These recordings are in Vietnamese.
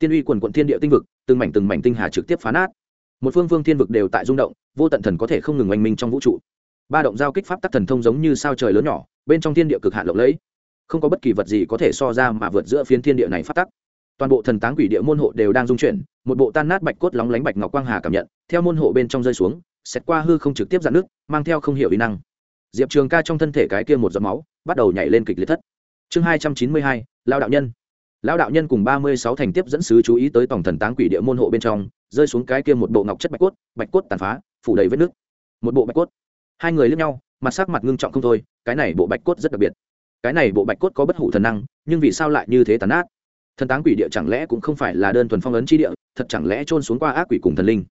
tiên uy quần quận thiên địa tinh vực, từng mảnh từng mảnh tinh hà trực tiếp phá nát. Một phương phương thiên vực đều tại rung động, vô tận thần có thể không ngừng oanh minh trong vũ trụ. Ba động giao kích pháp tắc thần thông giống như sao trời lớn nhỏ, bên trong thiên địa cực hạn lộng lẫy. Không có bất kỳ vật gì có thể so ra mà vượt giữa phiến thiên địa này pháp tắc. Toàn bộ thần táng quỷ địa môn hộ đều đang dung chuyển, một bộ tan nát bạch cốt lóng lánh bạch ngọc quang hà cảm nhận, theo môn hộ bên trong rơi xuống xét qua hư không trực tiếp dạn nước, mang theo không hiểu ý năng. Diệp trường ca trong thân thể cái kia một giọt máu, bắt đầu nhảy lên kịch liệt thất. Chương hai trăm chín mươi hai, lao đạo nhân lão đạo nhân cùng ba mươi sáu thành tiếp dẫn sứ chú ý tới tổng thần táng quỷ địa môn hộ bên trong, rơi xuống cái kia một bộ ngọc chất bạch cốt bạch cốt tàn phá, phủ đầy vết nước. Một bộ bạch cốt. Hai người lướt nhau, mặt sắc mặt ngưng trọng không thôi, cái này bộ bạch cốt rất đặc biệt. Cái này bộ bạch cốt có bất hủ thần năng, nhưng vì sao lại như thế tàn ác? Thần táng quỷ địa chẳng lẽ cũng không phải là đơn thuần phong ấn chi địa, thật chẳng lẽ trôn xuống qua ác quỷ cùng thần linh?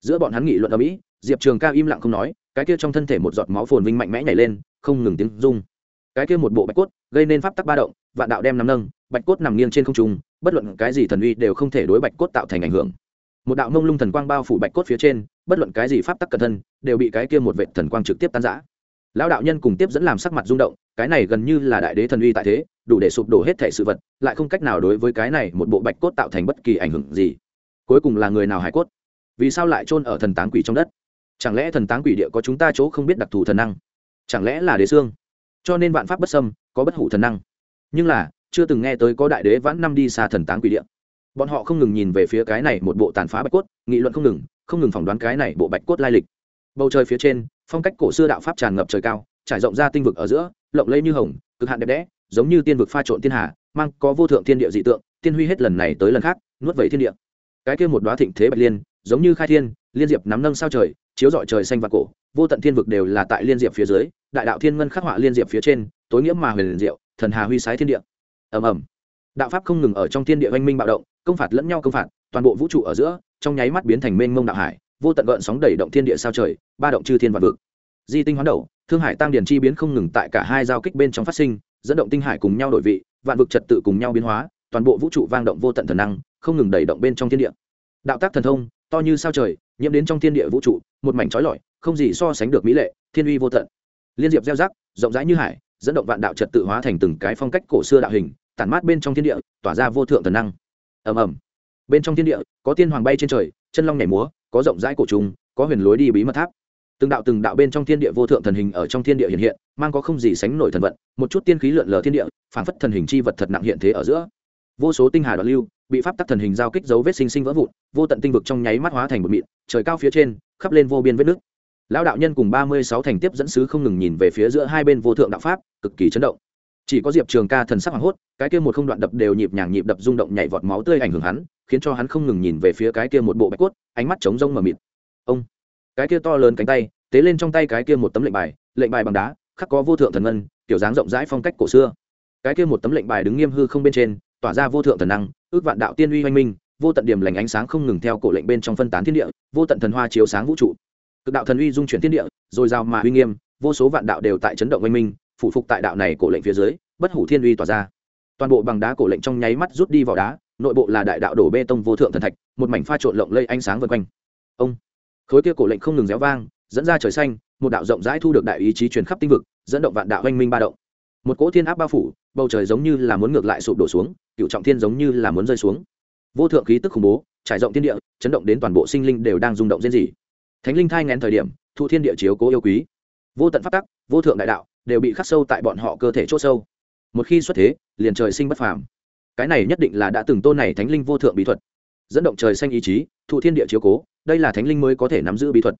Giữa bọn hắn nghị luận ở mỹ, diệp trường ca im lặng không nói, cái kia trong thân thể một giọt máu phồn vinh mạnh mẽ nhảy lên, không ngừng tiếng rung. Cái kia một bộ bạch cốt, gây nên pháp tắc ba động vạn đạo đem nắm nâng, bạch cốt nằm nghiêng trên không trung, bất luận cái gì thần uy đều không thể đối bạch cốt tạo thành ảnh hưởng. Một đạo mông lung thần quang bao phủ bạch cốt phía trên, bất luận cái gì pháp tắc cẩn thân, đều bị cái kia một vệ thần quang trực tiếp tan giã lão đạo nhân cùng tiếp dẫn làm sắc mặt rung động, cái này gần như là đại đế thần uy tại thế, đủ để sụp đổ hết thể sự vật, lại không cách nào đối với cái này một bộ bạch cốt tạo thành bất kỳ ảnh hưởng gì. Cuối cùng là người nào hải cốt? Vì sao lại chôn ở thần táng quỷ trong đất? Chẳng lẽ thần táng quỷ địa có chúng ta chỗ không biết đặc thù thần năng? Chẳng lẽ là đế xương? Cho nên vạn pháp bất xâm, có bất hủ thần năng nhưng là, chưa từng nghe tới có đại đế vãn năm đi xa thần táng quỷ địa. Bọn họ không ngừng nhìn về phía cái này một bộ tàn phá bạch cốt, nghị luận không ngừng không ngừng phỏng đoán cái này bộ bạch cốt lai lịch. Bầu trời phía trên, phong cách cổ xưa đạo pháp tràn ngập trời cao, trải rộng ra tinh vực ở giữa, lộng lẫy như hồng, cực hạn đẹp đẽ, giống như tiên vực pha trộn thiên hà, mang có vô thượng thiên địa dị tượng, tiên huy hết lần này tới lần khác, nuốt vẩy thiên địa. Cái kia một đoá thịnh thế bạch liên, giống như khai thiên, liên diệp nắm nâng sao trời, chiếu rọi trời xanh và cổ vô tận thiên vực đều là tại liên diệp phía dưới, đại đạo thiên ngân khắc họa liên diệp phía trên, tối nghĩa mà huyền diệu, thần hà huy sái thiên địa. Ầm ầm. Đạo pháp không ngừng ở trong thiên địa oanh minh bạo động, công phạt lẫn nhau công phạt, toàn bộ vũ trụ ở giữa, trong nháy mắt biến thành mênh mông đạo hải, vô tận gợn sóng đẩy động thiên địa sao trời, ba động chư thiên vạn vực. Di tinh hoán đầu, thương hải tăng điền chi biến không ngừng tại cả hai giao kích bên trong phát sinh, dẫn động tinh hải cùng nhau đổi vị, vạn vực trật tự cùng nhau biến hóa, toàn bộ vũ trụ vang động vô tận thần năng, không ngừng đẩy động bên trong thiên địa. Đạo tác thần thông, to như sao trời, nhiễm đến trong thiên địa vũ trụ, một mảnh trói lọi không gì so sánh được mỹ lệ, thiên uy vô tận. Liên diệp gieo rắc, rộng rãi như hải, dẫn động vạn đạo trật tự hóa thành từng cái phong cách cổ xưa đạo hình, tản mát bên trong thiên địa, tỏa ra vô thượng thần năng. Ầm ầm. Bên trong thiên địa, có tiên hoàng bay trên trời, chân long nhảy múa, có rộng rãi cổ trùng, có huyền lối đi bí mật tháp. Từng đạo từng đạo bên trong thiên địa vô thượng thần hình ở trong thiên địa hiện hiện, mang có không gì sánh nổi thần vận, một chút tiên khí lượn lờ thiên địa, phảng phất thần hình chi vật thật nặng hiện thế ở giữa. Vô số tinh hà đoạn lưu, bị pháp tắc thần hình giao kích dấu vết sinh sinh vỡ vụn, vô tận tinh vực trong nháy mắt hóa thành một mịn, trời cao phía trên, khắp lên vô biên vết nước lão đạo nhân cùng ba mươi sáu thành tiếp dẫn sứ không ngừng nhìn về phía giữa hai bên vô thượng đạo pháp, cực kỳ chấn động. Chỉ có diệp trường ca thần sắc hoảng hốt, cái kia một không đoạn đập đều nhịp nhàng nhịp đập rung động nhảy vọt máu tươi ảnh hưởng hắn, khiến cho hắn không ngừng nhìn về phía cái kia một bộ bạch cốt, ánh mắt trống rông mờ mịt. Ông, cái kia to lớn cánh tay, tế lên trong tay cái kia một tấm lệnh bài lệnh bài bằng đá, khắc có vô thượng thần ngân, kiểu dáng rộng rãi phong cách cổ xưa. Cái kia một tấm lệnh bài đứng nghiêm hư không bên trên, tỏa ra vô thượng thần năng, ước vạn đạo tiên uy oanh minh, vô tận điểm lành ánh sáng không ngừng theo cổ lệnh bên trong phân tán thiên địa, vô tận thần hoa chiếu sáng vũ trụ cực đạo thần uy dung chuyển thiên địa, rồi rào mà uy nghiêm, vô số vạn đạo đều tại chấn động oanh minh phụ phục tại đạo này cổ lệnh phía dưới, bất hủ thiên uy tỏa ra. Toàn bộ bằng đá cổ lệnh trong nháy mắt rút đi vào đá, nội bộ là đại đạo đổ bê tông vô thượng thần thạch, một mảnh pha trộn lộng lây ánh sáng vân quanh. Ông, khối kia cổ lệnh không ngừng réo vang, dẫn ra trời xanh, một đạo rộng rãi thu được đại ý chí truyền khắp tinh vực, dẫn động vạn đạo oanh minh ba động. Một cỗ thiên áp bao phủ, bầu trời giống như là muốn ngược lại sụp đổ xuống, cựu trọng thiên giống như là muốn rơi xuống. Vô thượng khí tức khủng bố, trải rộng thiên địa, chấn động đến toàn bộ sinh linh đều đang rung động diễn gì thánh linh thai ngén thời điểm thu thiên địa chiếu cố yêu quý. Vô tận phát tắc, vô thượng đại đạo đều bị khắc sâu tại bọn họ cơ thể c h ỗ sâu. Một khi xuất thế, liền trời sinh bất phàm. Cái này nhất định là đã từng tôn này thánh linh vô thượng bí thuật. Dẫn động trời xanh ý chí, thụ thiên địa chiếu cố, đây là thánh linh mới có thể nắm giữ bí thuật.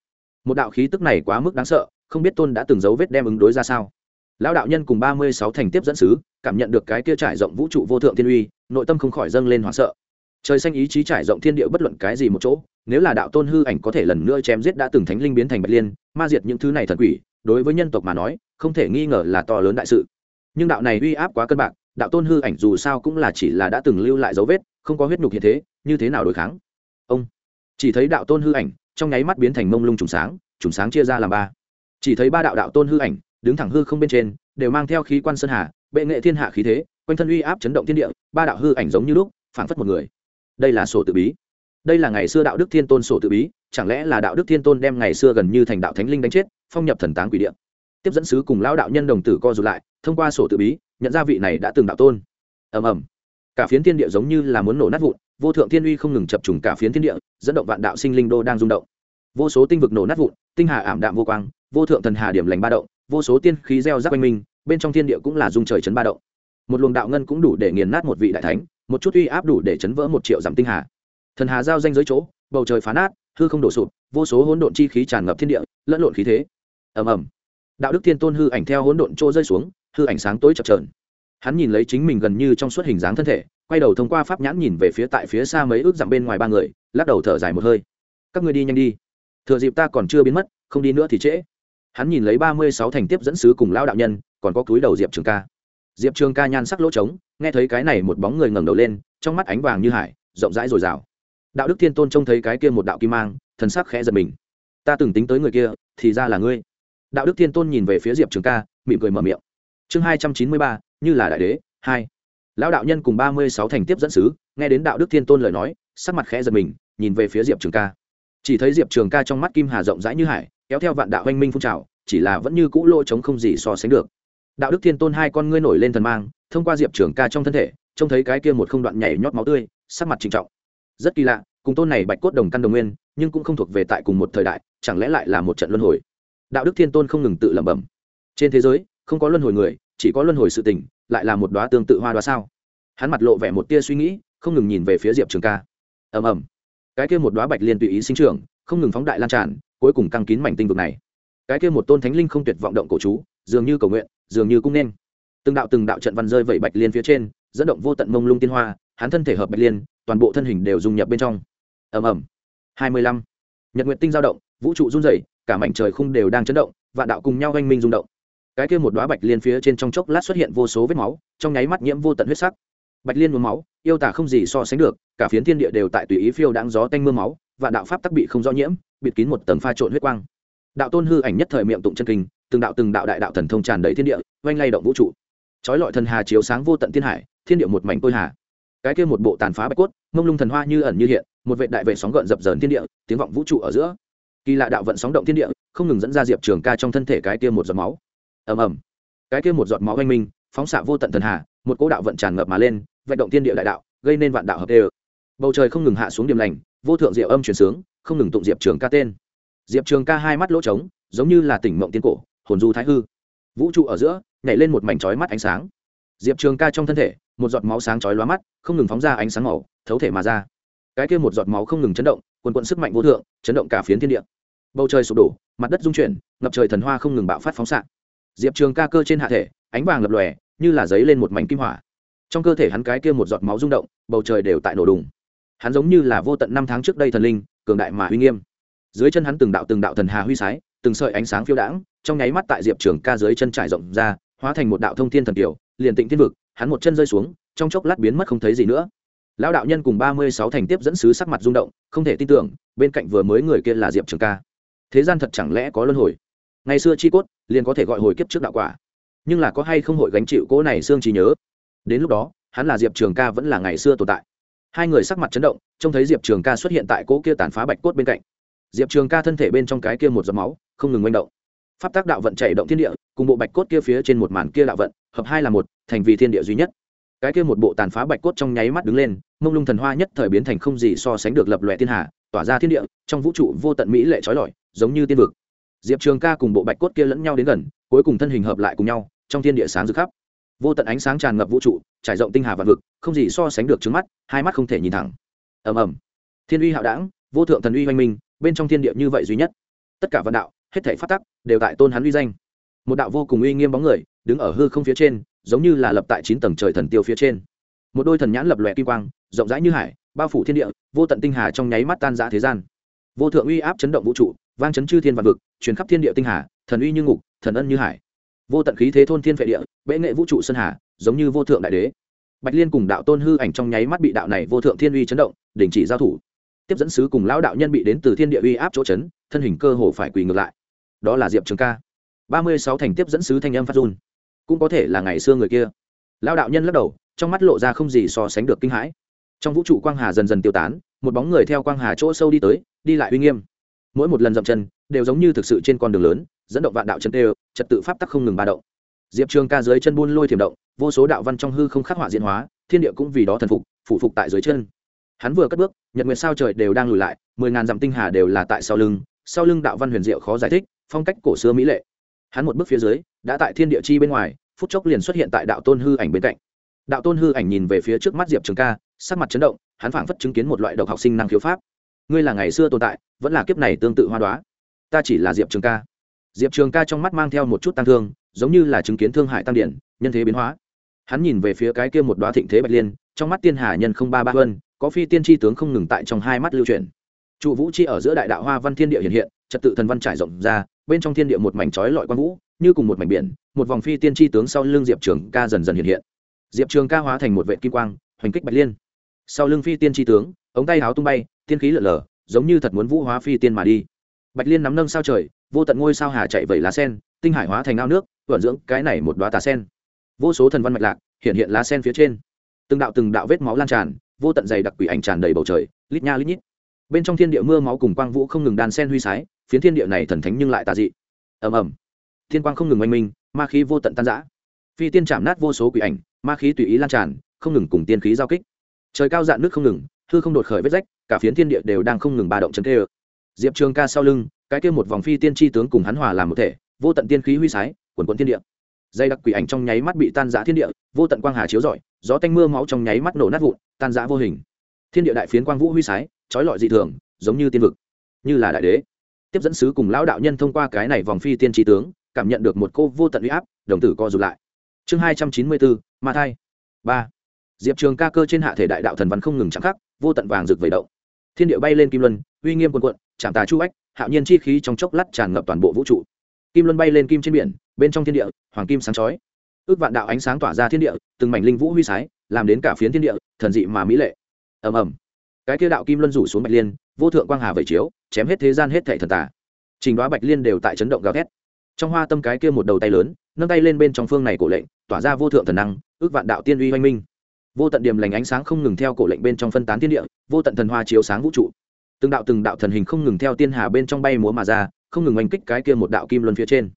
Một đạo khí tức này quá mức đáng sợ, không biết tôn đã từng dấu vết đem ứng đối ra sao. Lão đạo nhân cùng ba mươi sáu thành tiếp dẫn sứ, cảm nhận được cái kia trải rộng vũ trụ vô thượng thiên uy, nội tâm không khỏi dâng lên hoảng sợ. Trời xanh ý chí trải rộng thiên địa bất luận cái gì một chỗ nếu là đạo tôn hư ảnh có thể lần nữa chém giết đã từng thánh linh biến thành bạch liên, ma diệt những thứ này thần quỷ, đối với nhân tộc mà nói, không thể nghi ngờ là to lớn đại sự. Nhưng đạo này uy áp quá cân bạc, đạo tôn hư ảnh dù sao cũng là chỉ là đã từng lưu lại dấu vết, không có huyết nhục hiện thế, như thế nào đối kháng? Ông, chỉ thấy đạo tôn hư ảnh, trong nháy mắt biến thành mông lung trùng sáng trùng sáng chia ra làm ba. Chỉ thấy ba đạo đạo tôn hư ảnh, đứng thẳng hư không bên trên, đều mang theo khí quan sơn hà, bệ nghệ thiên hạ khí thế, quanh thân uy áp chấn động thiên địa, ba đạo hư ảnh giống như lúc, phảng phất một người. Đây là sổ tự bí đây là ngày xưa đạo đức thiên tôn sổ tự bí, chẳng lẽ là đạo đức thiên tôn đem ngày xưa gần như thành đạo thánh linh đánh chết, phong nhập thần táng quỷ địa? Tiếp dẫn sứ cùng lão đạo nhân đồng tử co rụt lại, thông qua sổ tự bí, nhận ra vị này đã từng đạo tôn. Ầm ầm. Cả phiến thiên địa giống như là muốn nổ nát vụn, vô thượng thiên uy không ngừng chập trùng cả phiến thiên địa, dẫn động vạn đạo sinh linh đô đang rung động. Vô số tinh vực nổ nát vụn, tinh hà ảm đạm vô quang, vô thượng thần hà điểm lành ba động, vô số tiên khí gieo rắc quanh minh bên trong thiên địa cũng là dung trời chấn ba động. Một luồng đạo ngân cũng đủ để nghiền nát một vị đại thánh, một chút uy áp đủ để chấn vỡ một triệu dặm tinh hà thần hà giao danh giới chỗ, bầu trời phá nát, hư không đổ sụp, vô số hỗn độn chi khí tràn ngập thiên địa, lẫn lộn khí thế. Ầm ầm. Đạo đức thiên tôn hư ảnh theo hỗn độn chỗ rơi xuống, hư ảnh sáng tối chập trờn hắn nhìn lấy chính mình gần như trong suốt hình dáng thân thể, quay đầu thông qua pháp nhãn nhìn về phía tại phía xa mấy ước dặm bên ngoài ba người, lắc đầu thở dài một hơi. Các người đi nhanh đi. Thừa dịp ta còn chưa biến mất, không đi nữa thì trễ. Hắn nhìn lấy ba mươi sáu thành tiếp dẫn sứ cùng lao đạo nhân, còn có túi đầu diệp trường ca. Diệp trường ca nhan sắc lỗ trống, nghe thấy cái này một bóng người ngẩng đầu lên, trong mắt ánh vàng như hải, rộng rãi r ồ i r à o đạo đức thiên tôn trông thấy cái kia một đạo kim mang, thần sắc khẽ giật mình. Ta từng tính tới người kia, thì ra là ngươi. Đạo đức thiên tôn nhìn về phía diệp trường ca, mỉm cười mở miệng. Chương hai trăm chín mươi ba, như là đại đế, hai. Lão đạo nhân cùng ba mươi sáu thành tiếp dẫn sứ, nghe đến đạo đức thiên tôn lời nói, sắc mặt khẽ giật mình, nhìn về phía diệp trường ca. Chỉ thấy diệp trường ca trong mắt kim hà rộng rãi như hải, kéo theo vạn đạo oanh minh phun trào, chỉ là vẫn như cũ lỗ trống không gì so sánh được. Đạo đức thiên tôn hai con ngươi nổi lên thần mang, thông qua diệp trường ca trong thân thể, trông thấy cái kia một không đoạn nhảy nhót máu tươi, sắc mặt trịnh trọng rất kỳ lạ, cùng tôn này bạch cốt đồng căn đồng nguyên, nhưng cũng không thuộc về tại cùng một thời đại, chẳng lẽ lại là một trận luân hồi? Đạo đức thiên tôn không ngừng tự lẩm bẩm. Trên thế giới, không có luân hồi người, chỉ có luân hồi sự tình, lại là một đoá tương tự hoa đoá sao? Hắn mặt lộ vẻ một tia suy nghĩ, không ngừng nhìn về phía diệp trường ca. Ầm ầm. Cái kia một đoá bạch liên tùy ý sinh trưởng, không ngừng phóng đại lan tràn, cuối cùng căng kín mảnh tinh vực này. Cái kia một tôn thánh linh không tuyệt vọng động cổ chú, dường như cầu nguyện, dường như cũng nên. Từng đạo từng đạo trận văn rơi vẩy bạch liên phía trên, dẫn động vô tận mông lung tiên hoa hắn thân thể hợp bạch liên, toàn bộ thân hình đều dung nhập bên trong. Ầm ầm. Hai mươi lăm. Nhật nguyện tinh giao động, vũ trụ run rẩy, cả mảnh trời khung đều đang chấn động và đạo cùng nhau oanh minh rung động. Cái kia một đóa bạch liên phía trên trong chốc lát xuất hiện vô số vết máu, trong nháy mắt nhiễm vô tận huyết sắc. Bạch liên mướm máu, yêu tả không gì so sánh được, cả phiến thiên địa đều tại tùy ý phiêu đáng gió tanh mưa máu và đạo pháp tắc bị không rõ nhiễm, bịt kín một tầng pha trộn huyết quang. Đạo tôn hư ảnh nhất thời miệng tụng chân kinh, từng đạo từng đạo đại đạo thần thông tràn đầy thiên địa, oanh lay động vũ trụ. Chói lọi thần hà chiếu sáng vô tận thiên hải, thiên địa một mảnh tôi hà cái kia một bộ tàn phá bạch cốt, mông lung thần hoa như ẩn như hiện, một vệ đại vệ sóng gợn dập dờn thiên địa, tiếng vọng vũ trụ ở giữa. Kỳ lạ đạo vận sóng động thiên địa, không ngừng dẫn ra diệp trường ca trong thân thể cái kia một giọt máu. Ầm ầm. Cái kia một giọt máu oanh minh, phóng xạ vô tận thần hà, một cỗ đạo vận tràn ngập mà lên, vận động thiên địa đại đạo, gây nên vạn đạo hợp đê bầu trời không ngừng hạ xuống điểm lành, vô thượng diệu âm truyền sướng, không ngừng tụng diệp trường ca tên. Diệp trường ca hai mắt lỗ trống, giống như là tỉnh mộng tiên cổ, hồn du thái hư. Vũ trụ ở giữa, nhảy lên một mảnh trói mắt ánh sáng diệp trường ca trong thân thể, một giọt máu sáng chói lóa mắt, không ngừng phóng ra ánh sáng màu, thấu thể mà ra. Cái kia một giọt máu không ngừng chấn động, quần quận sức mạnh vô thượng, chấn động cả phiến thiên địa. Bầu trời sụp đổ, mặt đất rung chuyển, ngập trời thần hoa không ngừng bạo phát phóng xạ. Diệp trường ca cơ trên hạ thể, ánh vàng lập lòe, như là giấy lên một mảnh kim hỏa. Trong cơ thể hắn cái kia một giọt máu rung động, bầu trời đều tại nổ đùng. Hắn giống như là vô tận năm tháng trước đây thần linh, cường đại mà uy nghiêm. Dưới chân hắn từng đạo từng đạo thần hà huy sái, từng sợi ánh sáng phiêu đãng, trong nháy mắt tại diệp trường ca dưới chân trải rộng ra, hóa thành một đạo thông thiên thần kiều liền tịnh thiên vực, hắn một chân rơi xuống, trong chốc lát biến mất không thấy gì nữa. Lão đạo nhân cùng ba mươi sáu thành tiếp dẫn sứ sắc mặt rung động, không thể tin tưởng, bên cạnh vừa mới người kia là diệp trường ca. Thế gian thật chẳng lẽ có luân hồi? Ngày xưa chi cốt, liền có thể gọi hồi kiếp trước đạo quả. Nhưng là có hay không hội gánh chịu cỗ này xương trí nhớ? Đến lúc đó, hắn là diệp trường ca vẫn là ngày xưa tồn tại. Hai người sắc mặt chấn động, trông thấy diệp trường ca xuất hiện tại cỗ kia tàn phá bạch cốt bên cạnh. Diệp trường ca thân thể bên trong cái kia một giọt máu, không ngừng manh động pháp tác đạo vận chạy động thiên địa, cùng bộ bạch cốt kia phía trên một màn kia đạo vận, hợp hai là một, thành vì thiên địa duy nhất. Cái kia một bộ tàn phá bạch cốt trong nháy mắt đứng lên, mông lung thần hoa nhất thời biến thành không gì so sánh được lập lòe thiên hà, tỏa ra thiên địa, trong vũ trụ vô tận mỹ lệ trói lọi, giống như tiên vực. Diệp trường ca cùng bộ bạch cốt kia lẫn nhau đến gần, cuối cùng thân hình hợp lại cùng nhau, trong thiên địa sáng rực khắp. Vô tận ánh sáng tràn ngập vũ trụ, trải rộng tinh hà vạn vực, không gì so sánh được trước mắt, hai mắt không thể nhìn thẳng. Ầm ầm. Thiên uy hạo đảng vô thượng thần uy oanh minh, bên trong thiên địa như vậy duy nhất. Tất cả vạn đạo hết thể phát tắc, đều tại tôn hắn uy danh. Một đạo vô cùng uy nghiêm bóng người, đứng ở hư không phía trên, giống như là lập tại chín tầng trời thần tiêu phía trên. Một đôi thần nhãn lập lòe kim quang, rộng rãi như hải, bao phủ thiên địa, vô tận tinh hà trong nháy mắt tan rã thế gian. Vô thượng uy áp chấn động vũ trụ, vang chấn chư thiên vạn vực, truyền khắp thiên địa tinh hà, thần uy như ngục, thần ân như hải. Vô tận khí thế thôn thiên phệ địa, bệ nghệ vũ trụ sơn hà, giống như vô thượng đại đế. Bạch liên cùng đạo tôn hư ảnh trong nháy mắt bị đạo này vô thượng thiên uy chấn động, đình chỉ giao thủ. Tiếp dẫn sứ cùng lão đạo nhân bị đến từ thiên địa uy áp chỗ chấn, thân hình cơ hồ phải quỳ ngược lại đó là diệp trường ca. Ba mươi sáu thành tiếp dẫn sứ thanh âm phát run. Cũng có thể là ngày xưa người kia. Lão đạo nhân lắc đầu, trong mắt lộ ra không gì so sánh được kinh hãi. Trong vũ trụ quang hà dần dần tiêu tán, một bóng người theo quang hà chỗ sâu đi tới, đi lại uy nghiêm. Mỗi một lần dậm chân, đều giống như thực sự trên con đường lớn, dẫn động vạn đạo chân tê trật tự pháp tắc không ngừng ba động. Diệp trường ca dưới chân buôn lôi thiểm động, vô số đạo văn trong hư không khắc họa diễn hóa, thiên địa cũng vì đó thần phục, phủ phục tại dưới chân. Hắn vừa cất bước, nhật nguyệt sao trời đều đang lùi lại, mười ngàn dặm tinh hà đều là tại sau lưng sau lưng đạo văn huyền diệu khó giải thích phong cách cổ xưa mỹ lệ. Hắn một bước phía dưới, đã tại thiên địa chi bên ngoài, phút chốc liền xuất hiện tại đạo tôn hư ảnh bên cạnh. Đạo tôn hư ảnh nhìn về phía trước mắt diệp trường ca, sắc mặt chấn động, hắn phảng phất chứng kiến một loại độc học sinh năng khiếu pháp. Ngươi là ngày xưa tồn tại, vẫn là kiếp này tương tự hoa đoá ta chỉ là diệp trường ca. Diệp trường ca trong mắt mang theo một chút tăng thương, giống như là chứng kiến thương hại tăng điển, nhân thế biến hóa. Hắn nhìn về phía cái kia một đoá thịnh thế bạch liên, trong mắt tiên hà nhân không ba ba hơn có phi tiên tri tướng không ngừng tại trong hai mắt lưu truyền. Trụ vũ chi ở giữa đại đạo hoa văn thiên địa hiện hiện, trật tự thần văn trải rộng ra bên trong thiên địa một mảnh trói lọi quang vũ, như cùng một mảnh biển, một vòng phi tiên tri tướng sau lưng diệp trường ca dần dần hiện hiện. Diệp trường ca hóa thành một vệ kim quang, hoành kích bạch liên. Sau lưng phi tiên tri tướng, ống tay háo tung bay, tiên khí lở lở giống như thật muốn vũ hóa phi tiên mà đi. Bạch liên nắm nâng sao trời, vô tận ngôi sao hà chạy vẩy lá sen, tinh hải hóa thành ao nước vận dưỡng cái này một đoá tà sen. Vô số thần văn mạch lạc hiện hiện lá sen phía trên. Từng đạo từng đạo vết máu lan tràn, vô tận dày đặc quỷ ảnh tràn đầy bầu trời, lít nha lít nhít bên trong thiên địa mưa máu cùng quang vũ không ngừng đan sen huy sái, phiến thiên địa này thần thánh nhưng lại tà dị. Ầm ầm. Thiên quang không ngừng oanh minh, ma khí vô tận tan giã phi tiên chạm nát vô số quỷ ảnh, ma khí tùy ý lan tràn, không ngừng cùng tiên khí giao kích. Trời cao dạn nước không ngừng, hư không đột khởi vết rách, cả phiến thiên địa đều đang không ngừng ba động chấn tê ơ. Diệp trường ca sau lưng, cái kia một vòng phi tiên tri tướng cùng hắn hòa làm một thể, vô tận tiên khí huy sái, quần quần thiên địa. Dây đặc quỷ ảnh trong nháy mắt bị tan giã thiên địa, vô tận quang hà chiếu rọi, gió tanh mưa máu trong nháy mắt nổ nát vụn, tan giã vô hình. Thiên địa đại phiến quang vũ huy sái trói lọi dị thường, giống như tiên vực, như là đại đế. Tiếp dẫn sứ cùng lão đạo nhân thông qua cái này vòng phi tiên tri tướng, cảm nhận được một cô vô tận uy áp, đồng tử co rụt lại. Chương hai trăm chín mươi bốn, ma thai. Ba. Diệp trường ca cơ trên hạ thể đại đạo thần văn không ngừng chẳng khắc, vô tận vàng rực vầy động. Thiên địa bay lên kim luân, uy nghiêm quần quận chạm tà chu ách, hạo nhiên chi khí trong chốc lát tràn ngập toàn bộ vũ trụ. Kim luân bay lên kim trên biển, bên trong thiên địa, hoàng kim sáng chói. Ước vạn đạo ánh sáng tỏa ra thiên địa, từng mảnh linh vũ huy sái, làm đến cả phiến thiên địa, thần dị mà mỹ lệ. Ầm ầm cái kia đạo kim luân rủ xuống bạch liên, vô thượng quang hà vẩy chiếu, chém hết thế gian hết thảy thần tà. Trình đoá bạch liên đều tại chấn động gào thét. Trong hoa tâm cái kia một đầu tay lớn, nâng tay lên bên trong phương này cổ lệnh, tỏa ra vô thượng thần năng, ước vạn đạo tiên uy oanh minh. Vô tận điểm lành ánh sáng không ngừng theo cổ lệnh bên trong phân tán thiên địa, vô tận thần hoa chiếu sáng vũ trụ. Từng đạo từng đạo thần hình không ngừng theo tiên hà bên trong bay múa mà ra, không ngừng oanh kích cái kia một đạo kim luân phía trên.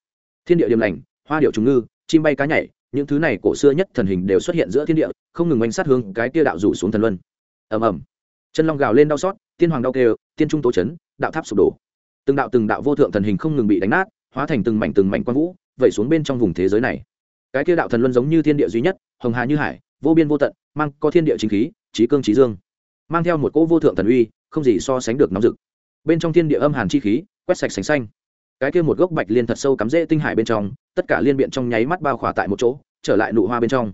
Thiên địa điểm lành, hoa điệu trùng ngư, chim bay cá nhảy, những thứ này cổ xưa nhất thần hình đều xuất hiện giữa thiên địa, không ngừng oanh sát hướng cái kia đạo rủ xuống thần luân. Ầm ầm chân long gào lên đau xót, tiên hoàng đau kêu, tiên trung tố chấn, đạo tháp sụp đổ. Từng đạo từng đạo vô thượng thần hình không ngừng bị đánh nát, hóa thành từng mảnh từng mảnh quang vũ, vẩy xuống bên trong vùng thế giới này. Cái kia đạo thần luân giống như thiên địa duy nhất, hồng hà như hải, vô biên vô tận, mang có thiên địa chính khí, trí cương trí dương. Mang theo một cỗ vô thượng thần uy, không gì so sánh được nóng rực. Bên trong thiên địa âm hàn chi khí, quét sạch sành xanh. Cái kia một gốc bạch liên thật sâu cắm rễ tinh hải bên trong, tất cả liên biện trong nháy mắt bao khỏa tại một chỗ, trở lại nụ hoa bên trong.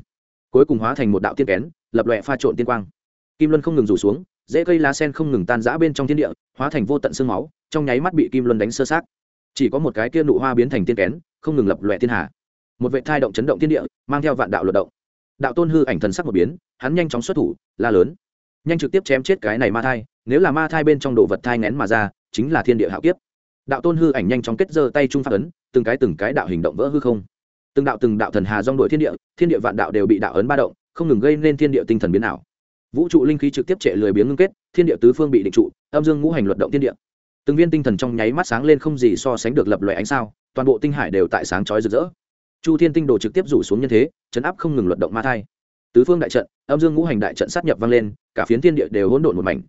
Cuối cùng hóa thành một đạo tiên kén, lập lòe pha trộn tiên quang. Kim luân không ngừng rủ xuống dễ cây lá sen không ngừng tan rã bên trong thiên địa, hóa thành vô tận xương máu, trong nháy mắt bị kim luân đánh sơ sát chỉ có một cái kia nụ hoa biến thành tiên kén, không ngừng lập lòe thiên hà. Một vệ thai động chấn động thiên địa, mang theo vạn đạo luật động. Đạo tôn hư ảnh thần sắc một biến, hắn nhanh chóng xuất thủ, la lớn. Nhanh trực tiếp chém chết cái này ma thai, nếu là ma thai bên trong đồ vật thai ngén mà ra, chính là thiên địa hạo kiếp. Đạo tôn hư ảnh nhanh chóng kết giơ tay trung phát ấn, từng cái từng cái đạo hình động vỡ hư không. Từng đạo từng đạo thần hà dong đội thiên địa thiên địa vạn đạo đều bị đạo ấn ba động, không ngừng gây nên thiên địa tinh thần biến ảo vũ trụ linh khí trực tiếp trệ lười biếng ngưng kết, thiên địa tứ phương bị định trụ, âm dương ngũ hành luật động thiên địa. Từng viên tinh thần trong nháy mắt sáng lên không gì so sánh được lập loại ánh sao, toàn bộ tinh hải đều tại sáng chói rực rỡ. Chu thiên tinh đồ trực tiếp rủ xuống nhân thế, chấn áp không ngừng luận động ma thai. Tứ phương đại trận, âm dương ngũ hành đại trận sát nhập vang lên, cả phiến thiên địa đều hỗn độn một mảnh.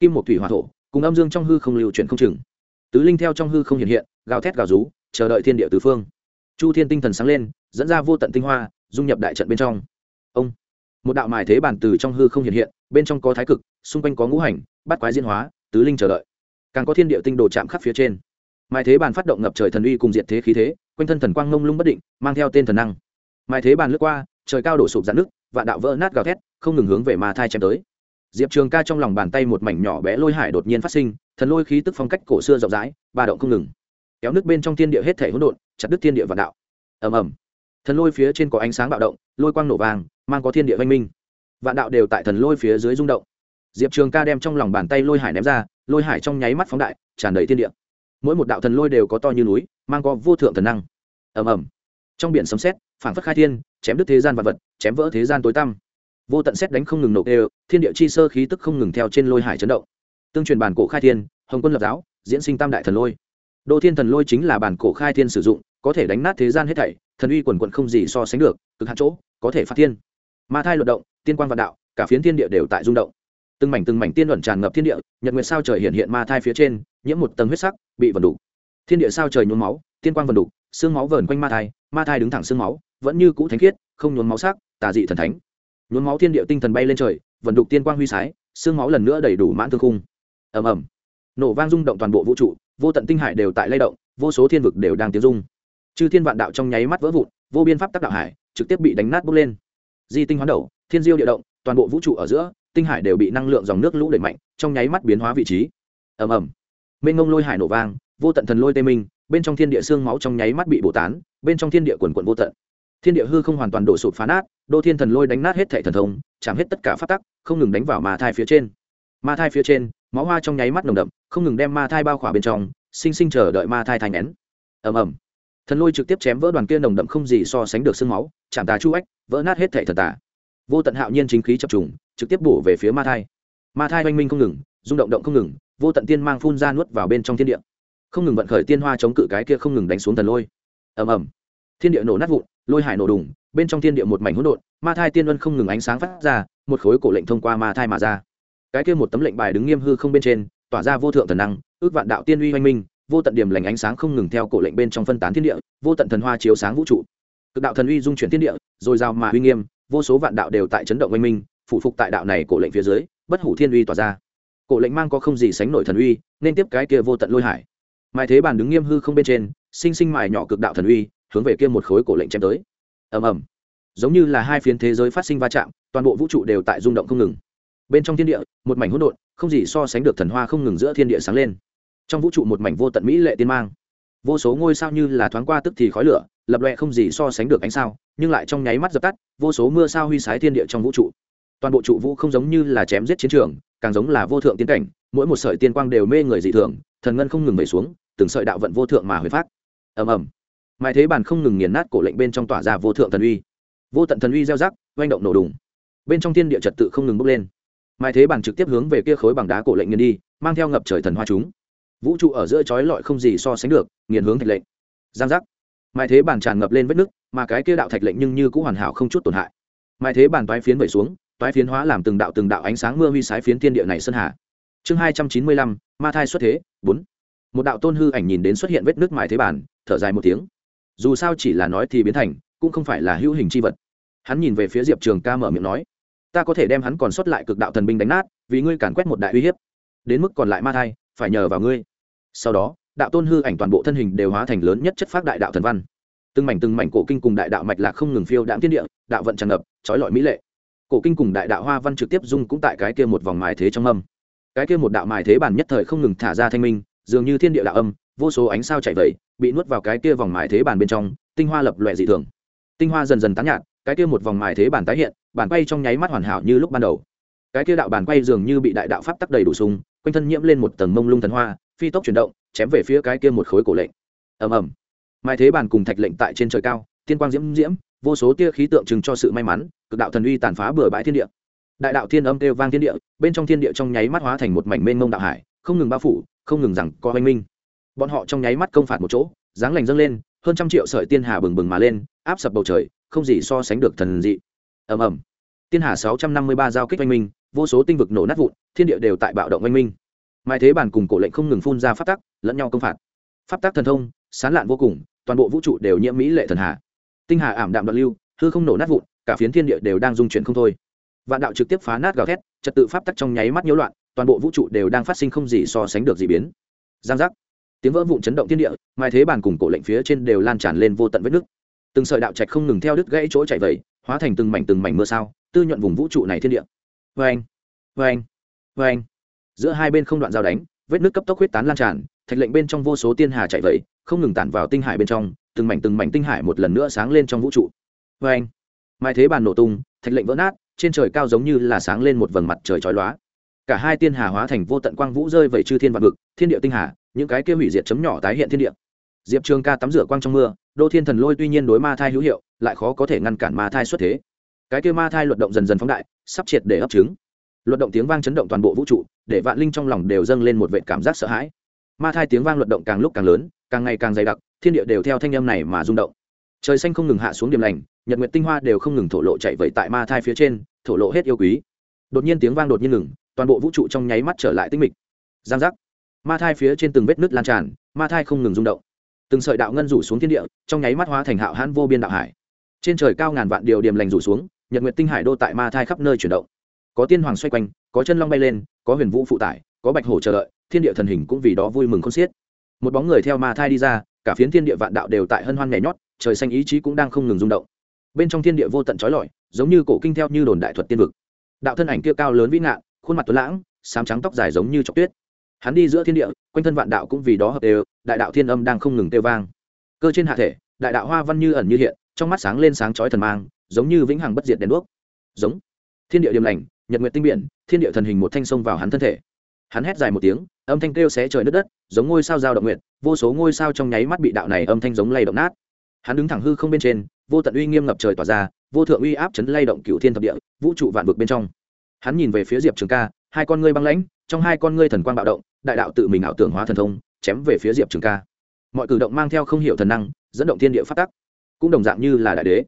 Kim một thủy hòa thổ, cùng âm dương trong hư không lưu chuyển không chừng. Tứ linh theo trong hư không hiện hiện, gào thét gào rú, chờ đợi thiên địa tứ phương. Chu thiên tinh thần sáng lên, dẫn ra vô tận tinh hoa, dung nhập đại trận bên trong. Ông! Một đạo mài thế bản từ trong hư không hiện hiện, bên trong có thái cực, xung quanh có ngũ hành bắt quái diễn hóa, tứ linh chờ đợi. Càng có thiên địa tinh đồ chạm khắc phía trên. Mài thế bàn phát động ngập trời thần uy cùng diện thế khí thế, quanh thân thần quang ngông lung bất định, mang theo tên thần năng. Mài thế bàn lướt qua, trời cao đổ sụp dạn nước và đạo vỡ nát gào thét, không ngừng hướng về ma thai chém tới. Diệp trường ca trong lòng bàn tay một mảnh nhỏ bé lôi hải đột nhiên phát sinh, thần lôi khí tức phong cách cổ xưa rộng rãi, ba động không ngừng. Kéo nước bên trong thiên địa hết thể hỗn độn, chặt đứt thiên địa vạn đạo. Ầm ầm. Thần lôi phía trên có ánh sáng bạo động, lôi quang nổ vàng mang có thiên địa văn minh. Vạn đạo đều tại thần lôi phía dưới rung động. Diệp trường ca đem trong lòng bàn tay lôi hải ném ra, lôi hải trong nháy mắt phóng đại, tràn đầy thiên địa. Mỗi một đạo thần lôi đều có to như núi, mang có vô thượng thần năng. Ầm ầm. Trong biển sấm xét phản phất khai thiên, chém đứt thế gian vật vật, chém vỡ thế gian tối tăm. Vô tận xét đánh không ngừng nổ đều, thiên địa chi sơ khí tức không ngừng theo trên lôi hải chấn động. Tương truyền bản cổ khai thiên, hồng quân lập giáo, diễn sinh tam đại thần lôi. Đô thiên thần lôi chính là bản cổ khai thiên sử dụng, có thể đánh nát thế gian hết thảy, thần uy quần quận không gì so sánh được, cực hạn chỗ, có thể phát thiên ma thai luận động, tiên quan vạn đạo, cả phiến thiên địa đều tại rung động. Từng mảnh từng mảnh tiên luận tràn ngập thiên địa, nhật nguyệt sao trời hiện hiện ma thai phía trên, nhiễm một tầng huyết sắc, bị vần đủ thiên địa sao trời nhuốm máu, tiên quang vần đủ xương máu vờn quanh ma thai ma thai đứng thẳng xương máu, vẫn như cũ thánh khiết, không nhuốm máu sắc, tà dị thần thánh. Nhuốm máu thiên địa tinh thần bay lên trời, vần đục tiên quang huy sái, xương máu lần nữa đầy đủ mãn thương khung. Ầm ầm. Nổ vang rung động toàn bộ vũ trụ, vô tận tinh hải đều tại lay động, vô số thiên vực đều đang tiếng rung. Chư thiên vạn đạo trong nháy mắt vỡ vụn, vô biên pháp tắc đạo hải, trực tiếp bị đánh nát bốc lên di tinh hoán đầu, thiên diêu địa động, toàn bộ vũ trụ ở giữa, tinh hải đều bị năng lượng dòng nước lũ đẩy mạnh, trong nháy mắt biến hóa vị trí. Ầm ầm. Mênh ngông lôi hải nổ vang, vô tận thần lôi tê minh, bên trong thiên địa xương máu trong nháy mắt bị bổ tán, bên trong thiên địa quần quận vô tận. Thiên địa hư không hoàn toàn đổ sụp phá nát, đô thiên thần lôi đánh nát hết thẻ thần thông, chạm hết tất cả phát tắc, không ngừng đánh vào ma thai phía trên. Ma thai phía trên, máu hoa trong nháy mắt nồng đậm, không ngừng đem ma thai bao khỏa bên trong, sinh sinh chờ đợi ma thai thành nén. Ầm ầm thần lôi trực tiếp chém vỡ đoàn kia nồng đậm không gì so sánh được sương máu, chạm tà chu ách, vỡ nát hết thệ thần tà. Vô tận hạo nhiên chính khí chập trùng, trực tiếp bổ về phía ma thai. Ma thai oanh minh không ngừng, rung động động không ngừng, vô tận tiên mang phun ra nuốt vào bên trong thiên địa. Không ngừng vận khởi tiên hoa chống cự cái kia không ngừng đánh xuống thần lôi. Ầm ầm. Thiên địa nổ nát vụn, lôi hải nổ đùng, bên trong thiên địa một mảnh hỗn độn, ma thai tiên luân không ngừng ánh sáng phát ra, một khối cổ lệnh thông qua ma thai mà ra. Cái kia một tấm lệnh bài đứng nghiêm hư không bên trên, tỏa ra vô thượng thần năng, ước vạn đạo tiên uy oanh minh vô tận điểm lành ánh sáng không ngừng theo cổ lệnh bên trong phân tán thiên địa, vô tận thần hoa chiếu sáng vũ trụ. Cực đạo thần uy dung chuyển thiên địa, rồi giao mà uy nghiêm, vô số vạn đạo đều tại chấn động oanh minh phụ phục tại đạo này cổ lệnh phía dưới, bất hủ thiên uy tỏa ra. Cổ lệnh mang có không gì sánh nổi thần uy, nên tiếp cái kia vô tận lôi hải. Mai thế bàn đứng nghiêm hư không bên trên, sinh sinh mài nhỏ cực đạo thần uy, hướng về kia một khối cổ lệnh chém tới. Ầm ầm. Giống như là hai phiến thế giới phát sinh va chạm, toàn bộ vũ trụ đều tại rung động không ngừng. Bên trong thiên địa, một mảnh hỗn độn, không gì so sánh được thần hoa không ngừng giữa thiên địa sáng lên trong vũ trụ một mảnh vô tận mỹ lệ tiên mang. Vô số ngôi sao như là thoáng qua tức thì khói lửa, lập lệ không gì so sánh được ánh sao, nhưng lại trong nháy mắt dập tắt, vô số mưa sao huy sái thiên địa trong vũ trụ. Toàn bộ trụ vũ không giống như là chém giết chiến trường, càng giống là vô thượng tiến cảnh, mỗi một sợi tiên quang đều mê người dị thường, thần ngân không ngừng về xuống, từng sợi đạo vận vô thượng mà hồi phát. Ầm ầm. Mai thế bàn không ngừng nghiền nát cổ lệnh bên trong tỏa ra vô thượng thần uy. Vô tận thần uy gieo rắc, oanh động nổ đùng. Bên trong thiên địa trật tự không ngừng bốc lên. Mai thế bàn trực tiếp hướng về kia khối bằng đá cổ lệnh nghiền đi, mang theo ngập trời thần hoa chúng vũ trụ ở giữa chói lọi không gì so sánh được, nghiền hướng thạch lệnh. Giang giác. Mai thế bàn tràn ngập lên vết nứt, mà cái kia đạo thạch lệnh nhưng như cũng hoàn hảo không chút tổn hại. Mai thế bàn toái phiến vẩy xuống, toái phiến hóa làm từng đạo từng đạo ánh sáng mưa huy sái phiến thiên địa này sơn hà. Chương hai trăm chín mươi lăm, ma thai xuất thế, bốn. Một đạo tôn hư ảnh nhìn đến xuất hiện vết nứt mai thế bàn thở dài một tiếng. Dù sao chỉ là nói thì biến thành, cũng không phải là hữu hình c h i vật. Hắn nhìn về phía diệp trường ca mở miệng nói, ta có thể đem hắn còn sót lại cực đạo thần binh đánh nát, vì ngươi càn quét một đại uy hiếp. Đến mức còn lại ma thai, phải nhờ vào ngươi sau đó, đạo tôn hư ảnh toàn bộ thân hình đều hóa thành lớn nhất chất phác đại đạo thần văn. Từng mảnh từng mảnh cổ kinh cùng đại đạo mạch lạc không ngừng phiêu đạm thiên địa, đạo vận tràn ngập, trói lọi mỹ lệ. Cổ kinh cùng đại đạo hoa văn trực tiếp dung cũng tại cái kia một vòng mài thế trong âm. Cái kia một đạo mài thế bản nhất thời không ngừng thả ra thanh minh, dường như thiên địa đạo âm, vô số ánh sao chạy vẩy, bị nuốt vào cái kia vòng mài thế bàn bên trong, tinh hoa lập loè dị thường. Tinh hoa dần dần tán nhạt, cái kia một vòng mài thế bàn tái hiện, bàn quay trong nháy mắt hoàn hảo như lúc ban đầu. Cái kia đạo bàn quay dường như bị đại đạo pháp tắc đầy đủ sung, quanh thân nhiễm lên một tầng mông lung thần hoa phi tốc chuyển động, chém về phía cái kia một khối cổ lệnh. Ầm ầm. Mai thế bàn cùng thạch lệnh tại trên trời cao, tiên quang diễm diễm, vô số tia khí tượng trưng cho sự may mắn, cực đạo thần uy tàn phá bừa bãi thiên địa. Đại đạo thiên âm kêu vang thiên địa, bên trong thiên địa trong nháy mắt hóa thành một mảnh mênh mông đạo hải, không ngừng bao phủ, không ngừng rằng co hoanh minh. Bọn họ trong nháy mắt công phạt một chỗ, dáng lành dâng lên, hơn trăm triệu sợi tiên hà bừng bừng mà lên, áp sập bầu trời, không gì so sánh được thần dị. Ầm ầm. Tiên hà sáu trăm năm mươi ba giao kích oanh minh, vô số tinh vực nổ nát vụn, thiên địa đều tại bạo động oanh minh mai thế bản cùng cổ lệnh không ngừng phun ra pháp tắc, lẫn nhau công phạt. Pháp tắc thần thông, sán lạn vô cùng, toàn bộ vũ trụ đều nhiễm mỹ lệ thần hà. Tinh hà ảm đạm đoạn lưu, hư không nổ nát vụn, cả phiến thiên địa đều đang dung chuyển không thôi. Vạn đạo trực tiếp phá nát gào thét, trật tự pháp tắc trong nháy mắt nhiễu loạn, toàn bộ vũ trụ đều đang phát sinh không gì so sánh được d ị biến. Giang giác. Tiếng vỡ vụn chấn động thiên địa, mai thế bản cùng cổ lệnh phía trên đều lan tràn lên vô tận vết nứt. Từng sợi đạo trạch không ngừng theo đứt gãy chỗ chạy vẩy, hóa thành từng mảnh từng mảnh mưa sao, tư nhuận vùng vũ trụ này thiên địa. Vê anh vê anh vê anh giữa hai bên không đoạn giao đánh, vết nước cấp tốc huyết tán lan tràn, thạch lệnh bên trong vô số tiên hà chạy vẩy không ngừng tản vào tinh hải bên trong, từng mảnh từng mảnh tinh hải một lần nữa sáng lên trong vũ trụ. Vê anh, mai thế bàn nổ tung, thạch lệnh vỡ nát, trên trời cao giống như là sáng lên một vầng mặt trời chói lóa. Cả hai tiên hà hóa thành vô tận quang vũ rơi vẩy chư thiên vạn vực, thiên địa tinh hà, những cái kia hủy diệt chấm nhỏ tái hiện thiên địa. Diệp trường ca tắm rửa quang trong mưa, đô thiên thần lôi tuy nhiên đối ma thai hữu hiệu, lại khó có thể ngăn cản ma thai xuất thế. Cái kia ma thai luật động dần dần phóng đại, sắp triệt để ấp trứng luận động tiếng vang chấn động toàn bộ vũ trụ, để vạn linh trong lòng đều dâng lên một vệ cảm giác sợ hãi. Ma thai tiếng vang luận động càng lúc càng lớn, càng ngày càng dày đặc, thiên địa đều theo thanh âm này mà rung động. Trời xanh không ngừng hạ xuống điểm lành, nhật nguyệt tinh hoa đều không ngừng thổ lộ chạy vậy tại ma thai phía trên, thổ lộ hết yêu quý. Đột nhiên tiếng vang đột nhiên ngừng, toàn bộ vũ trụ trong nháy mắt trở lại tinh mịch. Giang giác. Ma thai phía trên từng vết nứt lan tràn, ma thai không ngừng rung động. Từng sợi đạo ngân rủ xuống thiên địa, trong nháy mắt hóa thành hạo hãn vô biên đạo hải. Trên trời cao ngàn vạn điều điểm lành rủ xuống, nhật nguyệt tinh hải đô tại ma thai khắp nơi chuyển động có tiên hoàng xoay quanh, có chân long bay lên, có huyền vũ phụ tải, có bạch hổ chờ đợi, thiên địa thần hình cũng vì đó vui mừng không xiết. Một bóng người theo ma thai đi ra, cả phiến thiên địa vạn đạo đều tại hân hoan nhảy nhót, trời xanh ý chí cũng đang không ngừng rung động. Bên trong thiên địa vô tận trói lọi, giống như cổ kinh theo như đồn đại thuật tiên vực. Đạo thân ảnh kia cao lớn vĩ ngạn, khuôn mặt tuấn lãng sám trắng tóc dài giống như trọc tuyết. Hắn đi giữa thiên địa, quanh thân vạn đạo cũng vì đó hợp đều, đại đạo thiên âm đang không ngừng kêu vang. Cơ trên hạ thể, đại đạo hoa văn như ẩn như hiện, trong mắt sáng lên sáng chói thần mang, giống như vĩnh hằng bất diệt đèn đuốc. Giống. Thiên địa điềm lành nhật nguyệt tinh biển, thiên địa thần hình một thanh sông vào hắn thân thể. Hắn hét dài một tiếng, âm thanh kêu xé trời nứt đất, giống ngôi sao giao động nguyệt, vô số ngôi sao trong nháy mắt bị đạo này âm thanh giống lay động nát. Hắn đứng thẳng hư không bên trên, vô tận uy nghiêm ngập trời tỏa ra, vô thượng uy áp chấn lay động cựu thiên thập địa, vũ trụ vạn vực bên trong. Hắn nhìn về phía diệp trường ca, hai con ngươi băng lãnh, trong hai con ngươi thần quang bạo động, đại đạo tự mình ảo tưởng hóa thần thông, chém về phía diệp trường ca. Mọi cử động mang theo không hiểu thần năng, dẫn động thiên địa phát tắc. Cũng đồng dạng như là đại đế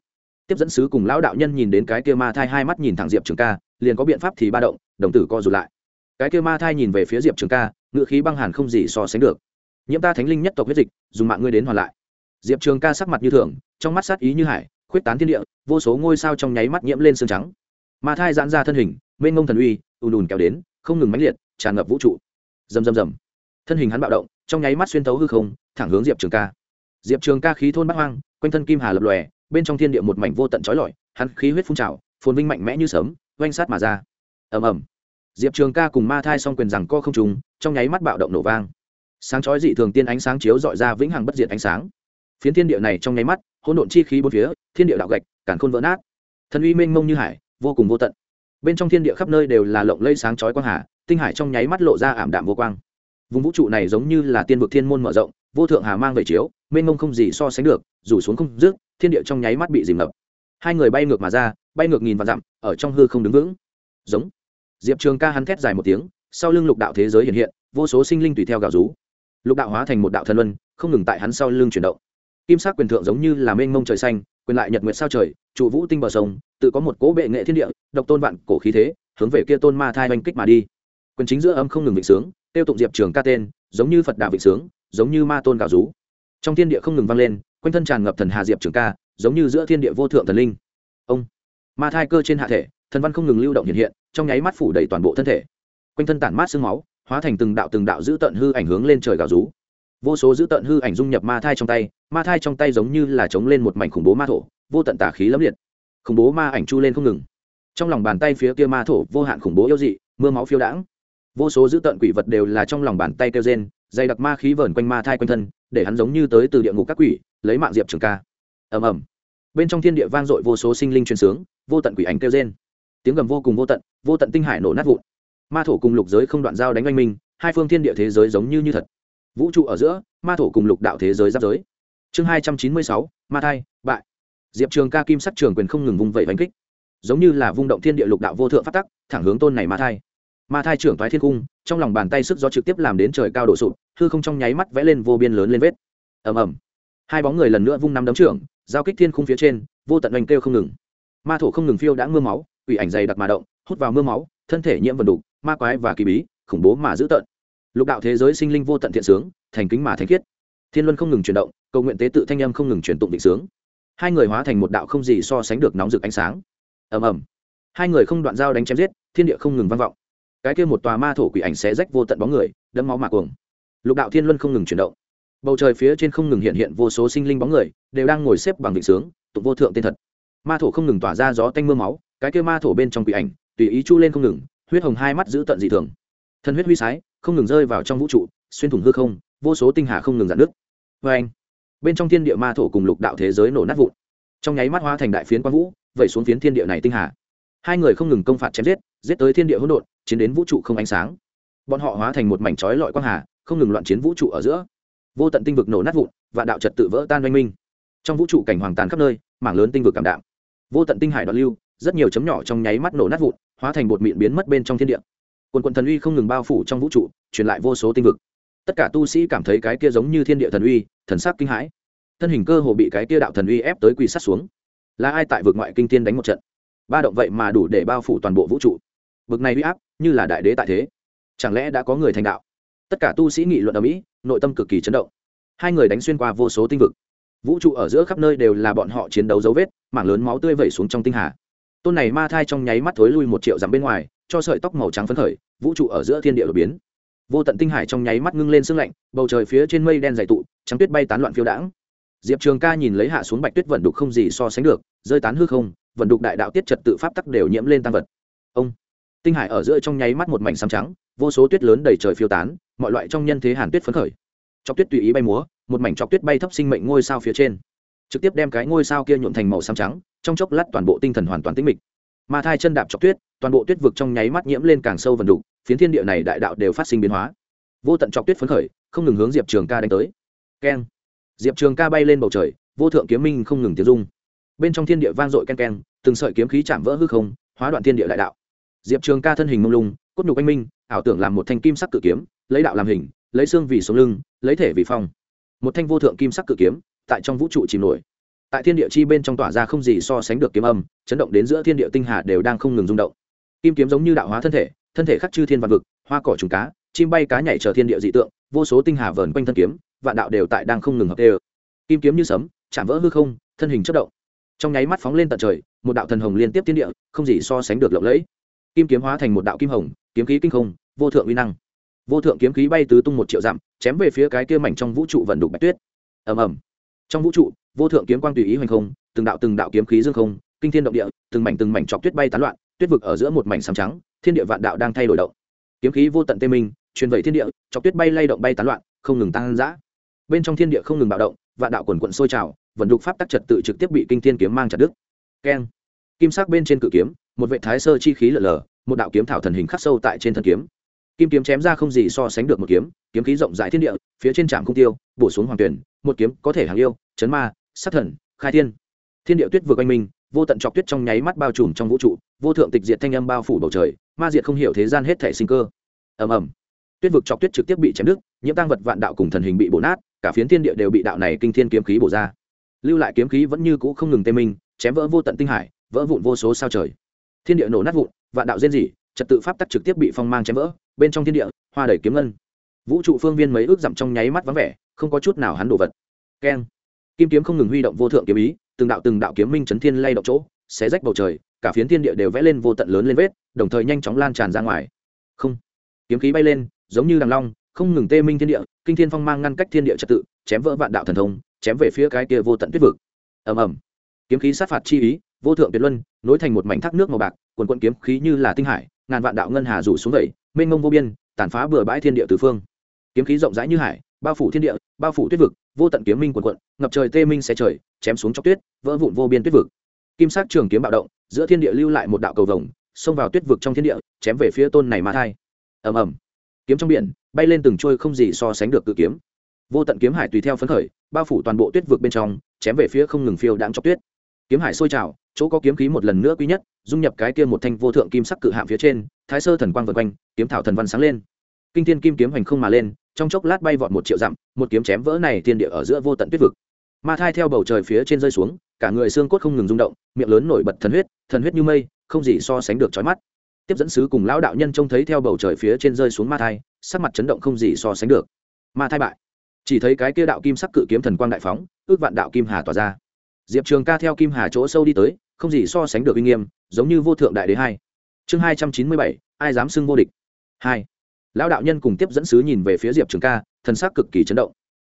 tiếp dẫn sứ cùng lão đạo nhân nhìn đến cái kia ma thai hai mắt nhìn thẳng diệp trường ca, liền có biện pháp thì ba động, đồng tử co rụt lại. Cái kia ma thai nhìn về phía diệp trường ca, ngựa khí băng hàn không gì so sánh được. Nhiễm ta thánh linh nhất tộc huyết dịch, dùng mạng ngươi đến hoàn lại. Diệp trường ca sắc mặt như thường, trong mắt sát ý như hải, khuyết tán thiên địa, vô số ngôi sao trong nháy mắt nhiễm lên xương trắng. Ma thai giãn ra thân hình, mênh ngông thần uy, ùn ùn kéo đến, không ngừng mãnh liệt, tràn ngập vũ trụ. Rầm rầm rầm. Thân hình hắn bạo động, trong nháy mắt xuyên tấu hư không, thẳng hướng diệp trường ca. Diệp trường ca khí thôn bắc hoang, quanh thân kim hà lập lòe bên trong thiên địa một mảnh vô tận trói lọi, hắn khí huyết phun trào, phồn vinh mạnh mẽ như sớm oanh sát mà ra. Ầm ầm. Diệp trường ca cùng ma thai s o n g quyền rằng co không trùng, trong nháy mắt bạo động nổ vang. Sáng chói dị thường tiên ánh sáng chiếu dọi ra vĩnh hằng bất diệt ánh sáng. Phiến thiên địa này trong nháy mắt, hỗn độn chi khí bốn phía, thiên địa đạo gạch cản khôn vỡ nát. Thần uy mênh mông như hải, vô cùng vô tận. Bên trong thiên địa khắp nơi đều là lộng lây sáng chói quang hà, tinh hải trong nháy mắt lộ ra ảm đạm vô quang. Vùng vũ trụ này giống như là tiên vực thiên môn mở rộng, vô thượng hà mang về chiếu, mênh mông không gì so sánh được, rủ xuống không rước thiên địa trong nháy mắt bị dìm ngập. Hai người bay ngược mà ra, bay ngược nghìn vạn dặm, ở trong hư không đứng vững. Giống. Diệp trường ca hắn thét dài một tiếng, sau lưng lục đạo thế giới hiện hiện, vô số sinh linh tùy theo gào rú. Lục đạo hóa thành một đạo thần luân, không ngừng tại hắn sau lưng chuyển động. Kim sắc quyền thượng giống như là mênh mông trời xanh, quyền lại nhật nguyệt sao trời, trụ vũ tinh bờ sông, tự có một cỗ bệ nghệ thiên địa, độc tôn vạn cổ khí thế, hướng về kia tôn ma thai oanh kích mà đi. Quyền chính giữa âm không ngừng vịnh sướng, tiêu tụng diệp trường ca tên, giống như phật đạo vịnh sướng, giống như ma tôn gào rú. Trong thiên địa không ngừng vang lên quanh thân tràn ngập thần hà diệp trường ca, giống như giữa thiên địa vô thượng thần linh. Ông, ma thai cơ trên hạ thể, thần văn không ngừng lưu động hiện hiện, trong nháy mắt phủ đầy toàn bộ thân thể. Quanh thân tản mát sương máu, hóa thành từng đạo từng đạo giữ tận hư ảnh hướng lên trời gào rú. Vô số giữ tận hư ảnh dung nhập ma thai trong tay, ma thai trong tay giống như là chống lên một mảnh khủng bố ma thổ, vô tận tả khí lẫm liệt. Khủng bố ma ảnh chu lên không ngừng. Trong lòng bàn tay phía kia ma thổ vô hạn khủng bố yêu dị, mưa máu phiêu đãng. Vô số giữ tận quỷ vật đều là trong lòng bàn tay kêu rên dày đặc ma khí vờn quanh ma thai quanh thân, để hắn giống như tới từ địa ngục các quỷ, lấy mạng diệp trường ca. Ầm ầm. Bên trong thiên địa vang dội vô số sinh linh truyền sướng, vô tận quỷ ảnh kêu rên. Tiếng gầm vô cùng vô tận vô tận tinh hải nổ nát vụn. Ma thổ cùng lục giới không đoạn giao đánh oanh minh, hai phương thiên địa thế giới giống như như thật. Vũ trụ ở giữa, ma thổ cùng lục đạo thế giới giáp giới. Chương hai trăm chín mươi sáu, ma thai, bại. Diệp trường ca kim sắc trường quyền không ngừng vung vẩy đánh kích. Giống như là vung động thiên địa lục đạo vô thượng phát tắc, thẳng hướng tôn này ma thai ma thai trưởng thoái thiên cung, trong lòng bàn tay sức gió trực tiếp làm đến trời cao đổ sụp, hư không trong nháy mắt vẽ lên vô biên lớn lên vết. Ầm ầm. Hai bóng người lần nữa vung năm đấm trưởng, giao kích thiên khung phía trên, vô tận oanh kêu không ngừng. Ma thổ không ngừng phiêu đã mưa máu ủy ảnh dày đặc mà động, hút vào mưa máu, thân thể nhiễm vần đục, ma quái và kỳ bí, khủng bố mà dữ tợn. Lục đạo thế giới sinh linh vô tận thiện sướng, thành kính mà thanh khiết. Thiên luân không ngừng chuyển động, cầu nguyện tế tự thanh âm không ngừng chuyển tụng định sướng. Hai người hóa thành một đạo không gì so sánh được nóng rực ánh sáng. Ầm ầm. Hai người không đoạn dao đánh chém giết, thiên địa không ngừng vang vọng cái kia một tòa ma thổ quỷ ảnh sẽ rách vô tận bóng người, đẫm máu mạc cuồng. Lục đạo thiên luân không ngừng chuyển động. Bầu trời phía trên không ngừng hiện hiện vô số sinh linh bóng người, đều đang ngồi xếp bằng vị sướng, tụng vô thượng tên thật. Ma thổ không ngừng tỏa ra gió tanh mưa máu, cái kia ma thổ bên trong quỷ ảnh, tùy ý chu lên không ngừng, huyết hồng hai mắt giữ tận dị thường. Thân huyết huy sái, không ngừng rơi vào trong vũ trụ, xuyên thủng hư không, vô số tinh hà không ngừng dạn nước vê anh, bên trong thiên địa ma thổ cùng lục đạo thế giới nổ nát vụn. Trong nháy mắt hóa thành đại phiến quang vũ, vẩy xuống phiến thiên địa này tinh hà. Hai người không ngừng công phạt chém giết giết tới thiên địa hỗn độn, chiến đến vũ trụ không ánh sáng. Bọn họ hóa thành một mảnh trói lọi quang hà, không ngừng loạn chiến vũ trụ ở giữa. Vô tận tinh vực nổ nát vụn và đạo trật tự vỡ tan oanh minh. Trong vũ trụ cảnh hoàng tàn khắp nơi, mảng lớn tinh vực cảm đạm. Vô tận tinh hải đoạn lưu, rất nhiều chấm nhỏ trong nháy mắt nổ nát vụn, hóa thành bột mịn biến mất bên trong thiên địa. Quần quần thần uy không ngừng bao phủ trong vũ trụ, truyền lại vô số tinh vực. Tất cả tu sĩ cảm thấy cái kia giống như thiên địa thần uy, thần sắc kinh hãi. Thân hình cơ hồ bị cái kia đạo thần uy ép tới quỳ sát xuống. Là ai tại vực ngoại kinh tiên đánh một trận? Ba động vậy mà đủ để bao phủ toàn bộ vũ trụ bực này uy áp, như là đại đế tại thế. Chẳng lẽ đã có người thành đạo? Tất cả tu sĩ nghị luận ở mỹ, nội tâm cực kỳ chấn động. Hai người đánh xuyên qua vô số tinh vực. Vũ trụ ở giữa khắp nơi đều là bọn họ chiến đấu dấu vết, mảng lớn máu tươi vẩy xuống trong tinh hà. Tôn này ma thai trong nháy mắt thối lui một triệu dặm bên ngoài, cho sợi tóc màu trắng phấn khởi, vũ trụ ở giữa thiên địa đột biến. Vô tận tinh hải trong nháy mắt ngưng lên sương lạnh, bầu trời phía trên mây đen dày tụ, trắng tuyết bay tán loạn phiêu đãng. Diệp trường ca nhìn lấy hạ xuống bạch tuyết vận đục không gì so sánh được, rơi tán hư không, vận đục đại đạo tiết trật tự pháp tắc đều nhiễm lên tăng vật. Ông! Tinh hải ở giữa trong nháy mắt một mảnh xám trắng, vô số tuyết lớn đầy trời phiêu tán, mọi loại trong nhân thế hàn tuyết phấn khởi. Chọc tuyết tùy ý bay múa, một mảnh chọc tuyết bay thấp sinh mệnh ngôi sao phía trên. Trực tiếp đem cái ngôi sao kia nhuộm thành màu xám trắng, trong chốc lát toàn bộ tinh thần hoàn toàn tĩnh mịch. Ma thai chân đạp chọc tuyết, toàn bộ tuyết vực trong nháy mắt nhiễm lên càng sâu vần đục, phiến thiên địa này đại đạo đều phát sinh biến hóa. Vô tận chọc tuyết phấn khởi, không ngừng hướng diệp trường ca đánh tới. Keng. Diệp trường ca bay lên bầu trời, vô thượng kiếm minh không ngừng tiếng dung. Bên trong thiên địa vang dội ken ken từng sợi kiếm khí chạm vỡ hư không, hóa đoạn thiên địa đại đạo diệp trường ca thân hình mông lung, cốt nhục anh minh, ảo tưởng làm một thanh kim sắc cự kiếm, lấy đạo làm hình, lấy xương vì sống lưng, lấy thể vì phong. Một thanh vô thượng kim sắc cự kiếm, tại trong vũ trụ chìm nổi. Tại thiên địa chi bên trong tỏa ra không gì so sánh được kiếm âm, chấn động đến giữa thiên địa tinh hà đều đang không ngừng rung động. Kim kiếm giống như đạo hóa thân thể thân thể khắc chư thiên văn vực, hoa cỏ trùng cá, chim bay cá nhảy chờ thiên địa dị tượng, vô số tinh hà vờn quanh thân kiếm, vạn đạo đều tại đang không ngừng hợp đê kim kiếm như sấm, chạm vỡ hư không, thân hình chất động. Trong nháy mắt phóng lên tận trời, một đạo thần hồng liên tiếp thiên địa, không gì so sánh được lộng lẫy kim kiếm hóa thành một đạo kim hồng, kiếm khí kinh không, vô thượng uy năng. Vô thượng kiếm khí bay tứ tung một triệu dặm, chém về phía cái kia mảnh trong vũ trụ vận đục bạch tuyết. Ầm ầm. Trong vũ trụ, vô thượng kiếm quang tùy ý hoành không, từng đạo từng đạo kiếm khí dương không, kinh thiên động địa, từng mảnh từng mảnh chọc tuyết bay tán loạn, tuyết vực ở giữa một mảnh sám trắng, thiên địa vạn đạo đang thay đổi động. Kiếm khí vô tận tê minh, truyền vẩy thiên địa, chọc tuyết bay lay động bay tán loạn, không ngừng tăng dã bên trong thiên địa không ngừng bạo động, vạn đạo quần quận sôi trào, vận đục pháp tắc trật tự trực tiếp bị kinh thiên kiếm mang chặt đứt. Keng. Kim sắc bên trên cự kiếm một vệ thái sơ chi khí lở lở, một đạo kiếm thảo thần hình khắc sâu tại trên thân kiếm. Kim kiếm chém ra không gì so sánh được một kiếm kiếm khí rộng rãi thiên địa, phía trên trạm cung tiêu, bổ xuống hoàng tuyển, một kiếm có thể hàng yêu, chấn ma, sát thần, khai thiên. Thiên địa tuyết vừa quanh minh, vô tận trọc tuyết trong nháy mắt bao trùm trong vũ trụ, vô thượng tịch diệt thanh âm bao phủ bầu trời, ma diệt không hiểu thế gian hết thể sinh cơ. Ầm ầm. Tuyết vực trọc tuyết trực tiếp bị chém đứt, nhiễm tăng vật vạn đạo cùng thần hình bị bổ nát, cả phiến thiên địa đều bị đạo này kinh thiên kiếm khí bổ ra. Lưu lại kiếm khí vẫn như cũ không ngừng tê minh, chém vỡ vô tận tinh hải, vỡ vụn vô số sao trời thiên địa nổ nát vụn, vạn đạo rên rỉ, trật tự pháp tắc trực tiếp bị phong mang chém vỡ, bên trong thiên địa, hoa đầy kiếm ngân. Vũ trụ phương viên mấy ước dặm trong nháy mắt vắng vẻ, không có chút nào hắn đổ vật. Keng. Kim kiếm không ngừng huy động vô thượng kiếm ý, từng đạo từng đạo kiếm minh chấn thiên lay động chỗ, xé rách bầu trời, cả phiến thiên địa đều vẽ lên vô tận lớn lên vết, đồng thời nhanh chóng lan tràn ra ngoài. Không. Kiếm khí bay lên, giống như đằng long, không ngừng tê minh thiên địa, kinh thiên phong mang ngăn cách thiên địa trật tự, chém vỡ vạn đạo thần thông, chém về phía cái kia vô tận tuyết vực. Ầm ầm. Kiếm khí sát phạt chi ý vô thượng tuyệt luân, nối thành một mảnh thác nước màu bạc, quần quận kiếm khí như là tinh hải, ngàn vạn đạo ngân hà rủ xuống vẩy mênh mông vô biên, tàn phá bừa bãi thiên địa tứ phương. Kiếm khí rộng rãi như hải, bao phủ thiên địa, bao phủ tuyết vực, vô tận kiếm minh quần quận, ngập trời tê minh xe trời, chém xuống trong tuyết, vỡ vụn vô biên tuyết vực. Kim sắc trường kiếm bạo động, giữa thiên địa lưu lại một đạo cầu vồng, xông vào tuyết vực trong thiên địa, chém về phía tôn này ma thai. Ầm ầm. Kiếm trong biển, bay lên từng trôi không gì so sánh được cự kiếm. Vô tận kiếm hải tùy theo phấn khởi, bao phủ toàn bộ tuyết vực bên trong, chém về phía không ngừng phiêu đáng chóc tuyết kiếm hải sôi trào, chỗ có kiếm khí một lần nữa quý nhất, dung nhập cái kia một thanh vô thượng kim sắc cự hạm phía trên, thái sơ thần quang vượt quanh, kiếm thảo thần văn sáng lên. Kinh thiên kim kiếm hành không mà lên, trong chốc lát bay vọt một triệu dặm, một kiếm chém vỡ này thiên địa ở giữa vô tận tuyết vực. Ma thai theo bầu trời phía trên rơi xuống, cả người xương cốt không ngừng rung động, miệng lớn nổi bật thần huyết thần huyết như mây, không gì so sánh được trói mắt. Tiếp dẫn sứ cùng lão đạo nhân trông thấy theo bầu trời phía trên rơi xuống ma thai, sắc mặt chấn động không gì so sánh được. Ma thai bại. Chỉ thấy cái kia đạo kim sắc cự kiếm thần quang đại phóng, ước vạn đạo kim hà tỏa ra diệp trường ca theo kim hà chỗ sâu đi tới, không gì so sánh được uy nghiêm, giống như vô thượng đại đế hai. Chương hai trăm chín mươi bảy, ai dám xưng vô địch? Hai. Lão đạo nhân cùng tiếp dẫn sứ nhìn về phía diệp trường ca, thần xác cực kỳ chấn động.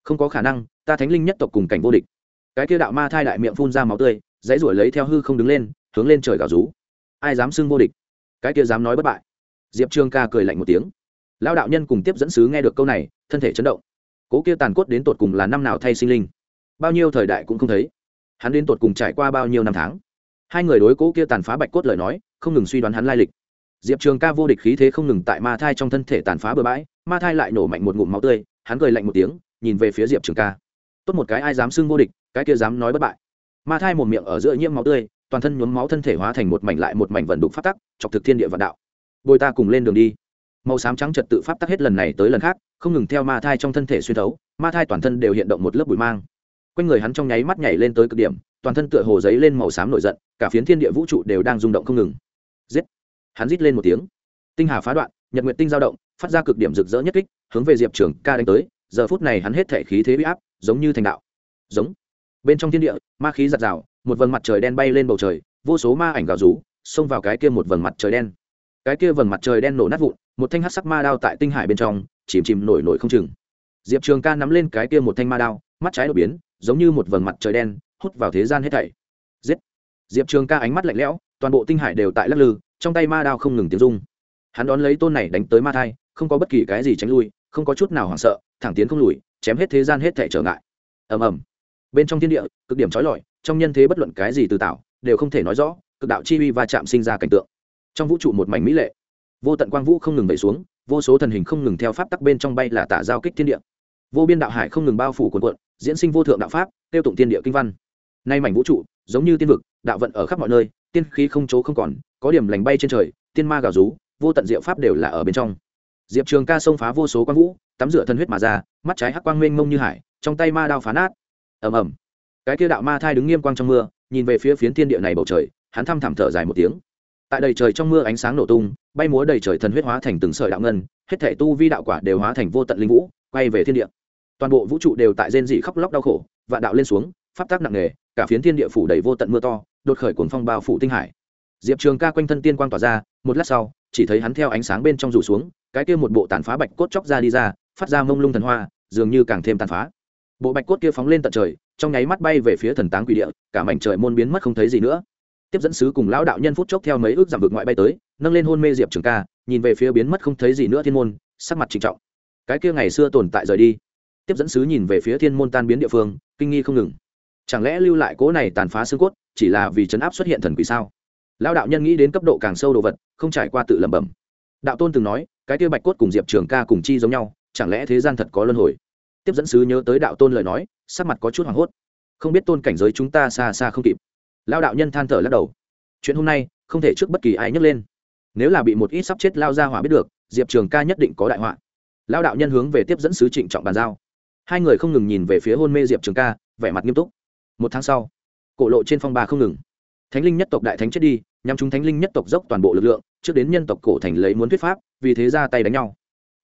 Không có khả năng, ta thánh linh nhất tộc cùng cảnh vô địch. Cái kia đạo ma thai đại miệng phun ra máu tươi, dãy ruổi lấy theo hư không đứng lên, hướng lên trời gào rú. Ai dám xưng vô địch? Cái kia dám nói bất bại. Diệp trường ca cười lạnh một tiếng. Lão đạo nhân cùng tiếp dẫn sứ nghe được câu này, thân thể chấn động. Cố kia tàn cốt đến tột cùng là năm nào thay sinh linh? Bao nhiêu thời đại cũng không thấy hắn đến tột cùng trải qua bao nhiêu năm tháng. Hai người đối cố kia tàn phá bạch cốt lời nói, không ngừng suy đoán hắn lai lịch. Diệp trường ca vô địch khí thế không ngừng tại ma thai trong thân thể tàn phá bừa bãi, ma thai lại nổ mạnh một ngụm máu tươi, hắn cười lạnh một tiếng, nhìn về phía diệp trường ca. Tốt một cái ai dám xưng vô địch, cái kia dám nói bất bại. Ma thai một miệng ở giữa nhiễm máu tươi, toàn thân nhuốm máu thân thể hóa thành một mảnh lại một mảnh vận đục phát tắc, chọc thực thiên địa vạn đạo. Bồi ta cùng lên đường đi. Màu xám trắng trật tự pháp tắc hết lần này tới lần khác, không ngừng theo ma thai trong thân thể xuyên thấu, ma thai toàn thân đều hiện động một lớp bụi mang quanh người hắn trong nháy mắt nhảy lên tới cực điểm, toàn thân tựa hồ giấy lên màu xám nổi giận, cả phiến thiên địa vũ trụ đều đang rung động không ngừng. Giết! Hắn rít lên một tiếng. Tinh hà phá đoạn, nhật nguyệt tinh dao động, phát ra cực điểm rực rỡ nhất kích, hướng về diệp trường ca đánh tới. Giờ phút này hắn hết thể khí thế bị áp, giống như thành đạo. Giống! Bên trong thiên địa, ma khí giặt rào, một vầng mặt trời đen bay lên bầu trời, vô số ma ảnh gào rú, xông vào cái kia một vầng mặt trời đen. Cái kia vầng mặt trời đen nổ nát vụn, một thanh hát sắc ma đao tại tinh hải bên trong, chìm chìm nổi nổi không chừng. Diệp trường ca nắm lên cái kia một thanh ma đao, mắt trái đột biến giống như một vầng mặt trời đen, hút vào thế gian hết thảy. Giết! Diệp trường ca ánh mắt lạnh lẽo, toàn bộ tinh hải đều tại lắc lư, trong tay ma đao không ngừng tiếng rung. Hắn đón lấy tôn này đánh tới ma thai, không có bất kỳ cái gì tránh lui, không có chút nào hoảng sợ, thẳng tiến không lùi, chém hết thế gian hết thảy trở ngại. Ầm ầm. Bên trong thiên địa, cực điểm trói lọi, trong nhân thế bất luận cái gì từ tạo, đều không thể nói rõ, cực đạo chi uy và chạm sinh ra cảnh tượng. Trong vũ trụ một mảnh mỹ lệ, vô tận quang vũ không ngừng vẩy xuống, vô số thần hình không ngừng theo pháp tắc bên trong bay là tả giao kích thiên địa. Vô biên đạo hải không ngừng bao phủ cuồn cuộn diễn sinh vô thượng đạo pháp, tiêu tụng tiên địa kinh văn. Nay mảnh vũ trụ, giống như tiên vực, đạo vận ở khắp mọi nơi, tiên khí không chỗ không còn, có điểm lành bay trên trời, tiên ma gào rú, vô tận diệu pháp đều là ở bên trong. Diệp trường ca xông phá vô số quang vũ, tắm rửa thân huyết mà ra, mắt trái hắc quang mênh mông như hải, trong tay ma đao phá nát. Ầm ầm. Cái kia đạo ma thai đứng nghiêm quang trong mưa, nhìn về phía phiến thiên địa này bầu trời, hắn thăm thảm thở dài một tiếng. Tại đầy trời trong mưa ánh sáng nổ tung, bay múa đầy trời thần huyết hóa thành từng sợi đạo ngân, hết thể tu vi đạo quả đều hóa thành vô tận linh vũ, quay về thiên địa toàn bộ vũ trụ đều tại rên dị khóc lóc đau khổ và đạo lên xuống, pháp tác nặng nề, cả phiến thiên địa phủ đầy vô tận mưa to, đột khởi cuồng phong bao phủ tinh hải. Diệp trường ca quanh thân tiên quang tỏa ra, một lát sau, chỉ thấy hắn theo ánh sáng bên trong rủ xuống, cái kia một bộ tàn phá bạch cốt chóc ra đi ra, phát ra mông lung thần hoa, dường như càng thêm tàn phá. Bộ bạch cốt kia phóng lên tận trời, trong nháy mắt bay về phía thần táng quỷ địa, cả mảnh trời môn biến mất không thấy gì nữa. Tiếp dẫn sứ cùng lão đạo nhân phút chốc theo mấy ước giảm vực ngoại bay tới, nâng lên hôn mê diệp trường ca, nhìn về phía biến mất không thấy gì nữa thiên môn, sắc mặt trịnh trọng. Cái kia ngày xưa tồn tại rời đi tiếp dẫn sứ nhìn về phía thiên môn tan biến địa phương, kinh nghi không ngừng. Chẳng lẽ lưu lại cố này tàn phá xương cốt chỉ là vì chấn áp xuất hiện thần quỷ sao? Lão đạo nhân nghĩ đến cấp độ càng sâu đồ vật, không trải qua tự lẩm bẩm. Đạo tôn từng nói, cái tiêu bạch cốt cùng diệp trường ca cùng chi giống nhau, chẳng lẽ thế gian thật có luân hồi? Tiếp dẫn sứ nhớ tới đạo tôn lời nói, sắc mặt có chút hoảng hốt. Không biết tôn cảnh giới chúng ta xa xa không kịp. Lao đạo nhân than thở lắc đầu. Chuyện hôm nay, không thể trước bất kỳ ai nhấc lên. Nếu là bị một ít sắp chết lao ra hỏa biết được, diệp trường ca nhất định có đại họa. Lao đạo nhân hướng về tiếp dẫn sứ trịnh trọng bàn giao hai người không ngừng nhìn về phía hôn mê diệp trường ca, vẻ mặt nghiêm túc. Một tháng sau, cổ lộ trên phong ba không ngừng. Thánh linh nhất tộc đại thánh chết đi nhằm chúng thánh linh nhất tộc dốc toàn bộ lực lượng, trước đến nhân tộc cổ thành lấy muốn thuyết pháp, vì thế ra tay đánh nhau.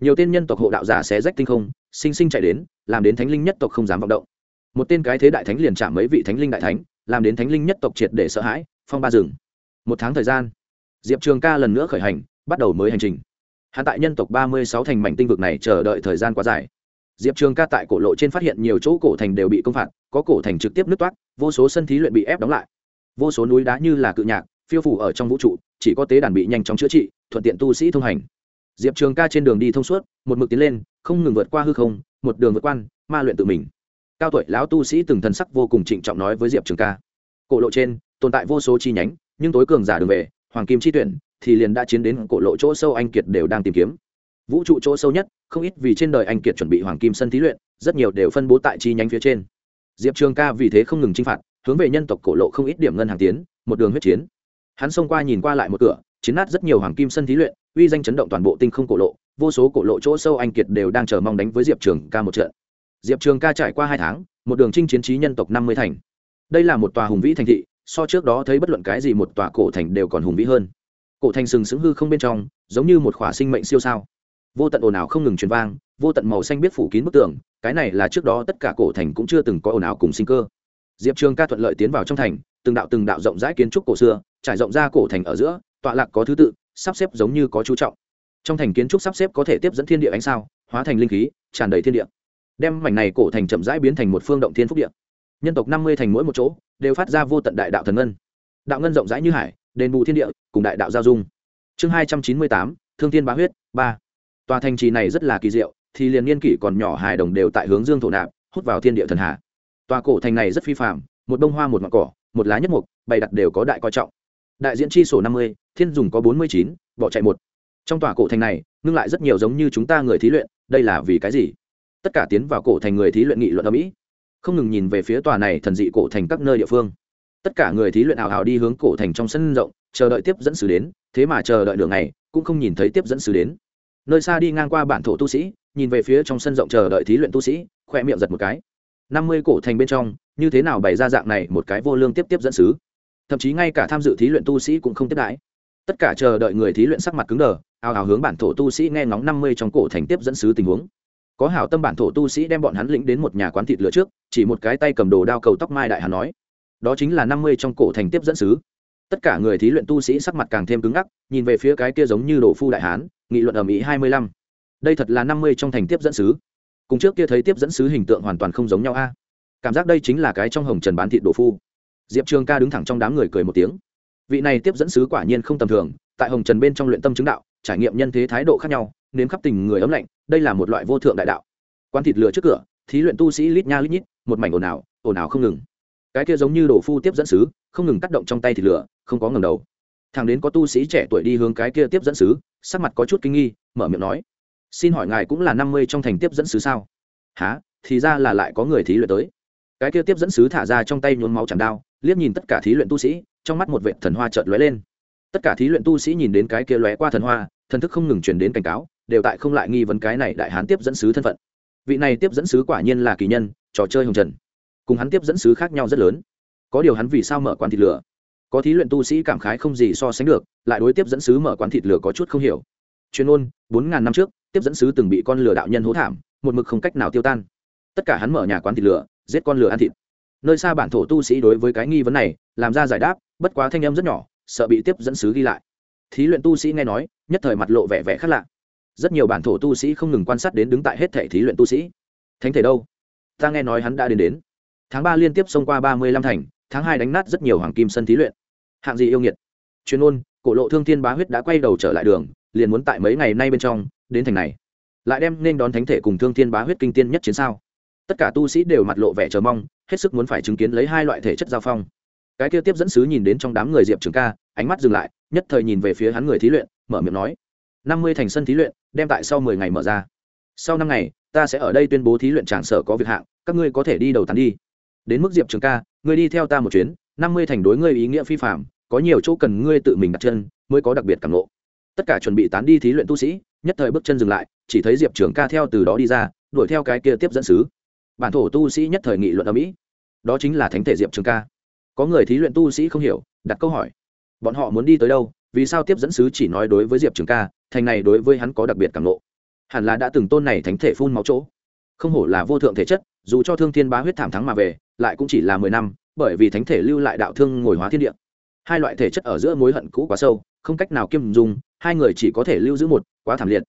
Nhiều tên nhân tộc hộ đạo giả xé rách tinh không, sinh sinh chạy đến, làm đến thánh linh nhất tộc không dám vọng động. Một tên cái thế đại thánh liền chạm mấy vị thánh linh đại thánh, làm đến thánh linh nhất tộc triệt để sợ hãi, phong ba rừng một tháng thời gian, diệp trường ca lần nữa khởi hành, bắt đầu mới hành trình. Hạ tại nhân tộc ba mươi sáu thành mảnh tinh vực này chờ đợi thời gian quá dài diệp trường ca tại cổ lộ trên phát hiện nhiều chỗ cổ thành đều bị công phạt, có cổ thành trực tiếp nứt toát vô số sân thí luyện bị ép đóng lại. Vô số núi đá như là cự nhạc, phiêu phủ ở trong vũ trụ, chỉ có tế đàn bị nhanh chóng chữa trị, thuận tiện tu sĩ thông hành. Diệp trường ca trên đường đi thông suốt, một mực tiến lên, không ngừng vượt qua hư không, một đường vượt quan ma luyện tự mình. Cao tuổi lão tu sĩ từng thần sắc vô cùng trịnh trọng nói với diệp trường ca. Cổ lộ trên, tồn tại vô số chi nhánh, nhưng tối cường giả đường về, hoàng kim chi tuyển, thì liền đã chiến đến cổ lộ chỗ sâu anh kiệt đều đang tìm kiếm vũ trụ chỗ sâu nhất, không ít vì trên đời anh kiệt chuẩn bị hoàng kim sân thí luyện, rất nhiều đều phân bố tại chi nhánh phía trên. Diệp trường ca vì thế không ngừng chinh phạt, hướng về nhân tộc cổ lộ không ít điểm ngân hàng tiến, một đường huyết chiến. Hắn xông qua nhìn qua lại một cửa, chiến nát rất nhiều hoàng kim sân thí luyện, uy danh chấn động toàn bộ tinh không cổ lộ, vô số cổ lộ chỗ sâu anh kiệt đều đang chờ mong đánh với diệp trường ca một trận. Diệp trường ca trải qua hai tháng, một đường trinh chiến trí nhân tộc năm mươi thành. Đây là một tòa hùng vĩ thành thị, so trước đó thấy bất luận cái gì một tòa cổ thành đều còn hùng vĩ hơn. Cổ thành sừng sững hư không bên trong, giống như một khỏa sinh mệnh siêu sao vô tận ồn ào không ngừng truyền vang, vô tận màu xanh biết phủ kín bức tường, cái này là trước đó tất cả cổ thành cũng chưa từng có ồn ào cùng sinh cơ. Diệp trường ca thuận lợi tiến vào trong thành, từng đạo từng đạo rộng rãi kiến trúc cổ xưa, trải rộng ra cổ thành ở giữa, tọa lạc có thứ tự, sắp xếp giống như có chú trọng. Trong thành kiến trúc sắp xếp có thể tiếp dẫn thiên địa ánh sao, hóa thành linh khí, tràn đầy thiên địa. Đem mảnh này cổ thành chậm rãi biến thành một phương động thiên phúc địa. Nhân tộc năm mươi thành mỗi một chỗ, đều phát ra vô tận đại đạo thần ngân. Đạo ngân rộng rãi như hải, đền bù thiên địa, cùng đại đạo giao dung. Chương hai trăm chín mươi tám, thương thiên bá huyết, ba tòa thành trì này rất là kỳ diệu, thì liền niên kỷ còn nhỏ hài đồng đều tại hướng dương thổ nạp, hút vào thiên địa thần hà. Tòa cổ thành này rất phi phạm một bông hoa một mặt cỏ, một lá nhất mục, bày đặt đều có đại coi trọng. Đại diễn chi sổ năm mươi, thiên dùng có bốn mươi chín, bỏ chạy một. Trong tòa cổ thành này, ngưng lại rất nhiều giống như chúng ta người thí luyện, đây là vì cái gì? Tất cả tiến vào cổ thành người thí luyện nghị luận ở mỹ. Không ngừng nhìn về phía tòa này thần dị cổ thành các nơi địa phương. Tất cả người thí luyện ảo hào đi hướng cổ thành trong sân rộng, chờ đợi tiếp dẫn sứ đến, thế mà chờ đợi đường này cũng không nhìn thấy tiếp dẫn sứ đến nơi xa đi ngang qua bản thổ tu sĩ, nhìn về phía trong sân rộng chờ đợi thí luyện tu sĩ khoe miệng giật một cái. Năm mươi cổ thành bên trong, như thế nào bày ra dạng này một cái vô lương tiếp tiếp dẫn sứ? Thậm chí ngay cả tham dự thí luyện tu sĩ cũng không tiếp đãi. Tất cả chờ đợi người thí luyện sắc mặt cứng đờ, ào ào hướng bản thổ tu sĩ nghe ngóng năm mươi trong cổ thành tiếp dẫn sứ tình huống. Có hảo tâm bản thổ tu sĩ đem bọn hắn lĩnh đến một nhà quán thịt lửa trước, chỉ một cái tay cầm đồ đao cầu tóc mai đại hà nói. Đó chính là năm mươi trong cổ thành tiếp dẫn sứ tất cả người thí luyện tu sĩ sắc mặt càng thêm cứng ngắc, nhìn về phía cái kia giống như đồ phu đại hán, nghị luận ở mỹ hai mươi lăm. Đây thật là năm mươi trong thành tiếp dẫn sứ. Cùng trước kia thấy tiếp dẫn sứ hình tượng hoàn toàn không giống nhau a. Cảm giác đây chính là cái trong hồng trần bán thịt đồ phu. Diệp trường ca đứng thẳng trong đám người cười một tiếng. Vị này tiếp dẫn sứ quả nhiên không tầm thường, tại hồng trần bên trong luyện tâm chứng đạo, trải nghiệm nhân thế thái độ khác nhau, nếm khắp tình người ấm lạnh, đây là một loại vô thượng đại đạo. Quan thịt lửa trước cửa, thí luyện tu sĩ lít nha lít nhít, một mảnh ồn ào ồn ào không ngừng. Cái kia giống như đồ phu tiếp dẫn sứ không ngừng cắt động trong tay thịt lửa, không có ngầm đầu. Thằng đến có tu sĩ trẻ tuổi đi hướng cái kia tiếp dẫn sứ, sắc mặt có chút kinh nghi, mở miệng nói, xin hỏi ngài cũng là năm mươi trong thành tiếp dẫn sứ sao? Há thì ra là lại có người thí luyện tới. Cái kia tiếp dẫn sứ thả ra trong tay nhuốm máu chẳng đao, liếc nhìn tất cả thí luyện tu sĩ, trong mắt một vệ thần hoa chợt lóe lên. Tất cả thí luyện tu sĩ nhìn đến cái kia lóe qua thần hoa, thần thức không ngừng chuyển đến cảnh cáo, đều tại không lại nghi vấn cái này đại hán tiếp dẫn sứ thân phận. Vị này tiếp dẫn sứ quả nhiên là kỳ nhân, trò chơi hồng trần. Cùng hắn tiếp dẫn sứ khác nhau rất lớn có điều hắn vì sao mở quán thịt lửa? Có thí luyện tu sĩ cảm khái không gì so sánh được, lại đối tiếp dẫn sứ mở quán thịt lửa có chút không hiểu. Chuyên ôn bốn ngàn năm trước, tiếp dẫn sứ từng bị con lửa đạo nhân hố thảm, một mực không cách nào tiêu tan. Tất cả hắn mở nhà quán thịt lửa, giết con lửa ăn thịt. Nơi xa bản thổ tu sĩ đối với cái nghi vấn này, làm ra giải đáp, bất quá thanh âm rất nhỏ, sợ bị tiếp dẫn sứ ghi lại. Thí luyện tu sĩ nghe nói, nhất thời mặt lộ vẻ vẻ khác lạ. Rất nhiều bản thổ tu sĩ không ngừng quan sát đến đứng tại hết thể thí luyện tu sĩ. Thánh thể đâu? Ta nghe nói hắn đã đến đến. Tháng ba liên tiếp xông qua ba mươi lăm thành tháng hai đánh nát rất nhiều hoàng kim sân thí luyện. Hạng gì yêu nghiệt? Chuyên ôn cổ lộ thương thiên bá huyết đã quay đầu trở lại đường, liền muốn tại mấy ngày nay bên trong, đến thành này. Lại đem nên đón thánh thể cùng thương thiên bá huyết kinh tiên nhất chiến sao? Tất cả tu sĩ đều mặt lộ vẻ chờ mong, hết sức muốn phải chứng kiến lấy hai loại thể chất giao phong. Cái kia tiếp dẫn sứ nhìn đến trong đám người diệp trường ca, ánh mắt dừng lại, nhất thời nhìn về phía hắn người thí luyện, mở miệng nói, năm mươi thành sân thí luyện, đem tại sau mười ngày mở ra. Sau năm ngày, ta sẽ ở đây tuyên bố thí luyện tràng sở có việc hạng, các ngươi có thể đi đầu tán đi. Đến mức diệp trường ca ngươi đi theo ta một chuyến, năm mươi thành đối ngươi ý nghĩa phi phạm có nhiều chỗ cần ngươi tự mình đặt chân, mới có đặc biệt cảm lộ tất cả chuẩn bị tán đi thí luyện tu sĩ, nhất thời bước chân dừng lại, chỉ thấy diệp trường ca theo từ đó đi ra, đuổi theo cái kia tiếp dẫn sứ. Bản thổ tu sĩ nhất thời nghị luận ở mỹ đó chính là thánh thể diệp trường ca. Có người thí luyện tu sĩ không hiểu, đặt câu hỏi. Bọn họ muốn đi tới đâu, vì sao tiếp dẫn sứ chỉ nói đối với diệp trường ca, thành này đối với hắn có đặc biệt cảm lộ hẳn là đã từng tôn này thánh thể phun máu chỗ. Không hổ là vô thượng thể chất, dù cho thương thiên bá huyết thảm thắng mà về lại cũng chỉ là mười năm, bởi vì thánh thể lưu lại đạo thương ngồi hóa thiên địa. Hai loại thể chất ở giữa mối hận cũ quá sâu, không cách nào kiêm dùng hai người chỉ có thể lưu giữ một, quá thảm liệt.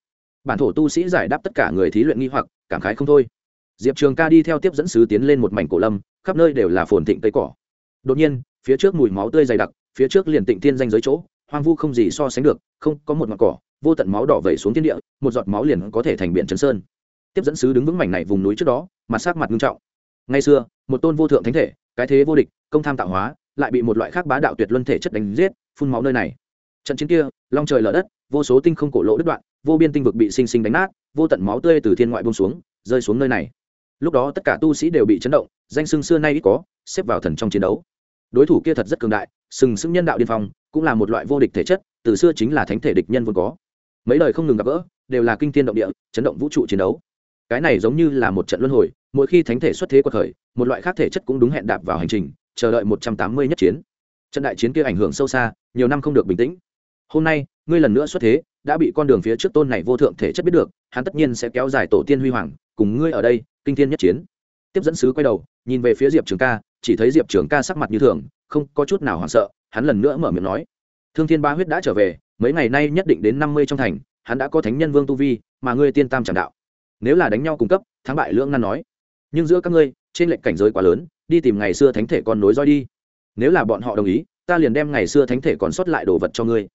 Bản thổ tu sĩ giải đáp tất cả người thí luyện nghi hoặc, cảm khái không thôi. Diệp trường ca đi theo tiếp dẫn sứ tiến lên một mảnh cổ lâm, khắp nơi đều là phồn thịnh cây cỏ. Đột nhiên, phía trước mùi máu tươi dày đặc, phía trước liền tịnh thiên danh giới chỗ, hoang vu không gì so sánh được, không, có một ngọn cỏ, vô tận máu đỏ vẩy xuống thiên địa, một giọt máu liền có thể thành biển trấn sơn. Tiếp dẫn sứ đứng vững mảnh này vùng núi trước đó, mặt sắc mặt nghiêm trọng. Ngay xưa một tôn vô thượng thánh thể, cái thế vô địch, công tham tạo hóa, lại bị một loại khác bá đạo tuyệt luân thể chất đánh giết, phun máu nơi này. Trận chiến kia, long trời lở đất, vô số tinh không cổ lỗ đứt đoạn, vô biên tinh vực bị sinh sinh đánh nát, vô tận máu tươi từ thiên ngoại bông xuống, rơi xuống nơi này. Lúc đó tất cả tu sĩ đều bị chấn động, danh sưng xưa nay ít có, xếp vào thần trong chiến đấu. Đối thủ kia thật rất cường đại, sừng sững nhân đạo điên phong, cũng là một loại vô địch thể chất, từ xưa chính là thánh thể địch nhân vốn có. Mấy lời không ngừng gặp gỡ, đều là kinh thiên động địa, chấn động vũ trụ chiến đấu. Cái này giống như là một trận luân hồi mỗi khi thánh thể xuất thế quật khởi, một loại khác thể chất cũng đúng hẹn đạp vào hành trình, chờ đợi một trăm tám mươi nhất chiến. Trận đại chiến kia ảnh hưởng sâu xa, nhiều năm không được bình tĩnh. Hôm nay, ngươi lần nữa xuất thế, đã bị con đường phía trước tôn này vô thượng thể chất biết được, hắn tất nhiên sẽ kéo dài tổ tiên huy hoàng, cùng ngươi ở đây, kinh thiên nhất chiến. Tiếp dẫn sứ quay đầu, nhìn về phía diệp trường ca, chỉ thấy diệp trường ca sắc mặt như thường, không có chút nào hoảng sợ, hắn lần nữa mở miệng nói. Thương thiên ba huyết đã trở về, mấy ngày nay nhất định đến năm mươi trong thành, hắn đã có thánh nhân vương tu vi, mà ngươi tiên tam tràng đạo. Nếu là đánh nhau cung cấp, thắng bại lưỡng nan nói nhưng giữa các ngươi, trên lệnh cảnh giới quá lớn, đi tìm ngày xưa thánh thể còn nối roi đi. Nếu là bọn họ đồng ý, ta liền đem ngày xưa thánh thể còn sót lại đồ vật cho ngươi.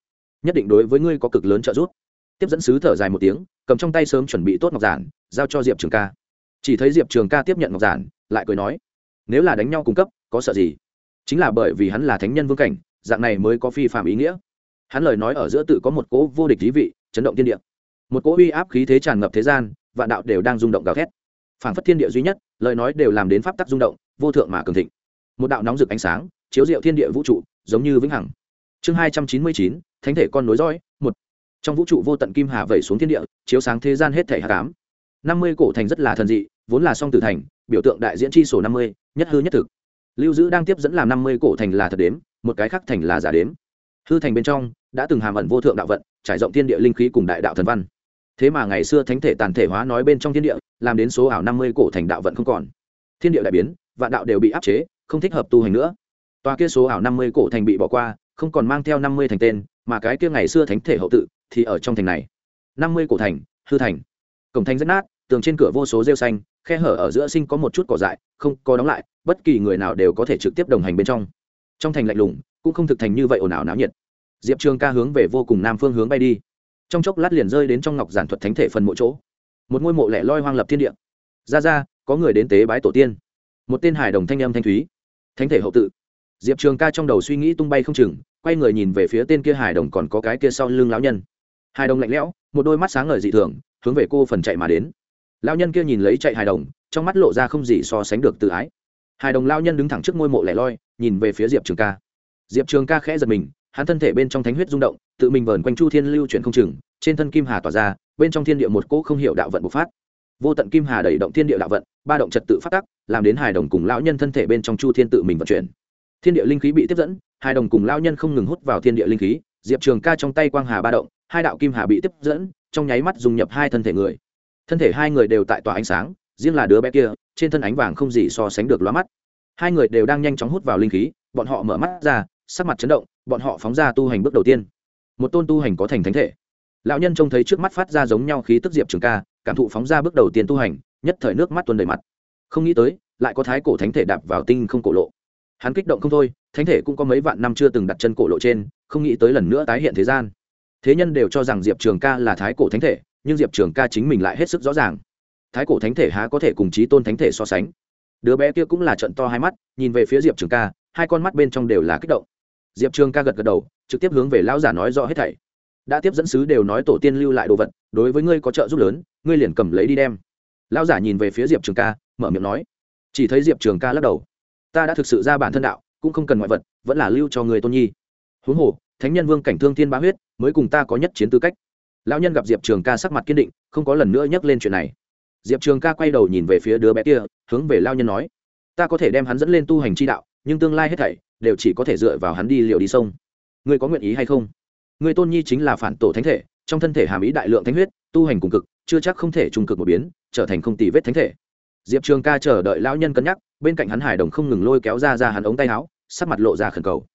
Nhất định đối với ngươi có cực lớn trợ giúp. Tiếp dẫn sứ thở dài một tiếng, cầm trong tay sớm chuẩn bị tốt ngọc giản, giao cho diệp trường ca. Chỉ thấy diệp trường ca tiếp nhận ngọc giản, lại cười nói, nếu là đánh nhau cung cấp, có sợ gì? Chính là bởi vì hắn là thánh nhân vương cảnh, dạng này mới có phi phạm ý nghĩa. Hắn lời nói ở giữa tự có một cỗ vô địch lý vị, chấn động thiên địa. Một cỗ uy áp khí thế tràn ngập thế gian, vạn đạo đều đang rung động gào thét phảng phất thiên địa duy nhất, lời nói đều làm đến pháp tắc rung động, vô thượng mà cường thịnh. Một đạo nóng rực ánh sáng, chiếu diệu thiên địa vũ trụ, giống như vĩnh hằng. Chương hai trăm chín mươi chín, thánh thể con nối roi một. Trong vũ trụ vô tận kim hà vẩy xuống thiên địa, chiếu sáng thế gian hết thể hạ cám năm mươi cổ thành rất là thần dị, vốn là song tử thành, biểu tượng đại diễn chi sổ năm mươi, nhất hư nhất thực. Lưu giữ đang tiếp dẫn làm năm mươi cổ thành là thật đếm, một cái khác thành là giả đếm. Hư thành bên trong, đã từng hàm ẩn vô thượng đạo vận, trải rộng thiên địa linh khí cùng đại đạo thần văn thế mà ngày xưa thánh thể tàn thể hóa nói bên trong thiên địa, làm đến số ảo năm mươi cổ thành đạo vận không còn. Thiên địa đại biến, vạn đạo đều bị áp chế, không thích hợp tu hành nữa. Tòa kia số ảo năm mươi cổ thành bị bỏ qua, không còn mang theo năm mươi thành tên, mà cái kia ngày xưa thánh thể hậu tự thì ở trong thành này. năm mươi cổ thành, hư thành. Cổng thành rất nát, tường trên cửa vô số rêu xanh, khe hở ở giữa sinh có một chút cỏ dại, không có đóng lại, bất kỳ người nào đều có thể trực tiếp đồng hành bên trong. Trong thành lạnh lùng, cũng không thực thành như vậy ồn ào náo nhiệt. Diệp trường ca hướng về vô cùng nam phương hướng bay đi trong chốc lát liền rơi đến trong ngọc giản thuật thánh thể phần mộ chỗ. Một ngôi mộ lẻ loi hoang lập thiên địa. Ra ra, có người đến tế bái tổ tiên. Một tên hải đồng thanh âm thanh thúy. Thánh thể hậu tự. Diệp trường ca trong đầu suy nghĩ tung bay không chừng, quay người nhìn về phía tên kia hải đồng còn có cái kia sau lưng lão nhân. Hải đồng lạnh lẽo, một đôi mắt sáng ngời dị thường, hướng về cô phần chạy mà đến. Lão nhân kia nhìn lấy chạy hải đồng, trong mắt lộ ra không gì so sánh được tự ái. Hải đồng lao nhân đứng thẳng trước ngôi mộ lẻ loi, nhìn về phía diệp trường ca. Diệp trường ca khẽ giật mình hắn thân thể bên trong thánh huyết rung động, tự mình vờn quanh chu thiên lưu chuyển không chừng, trên thân kim hà tỏa ra, bên trong thiên địa một cỗ không hiểu đạo vận bộc phát. Vô tận kim hà đẩy động thiên địa đạo vận, ba động trật tự phát tắc, làm đến hài đồng cùng lão nhân thân thể bên trong chu thiên tự mình vận chuyển. Thiên địa linh khí bị tiếp dẫn, hài đồng cùng lão nhân không ngừng hút vào thiên địa linh khí, diệp trường ca trong tay quang hà ba động, hai đạo kim hà bị tiếp dẫn, trong nháy mắt dùng nhập hai thân thể người. Thân thể hai người đều tại tỏa ánh sáng, riêng là đứa bé kia, trên thân ánh vàng không gì so sánh được lóa mắt. Hai người đều đang nhanh chóng hút vào linh khí, bọn họ mở mắt ra, sắc mặt chấn động bọn họ phóng ra tu hành bước đầu tiên. Một tôn tu hành có thành thánh thể. Lão nhân trông thấy trước mắt phát ra giống nhau khí tức diệp trường ca, cảm thụ phóng ra bước đầu tiên tu hành, nhất thời nước mắt tuần đầy mặt. Không nghĩ tới, lại có thái cổ thánh thể đạp vào tinh không cổ lộ. Hắn kích động không thôi, thánh thể cũng có mấy vạn năm chưa từng đặt chân cổ lộ trên, không nghĩ tới lần nữa tái hiện thế gian. Thế nhân đều cho rằng diệp trường ca là thái cổ thánh thể, nhưng diệp trường ca chính mình lại hết sức rõ ràng. Thái cổ thánh thể há có thể cùng trí tôn thánh thể so sánh? Đứa bé kia cũng là trận to hai mắt, nhìn về phía diệp trường ca, hai con mắt bên trong đều là kích động diệp trường ca gật gật đầu, trực tiếp hướng về lão giả nói rõ hết thảy. Đã tiếp dẫn sứ đều nói tổ tiên lưu lại đồ vật, đối với ngươi có trợ giúp lớn, ngươi liền cầm lấy đi đem. Lão giả nhìn về phía diệp trường ca, mở miệng nói. Chỉ thấy diệp trường ca lắc đầu. Ta đã thực sự ra bản thân đạo, cũng không cần ngoại vật, vẫn là lưu cho người tôn nhi. Huống hồ, thánh nhân vương cảnh thương thiên bá huyết, mới cùng ta có nhất chiến tư cách. Lão nhân gặp diệp trường ca sắc mặt kiên định, không có lần nữa nhắc lên chuyện này. Diệp trường ca quay đầu nhìn về phía đứa bé kia, hướng về lao nhân nói. Ta có thể đem hắn dẫn lên tu hành chi đạo, nhưng tương lai hết thảy đều chỉ có thể dựa vào hắn đi liệu đi sông. Ngươi có nguyện ý hay không? Ngươi tôn nhi chính là phản tổ thánh thể, trong thân thể hàm ý đại lượng thánh huyết, tu hành cùng cực, chưa chắc không thể trung cực một biến, trở thành không tỷ vết thánh thể. Diệp trường ca chờ đợi lão nhân cân nhắc, bên cạnh hắn hải đồng không ngừng lôi kéo ra ra hắn ống tay áo, sắc mặt lộ ra khẩn cầu.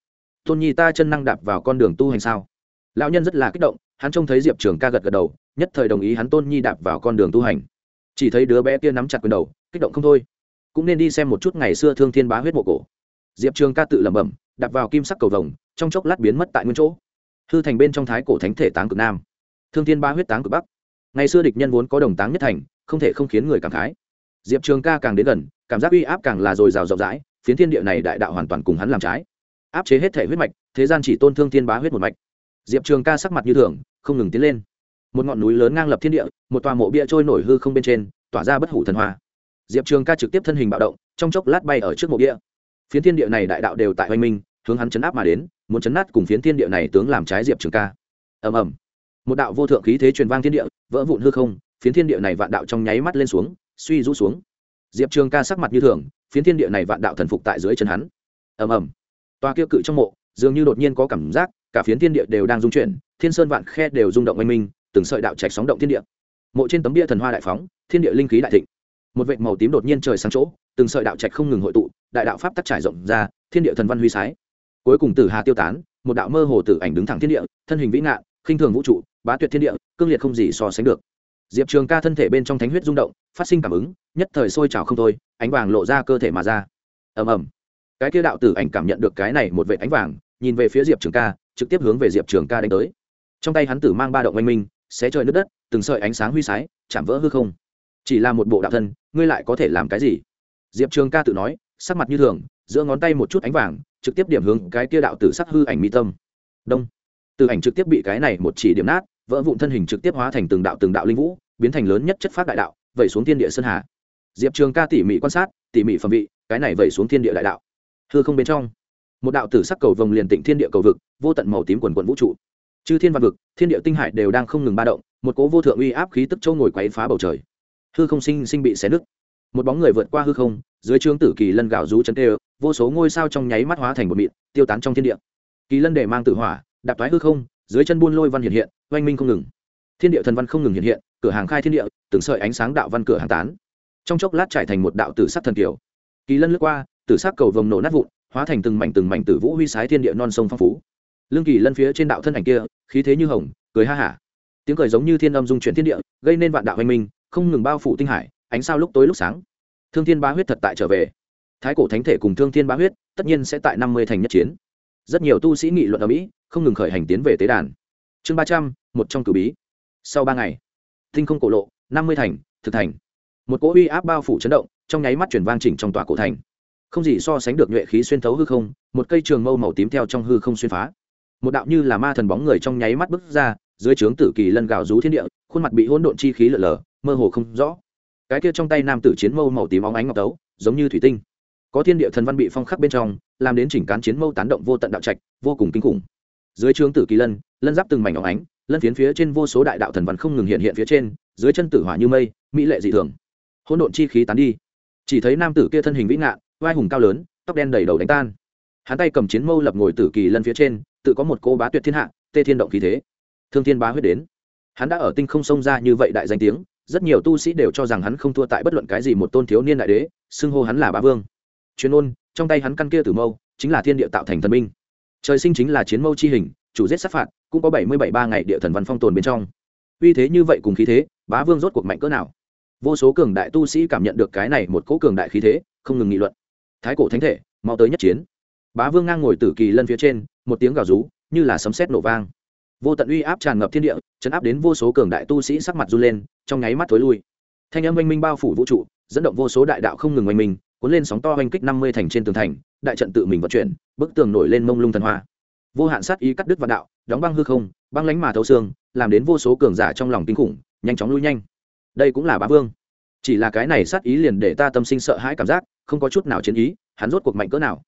Tôn nhi ta chân năng đạp vào con đường tu hành sao? Lão nhân rất là kích động, hắn trông thấy diệp trường ca gật gật đầu, nhất thời đồng ý hắn tôn nhi đạp vào con đường tu hành. Chỉ thấy đứa bé kia nắm chặt quyền đầu, kích động không thôi. Cũng nên đi xem một chút ngày xưa thương thiên bá huyết mộ cổ diệp trường ca tự lẩm bẩm đặt vào kim sắc cầu vồng, trong chốc lát biến mất tại nguyên chỗ. Hư thành bên trong thái cổ thánh thể táng cực nam. Thương thiên ba huyết táng cực bắc. Ngày xưa địch nhân vốn có đồng táng nhất thành, không thể không khiến người cảm khái. Diệp trường ca càng đến gần, cảm giác uy áp càng là dồi dào rộng rãi, phiến thiên địa này đại đạo hoàn toàn cùng hắn làm trái. Áp chế hết thể huyết mạch, thế gian chỉ tôn thương thiên bá huyết một mạch. Diệp trường ca sắc mặt như thường, không ngừng tiến lên. Một ngọn núi lớn ngang lập thiên địa, một tòa mộ bia trôi nổi hư không bên trên, tỏa ra bất hủ thần hoa. Diệp trường ca trực tiếp thân hình bạo động, trong chốc lát bay ở trước mộ bia phiến thiên địa này đại đạo đều tại oanh minh, hướng hắn chấn áp mà đến, muốn chấn nát cùng phiến thiên địa này tướng làm trái diệp trường ca. Ầm ầm. Một đạo vô thượng khí thế truyền vang thiên địa, vỡ vụn hư không, phiến thiên địa này vạn đạo trong nháy mắt lên xuống, suy rũ xuống. Diệp trường ca sắc mặt như thường, phiến thiên địa này vạn đạo thần phục tại dưới chân hắn. Ầm ầm. Toa kia cự trong mộ, dường như đột nhiên có cảm giác, cả phiến thiên địa đều đang rung chuyển, thiên sơn vạn khe đều rung động oanh minh, từng sợi đạo trạch sóng động thiên địa. Mộ trên tấm bia thần hoa đại phóng, thiên địa linh khí đại thịnh. Một vệt màu tím đột nhiên trời sáng chỗ từng sợi đạo trạch không ngừng hội tụ, đại đạo pháp tắc trải rộng ra, thiên địa thần văn huy sái. Cuối cùng tử hà tiêu tán, một đạo mơ hồ tử ảnh đứng thẳng thiên địa, thân hình vĩ ngạn, khinh thường vũ trụ, bá tuyệt thiên địa, cương liệt không gì so sánh được. Diệp trường ca thân thể bên trong thánh huyết rung động, phát sinh cảm ứng, nhất thời sôi trào không thôi, ánh vàng lộ ra cơ thể mà ra. Ầm ầm. Cái kia đạo tử ảnh cảm nhận được cái này một vệ ánh vàng, nhìn về phía diệp trường ca, trực tiếp hướng về diệp trường ca đánh tới. Trong tay hắn tử mang ba động oanh minh, xé trời nước đất, từng sợi ánh sáng huy sái, chạm vỡ hư không. Chỉ là một bộ đạo thân, ngươi lại có thể làm cái gì? Diệp trường ca tự nói, sắc mặt như thường, giữa ngón tay một chút ánh vàng, trực tiếp điểm hướng cái kia đạo tử sắc hư ảnh mi tâm. Đông. Từ ảnh trực tiếp bị cái này một chỉ điểm nát, vỡ vụn thân hình trực tiếp hóa thành từng đạo từng đạo linh vũ, biến thành lớn nhất chất phát đại đạo, vẩy xuống thiên địa sơn hà. Diệp trường ca tỉ mỉ quan sát, tỉ mỉ phẩm vị, cái này vẩy xuống thiên địa đại đạo. Hư không bên trong, một đạo tử sắc cầu vồng liền tịnh thiên địa cầu vực, vô tận màu tím quần quần vũ trụ. Chư thiên văn vực, thiên địa tinh hải đều đang không ngừng ba động, một cố vô thượng uy áp khí tức châu ngồi quấy phá bầu trời. Hư không sinh sinh bị xé nứt một bóng người vượt qua hư không, dưới trướng tử kỳ lân gạo rú chân tê vô số ngôi sao trong nháy mắt hóa thành một mịn tiêu tán trong thiên địa. Kỳ lân để mang tử hỏa, đạp thoái hư không, dưới chân buôn lôi văn hiện hiện, oanh minh không ngừng. Thiên địa thần văn không ngừng hiện hiện, cửa hàng khai thiên địa, từng sợi ánh sáng đạo văn cửa hàng tán. Trong chốc lát trải thành một đạo tử sắc thần kiều. Kỳ lân lướt qua, tử sắc cầu vồng nổ nát vụn, hóa thành từng mảnh từng mảnh tử vũ huy sái thiên địa non sông phong phú. Lương kỳ lân phía trên đạo thân ảnh kia, khí thế như hồng, cười ha hả. Tiếng cười giống như thiên âm dung chuyển thiên địa, gây nên vạn đạo hoành minh, không ngừng bao phủ tinh hải ánh sao lúc tối lúc sáng. Thương thiên Bá huyết thật tại trở về. Thái cổ thánh thể cùng thương thiên Bá huyết tất nhiên sẽ tại năm mươi thành nhất chiến. Rất nhiều tu sĩ nghị luận ở mỹ không ngừng khởi hành tiến về tế đàn. Chương ba trăm, một trong cử bí. Sau ba ngày, tinh không cổ lộ, năm mươi thành, thực thành. Một cỗ uy áp bao phủ chấn động, trong nháy mắt chuyển vang chỉnh trong tòa cổ thành. Không gì so sánh được nhuệ khí xuyên thấu hư không, một cây trường mâu màu tím theo trong hư không xuyên phá. Một đạo như là ma thần bóng người trong nháy mắt bước ra, dưới trướng tử kỳ lân gào rú thiên địa, khuôn mặt bị hỗn độn chi khí lở lở, mơ hồ không rõ cái kia trong tay nam tử chiến mâu màu tím óng ánh ngọc tấu, giống như thủy tinh. Có thiên địa thần văn bị phong khắc bên trong, làm đến chỉnh cán chiến mâu tán động vô tận đạo trạch, vô cùng kinh khủng. Dưới trướng tử kỳ lân lân giáp từng mảnh óng ánh, lân phiến phía trên vô số đại đạo thần văn không ngừng hiện hiện phía trên, dưới chân tử hỏa như mây, mỹ lệ dị thường. Hỗn độn chi khí tán đi. Chỉ thấy nam tử kia thân hình vĩ ngạn vai hùng cao lớn, tóc đen đầy đầu đánh tan. Hắn tay cầm chiến mâu lập ngồi tử kỳ lân phía trên, tự có một cô bá tuyệt thiên hạ, tê thiên động khí thế. Thương thiên bá huyết đến. Hắn đã ở tinh không sông ra như vậy đại danh tiếng rất nhiều tu sĩ đều cho rằng hắn không thua tại bất luận cái gì một tôn thiếu niên đại đế, xưng hô hắn là bá vương. Chuyên ôn trong tay hắn căn kia tử mâu, chính là thiên địa tạo thành thần minh. Trời sinh chính là chiến mâu chi hình, chủ giết sát phạt, cũng có bảy mươi bảy ba ngày địa thần văn phong tồn bên trong. Uy thế như vậy cùng khí thế, bá vương rốt cuộc mạnh cỡ nào? Vô số cường đại tu sĩ cảm nhận được cái này một cỗ cường đại khí thế, không ngừng nghị luận. Thái cổ thánh thể, mau tới nhất chiến. Bá vương ngang ngồi tử kỳ lân phía trên, một tiếng gào rú, như là sấm sét nổ vang vô tận uy áp tràn ngập thiên địa, chấn áp đến vô số cường đại tu sĩ sắc mặt run lên, trong nháy mắt thối lui. Thanh âm oanh minh bao phủ vũ trụ, dẫn động vô số đại đạo không ngừng oanh minh, cuốn lên sóng to oanh kích năm mươi thành trên tường thành, đại trận tự mình vận chuyển, bức tường nổi lên mông lung thần hoa. Vô hạn sát ý cắt đứt vạn đạo, đóng băng hư không, băng lánh mà thấu xương, làm đến vô số cường giả trong lòng kinh khủng, nhanh chóng lui nhanh. Đây cũng là bá vương. Chỉ là cái này sát ý liền để ta tâm sinh sợ hãi cảm giác, không có chút nào chiến ý, hắn rốt cuộc mạnh cỡ nào.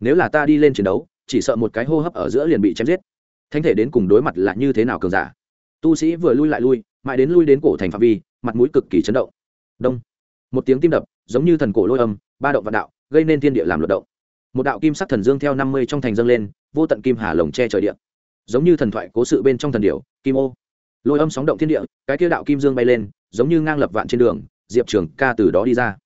Nếu là ta đi lên chiến đấu, chỉ sợ một cái hô hấp ở giữa liền bị chém giết thánh thể đến cùng đối mặt là như thế nào cường giả? Tu sĩ vừa lui lại lui, mãi đến lui đến cổ thành phạm vi, mặt mũi cực kỳ chấn động. Đông. Một tiếng tim đập, giống như thần cổ lôi âm, ba động vạn đạo, gây nên thiên địa làm luật động. Một đạo kim sắc thần dương theo năm mươi trong thành dâng lên, vô tận kim hà lồng che trời địa. Giống như thần thoại cố sự bên trong thần điệu kim ô. Lôi âm sóng động thiên địa, cái kia đạo kim dương bay lên, giống như ngang lập vạn trên đường, diệp trường ca từ đó đi ra.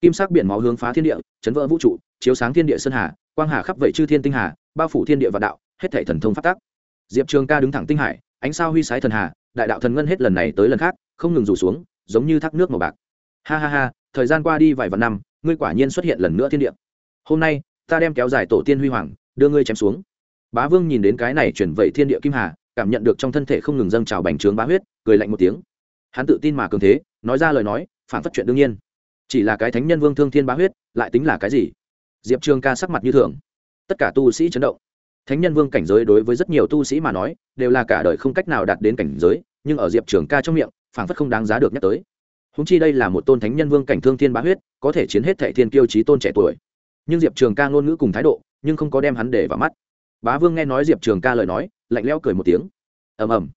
Kim sắc biển máu hướng phá thiên địa, chấn vỡ vũ trụ, chiếu sáng thiên địa sơn hà, quang hà khắp vậy chư thiên tinh hà, bao phủ thiên địa vạn đạo, hết thể thần thông phát tác diệp trường ca đứng thẳng tinh hải, ánh sao huy sái thần hà, đại đạo thần ngân hết lần này tới lần khác, không ngừng rủ xuống, giống như thác nước màu bạc. Ha ha ha, thời gian qua đi vài vạn năm, ngươi quả nhiên xuất hiện lần nữa thiên địa. Hôm nay, ta đem kéo dài tổ tiên huy hoàng, đưa ngươi chém xuống. Bá vương nhìn đến cái này chuyển vậy thiên địa kim hà, cảm nhận được trong thân thể không ngừng dâng trào bành trướng bá huyết, cười lạnh một tiếng. Hắn tự tin mà cường thế, nói ra lời nói, phản phát chuyện đương nhiên. Chỉ là cái thánh nhân vương thương thiên bá huyết, lại tính là cái gì? Diệp trường ca sắc mặt như thường. Tất cả tu sĩ chấn động thánh nhân vương cảnh giới đối với rất nhiều tu sĩ mà nói, đều là cả đời không cách nào đạt đến cảnh giới, nhưng ở diệp trường ca trong miệng, phảng phất không đáng giá được nhắc tới. Húng chi đây là một tôn thánh nhân vương cảnh thương thiên bá huyết, có thể chiến hết thệ thiên kiêu trí tôn trẻ tuổi. Nhưng diệp trường ca ngôn ngữ cùng thái độ, nhưng không có đem hắn để vào mắt. Bá vương nghe nói diệp trường ca lời nói, lạnh lẽo cười một tiếng. Ầm ầm.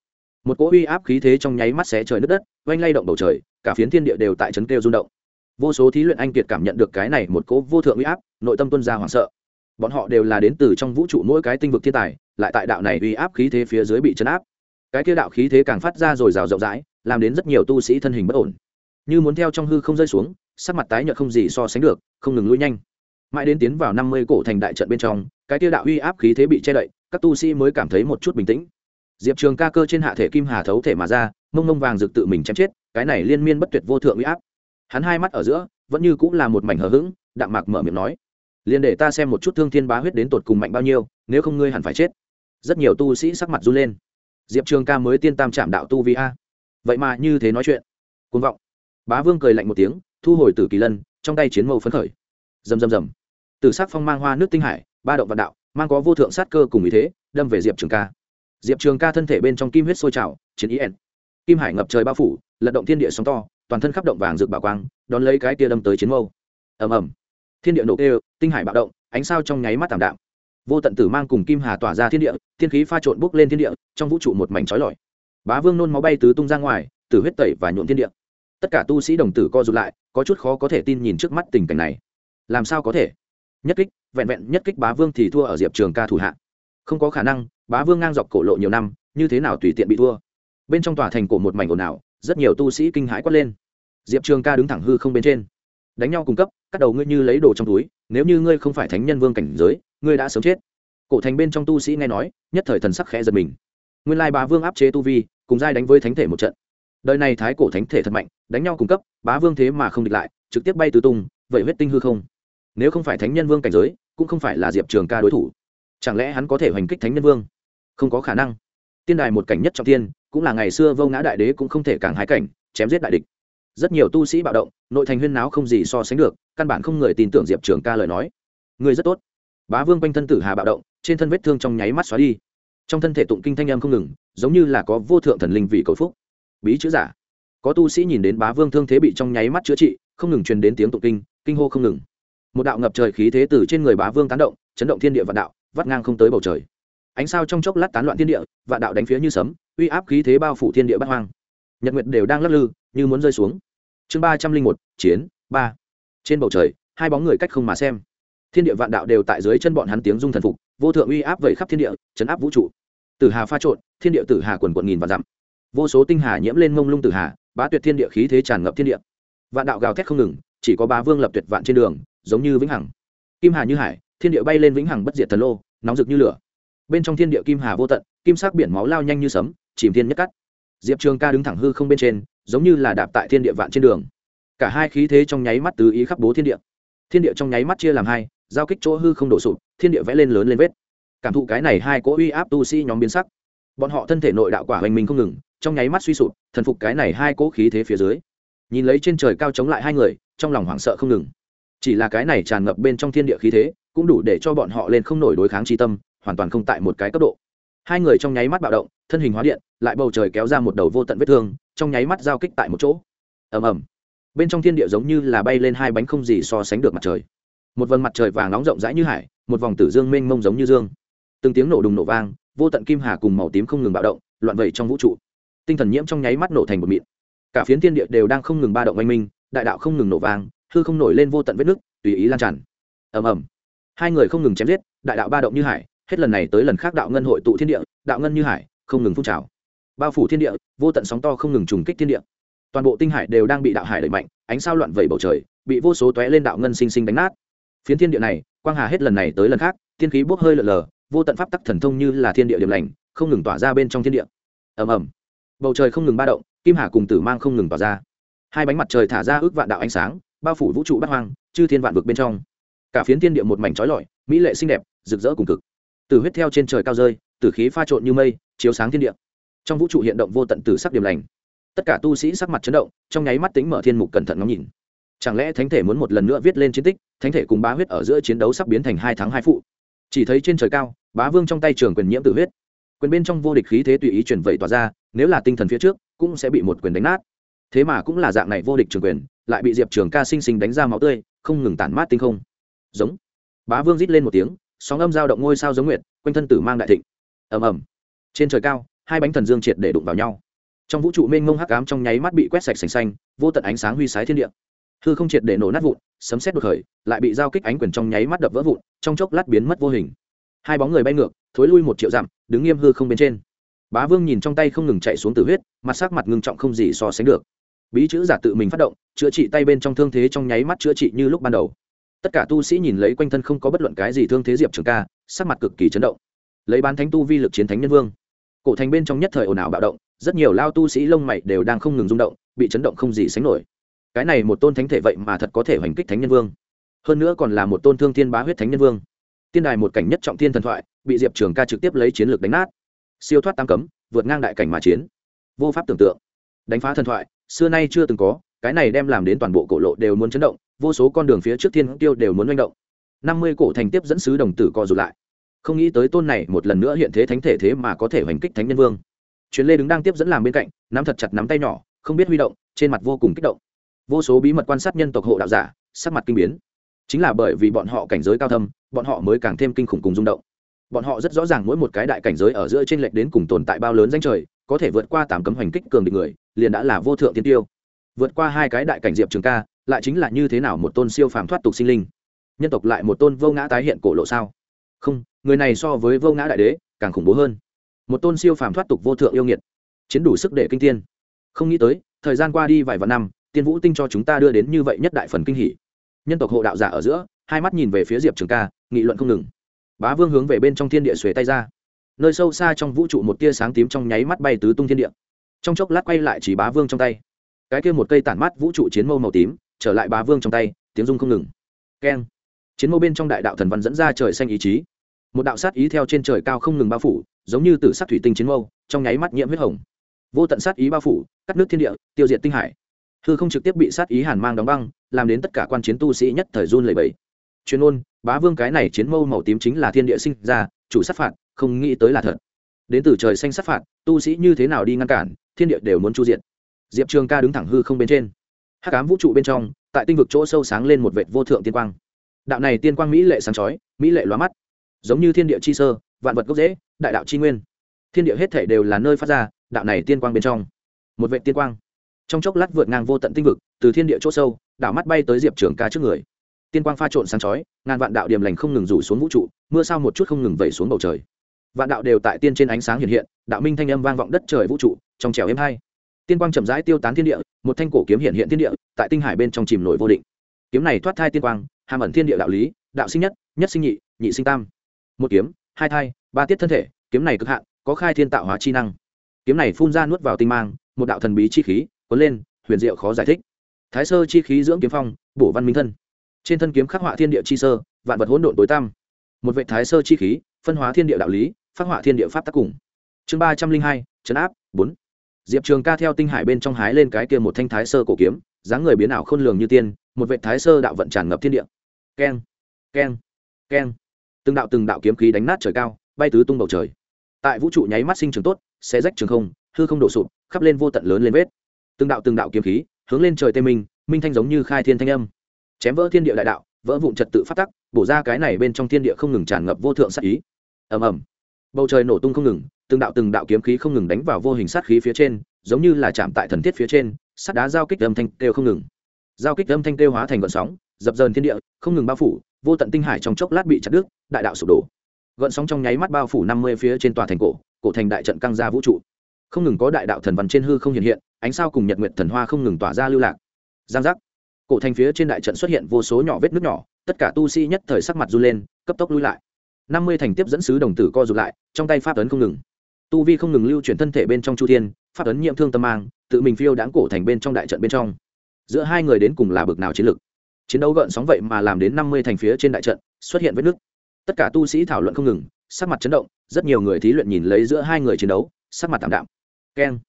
Một cỗ uy áp khí thế trong nháy mắt xé trời nước đất, oanh lay động bầu trời, cả phiến thiên địa đều tại trấn kêu rung động. Vô số thí luyện anh kiệt cảm nhận được cái này một cỗ vô thượng uy áp, nội tâm tuân ra hoảng sợ bọn họ đều là đến từ trong vũ trụ mỗi cái tinh vực thiên tài, lại tại đạo này uy áp khí thế phía dưới bị chấn áp. Cái kia đạo khí thế càng phát ra rồi rào rộng rãi, làm đến rất nhiều tu sĩ thân hình bất ổn. Như muốn theo trong hư không rơi xuống, sắc mặt tái nhợt không gì so sánh được, không ngừng lui nhanh. Mãi đến tiến vào năm mươi cổ thành đại trận bên trong, cái kia đạo uy áp khí thế bị che đậy, các tu sĩ mới cảm thấy một chút bình tĩnh. Diệp trường ca cơ trên hạ thể kim hà thấu thể mà ra, mông mông vàng rực tự mình chém chết, cái này liên miên bất tuyệt vô thượng uy áp. Hắn hai mắt ở giữa, vẫn như cũng là một mảnh hờ hững, đạm mạc mở miệng nói liền để ta xem một chút thương thiên bá huyết đến tột cùng mạnh bao nhiêu, nếu không ngươi hẳn phải chết. Rất nhiều tu sĩ sắc mặt run lên. Diệp trường ca mới tiên tam trạm đạo tu vi a. Vậy mà như thế nói chuyện. Côn vọng. Bá vương cười lạnh một tiếng, thu hồi tử kỳ lân, trong tay chiến mâu phấn khởi. Rầm rầm rầm. Từ sắc phong mang hoa nước tinh hải, ba động vạn đạo, mang có vô thượng sát cơ cùng ý thế, đâm về diệp trường ca. Diệp trường ca thân thể bên trong kim huyết sôi trào, chiến ý ẻn. Kim hải ngập trời bao phủ, lật động thiên địa sóng to, toàn thân khắp động vàng rực bảo quang, đón lấy cái tia đâm tới chiến mâu. Ầm ầm thiên địa nổ kêu, tinh hải bạo động, ánh sao trong nháy mắt tảm đạm. Vô tận tử mang cùng kim hà tỏa ra thiên địa, thiên khí pha trộn bốc lên thiên địa, trong vũ trụ một mảnh trói lọi. Bá vương nôn máu bay tứ tung ra ngoài, tử huyết tẩy và nhuộn thiên địa. Tất cả tu sĩ đồng tử co rụt lại, có chút khó có thể tin nhìn trước mắt tình cảnh này. Làm sao có thể? Nhất kích, vẹn vẹn nhất kích bá vương thì thua ở diệp trường ca thủ hạ. Không có khả năng, bá vương ngang dọc cổ lộ nhiều năm, như thế nào tùy tiện bị thua? Bên trong tòa thành cổ một mảnh ồn ào, rất nhiều tu sĩ kinh hãi quát lên. Diệp trường ca đứng thẳng hư không bên trên. Đánh nhau cung cấp cắt đầu ngươi như lấy đồ trong túi, nếu như ngươi không phải thánh nhân vương cảnh giới, ngươi đã sớm chết. Cổ thành bên trong tu sĩ nghe nói, nhất thời thần sắc khẽ giật mình. Nguyên lai bá vương áp chế tu vi, cùng giai đánh với thánh thể một trận. Đời này thái cổ thánh thể thật mạnh, đánh nhau cung cấp, bá vương thế mà không địch lại, trực tiếp bay tứ tung, vậy huyết tinh hư không? Nếu không phải thánh nhân vương cảnh giới, cũng không phải là diệp trường ca đối thủ. Chẳng lẽ hắn có thể hoành kích thánh nhân vương? Không có khả năng. Tiên đài một cảnh nhất trọng tiên cũng là ngày xưa vô ngã đại đế cũng không thể càng hái cảnh, chém giết đại địch rất nhiều tu sĩ bạo động, nội thành huyên náo không gì so sánh được, căn bản không người tin tưởng diệp trường ca lời nói. Người rất tốt. Bá vương quanh thân tử hà bạo động, trên thân vết thương trong nháy mắt xóa đi. Trong thân thể tụng kinh thanh âm không ngừng, giống như là có vô thượng thần linh vì cầu phúc. Bí chữ giả. Có tu sĩ nhìn đến bá vương thương thế bị trong nháy mắt chữa trị, không ngừng truyền đến tiếng tụng kinh kinh hô không ngừng. Một đạo ngập trời khí thế từ trên người bá vương tán động, chấn động thiên địa vạn đạo, vắt ngang không tới bầu trời. Ánh sao trong chốc lát tán loạn thiên địa, vạn đạo đánh phía như sấm, uy áp khí thế bao phủ thiên địa bát hoang. Nhật nguyệt đều đang lắc lư, như muốn rơi xuống chương ba trăm linh một, chiến, ba. Trên bầu trời, hai bóng người cách không mà xem. Thiên địa vạn đạo đều tại dưới chân bọn hắn tiếng dung thần phục, vô thượng uy áp vẩy khắp thiên địa, chấn áp vũ trụ. Tử hà pha trộn, thiên địa tử hà quần quận nghìn và dặm. Vô số tinh hà nhiễm lên mông lung tử hà, bá tuyệt thiên địa khí thế tràn ngập thiên địa. Vạn đạo gào thét không ngừng, chỉ có bá vương lập tuyệt vạn trên đường, giống như vĩnh hằng. Kim hà như hải, thiên địa bay lên vĩnh hằng bất diệt thần lô, nóng rực như lửa. Bên trong thiên địa kim hà vô tận, kim sắc biển máu lao nhanh như sấm, chìm thiên nhất cắt diệp trường ca đứng thẳng hư không bên trên giống như là đạp tại thiên địa vạn trên đường. Cả hai khí thế trong nháy mắt tứ ý khắp bố thiên địa. Thiên địa trong nháy mắt chia làm hai, giao kích chỗ hư không đổ sụp, thiên địa vẽ lên lớn lên vết. Cảm thụ cái này hai cỗ uy áp tu sĩ nhóm biến sắc. Bọn họ thân thể nội đạo quả hoành mình không ngừng, trong nháy mắt suy sụp, thần phục cái này hai cỗ khí thế phía dưới. Nhìn lấy trên trời cao chống lại hai người, trong lòng hoảng sợ không ngừng. Chỉ là cái này tràn ngập bên trong thiên địa khí thế, cũng đủ để cho bọn họ lên không nổi đối kháng tri tâm, hoàn toàn không tại một cái cấp độ. Hai người trong nháy mắt bạo động, thân hình hóa điện lại bầu trời kéo ra một đầu vô tận vết thương trong nháy mắt giao kích tại một chỗ. Ầm ầm. Bên trong thiên địa giống như là bay lên hai bánh không gì so sánh được mặt trời. Một vầng mặt trời vàng nóng rộng rãi như hải một vòng tử dương mênh mông giống như dương. Từng tiếng nổ đùng nổ vang vô tận kim hà cùng màu tím không ngừng bạo động loạn vẩy trong vũ trụ. Tinh thần nhiễm trong nháy mắt nổ thành một mịn. Cả phiến thiên địa đều đang không ngừng ba động oanh minh đại đạo không ngừng nổ vang hư không nổi lên vô tận vết nước, tùy ý lan tràn. Ầm ầm. Hai người không ngừng chém giết đại đạo ba động như hải hết lần này tới lần khác đạo ngân hội tụ thiên địa đạo ngân như hải không ngừng phun trào bao phủ thiên địa, vô tận sóng to không ngừng trùng kích thiên địa. Toàn bộ tinh hải đều đang bị đạo hải đẩy mạnh, ánh sao loạn vẩy bầu trời, bị vô số tóe lên đạo ngân sinh sinh đánh nát. Phiến thiên địa này, quang hà hết lần này tới lần khác thiên khí bốc hơi lờ lờ, vô tận pháp tắc thần thông như là thiên địa điểm lành, không ngừng tỏa ra bên trong thiên địa. Ầm ầm. Bầu trời không ngừng ba động, kim hà cùng tử mang không ngừng tỏa ra. Hai bánh mặt trời thả ra ước vạn đạo ánh sáng, bao phủ vũ trụ bát hoang, chư thiên vạn vực bên trong. Cả phiến thiên địa một mảnh trói lọi, mỹ lệ xinh đẹp, rực rỡ cùng cực. Từ huyết theo trên trời cao rơi từ khí pha trộn như mây, chiếu sáng thiên địa trong vũ trụ hiện động vô tận từ sắc điểm lành. Tất cả tu sĩ sắc mặt chấn động, trong nháy mắt tính mở thiên mục cẩn thận ngắm nhìn. Chẳng lẽ thánh thể muốn một lần nữa viết lên chiến tích, thánh thể cùng bá huyết ở giữa chiến đấu sắp biến thành hai tháng hai phụ? Chỉ thấy trên trời cao, bá vương trong tay trường quyền nhiễm tử huyết. Quyền bên trong vô địch khí thế tùy ý chuyển vẩy tỏa ra, nếu là tinh thần phía trước, cũng sẽ bị một quyền đánh nát. Thế mà cũng là dạng này vô địch trường quyền, lại bị diệp trường ca sinh sinh đánh ra máu tươi, không ngừng tản mát tinh không. Giống. Bá vương rít lên một tiếng, sóng âm dao động ngôi sao giống nguyệt, quanh thân tử mang đại thịnh. Ầm ầm. Trên trời cao hai bánh thần dương triệt để đụng vào nhau. Trong vũ trụ mênh mông hắc ám trong nháy mắt bị quét sạch sành xanh, vô tận ánh sáng huy sái thiên địa. Hư không triệt để nổ nát vụn, sấm xét đột khởi, lại bị giao kích ánh quyền trong nháy mắt đập vỡ vụn, trong chốc lát biến mất vô hình. Hai bóng người bay ngược, thối lui một triệu dặm, đứng nghiêm hư không bên trên. Bá vương nhìn trong tay không ngừng chạy xuống tử huyết, mặt sắc mặt ngưng trọng không gì so sánh được. Bí chữ giả tự mình phát động, chữa trị tay bên trong thương thế trong nháy mắt chữa trị như lúc ban đầu. Tất cả tu sĩ nhìn lấy quanh thân không có bất luận cái gì thương thế diệp trường ca, sắc mặt cực kỳ chấn động. Lấy bán thánh tu vi lực chiến thánh nhân vương cổ thành bên trong nhất thời ồn ào bạo động, rất nhiều lao tu sĩ lông mày đều đang không ngừng rung động, bị chấn động không gì sánh nổi. Cái này một tôn thánh thể vậy mà thật có thể hoành kích thánh nhân vương. Hơn nữa còn là một tôn thương thiên bá huyết thánh nhân vương. Tiên đài một cảnh nhất trọng thiên thần thoại, bị diệp trường ca trực tiếp lấy chiến lược đánh nát. Siêu thoát tam cấm, vượt ngang đại cảnh mà chiến. Vô pháp tưởng tượng. Đánh phá thần thoại, xưa nay chưa từng có, cái này đem làm đến toàn bộ cổ lộ đều muốn chấn động, vô số con đường phía trước thiên tiêu đều muốn manh động. Năm mươi cổ thành tiếp dẫn sứ đồng tử co rụt lại không nghĩ tới tôn này một lần nữa hiện thế thánh thể thế mà có thể hoành kích thánh nhân vương. Chuyến lê đứng đang tiếp dẫn làm bên cạnh, nắm thật chặt nắm tay nhỏ, không biết huy động, trên mặt vô cùng kích động. Vô số bí mật quan sát nhân tộc hộ đạo giả, sắc mặt kinh biến. Chính là bởi vì bọn họ cảnh giới cao thâm, bọn họ mới càng thêm kinh khủng cùng rung động. Bọn họ rất rõ ràng mỗi một cái đại cảnh giới ở giữa trên lệch đến cùng tồn tại bao lớn danh trời, có thể vượt qua tám cấm hoành kích cường địch người, liền đã là vô thượng tiên tiêu. Vượt qua hai cái đại cảnh diệp trường ca, lại chính là như thế nào một tôn siêu phàm thoát tục sinh linh? Nhân tộc lại một tôn vô ngã tái hiện cổ lộ sao? Không, người này so với vô ngã đại đế, càng khủng bố hơn. Một tôn siêu phàm thoát tục vô thượng yêu nghiệt, chiến đủ sức để kinh tiên không nghĩ tới, thời gian qua đi vài vạn năm, tiên vũ tinh cho chúng ta đưa đến như vậy nhất đại phần kinh hỷ nhân tộc hộ đạo giả ở giữa, hai mắt nhìn về phía diệp trường ca, nghị luận không ngừng. Bá vương hướng về bên trong thiên địa xuề tay ra. Nơi sâu xa trong vũ trụ một tia sáng tím trong nháy mắt bay tứ tung thiên địa. Trong chốc lát quay lại chỉ bá vương trong tay. Cái kia một cây tản mắt vũ trụ chiến mâu màu tím, trở lại bá vương trong tay, tiếng rung không ngừng. Keng chiến mâu bên trong đại đạo thần văn dẫn ra trời xanh ý chí. Một đạo sát ý theo trên trời cao không ngừng bao phủ, giống như từ sát thủy tinh chiến mâu, trong nháy mắt nhiễm huyết hồng. Vô tận sát ý bao phủ, cắt nước thiên địa, tiêu diệt tinh hải. Hư không trực tiếp bị sát ý hàn mang đóng băng, làm đến tất cả quan chiến tu sĩ nhất thời run lầy bẫy chuyên ôn bá vương cái này chiến mâu màu tím chính là thiên địa sinh ra, chủ sát phạt, không nghĩ tới là thật. Đến từ trời xanh sát phạt, tu sĩ như thế nào đi ngăn cản, thiên địa đều muốn chu diện diệp trường ca đứng thẳng hư không bên trên. Hát cám vũ trụ bên trong, tại tinh vực chỗ sâu sáng lên một vệt vô thượng tiên quang đạo này tiên quang mỹ lệ sáng chói, mỹ lệ loa mắt. Giống như thiên địa chi sơ, vạn vật gốc dễ đại đạo chi nguyên. Thiên địa hết thể đều là nơi phát ra, đạo này tiên quang bên trong. Một vệ tiên quang. Trong chốc lát vượt ngang vô tận tinh vực, từ thiên địa chỗ sâu đảo mắt bay tới diệp trường ca trước người. Tiên quang pha trộn sáng chói, ngàn vạn đạo điểm lành không ngừng rủ xuống vũ trụ, mưa sao một chút không ngừng vẩy xuống bầu trời. Vạn đạo đều tại tiên trên ánh sáng hiện hiện, đạo minh thanh âm vang vọng đất trời vũ trụ, trong trèo êm hai. Tiên quang chậm rãi tiêu tán thiên địa, một thanh cổ kiếm hiện hiện thiên địa, tại tinh hải bên trong chìm nổi vô định. Kiếm này thoát thai tiên quang hàm ẩn thiên địa đạo lý, đạo sinh nhất nhất sinh nhị nhị sinh tam. Một kiếm, hai thai, ba tiết thân thể, kiếm này cực hạn, có khai thiên tạo hóa chi năng. Kiếm này phun ra nuốt vào tinh mang, một đạo thần bí chi khí, cuốn lên, huyền diệu khó giải thích. Thái sơ chi khí dưỡng kiếm phong, bổ văn minh thân. Trên thân kiếm khắc họa thiên địa chi sơ, vạn vật hỗn độn tối tam. một vệ thái sơ chi khí, phân hóa thiên địa đạo lý, phát họa thiên địa pháp tác cùng. Chương ba trăm linh hai, chấn áp, bốn. Diệp trường ca theo tinh hải bên trong hái lên cái kia một thanh thái sơ cổ kiếm dáng người biến ảo khôn lường như tiên, một vệ thái sơ đạo vận tràn ngập thiên địa. Keng keng keng. Từng đạo từng đạo kiếm khí đánh nát trời cao, bay tứ tung bầu trời. Tại vũ trụ nháy mắt sinh trường tốt, sẽ rách trường không, hư không đổ sụp, khắp lên vô tận lớn lên vết. Từng đạo từng đạo kiếm khí, hướng lên trời tây minh minh thanh giống như khai thiên thanh âm. Chém vỡ thiên địa đại đạo, vỡ vụn trật tự phát tắc, bổ ra cái này bên trong thiên địa không ngừng tràn ngập vô thượng sát ý. Ầm ầm. Bầu trời nổ tung không ngừng, từng đạo từng đạo kiếm khí không ngừng đánh vào vô hình sát khí phía trên, giống như là chạm tại thần thiết phía trên sắt đá giao kích âm thanh kêu không ngừng. Giao kích âm thanh kêu hóa thành gợn sóng, dập dờn thiên địa, không ngừng bao phủ, vô tận tinh hải trong chốc lát bị chặt đứt, đại đạo sụp đổ. Gợn sóng trong nháy mắt bao phủ năm mươi phía trên tòa thành cổ cổ thành đại trận căng ra vũ trụ. Không ngừng có đại đạo thần văn trên hư không hiện hiện, ánh sao cùng nhật nguyệt thần hoa không ngừng tỏa ra lưu lạc. Giang giác. Cổ thành phía trên đại trận xuất hiện vô số nhỏ vết nước nhỏ, tất cả tu sĩ nhất thời sắc mặt run lên, cấp tốc lui lại. Năm mươi thành tiếp dẫn sứ đồng tử co rụt lại, trong tay pháp ấn không ngừng. Tu vi không ngừng lưu chuyển thân thể bên trong chu thiên, pháp ấn nhiễm thương tâm mang tự mình phiêu đáng cổ thành bên trong đại trận bên trong. Giữa hai người đến cùng là bực nào chiến lược. Chiến đấu gợn sóng vậy mà làm đến năm mươi thành phía trên đại trận, xuất hiện vết nước tất cả tu sĩ thảo luận không ngừng, sắc mặt chấn động, rất nhiều người thí luyện nhìn lấy giữa hai người chiến đấu, sắc mặt tạm đạm. Keng.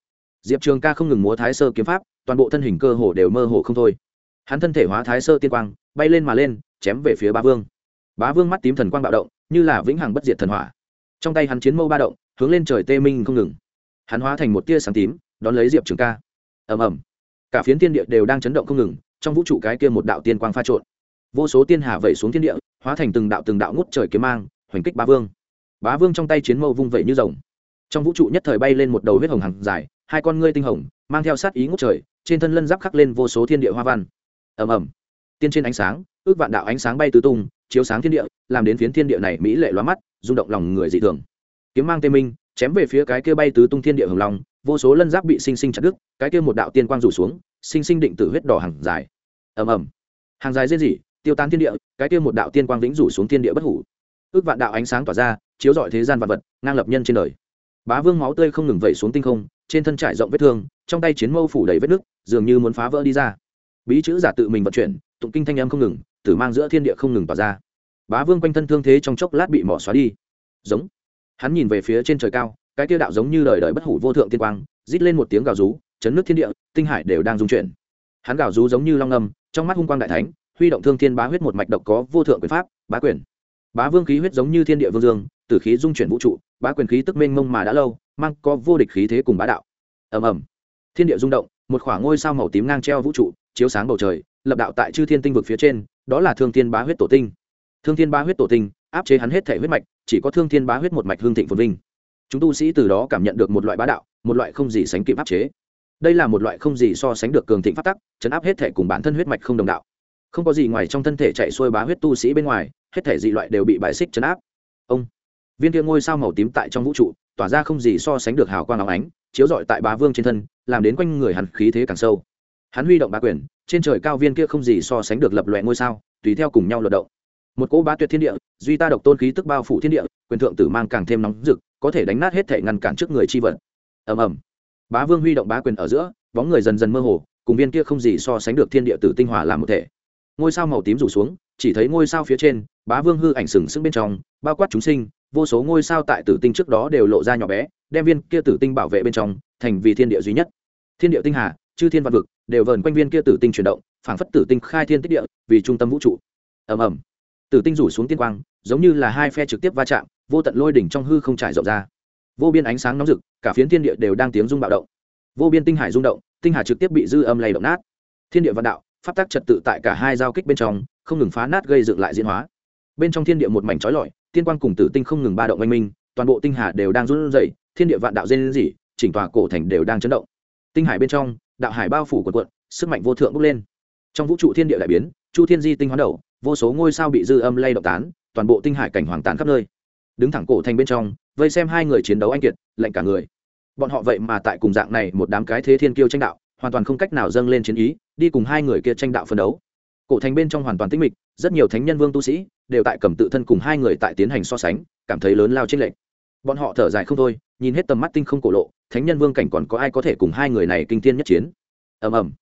Diệp trường ca không ngừng múa thái sơ kiếm pháp, toàn bộ thân hình cơ hồ đều mơ hồ không thôi. Hắn thân thể hóa thái sơ tiên quang, bay lên mà lên, chém về phía ba vương. Bá vương mắt tím thần quang bạo động, như là vĩnh hằng bất diệt thần hỏa. Trong tay hắn chiến mâu ba động, hướng lên trời tê minh không ngừng. Hắn hóa thành một tia sáng tím đón lấy diệp trường ca. Ầm ầm. Cả phiến tiên địa đều đang chấn động không ngừng, trong vũ trụ cái kia một đạo tiên quang pha trộn. Vô số tiên hà vẩy xuống thiên địa, hóa thành từng đạo từng đạo ngút trời kiếm mang, hoành kích bá vương. Bá vương trong tay chiến mâu vung vẩy như rồng. Trong vũ trụ nhất thời bay lên một đầu huyết hồng hàng dài, hai con ngươi tinh hồng, mang theo sát ý ngút trời, trên thân lân giáp khắc lên vô số thiên địa hoa văn. Ầm ầm. Tiên trên ánh sáng, ước vạn đạo ánh sáng bay tứ tung, chiếu sáng thiên địa, làm đến phiến thiên địa này mỹ lệ loa mắt, rung động lòng người dị thường. Kiếm mang tê minh, chém về phía cái kia bay tứ tung thiên địa hồng long vô số lân giáp bị sinh sinh chặt đứt, cái kia một đạo tiên quang rủ xuống, sinh sinh định tử huyết đỏ hàng dài. Ầm ầm. Hàng dài dễ rỉ, tiêu tan thiên địa, cái kia một đạo tiên quang vĩnh rủ xuống thiên địa bất hủ. Ước vạn đạo ánh sáng tỏa ra, chiếu rọi thế gian vạn vật, ngang lập nhân trên đời. Bá vương máu tươi không ngừng vẩy xuống tinh không, trên thân trải rộng vết thương, trong tay chiến mâu phủ đầy vết nứt, dường như muốn phá vỡ đi ra. Bí chữ giả tự mình vận chuyển, tụng kinh thanh âm không ngừng, tử mang giữa thiên địa không ngừng tỏa ra. Bá vương quanh thân thương thế trong chốc lát bị mỏ xóa đi. Giống. Hắn nhìn về phía trên trời cao cái tiêu đạo giống như đời đời bất hủ vô thượng tiên quang, rít lên một tiếng gào rú, chấn nước thiên địa, tinh hải đều đang dung chuyển. Hắn gào rú giống như long âm, trong mắt hung quang đại thánh, huy động thương thiên bá huyết một mạch độc có vô thượng quyền pháp, bá quyền. Bá vương khí huyết giống như thiên địa vương dương, tử khí dung chuyển vũ trụ, bá quyền khí tức mênh mông mà đã lâu, mang có vô địch khí thế cùng bá đạo. Ầm ầm. Thiên địa rung động, một khoảng ngôi sao màu tím ngang treo vũ trụ, chiếu sáng bầu trời, lập đạo tại chư thiên tinh vực phía trên, đó là thương thiên bá huyết tổ tinh. Thương thiên bá huyết tổ tinh, áp chế hắn hết thể huyết mạch, chỉ có thương thiên bá huyết một mạch hương thịnh phồn vinh chúng tu sĩ từ đó cảm nhận được một loại bá đạo, một loại không gì sánh kịp áp chế. Đây là một loại không gì so sánh được cường thịnh phát tắc, chấn áp hết thể cùng bản thân huyết mạch không đồng đạo. Không có gì ngoài trong thân thể chạy xuôi bá huyết tu sĩ bên ngoài, hết thể dị loại đều bị bài xích chấn áp. Ông. Viên kia ngôi sao màu tím tại trong vũ trụ, tỏa ra không gì so sánh được hào quang áo ánh, chiếu rọi tại bá vương trên thân, làm đến quanh người hắn khí thế càng sâu. Hắn huy động bá quyền, trên trời cao viên kia không gì so sánh được lập loẹ ngôi sao, tùy theo cùng nhau luật động. Một cỗ bá tuyệt thiên địa, duy ta độc tôn khí tức bao phủ thiên địa, quyền thượng tử mang càng thêm nóng rực có thể đánh nát hết thể ngăn cản trước người chi vật. Ầm ầm. Bá vương huy động bá quyền ở giữa, bóng người dần dần mơ hồ, cùng viên kia không gì so sánh được thiên địa tử tinh hỏa làm một thể. Ngôi sao màu tím rủ xuống, chỉ thấy ngôi sao phía trên, bá vương hư ảnh sừng sững bên trong, bao quát chúng sinh, vô số ngôi sao tại tử tinh trước đó đều lộ ra nhỏ bé, đem viên kia tử tinh bảo vệ bên trong, thành vì thiên địa duy nhất. Thiên địa tinh hà, chư thiên văn vực, đều vờn quanh viên kia tử tinh chuyển động, phảng phất tử tinh khai thiên tích địa, vì trung tâm vũ trụ. Ầm ầm. Tử tinh rủ xuống tiên quang, giống như là hai phe trực tiếp va chạm vô tận lôi đỉnh trong hư không trải rộng ra. Vô biên ánh sáng nóng rực, cả phiến thiên địa đều đang tiếng rung bạo động. Vô biên tinh hải rung động, tinh hà trực tiếp bị dư âm lay động nát. Thiên địa vạn đạo, pháp tắc trật tự tại cả hai giao kích bên trong, không ngừng phá nát gây dựng lại diễn hóa. Bên trong thiên địa một mảnh trói lọi, tiên quan cùng tử tinh không ngừng ba động oanh minh, toàn bộ tinh hà đều đang run rẩy, thiên địa vạn đạo dên dỉ chỉnh tòa cổ thành đều đang chấn động. Tinh hải bên trong, đạo hải bao phủ quần quận, sức mạnh vô thượng bốc lên. Trong vũ trụ thiên địa đại biến, chu thiên di tinh hoán đầu, vô số ngôi sao bị dư âm lay động tán, toàn bộ tinh hải cảnh hoàng tán khắp nơi đứng thẳng cổ thành bên trong, vây xem hai người chiến đấu anh kiệt, lạnh cả người. Bọn họ vậy mà tại cùng dạng này một đám cái thế thiên kiêu tranh đạo, hoàn toàn không cách nào dâng lên chiến ý, đi cùng hai người kia tranh đạo phân đấu. Cổ thành bên trong hoàn toàn tĩnh mịch, rất nhiều thánh nhân vương tu sĩ đều tại cầm tự thân cùng hai người tại tiến hành so sánh, cảm thấy lớn lao trên lệnh bọn họ thở dài không thôi, nhìn hết tầm mắt tinh không cổ lộ, thánh nhân vương cảnh còn có ai có thể cùng hai người này kinh thiên nhất chiến? Ầm ầm.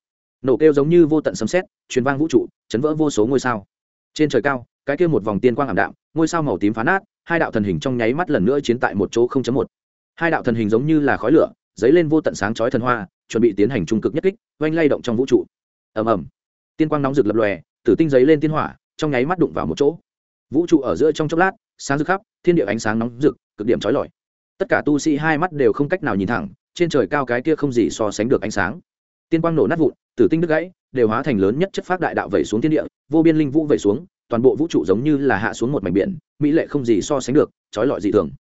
Nổ kêu giống như vô tận sấm sét, truyền vang vũ trụ, chấn vỡ vô số ngôi sao. Trên trời cao, cái kia một vòng tiên quang ảm đạm, ngôi sao màu tím phá nát hai đạo thần hình trong nháy mắt lần nữa chiến tại một chỗ không chấm một. Hai đạo thần hình giống như là khói lửa, dấy lên vô tận sáng chói thần hoa, chuẩn bị tiến hành trung cực nhất kích, oanh lay động trong vũ trụ. Ầm ầm. Tiên quang nóng rực lập lòe, tử tinh giấy lên tiên hỏa, trong nháy mắt đụng vào một chỗ. Vũ trụ ở giữa trong chốc lát, sáng rực khắp, thiên địa ánh sáng nóng rực, cực điểm chói lọi. Tất cả tu sĩ hai mắt đều không cách nào nhìn thẳng, trên trời cao cái kia không gì so sánh được ánh sáng. Tiên quang nổ nát vụn, tử tinh đứt gãy, đều hóa thành lớn nhất chất pháp đại đạo vẩy xuống thiên địa, vô biên linh vũ vẩy xuống toàn bộ vũ trụ giống như là hạ xuống một mảnh biển, mỹ lệ không gì so sánh được, trói lọi dị thường.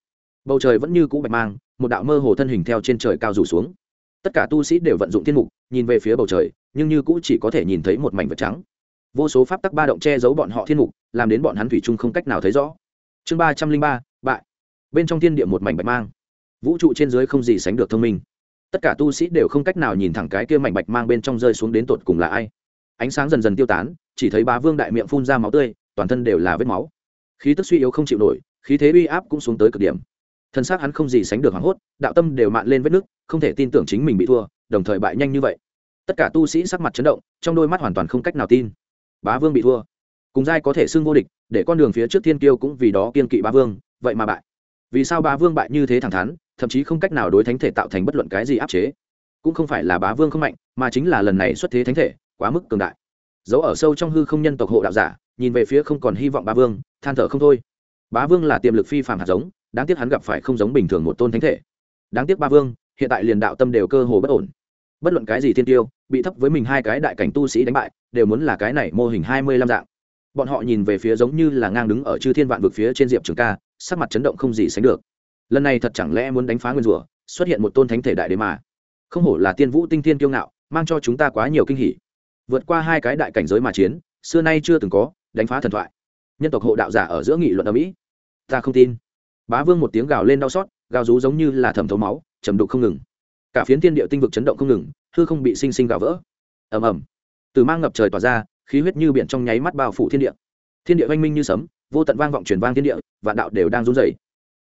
Bầu trời vẫn như cũ bạch mang, một đạo mơ hồ thân hình theo trên trời cao rủ xuống. Tất cả tu sĩ đều vận dụng thiên mục, nhìn về phía bầu trời, nhưng như cũ chỉ có thể nhìn thấy một mảnh vật trắng. Vô số pháp tắc ba động che giấu bọn họ thiên mục, làm đến bọn hắn thủy chung không cách nào thấy rõ. Chương ba trăm linh ba, bại. Bên trong thiên địa một mảnh bạch mang. Vũ trụ trên dưới không gì sánh được thông minh. Tất cả tu sĩ đều không cách nào nhìn thẳng cái kia mảnh bạch mang bên trong rơi xuống đến tột cùng là ai. Ánh sáng dần dần tiêu tán, chỉ thấy bá vương đại miệng phun ra máu tươi toàn thân đều là vết máu. Khí tức suy yếu không chịu nổi, khí thế uy áp cũng xuống tới cực điểm. Thân xác hắn không gì sánh được hoảng hốt, đạo tâm đều mạn lên vết nước không thể tin tưởng chính mình bị thua, đồng thời bại nhanh như vậy. Tất cả tu sĩ sắc mặt chấn động, trong đôi mắt hoàn toàn không cách nào tin. Bá vương bị thua. Cùng giai có thể xưng vô địch, để con đường phía trước thiên kiêu cũng vì đó kiên kỵ bá vương, vậy mà bại. Vì sao bá vương bại như thế thẳng thắn, thậm chí không cách nào đối thánh thể tạo thành bất luận cái gì áp chế? Cũng không phải là bá vương không mạnh, mà chính là lần này xuất thế thánh thể, quá mức cường đại. Giấu ở sâu trong hư không nhân tộc hộ đạo giả nhìn về phía không còn hy vọng bá vương, than thở không thôi. Bá vương là tiềm lực phi phạm hạt giống, đáng tiếc hắn gặp phải không giống bình thường một tôn thánh thể. Đáng tiếc ba vương, hiện tại liền đạo tâm đều cơ hồ bất ổn. Bất luận cái gì thiên tiêu, bị thấp với mình hai cái đại cảnh tu sĩ đánh bại, đều muốn là cái này mô hình hai mươi lăm dạng. Bọn họ nhìn về phía giống như là ngang đứng ở chư thiên vạn vực phía trên diệp trường ca, sắc mặt chấn động không gì sánh được. Lần này thật chẳng lẽ muốn đánh phá nguyên rủa, xuất hiện một tôn thánh thể đại đế mà? Không hổ là tiên vũ tinh thiên kiêu ngạo, mang cho chúng ta quá nhiều kinh hỉ. Vượt qua hai cái đại cảnh giới mà chiến xưa nay chưa từng có, đánh phá thần thoại. Nhân tộc hộ đạo giả ở giữa nghị luận ở mỹ. Ta không tin. Bá vương một tiếng gào lên đau xót, gào rú giống như là thẩm thấu máu, trầm đục không ngừng. Cả phiến tiên địa tinh vực chấn động không ngừng, hư không bị sinh sinh gào vỡ. Ầm ầm. Từ mang ngập trời tỏa ra, khí huyết như biển trong nháy mắt bao phủ thiên địa. Thiên địa oanh minh như sấm, vô tận vang vọng truyền vang thiên địa, vạn đạo đều đang run rẩy.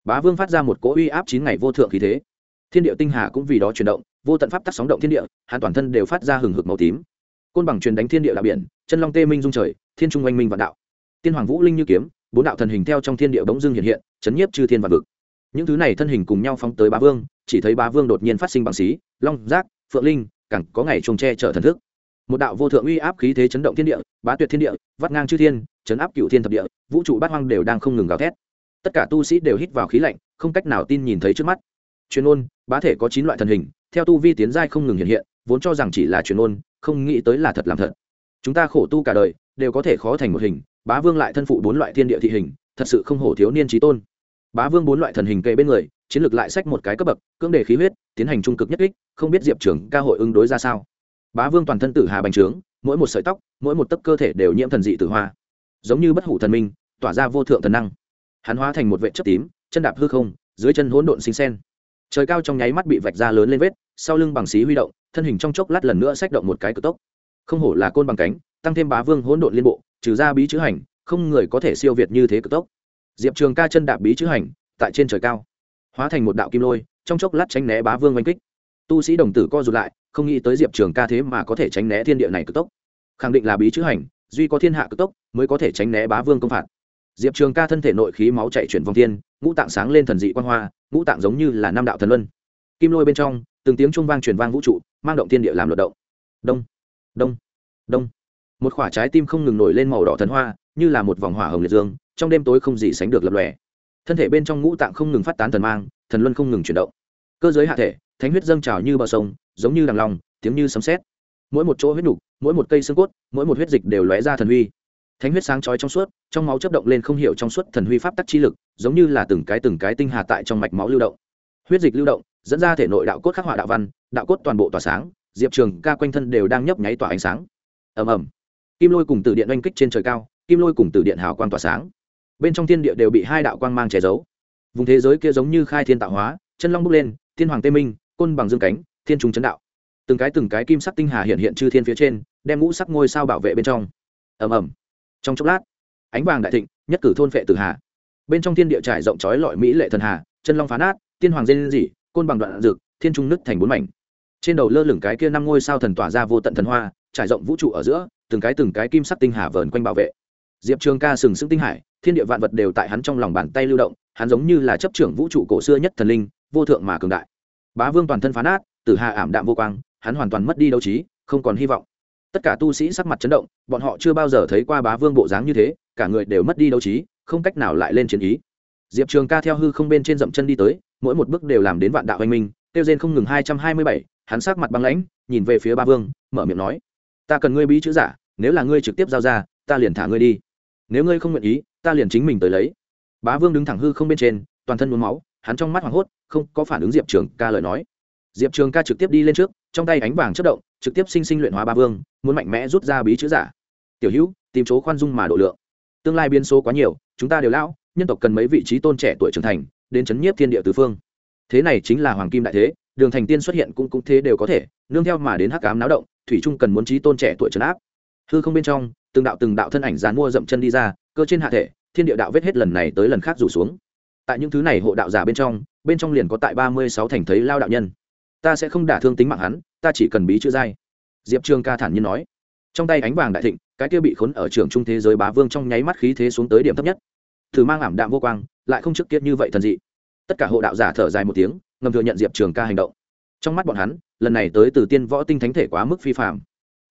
Bá vương phát ra một cỗ uy áp chín ngày vô thượng khí thế. Thiên địa tinh hà cũng vì đó chuyển động, vô tận pháp tắc sóng động thiên địa hàn toàn thân đều phát ra hừng hực màu tím côn bằng truyền đánh thiên địa đạo biển, chân long tê minh dung trời, thiên trung oanh minh vạn đạo. Tiên hoàng vũ linh như kiếm, bốn đạo thần hình theo trong thiên địa bỗng dưng hiện hiện, chấn nhiếp chư thiên vạn vực. Những thứ này thân hình cùng nhau phóng tới bá vương, chỉ thấy bá vương đột nhiên phát sinh bằng xí, long, giác, phượng linh cẳng có ngày trông tre trở thần thức. Một đạo vô thượng uy áp khí thế chấn động thiên địa, bá tuyệt thiên địa, vắt ngang chư thiên, chấn áp cựu thiên thập địa, vũ trụ bát hoang đều đang không ngừng gào thét. Tất cả tu sĩ đều hít vào khí lạnh, không cách nào tin nhìn thấy trước mắt. Chuyên ôn bá thể có chín loại thần hình, theo tu vi tiến giai không ngừng hiện hiện vốn cho rằng chỉ là truyền ôn không nghĩ tới là thật làm thật. Chúng ta khổ tu cả đời, đều có thể khó thành một hình, bá vương lại thân phụ bốn loại thiên địa thị hình, thật sự không hổ thiếu niên trí tôn. Bá vương bốn loại thần hình kề bên người, chiến lược lại sách một cái cấp bậc, cưỡng đề khí huyết, tiến hành trung cực nhất kích, không biết diệp trưởng ca hội ứng đối ra sao. Bá vương toàn thân tử hà bành trướng, mỗi một sợi tóc, mỗi một tấc cơ thể đều nhiễm thần dị tử hoa. Giống như bất hủ thần minh, tỏa ra vô thượng thần năng. Hắn hóa thành một vệ chất tím, chân đạp hư không, dưới chân hỗn độn sinh sen. Trời cao trong nháy mắt bị vạch ra lớn lên vết, sau lưng bằng xí huy động thân hình trong chốc lát lần nữa xách động một cái cực tốc. Không hổ là côn bằng cánh, tăng thêm bá vương hỗn độn liên bộ, trừ ra bí chữ hành, không người có thể siêu việt như thế cực tốc. Diệp trường ca chân đạp bí chữ hành, tại trên trời cao, hóa thành một đạo kim lôi, trong chốc lát tránh né bá vương oanh kích. Tu sĩ đồng tử co rụt lại, không nghĩ tới diệp trường ca thế mà có thể tránh né thiên địa này cực tốc. Khẳng định là bí chữ hành, duy có thiên hạ cực tốc mới có thể tránh né bá vương công phạt. Diệp trường ca thân thể nội khí máu chạy chuyển vòng thiên, ngũ tạng sáng lên thần dị quan hoa, ngũ tạng giống như là năm đạo thần luân. Kim lôi bên trong từng tiếng trung vang truyền vang vũ trụ, mang động thiên địa làm luật động. Đông đông đông. Một quả trái tim không ngừng nổi lên màu đỏ thần hoa, như là một vòng hỏa hồng liệt dương, trong đêm tối không gì sánh được lập lòe. Thân thể bên trong ngũ tạng không ngừng phát tán thần mang, thần luân không ngừng chuyển động. Cơ giới hạ thể, thánh huyết dâng trào như bờ sông, giống như đằng lòng tiếng như sấm sét. Mỗi một chỗ huyết nục, mỗi một cây xương cốt, mỗi một huyết dịch đều lóe ra thần huy. Thánh huyết sáng chói trong suốt, trong máu chấp động lên không hiểu trong suốt thần huy pháp tắc chi lực, giống như là từng cái từng cái tinh hà tại trong mạch máu lưu động huyết dịch lưu động, dẫn ra thể nội đạo cốt khắc họa đạo văn, đạo cốt toàn bộ tỏa sáng, diệp trường ca quanh thân đều đang nhấp nháy tỏa ánh sáng. Ầm ầm. Kim lôi cùng từ điện oanh kích trên trời cao, kim lôi cùng từ điện hào quang tỏa sáng. Bên trong thiên địa đều bị hai đạo quang mang che giấu. Vùng thế giới kia giống như khai thiên tạo hóa, chân long bốc lên, thiên hoàng tê minh, côn bằng dương cánh, thiên trùng chấn đạo. Từng cái từng cái kim sắc tinh hà hiện hiện chư thiên phía trên, đem ngũ sắc ngôi sao bảo vệ bên trong. Ầm ầm. Trong chốc lát, ánh vàng đại thịnh, nhất cử thôn phệ tử hà. Bên trong thiên địa trải rộng trói lọi mỹ lệ thần hà, chân long phá nát tiên hoàng dên dị, côn bằng đoạn dược, thiên trung nứt thành bốn mảnh. Trên đầu lơ lửng cái kia năm ngôi sao thần tỏa ra vô tận thần hoa, trải rộng vũ trụ ở giữa, từng cái từng cái kim sắc tinh hà vờn quanh bảo vệ. Diệp trường ca sừng sững tinh hải, thiên địa vạn vật đều tại hắn trong lòng bàn tay lưu động, hắn giống như là chấp trưởng vũ trụ cổ xưa nhất thần linh, vô thượng mà cường đại. Bá vương toàn thân phá nát tử hà ảm đạm vô quang, hắn hoàn toàn mất đi đấu trí, không còn hy vọng. Tất cả tu sĩ sắc mặt chấn động, bọn họ chưa bao giờ thấy qua bá vương bộ dáng như thế, cả người đều mất đi đấu trí, không cách nào lại lên chiến ý diệp trường ca theo hư không bên trên dậm chân đi tới, mỗi một bước đều làm đến vạn đạo anh minh tiêu rên không ngừng hai trăm hai mươi bảy, hắn sắc mặt băng lãnh, nhìn về phía ba vương, mở miệng nói, ta cần ngươi bí chữ giả, nếu là ngươi trực tiếp giao ra, ta liền thả ngươi đi. Nếu ngươi không nguyện ý, ta liền chính mình tới lấy. Bá vương đứng thẳng hư không bên trên, toàn thân muốn máu, hắn trong mắt hoảng hốt, không có phản ứng diệp trường ca lời nói. Diệp trường ca trực tiếp đi lên trước, trong tay ánh vàng chất động, trực tiếp sinh sinh luyện hóa ba vương, muốn mạnh mẽ rút ra bí chữ giả. Tiểu hữu, tìm chỗ khoan dung mà độ lượng. Tương lai biến số quá nhiều, chúng ta đều lão nhân tộc cần mấy vị trí tôn trẻ tuổi trưởng thành, đến chấn nhiếp thiên địa tứ phương. Thế này chính là hoàng kim đại thế, đường thành tiên xuất hiện cũng cũng thế đều có thể, nương theo mà đến hắc ám náo động, thủy trung cần muốn trí tôn trẻ tuổi trấn áp. Hư không bên trong, từng đạo từng đạo thân ảnh dàn mua dậm chân đi ra, cơ trên hạ thể, thiên địa đạo vết hết lần này tới lần khác rủ xuống. Tại những thứ này hộ đạo giả bên trong bên trong liền có tại ba mươi sáu thành thấy lao đạo nhân. Ta sẽ không đả thương tính mạng hắn, ta chỉ cần bí chữ dai diệp trương ca thản nhiên nói. Trong tay ánh vàng đại thịnh, cái kia bị khốn ở trường trung thế giới bá vương trong nháy mắt khí thế xuống tới điểm thấp nhất thử mang ảm đạm vô quang, lại không trước kiết như vậy thần dị. Tất cả hộ đạo giả thở dài một tiếng, ngầm thừa nhận diệp trường ca hành động. Trong mắt bọn hắn, lần này tới từ tiên võ tinh thánh thể quá mức phi phạm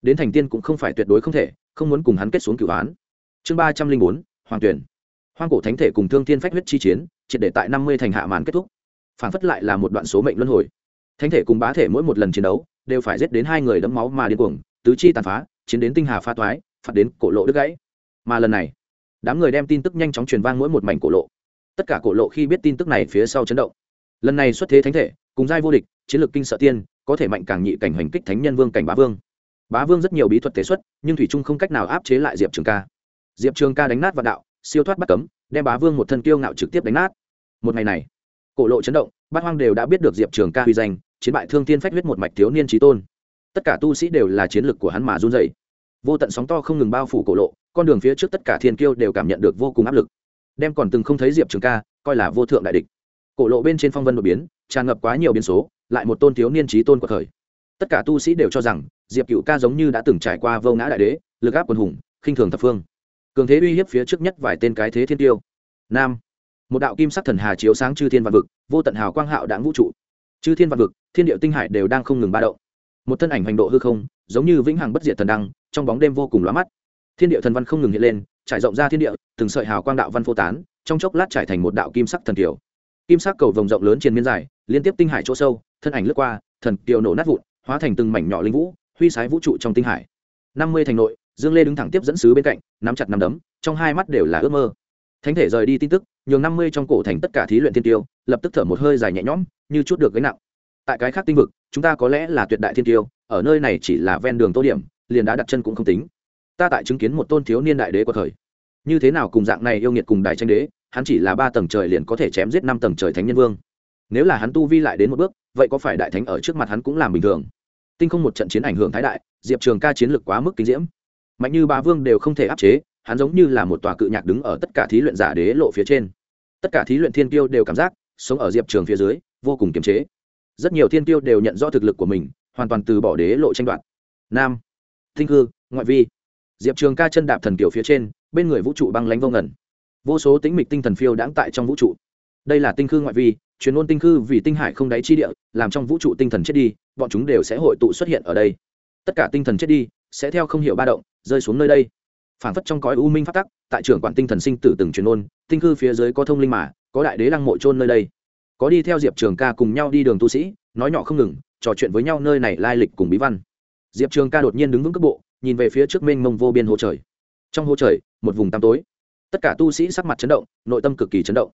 đến thành tiên cũng không phải tuyệt đối không thể, không muốn cùng hắn kết xuống cửu án chương ba trăm linh bốn, hoàng tuyển. Hoang cổ thánh thể cùng thương tiên phách huyết chi chiến, triệt để tại năm mươi thành hạ màn kết thúc. Phản phất lại là một đoạn số mệnh luân hồi. Thánh thể cùng bá thể mỗi một lần chiến đấu, đều phải giết đến hai người đấm máu mà điên cuồng, tứ chi tàn phá, chiến đến tinh hà pha toái, phạt đến cổ lộ đứt gãy. Mà lần này đám người đem tin tức nhanh chóng truyền vang mỗi một mảnh cổ lộ. Tất cả cổ lộ khi biết tin tức này phía sau chấn động. Lần này xuất thế thánh thể, cùng giai vô địch, chiến lược kinh sợ tiên, có thể mạnh càng nhị cảnh hành kích thánh nhân vương cảnh bá vương. Bá vương rất nhiều bí thuật tế xuất, nhưng thủy trung không cách nào áp chế lại diệp trường ca. Diệp trường ca đánh nát vạn đạo, siêu thoát bắt cấm, đem bá vương một thân kiêu ngạo trực tiếp đánh nát. Một ngày này, cổ lộ chấn động, bát hoang đều đã biết được diệp trường ca huy danh, chiến bại thương tiên phách huyết một mạch thiếu niên trí tôn. Tất cả tu sĩ đều là chiến lược của hắn mà run dày vô tận sóng to không ngừng bao phủ cổ lộ con đường phía trước tất cả thiên kiêu đều cảm nhận được vô cùng áp lực. Đem còn từng không thấy diệp trường ca coi là vô thượng đại địch. Cổ lộ bên trên phong vân đột biến, tràn ngập quá nhiều biến số, lại một tôn thiếu niên trí tôn của thời. Tất cả tu sĩ đều cho rằng, diệp cựu ca giống như đã từng trải qua vô ngã đại đế, lực áp quần hùng, khinh thường thập phương. Cường thế uy hiếp phía trước nhất vài tên cái thế thiên tiêu nam. Một đạo kim sắc thần hà chiếu sáng chư thiên văn vực, vô tận hào quang hạo đạn vũ trụ. Chư thiên văn vực, thiên điệu tinh hải đều đang không ngừng ba động. Một thân ảnh hành độ hư không, giống như vĩnh hằng bất diệt thần đăng, trong bóng đêm vô cùng lóa mắt thiên địa thần văn không ngừng hiện lên, trải rộng ra thiên địa, từng sợi hào quang đạo văn phô tán, trong chốc lát trải thành một đạo kim sắc thần kiều. Kim sắc cầu vồng rộng lớn trên miên dài, liên tiếp tinh hải chỗ sâu, thân ảnh lướt qua, thần kiều nổ nát vụn, hóa thành từng mảnh nhỏ linh vũ, huy sái vũ trụ trong tinh hải. Năm mươi thành nội, dương lê đứng thẳng tiếp dẫn sứ bên cạnh, nắm chặt nắm đấm, trong hai mắt đều là ước mơ. Thánh thể rời đi tin tức, nhường năm mươi trong cổ thành tất cả thí luyện thiên tiêu, lập tức thở một hơi dài nhẹ nhõm, như chút được gánh nặng. Tại cái khác tinh vực, chúng ta có lẽ là tuyệt đại thiên tiêu, ở nơi này chỉ là ven đường tô điểm, liền đã đặt chân cũng không tính ta tại chứng kiến một tôn thiếu niên đại đế của thời. Như thế nào cùng dạng này yêu nghiệt cùng đại tranh đế, hắn chỉ là ba tầng trời liền có thể chém giết năm tầng trời thánh nhân vương. Nếu là hắn tu vi lại đến một bước, vậy có phải đại thánh ở trước mặt hắn cũng làm bình thường? Tinh không một trận chiến ảnh hưởng thái đại, diệp trường ca chiến lược quá mức kinh diễm. Mạnh như ba vương đều không thể áp chế, hắn giống như là một tòa cự nhạc đứng ở tất cả thí luyện giả đế lộ phía trên. Tất cả thí luyện thiên tiêu đều cảm giác, sống ở diệp trường phía dưới, vô cùng kiềm chế. Rất nhiều thiên tiêu đều nhận rõ thực lực của mình, hoàn toàn từ bỏ đế lộ tranh đoạt. Nam thinh cư, ngoại vi diệp trường ca chân đạp thần kiểu phía trên, bên người vũ trụ băng lánh vô ngẩn vô số tính mịch tinh thần phiêu đãng tại trong vũ trụ. Đây là tinh khư ngoại vi chuyên môn tinh khư vì tinh hải không đáy chi địa, làm trong vũ trụ tinh thần chết đi, bọn chúng đều sẽ hội tụ xuất hiện ở đây. Tất cả tinh thần chết đi, sẽ theo không hiểu ba động, rơi xuống nơi đây. Phản phất trong cõi u minh phát tắc, tại trưởng quản tinh thần sinh tử từng truyền môn tinh khư phía dưới có thông linh mà, có đại đế lăng mộ trôn nơi đây. Có đi theo diệp trường ca cùng nhau đi đường tu sĩ, nói nhỏ không ngừng, trò chuyện với nhau nơi này lai lịch cùng bí văn. Diệp trường ca đột nhiên đứng vững cước bộ nhìn về phía trước mênh mông vô biên hồ trời. Trong hồ trời, một vùng tăm tối. Tất cả tu sĩ sắc mặt chấn động, nội tâm cực kỳ chấn động.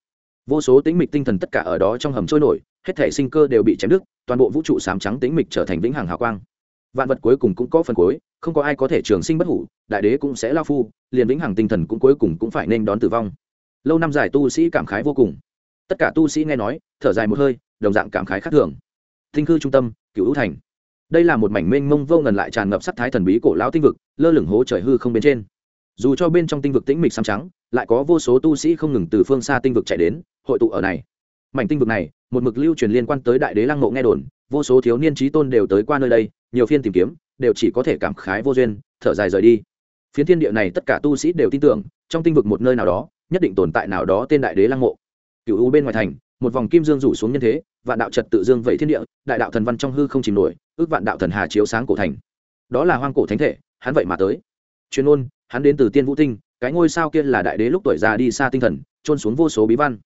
Vô số tính mịch tinh thần tất cả ở đó trong hầm trôi nổi, hết thể sinh cơ đều bị chém đứt, toàn bộ vũ trụ sám trắng tính mịch trở thành vĩnh hằng hào quang. Vạn vật cuối cùng cũng có phần cuối, không có ai có thể trường sinh bất hủ, đại đế cũng sẽ lao phu, liền vĩnh hằng tinh thần cũng cuối cùng cũng phải nên đón tử vong. Lâu năm dài tu sĩ cảm khái vô cùng. Tất cả tu sĩ nghe nói, thở dài một hơi, đồng dạng cảm khái khác thường. Thinh cư trung tâm cựu hữu thành đây là một mảnh mênh mông vô ngần lại tràn ngập sắc thái thần bí cổ lão tinh vực, lơ lửng hố trời hư không bên trên. Dù cho bên trong tinh vực tĩnh mịch xám trắng, lại có vô số tu sĩ không ngừng từ phương xa tinh vực chạy đến, hội tụ ở này. Mảnh tinh vực này, một mực lưu truyền liên quan tới đại đế lăng mộ nghe đồn, vô số thiếu niên trí tôn đều tới qua nơi đây, nhiều phiên tìm kiếm, đều chỉ có thể cảm khái vô duyên, thở dài rời đi. Phiến thiên địa này tất cả tu sĩ đều tin tưởng, trong tinh vực một nơi nào đó, nhất định tồn tại nào đó tên đại đế lăng mộ. Cựu u bên ngoài thành một vòng kim dương rủ xuống nhân thế, vạn đạo trật tự dương vậy thiên địa, đại đạo thần văn trong hư không chìm nổi, ước vạn đạo thần hà chiếu sáng cổ thành. Đó là hoang cổ thánh thể, hắn vậy mà tới. Chuyên ôn hắn đến từ tiên vũ tinh, cái ngôi sao kia là đại đế lúc tuổi già đi xa tinh thần trôn xuống vô số bí văn.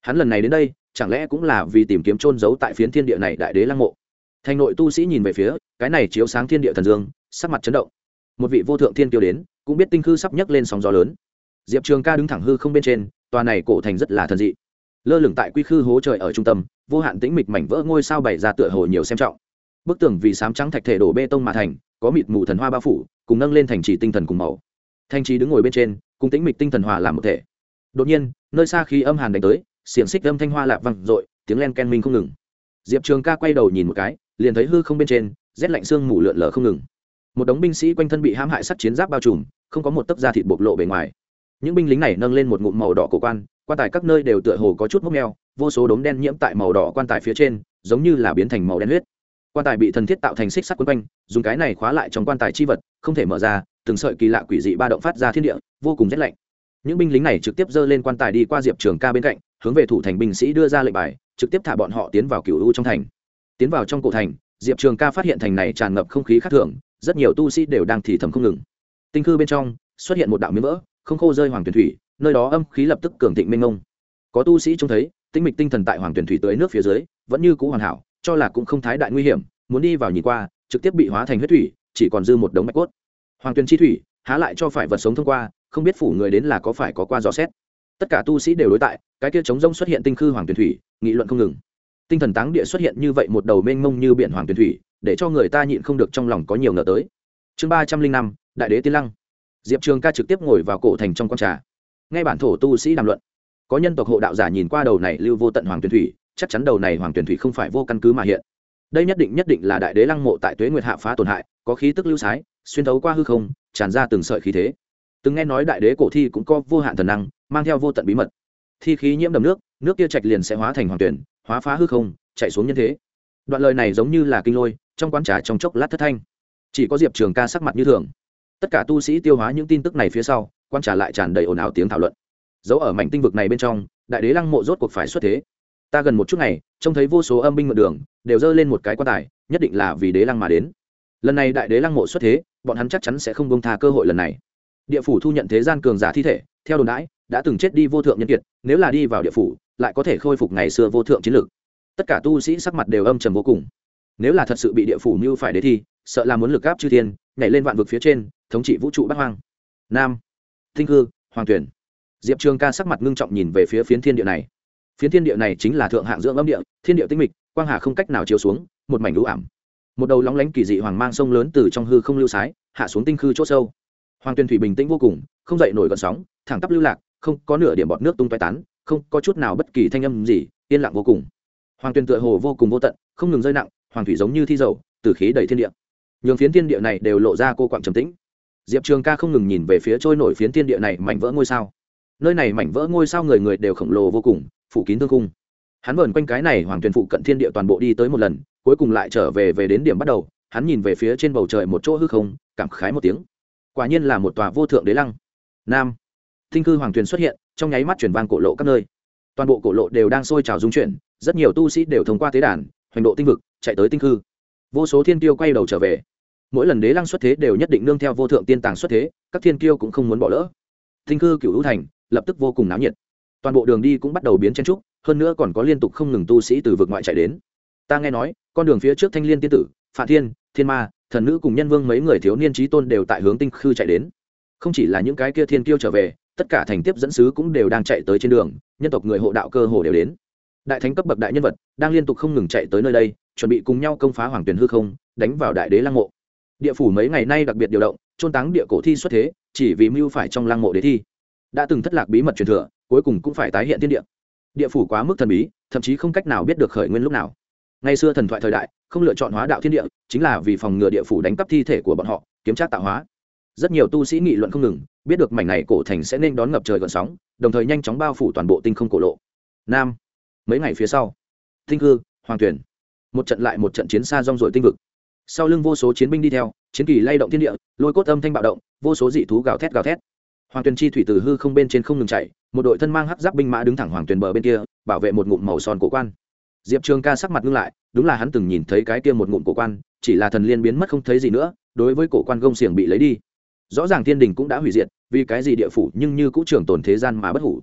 Hắn lần này đến đây, chẳng lẽ cũng là vì tìm kiếm trôn giấu tại phiến thiên địa này đại đế lăng mộ? Thành nội tu sĩ nhìn về phía, cái này chiếu sáng thiên địa thần dương, sắc mặt chấn động. Một vị vô thượng thiên kiêu đến, cũng biết tinh khư sắp nhấc lên sóng gió lớn. Diệp trường ca đứng thẳng hư không bên trên, tòa này cổ thành rất là thần dị lơ lửng tại quy khư hố trời ở trung tâm, vô hạn tĩnh mịch mảnh vỡ ngôi sao bày ra tựa hồ nhiều xem trọng. Bức tường vì sám trắng thạch thể đổ bê tông mà thành, có mịt mù thần hoa bao phủ, cùng nâng lên thành trì tinh thần cùng màu. Thanh trì đứng ngồi bên trên, cùng tĩnh mịch tinh thần hòa làm một thể. Đột nhiên, nơi xa khi âm hàn đánh tới, xiềng xích âm thanh hoa lạp văng r tiếng len ken minh không ngừng. Diệp trường ca quay đầu nhìn một cái, liền thấy hư không bên trên, rét lạnh xương mù lượn lờ không ngừng. Một đống binh sĩ quanh thân bị hãm hại sắt chiến giáp bao trùm, không có một tấc da thịt bộc lộ bề ngoài. Những binh lính này nâng lên một ngụm màu đỏ cổ quan quan tài các nơi đều tựa hồ có chút mốc meo, vô số đốm đen nhiễm tại màu đỏ quan tài phía trên, giống như là biến thành màu đen huyết. Quan tài bị thần thiết tạo thành xích sắt quấn quanh, dùng cái này khóa lại trong quan tài chi vật, không thể mở ra, từng sợi kỳ lạ quỷ dị ba động phát ra thiên địa, vô cùng rét lạnh. Những binh lính này trực tiếp dơ lên quan tài đi qua diệp trường ca bên cạnh, hướng về thủ thành binh sĩ đưa ra lệnh bài, trực tiếp thả bọn họ tiến vào cựu u trong thành. Tiến vào trong cổ thành, diệp trường ca phát hiện thành này tràn ngập không khí khác thường, rất nhiều tu sĩ đều đang thì thầm không ngừng. Tinh cư bên trong, xuất hiện một đạo miếng vỡ, không khô rơi hoàng tuyển thủy nơi đó âm khí lập tức cường thịnh minh mông, có tu sĩ trông thấy tinh mịch tinh thần tại hoàng tuyển thủy tới nước phía dưới vẫn như cũ hoàn hảo cho là cũng không thái đại nguy hiểm muốn đi vào nhìn qua trực tiếp bị hóa thành huyết thủy chỉ còn dư một đống mạch cốt. Hoàng tuyển chi thủy há lại cho phải vật sống thông qua không biết phủ người đến là có phải có qua dò xét. Tất cả tu sĩ đều đối tại cái kia chống rông xuất hiện tinh khư hoàng tuyển thủy nghị luận không ngừng. Tinh thần táng địa xuất hiện như vậy một đầu mênh mông như biển hoàng tuyển thủy để cho người ta nhịn không được trong lòng có nhiều ngờ tới. Chương ba trăm linh năm đại đế tiên lăng. Diệp trường ca trực tiếp ngồi vào cổ thành trong con trà ngay bản thổ tu sĩ đàm luận, có nhân tộc hộ đạo giả nhìn qua đầu này lưu vô tận hoàng tuyển thủy, chắc chắn đầu này hoàng tuyển thủy không phải vô căn cứ mà hiện. Đây nhất định nhất định là đại đế lăng mộ tại tuế nguyệt hạ phá tổn hại, có khí tức lưu sái, xuyên thấu qua hư không, tràn ra từng sợi khí thế. Từng nghe nói đại đế cổ thi cũng có vô hạn thần năng, mang theo vô tận bí mật. Thi khí nhiễm đầm nước nước kia trạch liền sẽ hóa thành hoàng tuyển, hóa phá hư không, chạy xuống nhân thế. Đoạn lời này giống như là kinh lôi, trong quán trà trong chốc lát thất thanh. Chỉ có diệp trường ca sắc mặt như thường. Tất cả tu sĩ tiêu hóa những tin tức này phía sau quan trả lại tràn đầy ồn ào tiếng thảo luận. Dấu ở mảnh tinh vực này bên trong, đại đế lăng mộ rốt cuộc phải xuất thế. Ta gần một chút ngày, trông thấy vô số âm binh mượn đường, đều dơ lên một cái quan tài, nhất định là vì đế lăng mà đến. Lần này đại đế lăng mộ xuất thế, bọn hắn chắc chắn sẽ không bông tha cơ hội lần này. Địa phủ thu nhận thế gian cường giả thi thể, theo đồn đãi, đã từng chết đi vô thượng nhân kiệt, nếu là đi vào địa phủ, lại có thể khôi phục ngày xưa vô thượng chiến lược. Tất cả tu sĩ sắc mặt đều âm trầm vô cùng. Nếu là thật sự bị địa phủ như phải đế thi, sợ là muốn lực gáp chư thiên, nhảy lên vạn vực phía trên, thống trị vũ trụ bắc hoang. Nam thinh hư, hoàng tuyển. Diệp trường ca sắc mặt ngưng trọng nhìn về phía phiến thiên địa này. Phiến thiên địa này chính là thượng hạng dưỡng âm địa thiên địa tinh mịch quang hà không cách nào chiếu xuống một mảnh lũ ảm. Một đầu lóng lánh kỳ dị hoàng mang sông lớn từ trong hư không lưu sái hạ xuống tinh khư c h ỗ sâu. Hoàng Tuyền thủy bình tĩnh vô cùng không dậy nổi gọn sóng thẳng tắp lưu lạc không có nửa điểm bọt nước tung tay tán không có chút nào bất kỳ thanh âm gì yên lặng vô cùng. Hoàng tuyền tựa hồ vô cùng vô tận không ngừng rơi nặng hoàng thủy giống như thi dầu từ khí đầy thiên địa. Nhường phiến thiên địa này đều lộ ra cô quặng trầm tĩnh diệp trường ca không ngừng nhìn về phía trôi nổi phiến thiên địa này mảnh vỡ ngôi sao. Nơi này mảnh vỡ ngôi sao người người đều khổng lồ vô cùng, phủ kín thương cung hắn vờn quanh cái này hoàng tuyền phụ cận thiên địa toàn bộ đi tới một lần, cuối cùng lại trở về về đến điểm bắt đầu, hắn nhìn về phía trên bầu trời một chỗ hư không, cảm khái một tiếng. Quả nhiên là một tòa vô thượng đế lăng. Nam thinh cư hoàng tuyền xuất hiện, trong nháy mắt chuyển vang cổ lộ các nơi. Toàn bộ cổ lộ đều đang sôi trào dung chuyển, rất nhiều tu sĩ đều thông qua tế đàn, hoành độ tinh vực, chạy tới tinh cư. Vô số thiên tiêu quay đầu trở về mỗi lần đế lăng xuất thế đều nhất định nương theo vô thượng tiên tàng xuất thế, các thiên kiêu cũng không muốn bỏ lỡ. Thinh cư cựu hữu thành, lập tức vô cùng náo nhiệt. Toàn bộ đường đi cũng bắt đầu biến chen trúc, hơn nữa còn có liên tục không ngừng tu sĩ từ vực ngoại chạy đến. Ta nghe nói, con đường phía trước thanh liên tiên tử phạm thiên thiên ma, thần nữ cùng nhân vương mấy người thiếu niên trí tôn đều tại hướng tinh khư chạy đến. Không chỉ là những cái kia thiên kiêu trở về, tất cả thành tiếp dẫn sứ cũng đều đang chạy tới trên đường, nhân tộc người hộ đạo cơ hồ đều đến. Đại thánh cấp bậc đại nhân vật đang liên tục không ngừng chạy tới nơi đây, chuẩn bị cùng nhau công phá hoàng tuyển hư không, đánh vào đại đế lăng mộ địa phủ mấy ngày nay đặc biệt điều động trôn táng địa cổ thi xuất thế, chỉ vì mưu phải trong lăng mộ để thi. Đã từng thất lạc bí mật truyền thừa, cuối cùng cũng phải tái hiện tiên địa. Địa phủ quá mức thần bí, thậm chí không cách nào biết được khởi nguyên lúc nào. Ngày xưa thần thoại thời đại, không lựa chọn hóa đạo thiên địa, chính là vì phòng ngừa địa phủ đánh cắp thi thể của bọn họ, kiếm trác tạo hóa. Rất nhiều tu sĩ nghị luận không ngừng, biết được mảnh này cổ thành sẽ nên đón ngập trời gợn sóng, đồng thời nhanh chóng bao phủ toàn bộ tinh không cổ lộ. Nam, mấy ngày phía sau. Tinh cư hoàng tuyển. Một trận lại một trận chiến xa rong rổi tinh vực sau lưng vô số chiến binh đi theo, chiến kỳ lay động thiên địa, lôi cốt âm thanh bạo động, vô số dị thú gào thét gào thét. Hoàng tuyền chi thủy từ hư không bên trên không ngừng chạy, một đội thân mang hắc giáp binh mã đứng thẳng hoàng tuyền bờ bên kia, bảo vệ một ngụm màu son cổ quan. Diệp trường ca sắc mặt ngưng lại, đúng là hắn từng nhìn thấy cái kia một ngụm cổ quan, chỉ là thần liên biến mất không thấy gì nữa, đối với cổ quan gông xiềng bị lấy đi. Rõ ràng thiên đình cũng đã hủy diệt, vì cái gì địa phủ nhưng như cũng trường tồn thế gian mà bất hủ.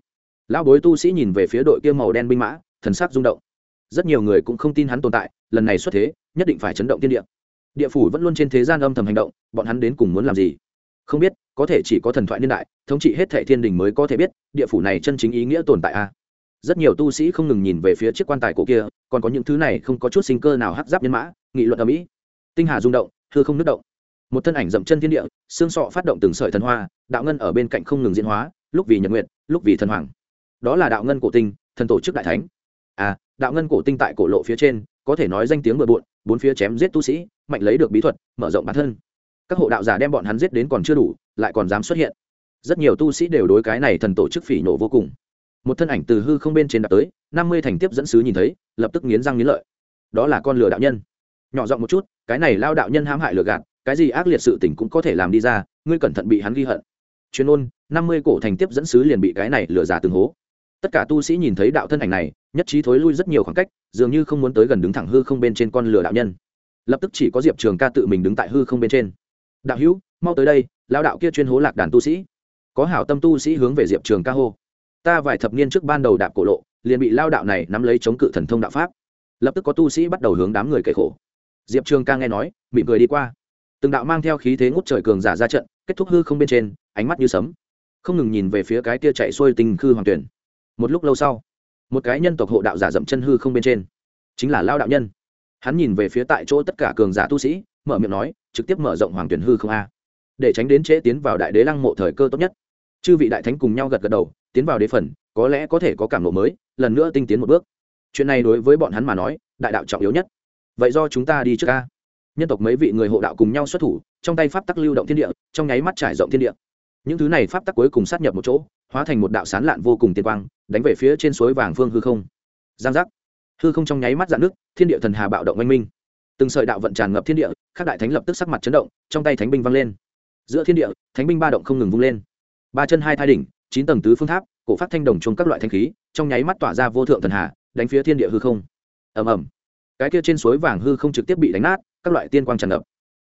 Lão bối tu sĩ nhìn về phía đội kia màu đen binh mã, thần sắc rung động. Rất nhiều người cũng không tin hắn tồn tại, lần này xuất thế, nhất định phải chấn động thiên địa địa phủ vẫn luôn trên thế gian âm thầm hành động, bọn hắn đến cùng muốn làm gì? Không biết, có thể chỉ có thần thoại niên đại, thống trị hết thệ thiên đình mới có thể biết, địa phủ này chân chính ý nghĩa tồn tại a. À? rất nhiều tu sĩ không ngừng nhìn về phía chiếc quan tài cổ kia, còn có những thứ này không có chút sinh cơ nào hắc giáp nhân mã, nghị luận ở mỹ tinh hà rung động thưa không nước động. Một thân ảnh dậm chân thiên địa, xương sọ phát động từng sợi thần hoa, đạo ngân ở bên cạnh không ngừng diễn hóa, lúc vì nhật nguyện lúc vì thần hoàng. Đó là đạo ngân cổ tinh, thần tổ chức đại thánh. À đạo ngân cổ tinh tại cổ lộ phía trên có thể nói danh tiếng bừa bộn, bốn phía chém giết tu sĩ, mạnh lấy được bí thuật, mở rộng bản thân. Các hộ đạo giả đem bọn hắn giết đến còn chưa đủ, lại còn dám xuất hiện. Rất nhiều tu sĩ đều đối cái này thần tổ chức phỉ nổ vô cùng. Một thân ảnh từ hư không bên trên đạp tới, năm mươi thành tiếp dẫn sứ nhìn thấy, lập tức nghiến răng nghiến lợi. Đó là con lừa đạo nhân. Nhỏ giọng một chút, cái này lao đạo nhân hãm hại lừa gạt, cái gì ác liệt sự tình cũng có thể làm đi ra, ngươi cẩn thận bị hắn ghi hận. Chuyên ôn năm mươi cổ thành tiếp dẫn sứ liền bị cái này lừa giả từng hố tất cả tu sĩ nhìn thấy đạo thân ảnh này, nhất trí thối lui rất nhiều khoảng cách, dường như không muốn tới gần đứng thẳng hư không bên trên con lửa đạo nhân. Lập tức chỉ có diệp trường ca tự mình đứng tại hư không bên trên. Đạo hữu, mau tới đây lao đạo kia chuyên hố lạc đàn tu sĩ. Có hảo tâm tu sĩ hướng về diệp trường ca hô. Ta vài thập niên trước ban đầu đạp cổ lộ, liền bị lao đạo này nắm lấy chống cự thần thông đạo pháp. Lập tức có tu sĩ bắt đầu hướng đám người kể khổ. Diệp trường ca nghe nói, mỉm cười đi qua. Từng đạo mang theo khí thế ngút trời cường giả ra trận, kết thúc hư không bên trên, ánh mắt như sấm. Không ngừng nhìn về phía cái tia chạy xuôi tình khư hoàng tuyển một lúc lâu sau, một cái nhân tộc hộ đạo giả dậm chân hư không bên trên, chính là lao đạo nhân. Hắn nhìn về phía tại chỗ tất cả cường giả tu sĩ, mở miệng nói, trực tiếp mở rộng hoàng tuyển hư không a. Để tránh đến trễ tiến vào đại đế lăng mộ thời cơ tốt nhất. Chư vị đại thánh cùng nhau gật gật đầu, tiến vào đế phần, có lẽ có thể có cảm lộ mới, lần nữa tinh tiến một bước. Chuyện này đối với bọn hắn mà nói, đại đạo trọng yếu nhất. Vậy do chúng ta đi trước ca nhân tộc mấy vị người hộ đạo cùng nhau xuất thủ, trong tay pháp tắc lưu động thiên địa, trong nháy mắt trải rộng thiên địa. Những thứ này pháp tắc cuối cùng sát nhập một chỗ hóa thành một đạo sán lạn vô cùng tiên quang, đánh về phía trên suối vàng phương hư không. Giang giác. Hư không trong nháy mắt dạn nước thiên địa thần hà bạo động oanh minh. Từng sợi đạo vận tràn ngập thiên địa, các đại thánh lập tức sắc mặt chấn động, trong tay thánh binh văng lên. Giữa thiên địa, thánh binh ba động không ngừng vung lên. Ba chân hai thai đỉnh, chín tầng tứ phương tháp, cổ phát thanh đồng chung các loại thanh khí, trong nháy mắt tỏa ra vô thượng thần hà, đánh phía thiên địa hư không. Ầm ầm. Cái kia trên suối vàng hư không trực tiếp bị đánh nát, các loại tiên quang tràn ngập.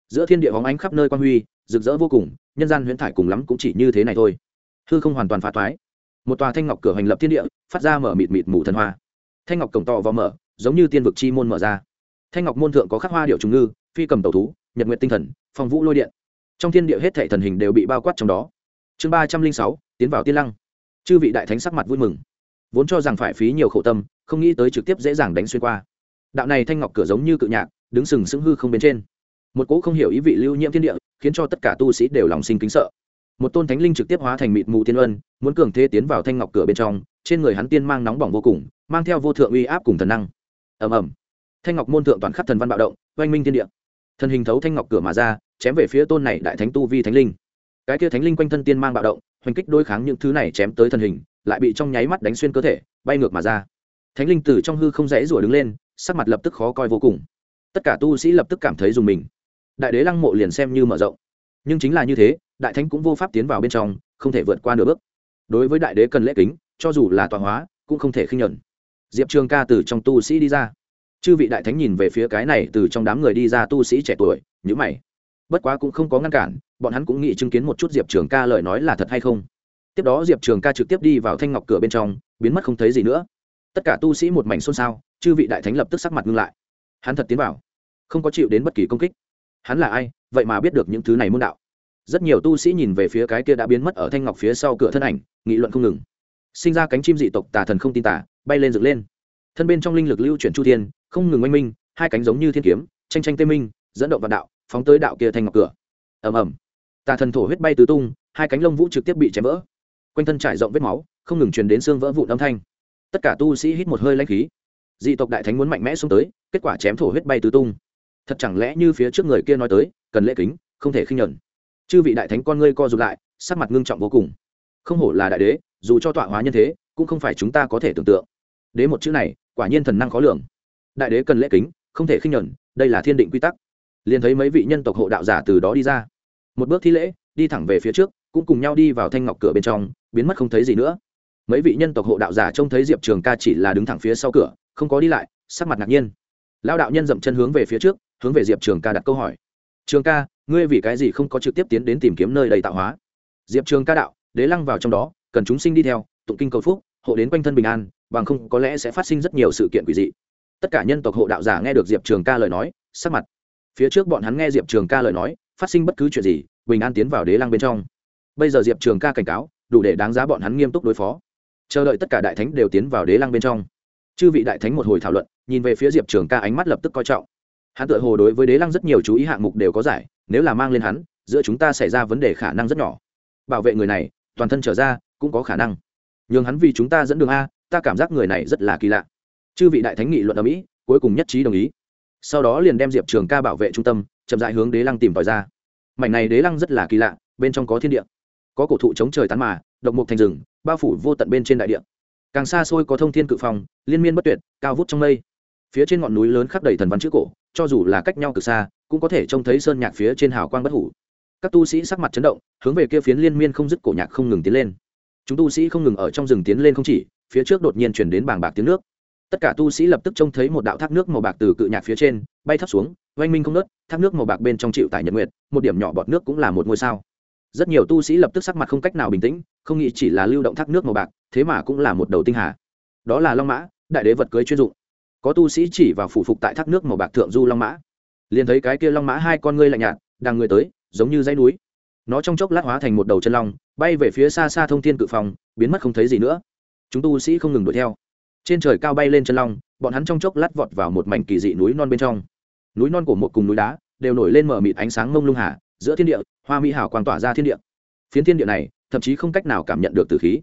Giữa thiên địa hóng ánh khắp nơi quan huy, rực rỡ vô cùng, nhân gian huyễn thải cùng lắm cũng chỉ như thế này thôi hư không hoàn toàn phá thoái. Một tòa thanh ngọc cửa hành lập thiên địa, phát ra mở mịt mịt mù thần hoa. Thanh ngọc cổng to vào mở, giống như tiên vực chi môn mở ra. Thanh ngọc môn thượng có khắc hoa điệu trùng ngư, phi cầm tàu thú, nhật nguyện tinh thần, phong vũ lôi điện. Trong thiên địa hết thệ thần hình đều bị bao quát trong đó. Chương ba trăm linh sáu, tiến vào tiên lăng. Chư vị đại thánh sắc mặt vui mừng. Vốn cho rằng phải phí nhiều khổ tâm, không nghĩ tới trực tiếp dễ dàng đánh xuyên qua. Đạo này thanh ngọc cửa giống như cự nhạc, đứng sừng sững hư không bên trên. Một cỗ không hiểu ý vị lưu nhiễm thiên địa, khiến cho tất cả tu sĩ đều lòng sinh kính sợ một tôn thánh linh trực tiếp hóa thành mịt mù tiên ân, muốn cường thế tiến vào thanh ngọc cửa bên trong, trên người hắn tiên mang nóng bỏng vô cùng, mang theo vô thượng uy áp cùng thần năng. Ầm ầm. Thanh ngọc môn thượng toàn khắp thần văn bạo động, oanh minh thiên địa. Thần hình thấu thanh ngọc cửa mà ra, chém về phía tôn này đại thánh tu vi thánh linh. Cái kia thánh linh quanh thân tiên mang bạo động, hoành kích đối kháng những thứ này chém tới thần hình, lại bị trong nháy mắt đánh xuyên cơ thể, bay ngược mà ra. Thánh linh từ trong hư không rẽ rủa đứng lên, sắc mặt lập tức khó coi vô cùng. Tất cả tu sĩ lập tức cảm thấy dùng mình. Đại đế lăng mộ liền xem như mở rộng. Nhưng chính là như thế đại thánh cũng vô pháp tiến vào bên trong, không thể vượt qua nửa bước. Đối với đại đế cần lễ kính, cho dù là tọa hóa, cũng không thể khinh nhuận. Diệp trường ca từ trong tu sĩ đi ra. Chư vị đại thánh nhìn về phía cái này từ trong đám người đi ra tu sĩ trẻ tuổi nhữ mày. Bất quá cũng không có ngăn cản, bọn hắn cũng nghĩ chứng kiến một chút diệp trường ca lời nói là thật hay không. Tiếp đó diệp trường ca trực tiếp đi vào thanh ngọc cửa bên trong, biến mất không thấy gì nữa. Tất cả tu sĩ một mảnh xôn xao, chư vị đại thánh lập tức sắc mặt ngưng lại. Hắn thật tiến vào, không có chịu đến bất kỳ công kích. Hắn là ai, vậy mà biết được những thứ này môn đạo rất nhiều tu sĩ nhìn về phía cái kia đã biến mất ở thanh ngọc phía sau cửa thân ảnh, nghị luận không ngừng. Sinh ra cánh chim dị tộc tà thần không tin tả bay lên dựng lên. Thân bên trong linh lực lưu chuyển chu thiên, không ngừng oanh minh, hai cánh giống như thiên kiếm, tranh tranh tê minh, dẫn động vào đạo, phóng tới đạo kia thanh ngọc cửa. Ầm ầm. Tà thần thổ huyết bay tứ tung, hai cánh lông vũ trực tiếp bị chém vỡ. Quanh thân trải rộng vết máu, không ngừng truyền đến xương vỡ vụn âm thanh. Tất cả tu sĩ hít một hơi lanh khí. Dị tộc đại thánh muốn mạnh mẽ xông tới, kết quả chém thổ huyết bay tứ tung. Thật chẳng lẽ như phía trước người kia nói tới, cần lễ kính, không thể khinh nhẫn chư vị đại thánh con ngươi co rụt lại, sắc mặt ngưng trọng vô cùng. Không hổ là đại đế, dù cho tọa hóa nhân thế, cũng không phải chúng ta có thể tưởng tượng. Đế một chữ này, quả nhiên thần năng khó lường. Đại đế cần lễ kính, không thể khinh nhẫn đây là thiên định quy tắc. Liền thấy mấy vị nhân tộc hộ đạo giả từ đó đi ra. Một bước thi lễ, đi thẳng về phía trước, cũng cùng nhau đi vào thanh ngọc cửa bên trong, biến mất không thấy gì nữa. Mấy vị nhân tộc hộ đạo giả trông thấy diệp trường ca chỉ là đứng thẳng phía sau cửa, không có đi lại, sắc mặt ngạc nhiên. Lao đạo nhân dậm chân hướng về phía trước, hướng về diệp trường ca đặt câu hỏi. Trường ca ngươi vì cái gì không có trực tiếp tiến đến tìm kiếm nơi đầy tạo hóa? Diệp trường ca đạo, đế lăng vào trong đó, cần chúng sinh đi theo, tụng kinh cầu phúc, hộ đến quanh thân bình an, bằng không có lẽ sẽ phát sinh rất nhiều sự kiện quỷ dị. Tất cả nhân tộc hộ đạo giả nghe được diệp trường ca lời nói, sắc mặt. Phía trước bọn hắn nghe diệp trường ca lời nói, phát sinh bất cứ chuyện gì, bình an tiến vào đế lăng bên trong. Bây giờ diệp trường ca cảnh cáo, đủ để đáng giá bọn hắn nghiêm túc đối phó. Chờ đợi tất cả đại thánh đều tiến vào đế lăng bên trong. Chư vị đại thánh một hồi thảo luận, nhìn về phía diệp trường ca ánh mắt lập tức coi trọng. Hắn tự hồ đối với đế lăng rất nhiều chú ý hạng mục đều có giải nếu là mang lên hắn, giữa chúng ta xảy ra vấn đề khả năng rất nhỏ. Bảo vệ người này, toàn thân trở ra, cũng có khả năng. Nhường hắn vì chúng ta dẫn đường a, ta cảm giác người này rất là kỳ lạ. Chư vị đại thánh nghị luận ở mỹ, cuối cùng nhất trí đồng ý. Sau đó liền đem diệp trường ca bảo vệ trung tâm, chậm dại hướng đế lăng tìm tòi ra. Mảnh này đế lăng rất là kỳ lạ, bên trong có thiên địa. Có cổ thụ chống trời tán mà, độc mục thành rừng, bao phủ vô tận bên trên đại địa. Càng xa xôi có thông thiên cự phòng, liên miên bất tuyệt, cao vút trong mây. Phía trên ngọn núi lớn khắc đầy thần văn chữ cổ, cho dù là cách nhau cực xa cũng có thể trông thấy sơn nhạc phía trên hào quang bất hủ. Các tu sĩ sắc mặt chấn động, hướng về kia phiến liên miên không dứt cổ nhạc không ngừng tiến lên. Chúng tu sĩ không ngừng ở trong rừng tiến lên không chỉ, phía trước đột nhiên chuyển đến bàng bạc tiếng nước. Tất cả tu sĩ lập tức trông thấy một đạo thác nước màu bạc từ cự nhạc phía trên bay thấp xuống, oanh minh không nớt thác nước màu bạc bên trong chịu tại nhật nguyệt, một điểm nhỏ bọt nước cũng là một ngôi sao. Rất nhiều tu sĩ lập tức sắc mặt không cách nào bình tĩnh, không nghĩ chỉ là lưu động thác nước màu bạc, thế mà cũng là một đầu tinh hà. Đó là long mã, đại đế vật cưới chuyên dụng. Có tu sĩ chỉ vào phủ phục tại thác nước màu bạc thượng du long mã liền thấy cái kia long mã hai con ngươi lạnh nhạt đang người tới, giống như dãy núi. Nó trong chốc lát hóa thành một đầu chân long, bay về phía xa xa thông thiên cự phòng, biến mất không thấy gì nữa. Chúng tu sĩ không ngừng đuổi theo. Trên trời cao bay lên chân long, bọn hắn trong chốc lát vọt vào một mảnh kỳ dị núi non bên trong. Núi non của một cùng núi đá, đều nổi lên mở mịt ánh sáng mông lung hà, giữa thiên địa, hoa mỹ hảo quang tỏa ra thiên địa. Phiến thiên địa này, thậm chí không cách nào cảm nhận được từ khí.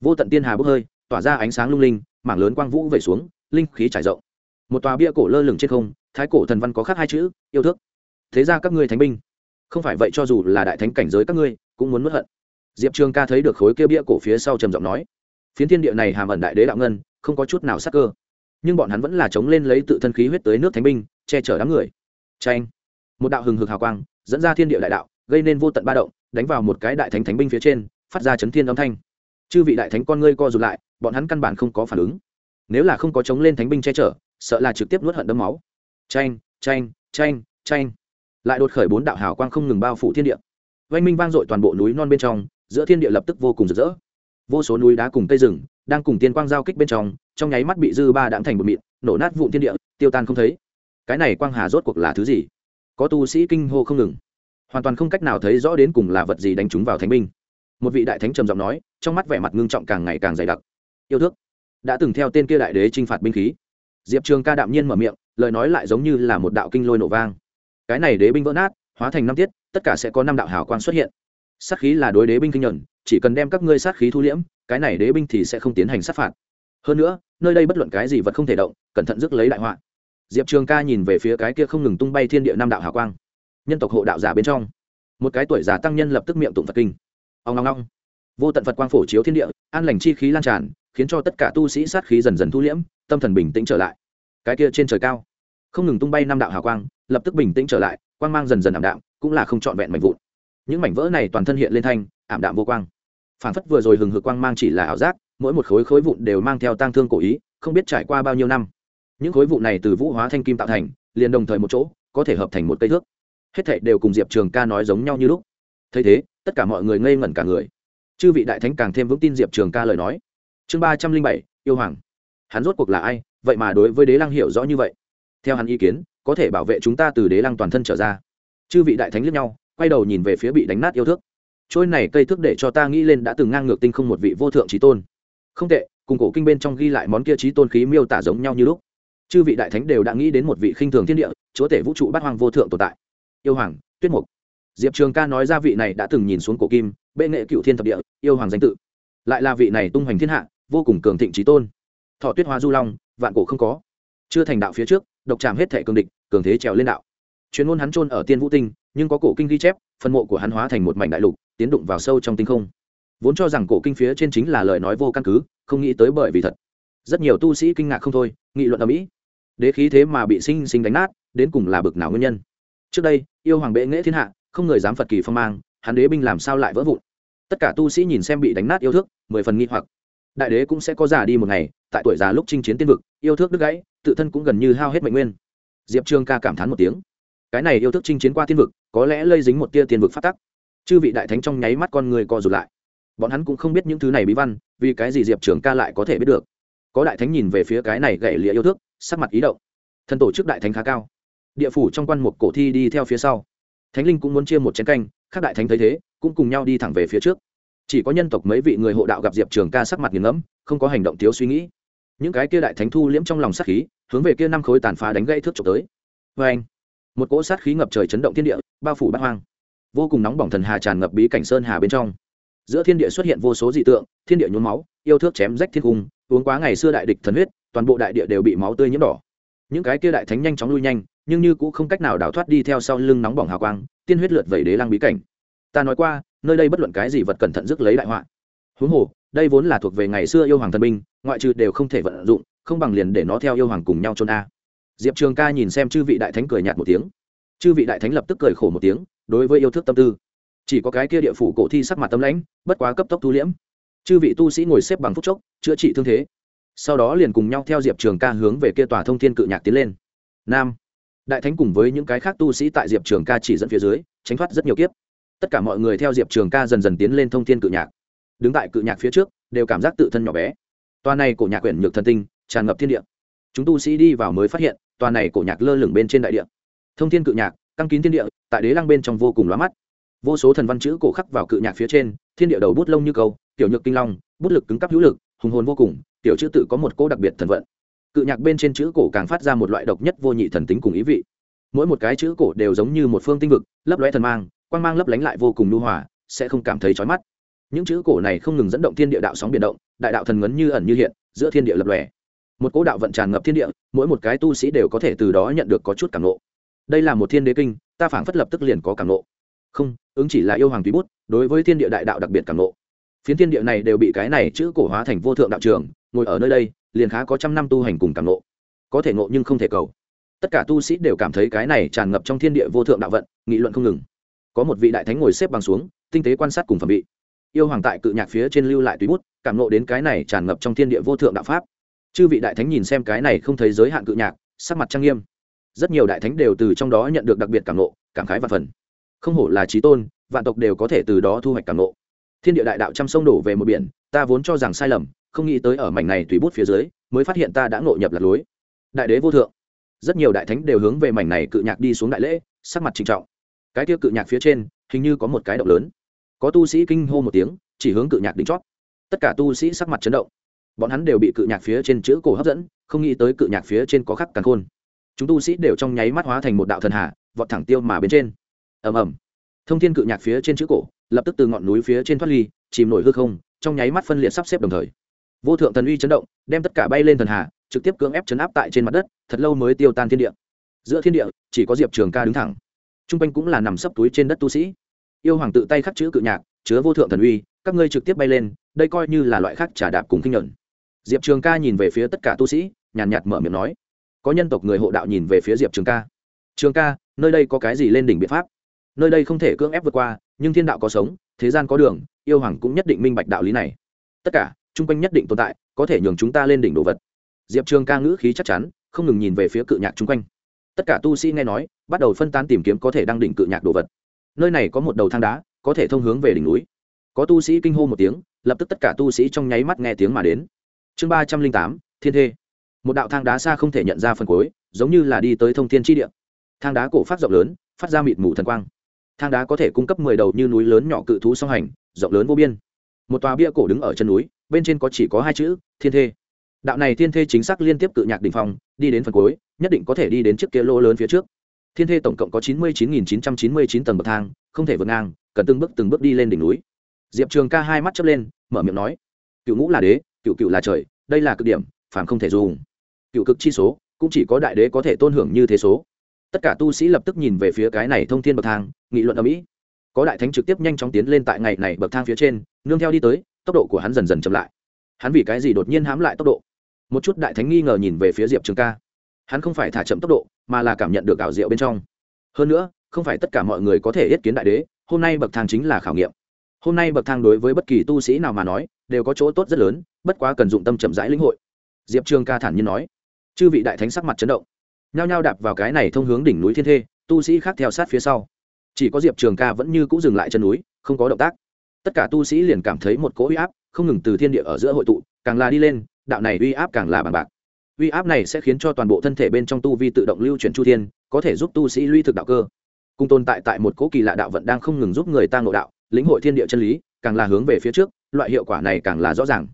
Vô tận tiên hà bốc hơi, tỏa ra ánh sáng lung linh, mảng lớn quang vũ về xuống, linh khí trải rộng. Một tòa bia cổ lơ lửng trên không thái cổ thần văn có khác hai chữ, yêu thước. Thế ra các ngươi thánh binh. Không phải vậy cho dù là đại thánh cảnh giới các ngươi, cũng muốn mất hận. Diệp trường ca thấy được khối kia bia cổ phía sau trầm giọng nói, phiến thiên địa này hàm ẩn đại đế đạo ngân, không có chút nào sắc cơ. Nhưng bọn hắn vẫn là chống lên lấy tự thân khí huyết tới nước thánh binh, che chở đám người. Tranh một đạo hừng hực hào quang dẫn ra thiên địa đại đạo, gây nên vô tận ba động, đánh vào một cái đại thánh thánh binh phía trên, phát ra chấn thiên âm thanh. Chư vị đại thánh con ngươi co rụt lại, bọn hắn căn bản không có phản ứng. Nếu là không có chống lên thánh binh che chở, sợ là trực tiếp nuốt hận đấm máu tranh tranh tranh tranh lại đột khởi bốn đạo hào quang không ngừng bao phủ thiên địa. Oanh minh vang dội toàn bộ núi non bên trong, giữa thiên địa lập tức vô cùng rực rỡ. Vô số núi đá cùng cây rừng đang cùng tiên quang giao kích bên trong trong nháy mắt bị dư ba đãng thành một mịn, nổ nát vụn thiên địa, tiêu tan không thấy. Cái này quang hà rốt cuộc là thứ gì? Có tu sĩ kinh hô không ngừng. Hoàn toàn không cách nào thấy rõ đến cùng là vật gì đánh trúng vào thánh binh. Một vị đại thánh trầm giọng nói, trong mắt vẻ mặt ngưng trọng càng ngày càng dày đặc. Yêu thước, đã từng theo tên kia đại đế t r i n h phạt binh khí. Diệp trường ca đạm nhiên mở miệng lời nói lại giống như là một đạo kinh lôi nổ vang. Cái này đế binh vỡ nát, hóa thành năm tiết, tất cả sẽ có năm đạo hào quang xuất hiện. Sát khí là đối đế binh kinh nhuận, chỉ cần đem các ngươi sát khí thu liễm, cái này đế binh thì sẽ không tiến hành sát phạt. Hơn nữa, nơi đây bất luận cái gì vật không thể động, cẩn thận rước lấy đại họa. Diệp trường ca nhìn về phía cái kia không ngừng tung bay thiên địa nam đạo hào quang. Nhân tộc hộ đạo giả bên trong, một cái tuổi già tăng nhân lập tức miệng tụng phật kinh. Ông long long vô tận phật quang phổ chiếu thiên địa, an lành chi khí lan tràn, khiến cho tất cả tu sĩ sát khí dần dần thu liễm, tâm thần bình tĩnh trở lại cái kia trên trời cao. Không ngừng tung bay năm đạo hào quang, lập tức bình tĩnh trở lại, quang mang dần dần ảm đạm, cũng là không trọn vẹn mảnh vụn. Những mảnh vỡ này toàn thân hiện lên thanh, ảm đạm vô quang. Phản phất vừa rồi hừng hực quang mang chỉ là ảo giác, mỗi một khối khối vụn đều mang theo tang thương cổ ý, không biết trải qua bao nhiêu năm. Những khối vụn này từ vũ hóa thanh kim tạo thành, liền đồng thời một chỗ, có thể hợp thành một cây thước. Hết thảy đều cùng diệp trường ca nói giống nhau như lúc. Thấy thế, tất cả mọi người ngây ngẩn cả người. Chư vị đại thánh càng thêm vững tin diệp trường ca lời nói. Chương ba trăm linh bảy, yêu hoàng. Hắn rốt cuộc là ai? Vậy mà đối với đế lăng hiểu rõ như vậy. Theo hắn ý kiến, có thể bảo vệ chúng ta từ đế lăng toàn thân trở ra. Chư vị đại thánh lướt nhau, quay đầu nhìn về phía bị đánh nát yêu thước. Trôi này cây thước để cho ta nghĩ lên đã từng ngang ngược tinh không một vị vô thượng trí tôn. Không tệ, cùng cổ kinh bên trong ghi lại món kia trí tôn khí miêu tả giống nhau như lúc. Chư vị đại thánh đều đã nghĩ đến một vị khinh thường thiên địa, chúa tể vũ trụ bát hoàng vô thượng tồn tại. Yêu hoàng, tuyết mục. Diệp trường ca nói ra vị này đã từng nhìn xuống cổ kim, bệ nghệ cựu thiên thập địa, yêu hoàng danh tự. Lại là vị này tung hoành thiên hạ, vô cùng cường thịnh trí tôn. Thọ tuyết hoa du long vạn cổ không có. Chưa thành đạo phía trước, độc chạm hết thể cường địch, cường thế trèo lên đạo. Chuyên môn hắn trôn ở tiên vũ tinh, nhưng có cổ kinh ghi chép, phần mộ của hắn hóa thành một mảnh đại lục, tiến đụng vào sâu trong tinh không. Vốn cho rằng cổ kinh phía trên chính là lời nói vô căn cứ, không nghĩ tới bởi vì thật. Rất nhiều tu sĩ kinh ngạc không thôi, nghị luận ở mỹ đế khí thế mà bị sinh sinh đánh nát, đến cùng là bực nào nguyên nhân? Trước đây, yêu hoàng bệ nghệ thiên hạ, không người dám phật kỳ phong mang, hắn đế binh làm sao lại vỡ vụn? Tất cả tu sĩ nhìn xem bị đánh nát yêu thước, mười phần nghi hoặc. Đại đế cũng sẽ có già đi một ngày tại tuổi già lúc chinh chiến tiên vực, yêu thước đứt gãy, tự thân cũng gần như hao hết mệnh nguyên. Diệp trương ca cảm thán một tiếng. Cái này yêu thước chinh chiến qua tiên vực, có lẽ lây dính một tia tiên vực phát tắc. Chư vị đại thánh trong nháy mắt con người co rụt lại. Bọn hắn cũng không biết những thứ này bí văn, vì cái gì diệp trường ca lại có thể biết được. Có đại thánh nhìn về phía cái này gậy lịa yêu thước, sắc mặt ý động. Thân tổ chức đại thánh khá cao. Địa phủ trong quan một cổ thi đi theo phía sau. Thánh linh cũng muốn chia một chén canh các đại thánh thấy thế, cũng cùng nhau đi thẳng về phía trước. Chỉ có nhân tộc mấy vị người hộ đạo gặp diệp trường ca sắc mặt nghiền ngẫm, không có hành động thiếu suy nghĩ những cái kia đại thánh thu liễm trong lòng sát khí, hướng về kia năm khối tàn phá đánh gãy thước trộm tới. Vê anh, một cỗ sát khí ngập trời chấn động thiên địa, bao phủ bát hoang. Vô cùng nóng bỏng thần hà tràn ngập bí cảnh sơn hà bên trong. Giữa thiên địa xuất hiện vô số dị tượng, thiên địa nhuốm máu, yêu thước chém rách thiên cung, uống quá ngày xưa đại địch thần huyết, toàn bộ đại địa đều bị máu tươi nhiễm đỏ. Những cái kia đại thánh nhanh chóng lui nhanh, nhưng như cũng không cách nào đào thoát đi theo sau lưng nóng bỏng hào quang, tiên huyết lượt vẩy đế lăng bí cảnh. Ta nói qua, nơi đây bất luận cái gì vật cẩn thận rước lấy đại họa. Huống hồ đây vốn là thuộc về ngày xưa yêu hoàng thần binh, ngoại trừ đều không thể vận dụng, không bằng liền để nó theo yêu hoàng cùng nhau trôn a. Diệp trường ca nhìn xem chư vị đại thánh cười nhạt một tiếng. Chư vị đại thánh lập tức cười khổ một tiếng, đối với yêu thức tâm tư. Chỉ có cái kia địa phủ cổ thi sắc mặt tâm lãnh, bất quá cấp tốc thu liễm. Chư vị tu sĩ ngồi xếp bằng phúc chốc, chữa trị thương thế. Sau đó liền cùng nhau theo diệp trường ca hướng về kia tòa thông thiên cự nhạc tiến lên. Nam. Đại thánh cùng với những cái khác tu sĩ tại diệp trường ca chỉ dẫn phía dưới, tránh thoát rất nhiều kiếp. Tất cả mọi người theo diệp trường ca dần dần tiến lên thông thiên cự nhạc đứng tại cự nhạc phía trước, đều cảm giác tự thân nhỏ bé. Toàn này cổ nhạc quyển nhược thần tinh, tràn ngập thiên địa. Chúng tu sĩ đi vào mới phát hiện toàn này cổ nhạc lơ lửng bên trên đại địa. Thông thiên cự nhạc, căng kín thiên địa, tại đế lăng bên trong vô cùng lóa mắt. Vô số thần văn chữ cổ khắc vào cự nhạc phía trên, thiên địa đầu bút lông như câu, tiểu nhược kinh long, bút lực cứng cắp hữu lực, hùng hồn vô cùng, tiểu chữ tự có một cỗ đặc biệt thần vận. Cự nhạc bên trên chữ cổ càng phát ra một loại độc nhất vô nhị thần tính cùng ý vị. Mỗi một cái chữ cổ đều giống như một phương tinh vực, lấp lóe thần mang, quang mang lấp lánh lại vô cùng lưu hòa, sẽ không cảm thấy chói mắt những chữ cổ này không ngừng dẫn động thiên địa đạo sóng biển động, đại đạo thần ngấn như ẩn như hiện, giữa thiên địa lập lòe. Một cỗ đạo vận tràn ngập thiên địa, mỗi một cái tu sĩ đều có thể từ đó nhận được có chút cảm nộ đây là một thiên đế kinh, ta phảng phất lập tức liền có cảm nộ không, ứng chỉ là yêu hoàng tùy bút, đối với thiên địa đại đạo đặc biệt cảm nộ phiến thiên địa này đều bị cái này chữ cổ hóa thành vô thượng đạo trường, ngồi ở nơi đây, liền khá có trăm năm tu hành cùng cảm nộ có thể ngộ nhưng không thể cầu. Tất cả tu sĩ đều cảm thấy cái này tràn ngập trong thiên địa vô thượng đạo vận, nghị luận không ngừng. Có một vị đại thánh ngồi xếp bằng xuống, tinh tế quan sát cùng phẩm vị yêu hoàng tại cự nhạc phía trên lưu lại tùy bút, cảm nộ đến cái này tràn ngập trong thiên địa vô thượng đạo pháp. Chư vị đại thánh nhìn xem cái này không thấy giới hạn cự nhạc, sắc mặt trang nghiêm. Rất nhiều đại thánh đều từ trong đó nhận được đặc biệt cảm nộ cảm khái và phần. Không hổ là trí tôn, vạn tộc đều có thể từ đó thu hoạch cảm nộ thiên địa đại đạo trăm sông đổ về một biển, ta vốn cho rằng sai lầm, không nghĩ tới ở mảnh này tùy bút phía dưới, mới phát hiện ta đã ngộ nhập lạc lối. Đại đế vô thượng. Rất nhiều đại thánh đều hướng về mảnh này cự nhạc đi xuống đại lễ, sắc mặt trinh trọng. Cái tiêu cự nhạc phía trên, hình như có một cái động lớn có tu sĩ kinh hô một tiếng, chỉ hướng cự nhạc đỉnh chót. Tất cả tu sĩ sắc mặt chấn động. Bọn hắn đều bị cự nhạc phía trên chữ cổ hấp dẫn, không nghĩ tới cự nhạc phía trên có khắc càn khôn. Chúng tu sĩ đều trong nháy mắt hóa thành một đạo thần hạ vọt thẳng tiêu mà bên trên. Ầm ầm. Thông thiên cự nhạc phía trên chữ cổ, lập tức từ ngọn núi phía trên thoát ly, chìm nổi hư không, trong nháy mắt phân liệt sắp xếp đồng thời. Vô thượng thần uy chấn động, đem tất cả bay lên thần hà, trực tiếp cưỡng ép chấn áp tại trên mặt đất, thật lâu mới tiêu tan thiên địa. Giữa thiên địa, chỉ có diệp trường ca đứng thẳng. T r u n g quanh cũng là nằm sấp túi trên đất tu sĩ yêu hoàng tự tay khắc chữ cự nhạc, chứa vô thượng thần uy, các ngươi trực tiếp bay lên, đây coi như là loại khác trả đạp cùng kinh nhuận. Diệp trường ca nhìn về phía tất cả tu sĩ, nhàn nhạt mở miệng nói. Có nhân tộc người hộ đạo nhìn về phía diệp trường ca. Trường ca, nơi đây có cái gì lên đỉnh biện pháp? Nơi đây không thể cưỡng ép vượt qua, nhưng thiên đạo có sống, thế gian có đường, yêu hoàng cũng nhất định minh bạch đạo lý này. Tất cả, chung quanh nhất định tồn tại, có thể nhường chúng ta lên đỉnh đồ vật. Diệp trường ca ngữ khí chắc chắn, không ngừng nhìn về phía cự nhạc chung quanh. Tất cả tu sĩ nghe nói, bắt đầu phân tán tìm kiếm có thể đăng đỉnh cự nhạc đồ vật nơi này có một đầu thang đá, có thể thông hướng về đỉnh núi. Có tu sĩ kinh hô một tiếng, lập tức tất cả tu sĩ trong nháy mắt nghe tiếng mà đến. Chương ba trăm linh tám, thiên thê. Một đạo thang đá xa không thể nhận ra phần cuối, giống như là đi tới thông thiên tri địa. Thang đá cổ phát rộng lớn, phát ra mịt mù thần quang. Thang đá có thể cung cấp mười đầu như núi lớn nhỏ cự thú song hành, rộng lớn vô biên. Một tòa bia cổ đứng ở chân núi, bên trên có chỉ có hai chữ, thiên thê. Đạo này thiên thê chính xác liên tiếp cự nhạc đình phong, đi đến phần cuối, nhất định có thể đi đến chiếc kia lô lớn phía trước thiên thê tổng cộng có chín mươi chín nghìn chín trăm chín mươi chín tầng bậc thang, không thể vượt ngang, cần từng bước từng bước đi lên đỉnh núi. Diệp trường ca hai mắt chớp lên, mở miệng nói, cựu ngũ là đế, cựu cựu là trời, đây là cực điểm phản không thể dùng. Cựu cực chi số, cũng chỉ có đại đế có thể tôn hưởng như thế số. Tất cả tu sĩ lập tức nhìn về phía cái này thông thiên bậc thang, nghị luận ở mỹ có đại thánh trực tiếp nhanh chóng tiến lên tại ngày này bậc thang phía trên, nương theo đi tới, tốc độ của hắn dần dần chậm lại. Hắn vì cái gì đột nhiên hãm lại tốc độ? Một chút đại thánh nghi ngờ nhìn về phía diệp trường ca hắn không phải thả chậm tốc độ, mà là cảm nhận được ảo diệu bên trong. Hơn nữa, không phải tất cả mọi người có thể yết kiến đại đế, hôm nay bậc thang chính là khảo nghiệm. Hôm nay bậc thang đối với bất kỳ tu sĩ nào mà nói, đều có chỗ tốt rất lớn, bất quá cần dụng tâm chậm rãi lĩnh hội. Diệp trường ca thản nhiên nói. Chư vị đại thánh sắc mặt chấn động. Nhao nhao đạp vào cái này thông hướng đỉnh núi thiên thê, tu sĩ khác theo sát phía sau. Chỉ có diệp trường ca vẫn như c ũ dừng lại chân núi, không có động tác. Tất cả tu sĩ liền cảm thấy một cỗ uy áp không ngừng từ thiên địa ở giữa hội tụ, càng là đi lên, đạo này uy áp càng là bằng bạc uy áp này sẽ khiến cho toàn bộ thân thể bên trong tu vi tự động lưu chuyển chu thiên, có thể giúp tu sĩ luy thực đạo cơ. Cùng tồn tại tại một cố kỳ lạ đạo vận đang không ngừng giúp người ta ngộ đạo, lĩnh hội thiên địa chân lý, càng là hướng về phía trước, loại hiệu quả này càng là rõ ràng.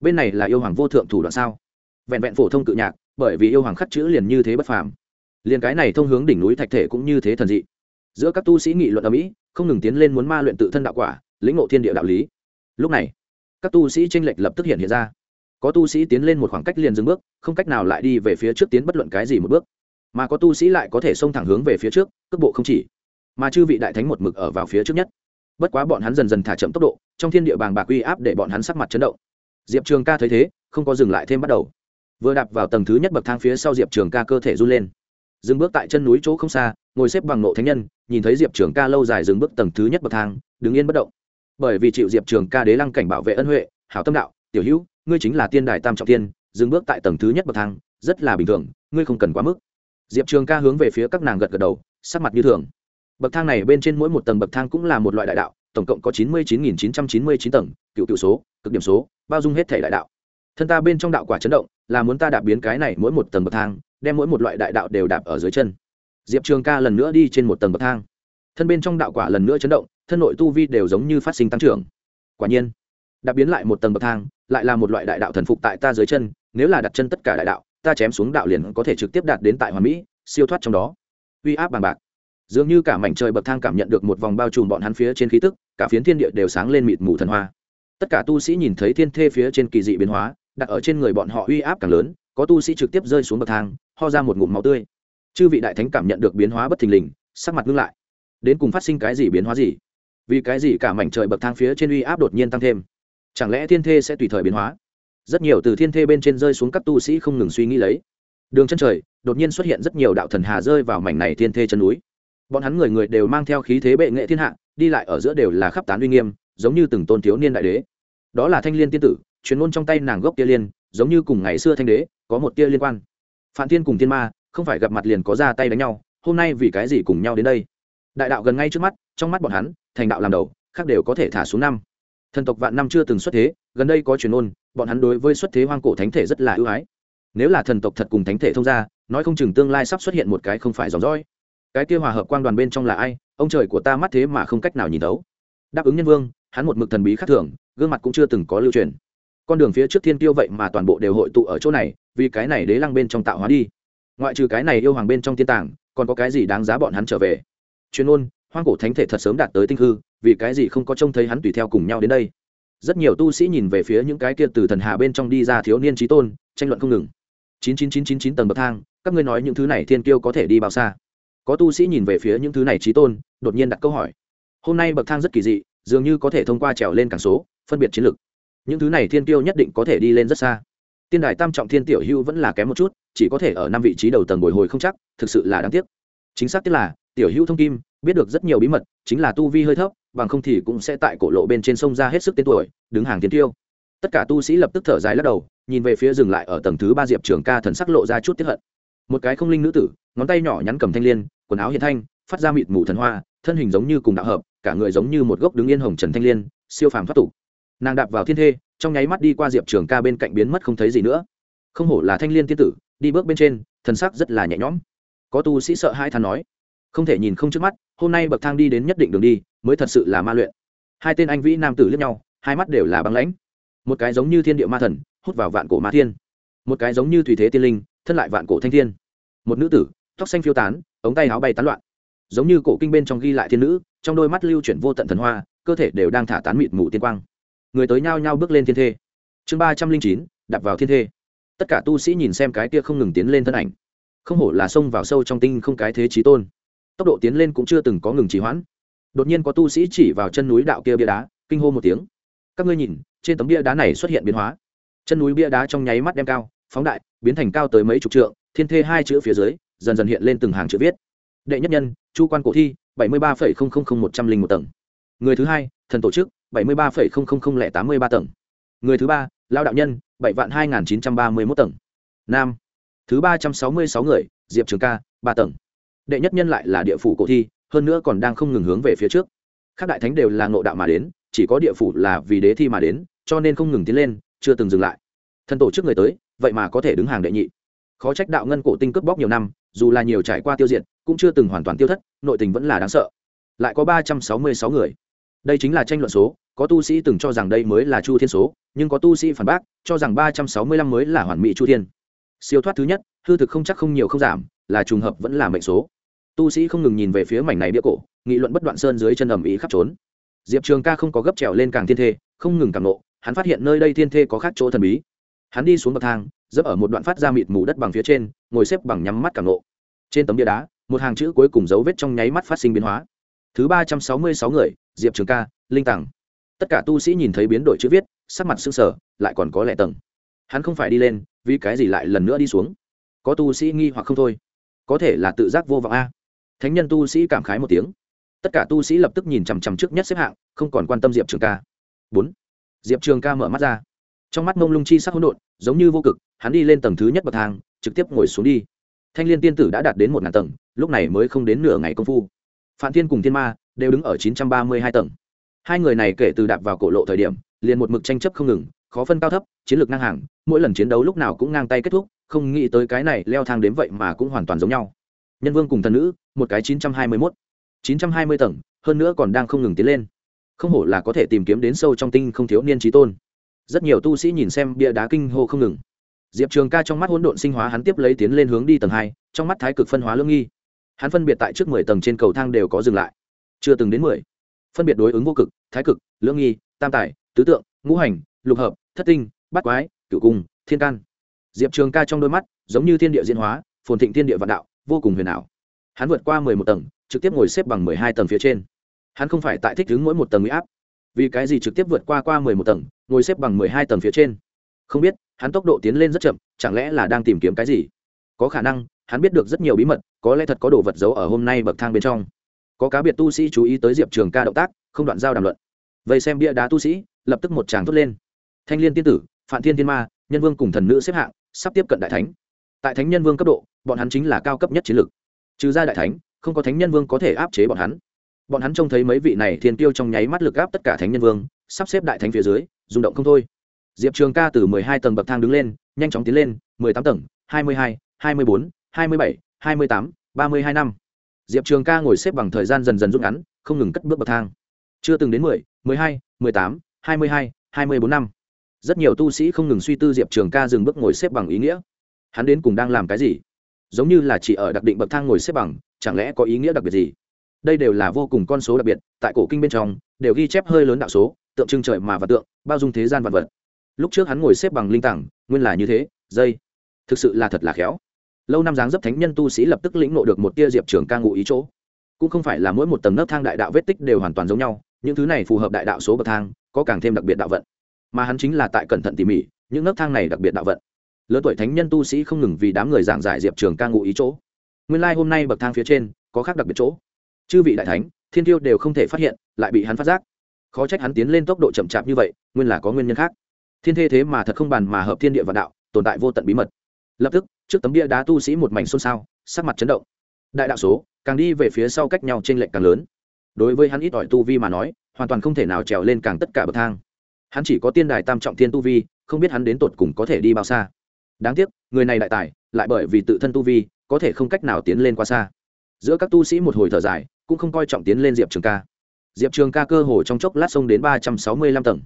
Bên này là yêu hoàng vô thượng thủ đoạn sao? Vẹn vẹn phổ thông cự nhạc, bởi vì yêu hoàng khắc chữ liền như thế bất phàm. Liền cái này thông hướng đỉnh núi thạch thể cũng như thế thần dị. Giữa các tu sĩ nghị luận ở mỹ không ngừng tiến lên muốn ma luyện tự thân đạo quả, lĩnh ngộ thiên địa đạo lý. Lúc này, các tu sĩ tranh lệch lập tức hiện hiện ra có tu sĩ tiến lên một khoảng cách liền dừng bước, không cách nào lại đi về phía trước tiến bất luận cái gì một bước. Mà có tu sĩ lại có thể xông thẳng hướng về phía trước, cước bộ không chỉ, mà chư vị đại thánh một mực ở vào phía trước nhất. Bất quá bọn hắn dần dần thả chậm tốc độ, trong thiên địa bàng bạc uy áp để bọn hắn sắc mặt chấn động. Diệp trường ca thấy thế, không có dừng lại thêm bắt đầu. Vừa đạp vào tầng thứ nhất bậc thang phía sau diệp trường ca cơ thể run lên. Dừng bước tại chân núi chỗ không xa, ngồi xếp bằng nộ thánh nhân, nhìn thấy diệp trường ca lâu dài dừng bước tầng thứ nhất bậc thang, đứng yên bất động. Bởi vì chịu diệp trường ca đế lăng cảnh bảo vệ ân huệ, hảo tâm đạo, tiểu hữu ngươi chính là tiên đài tam trọng tiên, dừng bước tại tầng thứ nhất bậc thang, rất là bình thường, ngươi không cần quá mức. Diệp trường ca hướng về phía các nàng gật gật đầu, sắc mặt như thường. Bậc thang này bên trên mỗi một tầng bậc thang cũng là một loại đại đạo, tổng cộng có chín mươi chín nghìn chín trăm chín mươi chín tầng, cựu cựu số, cực điểm số, bao dung hết thể đại đạo. Thân ta bên trong đạo quả chấn động, là muốn ta đạp biến cái này mỗi một tầng bậc thang, đem mỗi một loại đại đạo đều đạp ở dưới chân. Diệp trường ca lần nữa đi trên một tầng bậc thang. Thân bên trong đạo quả lần nữa chấn động, thân nội tu vi đều giống như phát sinh tăng trưởng. Quả nhiên đã biến lại một tầng bậc thang, lại là một loại đại đạo thần phục tại ta dưới chân, nếu là đặt chân tất cả đại đạo, ta chém xuống đạo liền có thể trực tiếp đạt đến tại hoàn mỹ, siêu thoát trong đó. Uy áp bằng bạc. Dường như cả mảnh trời bậc thang cảm nhận được một vòng bao trùm bọn hắn phía trên khí tức, cả phiến thiên địa đều sáng lên mịt mù thần hoa. Tất cả tu sĩ nhìn thấy thiên thê phía trên kỳ dị biến hóa, đặt ở trên người bọn họ uy áp càng lớn, có tu sĩ trực tiếp rơi xuống bậc thang, ho ra một ngụm máu tươi. Chư vị đại thánh cảm nhận được biến hóa bất thình lình, sắc mặt ngưng lại. Đến cùng phát sinh cái gì biến hóa gì? Vì cái gì cả mảnh trời bậc thang phía trên uy áp đột nhiên tăng thêm? Chẳng lẽ thiên thê sẽ tùy thời biến hóa? Rất nhiều từ thiên thê bên trên rơi xuống các tu sĩ không ngừng suy nghĩ lấy. Đường chân trời, đột nhiên xuất hiện rất nhiều đạo thần hà rơi vào mảnh này thiên thê chân núi. Bọn hắn người người đều mang theo khí thế bệ nghệ thiên hạ, đi lại ở giữa đều là khắp tán uy nghiêm, giống như từng tôn thiếu niên đại đế. Đó là thanh liên tiên tử chuyên môn trong tay nàng gốc tia liên, giống như cùng ngày xưa thanh đế, có một tia liên quan. Phạm thiên cùng thiên ma, không phải gặp mặt liền có ra tay đánh nhau, hôm nay vì cái gì cùng nhau đến đây? Đại đạo gần ngay trước mắt, trong mắt bọn hắn, thành đạo làm đầu, khác đều có thể thả xuống năm thần tộc vạn năm chưa từng xuất thế, gần đây có truyền ôn, bọn hắn đối với xuất thế hoang cổ thánh thể rất là ưu ái. Nếu là thần tộc thật cùng thánh thể thông ra nói không chừng tương lai sắp xuất hiện một cái không phải dòng dõi. Cái kia hòa hợp quan đoàn bên trong là ai? Ông trời của ta mắt thế mà không cách nào nhìn thấu. Đáp ứng nhân vương, hắn một mực thần bí khác thường, gương mặt cũng chưa từng có lưu truyền. Con đường phía trước thiên tiêu vậy mà toàn bộ đều hội tụ ở chỗ này, vì cái này đế lăng bên trong tạo hóa đi. Ngoại trừ cái này yêu hoàng bên trong tiên tàng, còn có cái gì đáng giá bọn hắn trở về? Chuyên ôn hoang cổ thánh thể thật sớm đạt tới tinh hư, vì cái gì không có trông thấy hắn tùy theo cùng nhau đến đây? Rất nhiều tu sĩ nhìn về phía những cái kia từ thần hà bên trong đi ra thiếu niên trí tôn, tranh luận không ngừng. chín chín chín chín chín tầng bậc thang, các ngươi nói những thứ này thiên kiêu có thể đi bao xa? Có tu sĩ nhìn về phía những thứ này trí tôn, đột nhiên đặt câu hỏi. Hôm nay bậc thang rất kỳ dị, dường như có thể thông qua trèo lên càng số, phân biệt chiến lược những thứ này thiên kiêu nhất định có thể đi lên rất xa. Tiên đài tam trọng thiên tiểu hưu vẫn là kém một chút, chỉ có thể ở năm vị trí đầu tầng bồi hồi không chắc, thực sự là đáng tiếc. Chính xác tức là tiểu hưu thông kim, biết được rất nhiều bí mật, chính là tu vi hơi thấp, bằng không thì cũng sẽ tại cổ lộ bên trên sông ra hết sức tên tuổi, đứng hàng tiến tiêu. Tất cả tu sĩ lập tức thở dài lắc đầu, nhìn về phía dừng lại ở tầng thứ ba diệp trường ca thần sắc lộ ra chút tiếp hận. Một cái không linh nữ tử, ngón tay nhỏ nhắn cầm thanh l i ê n quần áo hiện thanh, phát ra mịt mù thần hoa, thân hình giống như cùng đạo hợp, cả người giống như một gốc đứng yên hồng trần thanh l i ê n siêu phàm thoát tục. Nàng đạp vào thiên thê, trong nháy mắt đi qua diệp trường ca bên cạnh biến mất không thấy gì nữa. Không hổ là thanh l i ê n tiên tử, đi bước bên trên, thần sắc rất là nhẹ nhõm. Có tu sĩ sợ hai thằng nói không thể nhìn không trước mắt, hôm nay bậc thang đi đến nhất định đường đi, mới thật sự là ma luyện. Hai tên anh vĩ nam tử liếc nhau, hai mắt đều là băng lãnh. Một cái giống như thiên địa ma thần, hút vào vạn cổ ma thiên. Một cái giống như thủy thế tiên linh, thân lại vạn cổ thanh thiên. Một nữ tử, tóc xanh phiêu tán, ống tay áo bay tán loạn. Giống như cổ kinh bên trong ghi lại thiên nữ, trong đôi mắt lưu chuyển vô tận thần hoa, cơ thể đều đang thả tán mịt mù tiên quang. Người tới nhao nhao bước lên thiên thê. Chương ba trăm linh chín đặt vào thiên thê. Tất cả tu sĩ nhìn xem cái kia không ngừng tiến lên thân ảnh. Không hổ là xông vào sâu trong tinh không cái thế trí tôn tốc độ tiến lên cũng chưa từng có ngừng trì hoãn. Đột nhiên có tu sĩ chỉ vào chân núi đạo kia bia đá, kinh hô một tiếng. Các ngươi nhìn, trên tấm bia đá này xuất hiện biến hóa. Chân núi bia đá trong nháy mắt đem cao, phóng đại, biến thành cao tới mấy chục trượng, thiên thê hai chữ phía dưới, dần dần hiện lên từng hàng chữ viết. Đệ nhất nhân, chu quan cổ thi, bảy mươi ba một trăm linh một tầng. Người thứ hai, thần tổ chức, bảy mươi ba tám mươi ba tầng. Người thứ ba lao đạo nhân, bảy vạn hai nghìn chín trăm ba mươi một tầng. Nam, thứ ba trăm sáu mươi sáu người, diệp trường ca, ba tầng đệ nhất nhân lại là địa phủ cổ thi, hơn nữa còn đang không ngừng hướng về phía trước. Các đại thánh đều là ngộ đạo mà đến, chỉ có địa phủ là vì đế thi mà đến, cho nên không ngừng tiến lên, chưa từng dừng lại. Thần tổ chức người tới, vậy mà có thể đứng hàng đệ nhị. Khó trách đạo ngân cổ tinh cướp bóc nhiều năm, dù là nhiều trải qua tiêu diệt, cũng chưa từng hoàn toàn tiêu thất, nội tình vẫn là đáng sợ. Lại có ba trăm sáu mươi sáu người. Đây chính là tranh luận số, có tu sĩ từng cho rằng đây mới là chu thiên số, nhưng có tu sĩ phản bác, cho rằng ba trăm sáu mươi lăm mới là hoàn mỹ chu thiên. Siêu thoát thứ nhất, hư thực không chắc không nhiều không giảm là trùng hợp vẫn là mệnh số. Tu sĩ không ngừng nhìn về phía mảnh này bia cổ, nghị luận bất đoạn sơn dưới chân ầm ý khắp trốn. Diệp trường ca không có gấp trèo lên càng thiên thê, không ngừng càng nộ, hắn phát hiện nơi đây thiên thê có khác chỗ thần bí. Hắn đi xuống bậc thang, dấp ở một đoạn phát ra mịt mù đất bằng phía trên, ngồi xếp bằng nhắm mắt càng nộ. Trên tấm bia đá, một hàng chữ cuối cùng dấu vết trong nháy mắt phát sinh biến hóa. Thứ ba trăm sáu mươi sáu người, diệp trường ca, linh tặng tất cả tu sĩ nhìn thấy biến đổi chữ viết, sắc mặt xương sở lại còn có lẻ tầng. Hắn không phải đi lên, vì cái gì lại lần nữa đi xuống? Có tu sĩ nghi hoặc không thôi có thể là tự giác vô vọng a. Thánh nhân tu sĩ cảm khái một tiếng. Tất cả tu sĩ lập tức nhìn chằm chằm trước nhất xếp hạng, không còn quan tâm diệp trường ca. Bốn. Diệp trường ca mở mắt ra. Trong mắt mông lung chi sắc hỗn độn, giống như vô cực, hắn đi lên tầng thứ nhất bậc thang, trực tiếp ngồi xuống đi. Thanh l i ê n tiên tử đã đạt đến một ngàn tầng, lúc này mới không đến nửa ngày công phu. Phạm thiên cùng thiên ma đều đứng ở chín trăm ba mươi hai tầng. Hai người này kể từ đạp vào cổ lộ thời điểm, liền một mực tranh chấp không ngừng, khó phân cao thấp, chiến lược ngang hàng, mỗi lần chiến đấu lúc nào cũng ngang tay kết thúc không nghĩ tới cái này leo thang đến vậy mà cũng hoàn toàn giống nhau. Nhân vương cùng thần nữ, một cái chín trăm hai mươi mốt. chín trăm hai mươi tầng, hơn nữa còn đang không ngừng tiến lên. Không hổ là có thể tìm kiếm đến sâu trong tinh không thiếu niên trí tôn. Rất nhiều tu sĩ nhìn xem bia đá kinh hô không ngừng. Diệp trường ca trong mắt hỗn độn sinh hóa hắn tiếp lấy tiến lên hướng đi tầng hai, trong mắt thái cực phân hóa lương nghi. Hắn phân biệt tại trước mười tầng trên cầu thang đều có dừng lại. Chưa từng đến mười. Phân biệt đối ứng vô cực, thái cực lương nghi, tam tài, tứ tượng, ngũ hành, lục hợp, thất tinh, bát quái, cửu cung, thiên can diệp trường ca trong đôi mắt, giống như thiên địa diễn hóa, phồn thịnh thiên địa vạn đạo, vô cùng huyền ảo. Hắn vượt qua mười một tầng, trực tiếp ngồi xếp bằng mười hai tầng phía trên. Hắn không phải tại thích đứng mỗi một tầng huy áp. Vì cái gì trực tiếp vượt qua qua mười một tầng, ngồi xếp bằng mười hai tầng phía trên? Không biết, hắn tốc độ tiến lên rất chậm, chẳng lẽ là đang tìm kiếm cái gì? Có khả năng, hắn biết được rất nhiều bí mật, có lẽ thật có đồ vật giấu ở hôm nay bậc thang bên trong. Có cá biệt tu sĩ chú ý tới diệp trường ca động tác, không đoạn giao đàm luận. Vậy xem bia đá tu sĩ, lập tức một tràng thốt lên. Thanh l i ê n tiên tử phạm thiên thiên ma, nhân vương cùng thần nữ xếp hạng sắp tiếp cận đại thánh. Tại thánh nhân vương cấp độ, bọn hắn chính là cao cấp nhất chiến lược. Trừ ra đại thánh, không có thánh nhân vương có thể áp chế bọn hắn. Bọn hắn trông thấy mấy vị này thiên tiêu trong nháy mắt lực áp tất cả thánh nhân vương, sắp xếp đại thánh phía dưới, rung động không thôi. Diệp trường ca từ mười hai tầng bậc thang đứng lên, nhanh chóng tiến lên, mười tám tầng, hai mươi hai hai mươi bốn, hai mươi bảy, hai mươi tám, ba mươi hai năm. Diệp trường ca ngồi xếp bằng thời gian dần dần rút ngắn, không ngừng cất bước bậc thang. Chưa từng đến mười mười hai, mười tám, hai mươi hai hai mươi bốn năm rất nhiều tu sĩ không ngừng suy tư diệp trường ca dừng bước ngồi xếp bằng ý nghĩa. Hắn đến cùng đang làm cái gì? Giống như là chỉ ở đặc định bậc thang ngồi xếp bằng, chẳng lẽ có ý nghĩa đặc biệt gì? Đây đều là vô cùng con số đặc biệt, tại cổ kinh bên trong, đều ghi chép hơi lớn đạo số, tượng trưng trời mà và tượng, bao dung thế gian vật vật. Lúc trước hắn ngồi xếp bằng linh tảng, nguyên là như thế, dây. Thực sự là thật là khéo. Lâu năm dáng dấp thánh nhân tu sĩ lập tức lĩnh nộ được một tia diệp trường ca ngụ ý chỗ. Cũng không phải là mỗi một tầng nấc thang đại đạo vết tích đều hoàn toàn giống nhau, những thứ này phù hợp đại đạo số bậc thang, có càng thêm đặc biệt đạo vận mà hắn chính là tại cẩn thận tỉ mỉ, những nấc thang này đặc biệt đạo vận. Lớn tuổi thánh nhân tu sĩ không ngừng vì đám người giảng giải diệp trường ca ngụ ý chỗ. Nguyên lai、like、hôm nay bậc thang phía trên có khác đặc biệt chỗ. Chư vị đại thánh, thiên tiêu đều không thể phát hiện, lại bị hắn phát giác. Khó trách hắn tiến lên tốc độ chậm chạp như vậy, nguyên là có nguyên nhân khác. Thiên thê thế mà thật không bàn mà hợp thiên địa và đạo, tồn tại vô tận bí mật. Lập tức, trước tấm bia đá tu sĩ một mảnh xôn xao, sắc mặt chấn động. Đại đạo số, càng đi về phía sau cách nhau trên lệch càng lớn. Đối với hắn ít ỏi tu vi mà nói, hoàn toàn không thể nào trèo lên càng tất cả bậc thang hắn chỉ có tiên đài tam trọng thiên tu vi, không biết hắn đến tột cùng có thể đi bao xa. Đáng tiếc, người này đại tài, lại bởi vì tự thân tu vi, có thể không cách nào tiến lên quá xa. Giữa các tu sĩ một hồi thở dài, cũng không coi trọng tiến lên diệp trường ca. Diệp trường ca cơ hồ trong chốc lát sông đến ba trăm sáu mươi lăm tầng.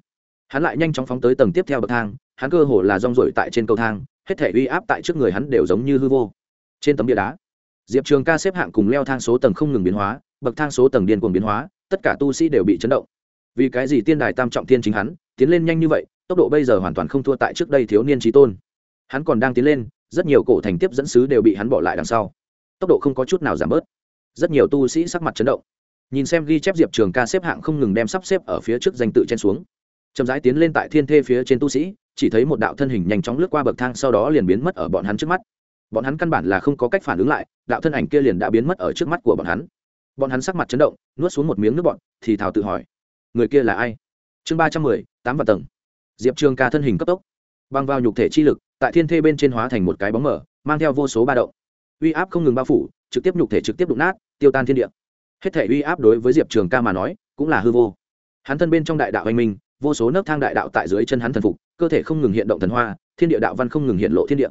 Hắn lại nhanh chóng phóng tới tầng tiếp theo bậc thang, hắn cơ hồ là rong rổi tại trên cầu thang, hết thể uy áp tại trước người hắn đều giống như hư vô. Trên tấm địa đá, diệp trường ca xếp hạng cùng leo thang số tầng không ngừng biến hóa, bậc thang số tầng điên cuồng biến hóa, tất cả tu sĩ đều bị chấn động vì cái gì tiên đài tam trọng tiên chính hắn tiến lên nhanh như vậy, tốc độ bây giờ hoàn toàn không thua tại trước đây thiếu niên trí tôn. Hắn còn đang tiến lên, rất nhiều cổ thành tiếp dẫn sứ đều bị hắn bỏ lại đằng sau. Tốc độ không có chút nào giảm bớt. Rất nhiều tu sĩ sắc mặt chấn động. Nhìn xem ghi chép diệp trường ca xếp hạng không ngừng đem sắp xếp ở phía trước danh tự chen xuống. Chậm rãi tiến lên tại thiên thê phía trên tu sĩ, chỉ thấy một đạo thân hình nhanh chóng lướt qua bậc thang sau đó liền biến mất ở bọn hắn trước mắt. Bọn hắn căn bản là không có cách phản ứng lại, đạo thân ảnh kia liền đã biến mất ở trước mắt của bọn hắn. Bọn hắn sắc mặt chấn động, nuốt xuống một miếng nước bọn thì thào tự hỏi người kia là ai? Chương ba trăm mười, tám vạn tầng. Diệp trường ca thân hình cấp tốc, băng vào nhục thể chi lực, tại thiên thê bên trên hóa thành một cái bóng mở mang theo vô số ba động. Uy áp không ngừng bao phủ, trực tiếp nhục thể trực tiếp đụng nát, tiêu tan thiên địa. Hết thể uy áp đối với diệp trường ca mà nói, cũng là hư vô. Hắn thân bên trong đại đạo anh minh, vô số nấc thang đại đạo tại dưới chân hắn thần phục, cơ thể không ngừng hiện động thần hoa, thiên địa đạo văn không ngừng hiện lộ thiên địa.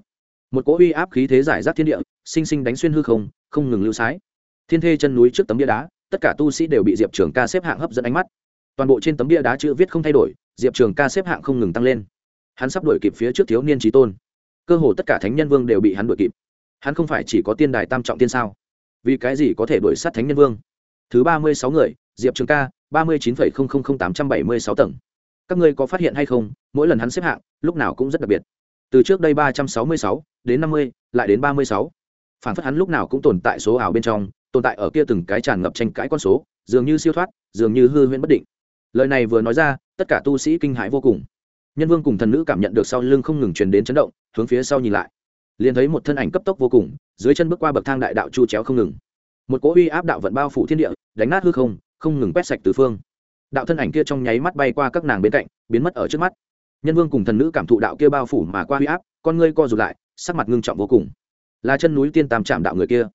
Một cỗ uy áp khí thế giải rác thiên địa, sinh sinh đánh xuyên hư không không ngừng lưu sái. Thiên thê chân núi trước tấm bia đá, tất cả tu sĩ đều bị diệp trường ca xếp hạng hấp dẫn ánh mắt toàn bộ trên tấm bia đá chữ viết không thay đổi, diệp trường ca xếp hạng không ngừng tăng lên. Hắn sắp đuổi kịp phía trước thiếu niên trí tôn. Cơ hồ tất cả thánh nhân vương đều bị hắn đuổi kịp. Hắn không phải chỉ có tiên đài tam trọng tiên sao? Vì cái gì có thể đuổi sát thánh nhân vương? Thứ ba mươi sáu người, diệp trường ca, ba mươi chín tám trăm bảy mươi sáu tầng. Các ngươi có phát hiện hay không? Mỗi lần hắn xếp hạng, lúc nào cũng rất đặc biệt. Từ trước đây ba trăm sáu mươi sáu đến năm mươi, lại đến ba mươi sáu. Phản phất hắn lúc nào cũng tồn tại số ảo bên trong, tồn tại ở kia từng cái tràn ngập tranh cãi con số, dường như siêu thoát, dường như hư huyễn bất định lời này vừa nói ra, tất cả tu sĩ kinh hãi vô cùng. Nhân vương cùng thần nữ cảm nhận được sau lưng không ngừng truyền đến chấn động, hướng phía sau nhìn lại. Liền thấy một thân ảnh cấp tốc vô cùng, dưới chân bước qua bậc thang đại đạo chu chéo không ngừng. Một cỗ uy áp đạo vận bao phủ thiên địa, đánh nát hư không không ngừng quét sạch từ phương. Đạo thân ảnh kia trong nháy mắt bay qua các nàng bên cạnh, biến mất ở trước mắt. Nhân vương cùng thần nữ cảm thụ đạo kia bao phủ mà qua huy áp, con ngươi co rụt lại, sắc mặt ngưng trọng vô cùng. Là chân núi tiên tam chạm đạo người kia.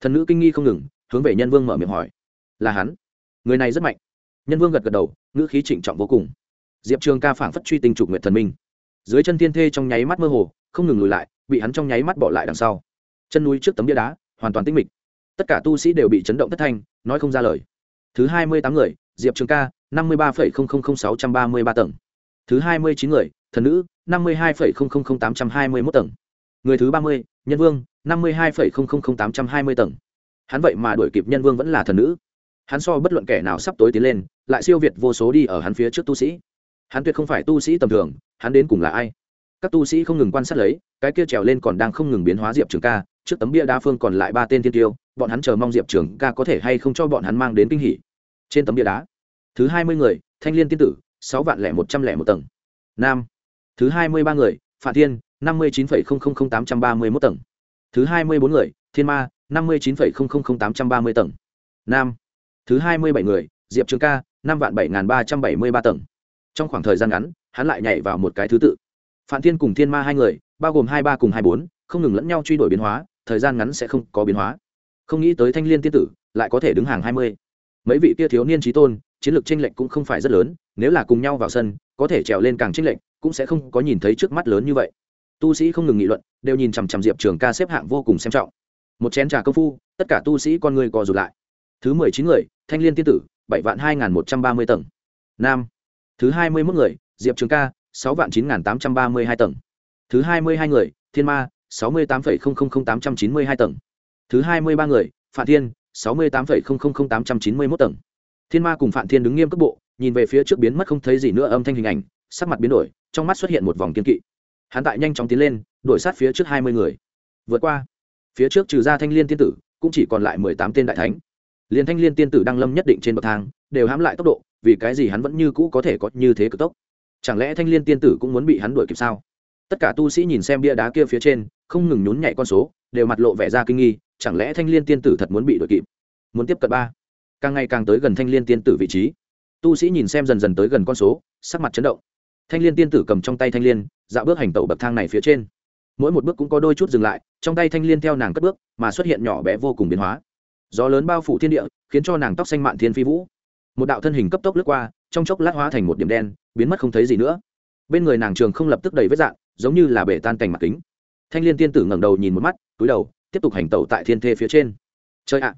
Thần nữ kinh nghi không ngừng, hướng về nhân vương mở miệng hỏi. Là hắn. Người này rất mạnh. Nhân vương gật gật đầu ngữ khí trịnh trọng vô cùng. Diệp trường ca phảng phất truy tinh trục nguyện thần minh. Dưới chân thiên thê trong nháy mắt mơ hồ, không ngừng lùi lại, bị hắn trong nháy mắt bỏ lại đằng sau. Chân núi trước tấm bia đá, hoàn toàn tinh mịch. Tất cả tu sĩ đều bị chấn động thất thanh, nói không ra lời. Thứ hai mươi tám người, diệp trường ca, năm mươi ba sáu trăm ba mươi ba tầng. Thứ hai mươi chín người, thần nữ, năm mươi hai tám trăm hai mươi mốt tầng. Người thứ ba mươi, nhân vương, năm mươi hai tám trăm hai mươi tầng. Hắn vậy mà đuổi kịp nhân vương vẫn là thần nữ hắn so bất luận kẻ nào sắp tối tiến lên, lại siêu việt vô số đi ở hắn phía trước tu sĩ. Hắn tuyệt không phải tu sĩ tầm thường, hắn đến cùng là ai? Các tu sĩ không ngừng quan sát lấy, cái kia trèo lên còn đang không ngừng biến hóa diệp trường ca, trước tấm bia đa phương còn lại ba tên thiên tiêu, bọn hắn chờ mong diệp trường ca có thể hay không cho bọn hắn mang đến kinh hỉ. Trên tấm bia đá, thứ hai mươi người, thanh liên tiên tử, sáu vạn lẻ một trăm lẻ một tầng. Nam, thứ hai mươi ba người phạm thiên, năm mươi chín tám trăm ba mươi một tầng. Thứ hai mươi bốn người, thiên ma, năm mươi chín tám trăm ba mươi tầng. Nam thứ hai mươi bảy người, diệp trường ca, năm vạn bảy ba trăm bảy mươi ba tầng. Trong khoảng thời gian ngắn, hắn lại nhảy vào một cái thứ tự. Phạm thiên cùng thiên ma hai người, bao gồm hai ba cùng hai bốn, không ngừng lẫn nhau truy đuổi biến hóa, thời gian ngắn sẽ không có biến hóa. Không nghĩ tới thanh l i ê n tiên tử lại có thể đứng hàng hai mươi. Mấy vị kia thiếu niên trí tôn, chiến lược tranh lệch cũng không phải rất lớn, nếu là cùng nhau vào sân, có thể trèo lên càng tranh lệch, cũng sẽ không có nhìn thấy trước mắt lớn như vậy. Tu sĩ không ngừng nghị luận, đều nhìn chằm chằm diệp trường ca xếp hạng vô cùng xem trọng. Một chén trà công phu, tất cả tu sĩ con người co rụt lại thứ mười chín người, thanh liên tiên tử, bảy vạn hai nghìn một trăm ba mươi tầng. Nam. Thứ hai mươi mốt người, diệp trường ca, sáu vạn chín nghìn tám trăm ba mươi hai tầng. Thứ hai mươi hai người, thiên ma, sáu mươi tám tám trăm chín mươi hai tầng. Thứ hai mươi ba người phạm thiên, sáu mươi tám tám trăm chín mươi mốt tầng. Thiên ma cùng phạm thiên đứng nghiêm cấp bộ, nhìn về phía trước biến mất không thấy gì nữa âm thanh hình ảnh, sắc mặt biến đổi, trong mắt xuất hiện một vòng kiên kỵ. Hắn tại nhanh chóng tiến lên, đuổi sát phía trước hai mươi người. Vượt qua. Phía trước trừ ra thanh liên tiên tử, cũng chỉ còn lại mười tám tên đại thánh liền thanh liên tiên tử đang lâm nhất định trên bậc thang, đều hãm lại tốc độ, vì cái gì hắn vẫn như cũ có thể có như thế cực tốc? Chẳng lẽ thanh liên tiên tử cũng muốn bị hắn đuổi kịp sao? Tất cả tu sĩ nhìn xem bia đá kia phía trên, không ngừng nhún nhảy con số, đều mặt lộ vẻ ra kinh nghi, chẳng lẽ thanh liên tiên tử thật muốn bị đuổi kịp? Muốn tiếp cận ba. Càng ngày càng tới gần thanh liên tiên tử vị trí. Tu sĩ nhìn xem dần dần tới gần con số, sắc mặt chấn động. Thanh liên tiên tử cầm trong tay thanh liên, dạo bước hành tẩu bậc thang này phía trên. Mỗi một bước cũng có đôi chút dừng lại, trong tay thanh liên theo nàng cất bước, mà xuất hiện nhỏ bé vô cùng biến hóa gió lớn bao phủ thiên địa, khiến cho nàng tóc xanh mạn thiên phi vũ. Một đạo thân hình cấp tốc lướt qua, trong chốc lát hóa thành một điểm đen, biến mất không thấy gì nữa. Bên người nàng trường không lập tức đầy vết dạng, giống như là bể tan cành mặt kính. Thanh liên tiên tử ngẩng đầu nhìn một mắt, túi đầu, tiếp tục hành tẩu tại thiên thê phía trên. Chơi ạ!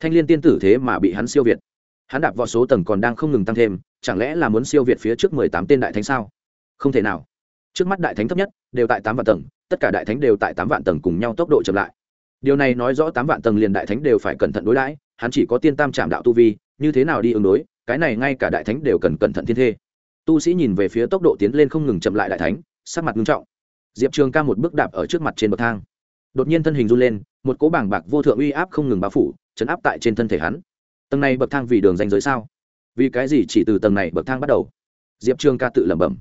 Thanh liên tiên tử thế mà bị hắn siêu việt. Hắn đạp vào số tầng còn đang không ngừng tăng thêm, chẳng lẽ là muốn siêu việt phía trước mười tám tên đại thánh sao? Không thể nào. Trước mắt đại thánh thấp nhất, đều tại tám vạn tầng, tất cả đại thánh đều tại tám vạn tầng cùng nhau tốc độ chậm lại điều này nói rõ tám vạn tầng liền đại thánh đều phải cẩn thận đối đãi, hắn chỉ có tiên tam trạm đạo tu vi, như thế nào đi ứng đối, cái này ngay cả đại thánh đều cần cẩn thận thiên thê. Tu sĩ nhìn về phía tốc độ tiến lên không ngừng chậm lại đại thánh, sắc mặt nghiêm trọng. Diệp trường ca một bước đạp ở trước mặt trên bậc thang. Đột nhiên thân hình run lên, một cỗ bảng bạc vô thượng uy áp không ngừng bao phủ, chấn áp tại trên thân thể hắn. Tầng này bậc thang vì đường danh giới sao? Vì cái gì chỉ từ tầng này bậc thang bắt đầu? Diệp trường ca tự lẩm bẩm.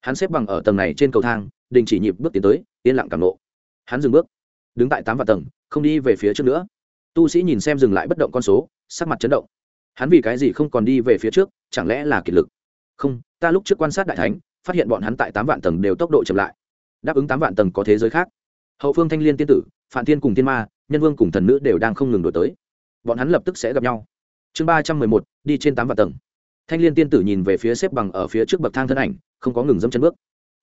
Hắn xếp bằng ở tầng này trên cầu thang, đình chỉ nhịp bước tiến tới, yên lặng cảm nộ. Hắn dừng bước, đứng tại tám vạn tầng không đi về phía trước nữa. Tu sĩ nhìn xem dừng lại bất động con số, sắc mặt chấn động. Hắn vì cái gì không còn đi về phía trước, chẳng lẽ là kiệt lực? Không, ta lúc trước quan sát đại thánh, phát hiện bọn hắn tại tám vạn tầng đều tốc độ chậm lại. Đáp ứng tám vạn tầng có thế giới khác. Hậu phương thanh l i ê n tiên tử phạm thiên cùng tiên ma, nhân vương cùng thần nữ đều đang không ngừng đổi tới. Bọn hắn lập tức sẽ gặp nhau. Chương ba trăm mười một, đi trên tám vạn tầng. Thanh l i ê n tiên tử nhìn về phía xếp bằng ở phía trước bậc thang thân ảnh, không có ngừng dâm chân bước.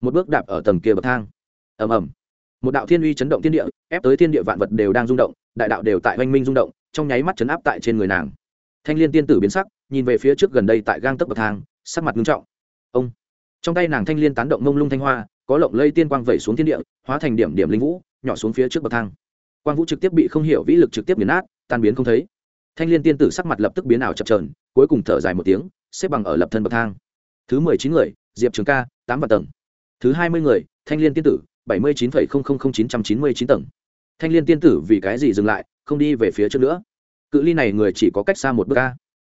Một bước đạp ở tầng kia bậc thang. Ầm ầm một đạo thiên uy chấn động thiên địa, ép tới thiên địa vạn vật đều đang rung động, đại đạo đều tại oanh minh rung động, trong nháy mắt chấn áp tại trên người nàng. Thanh l i ê n tiên tử biến sắc, nhìn về phía trước gần đây tại gang tấc bậc thang, sắc mặt nghiêm trọng. Ông! Trong tay nàng thanh l i ê n tán động mông lung thanh hoa, có lộng lây tiên quang vẩy xuống thiên địa, hóa thành điểm điểm linh vũ, nhỏ xuống phía trước bậc thang. Quang vũ trực tiếp bị không hiểu vĩ lực trực tiếp biến nát, tan biến không thấy. Thanh liên tiên tử sắc mặt lập tức biến ảo chập trờn cuối cùng thở dài một tiếng, xếp bằng ở lập thân bậc thang. Thứ mười chín người, diệp trường ca, tám vạn tầng. Thứ hai mươi người, thanh liên tiên tử bảy mươi chín phẩy không không không chín trăm chín mươi chín tầng. Thanh liên tiên tử vì cái gì dừng lại, không đi về phía trước nữa? Cự ly này người chỉ có cách xa một bước ca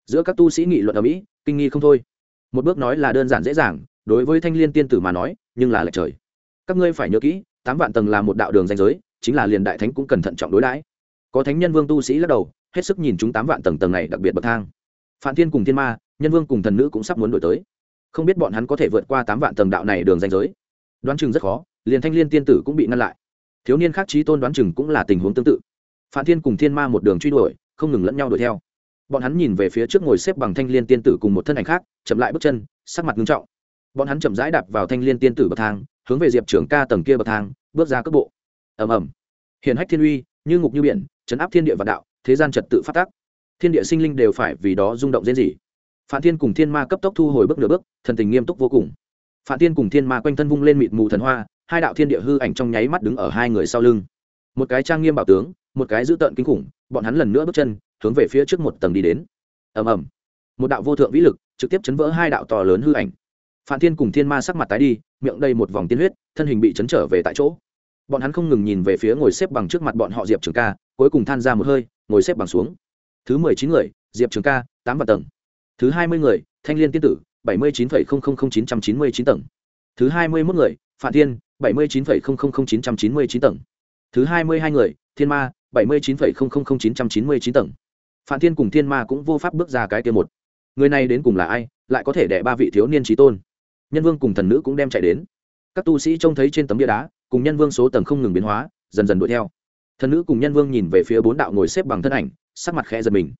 giữa các tu sĩ nghị luận ở mỹ, kinh nghi không thôi. Một bước nói là đơn giản dễ dàng, đối với thanh liên tiên tử mà nói, nhưng là lệch trời. Các ngươi phải nhớ kỹ, tám vạn tầng là một đạo đường danh giới, chính là liền đại thánh cũng cần thận trọng đối đãi. Có thánh nhân vương tu sĩ lắc đầu, hết sức nhìn chúng tám vạn tầng tầng này đặc biệt bậc thang. Phạm thiên cùng thiên ma, nhân vương cùng thần nữ cũng sắp muốn đổi tới. Không biết bọn hắn có thể vượt qua tám vạn tầng đạo này đường danh giới. Đoán chừng rất khó liền thanh liên tiên tử cũng bị ngăn lại. Thiếu niên khác trí tôn đoán chừng cũng là tình huống tương tự. Phạm thiên cùng thiên ma một đường truy đuổi, không ngừng lẫn nhau đuổi theo. Bọn hắn nhìn về phía trước ngồi xếp bằng thanh liên tiên tử cùng một thân ảnh khác, chậm lại bước chân, sắc mặt nghiêm trọng. Bọn hắn chậm rãi đạp vào thanh liên tiên tử bậc thang, hướng về diệp trưởng ca tầng kia bậc thang, bước ra cước bộ. Ầm ầm. Hiển hách thiên uy, như ngục như biển, chấn áp thiên địa và đạo, thế gian trật tự phát tác. Thiên địa sinh linh đều phải vì đó rung động diễn gì phạm thiên cùng thiên ma cấp tốc thu hồi bước nửa bước, thần tình nghiêm túc vô cùng. Phạm thiên cùng thiên ma quanh thân vung lên mịt mù thần hoa hai đạo thiên địa hư ảnh trong nháy mắt đứng ở hai người sau lưng. Một cái trang nghiêm bảo tướng, một cái dữ tợn kinh khủng, bọn hắn lần nữa bước chân, hướng về phía trước một tầng đi đến. Ầm ầm. Một đạo vô thượng vĩ lực trực tiếp chấn vỡ hai đạo to lớn hư ảnh. Phạm thiên cùng thiên ma sắc mặt tái đi, miệng đầy một vòng tiên huyết, thân hình bị chấn trở về tại chỗ. Bọn hắn không ngừng nhìn về phía ngồi xếp bằng trước mặt bọn họ diệp trường ca, cuối cùng than ra một hơi, ngồi xếp bằng xuống. Thứ mười chín người, diệp trường ca, tám vạn tầng. Thứ hai mươi người, thanh liên tiên tử, bảy mươi chín phẩy không không không chín trăm chín mươi chín tầng. Thứ hai mươi mốt người phạm thiên bảy mươi chín phẩy không không không chín trăm chín mươi chín tầng. Thứ hai mươi hai người, thiên ma, bảy mươi chín phẩy không không không chín trăm chín mươi chín tầng. Phạm thiên cùng thiên ma cũng vô pháp bước ra cái kia một. Người này đến cùng là ai, lại có thể đẻ ba vị thiếu niên trí tôn? Nhân vương cùng thần nữ cũng đem chạy đến. Các tu sĩ trông thấy trên tấm bia đá, cùng nhân vương số tầng không ngừng biến hóa, dần dần đuổi theo. Thần nữ cùng nhân vương nhìn về phía bốn đạo ngồi xếp bằng thân ảnh, sắc mặt khẽ giật mình.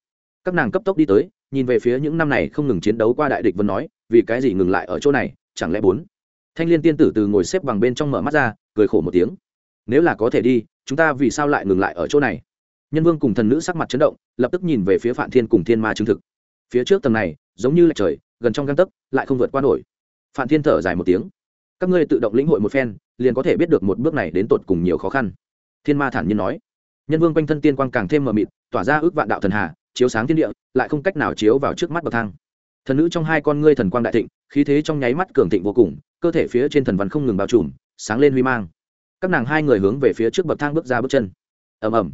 Các nàng cấp tốc đi tới, nhìn về phía những năm này không ngừng chiến đấu qua đại địch vân nói, vì cái gì ngừng lại ở chỗ này, chẳng lẽ bốn thanh l i ê n tiên tử từ ngồi xếp bằng bên trong mở mắt ra, cười khổ một tiếng. Nếu là có thể đi, chúng ta vì sao lại ngừng lại ở chỗ này? Nhân vương cùng thần nữ sắc mặt chấn động, lập tức nhìn về phía phạm thiên cùng thiên ma chứng thực. Phía trước tầng này, giống như lệch trời, gần trong găng tấc, lại không vượt qua nổi. Phạm thiên thở dài một tiếng. Các ngươi tự động lĩnh hội một phen, liền có thể biết được một bước này đến tột cùng nhiều khó khăn. Thiên ma thản nhiên nói. Nhân vương quanh thân tiên quang càng thêm mờ mịt, tỏa ra ước vạn đạo thần hà, chiếu sáng thiên địa, lại không cách nào chiếu vào trước mắt bậc thang. Thần nữ trong hai con ngươi thần quang đại thịnh, khí thế trong nháy mắt cường thịnh vô cùng cơ thể phía trên thần văn không ngừng bao trùm, sáng lên huy mang. Các nàng hai người hướng về phía trước bậc thang bước ra bước chân. Ầm ầm.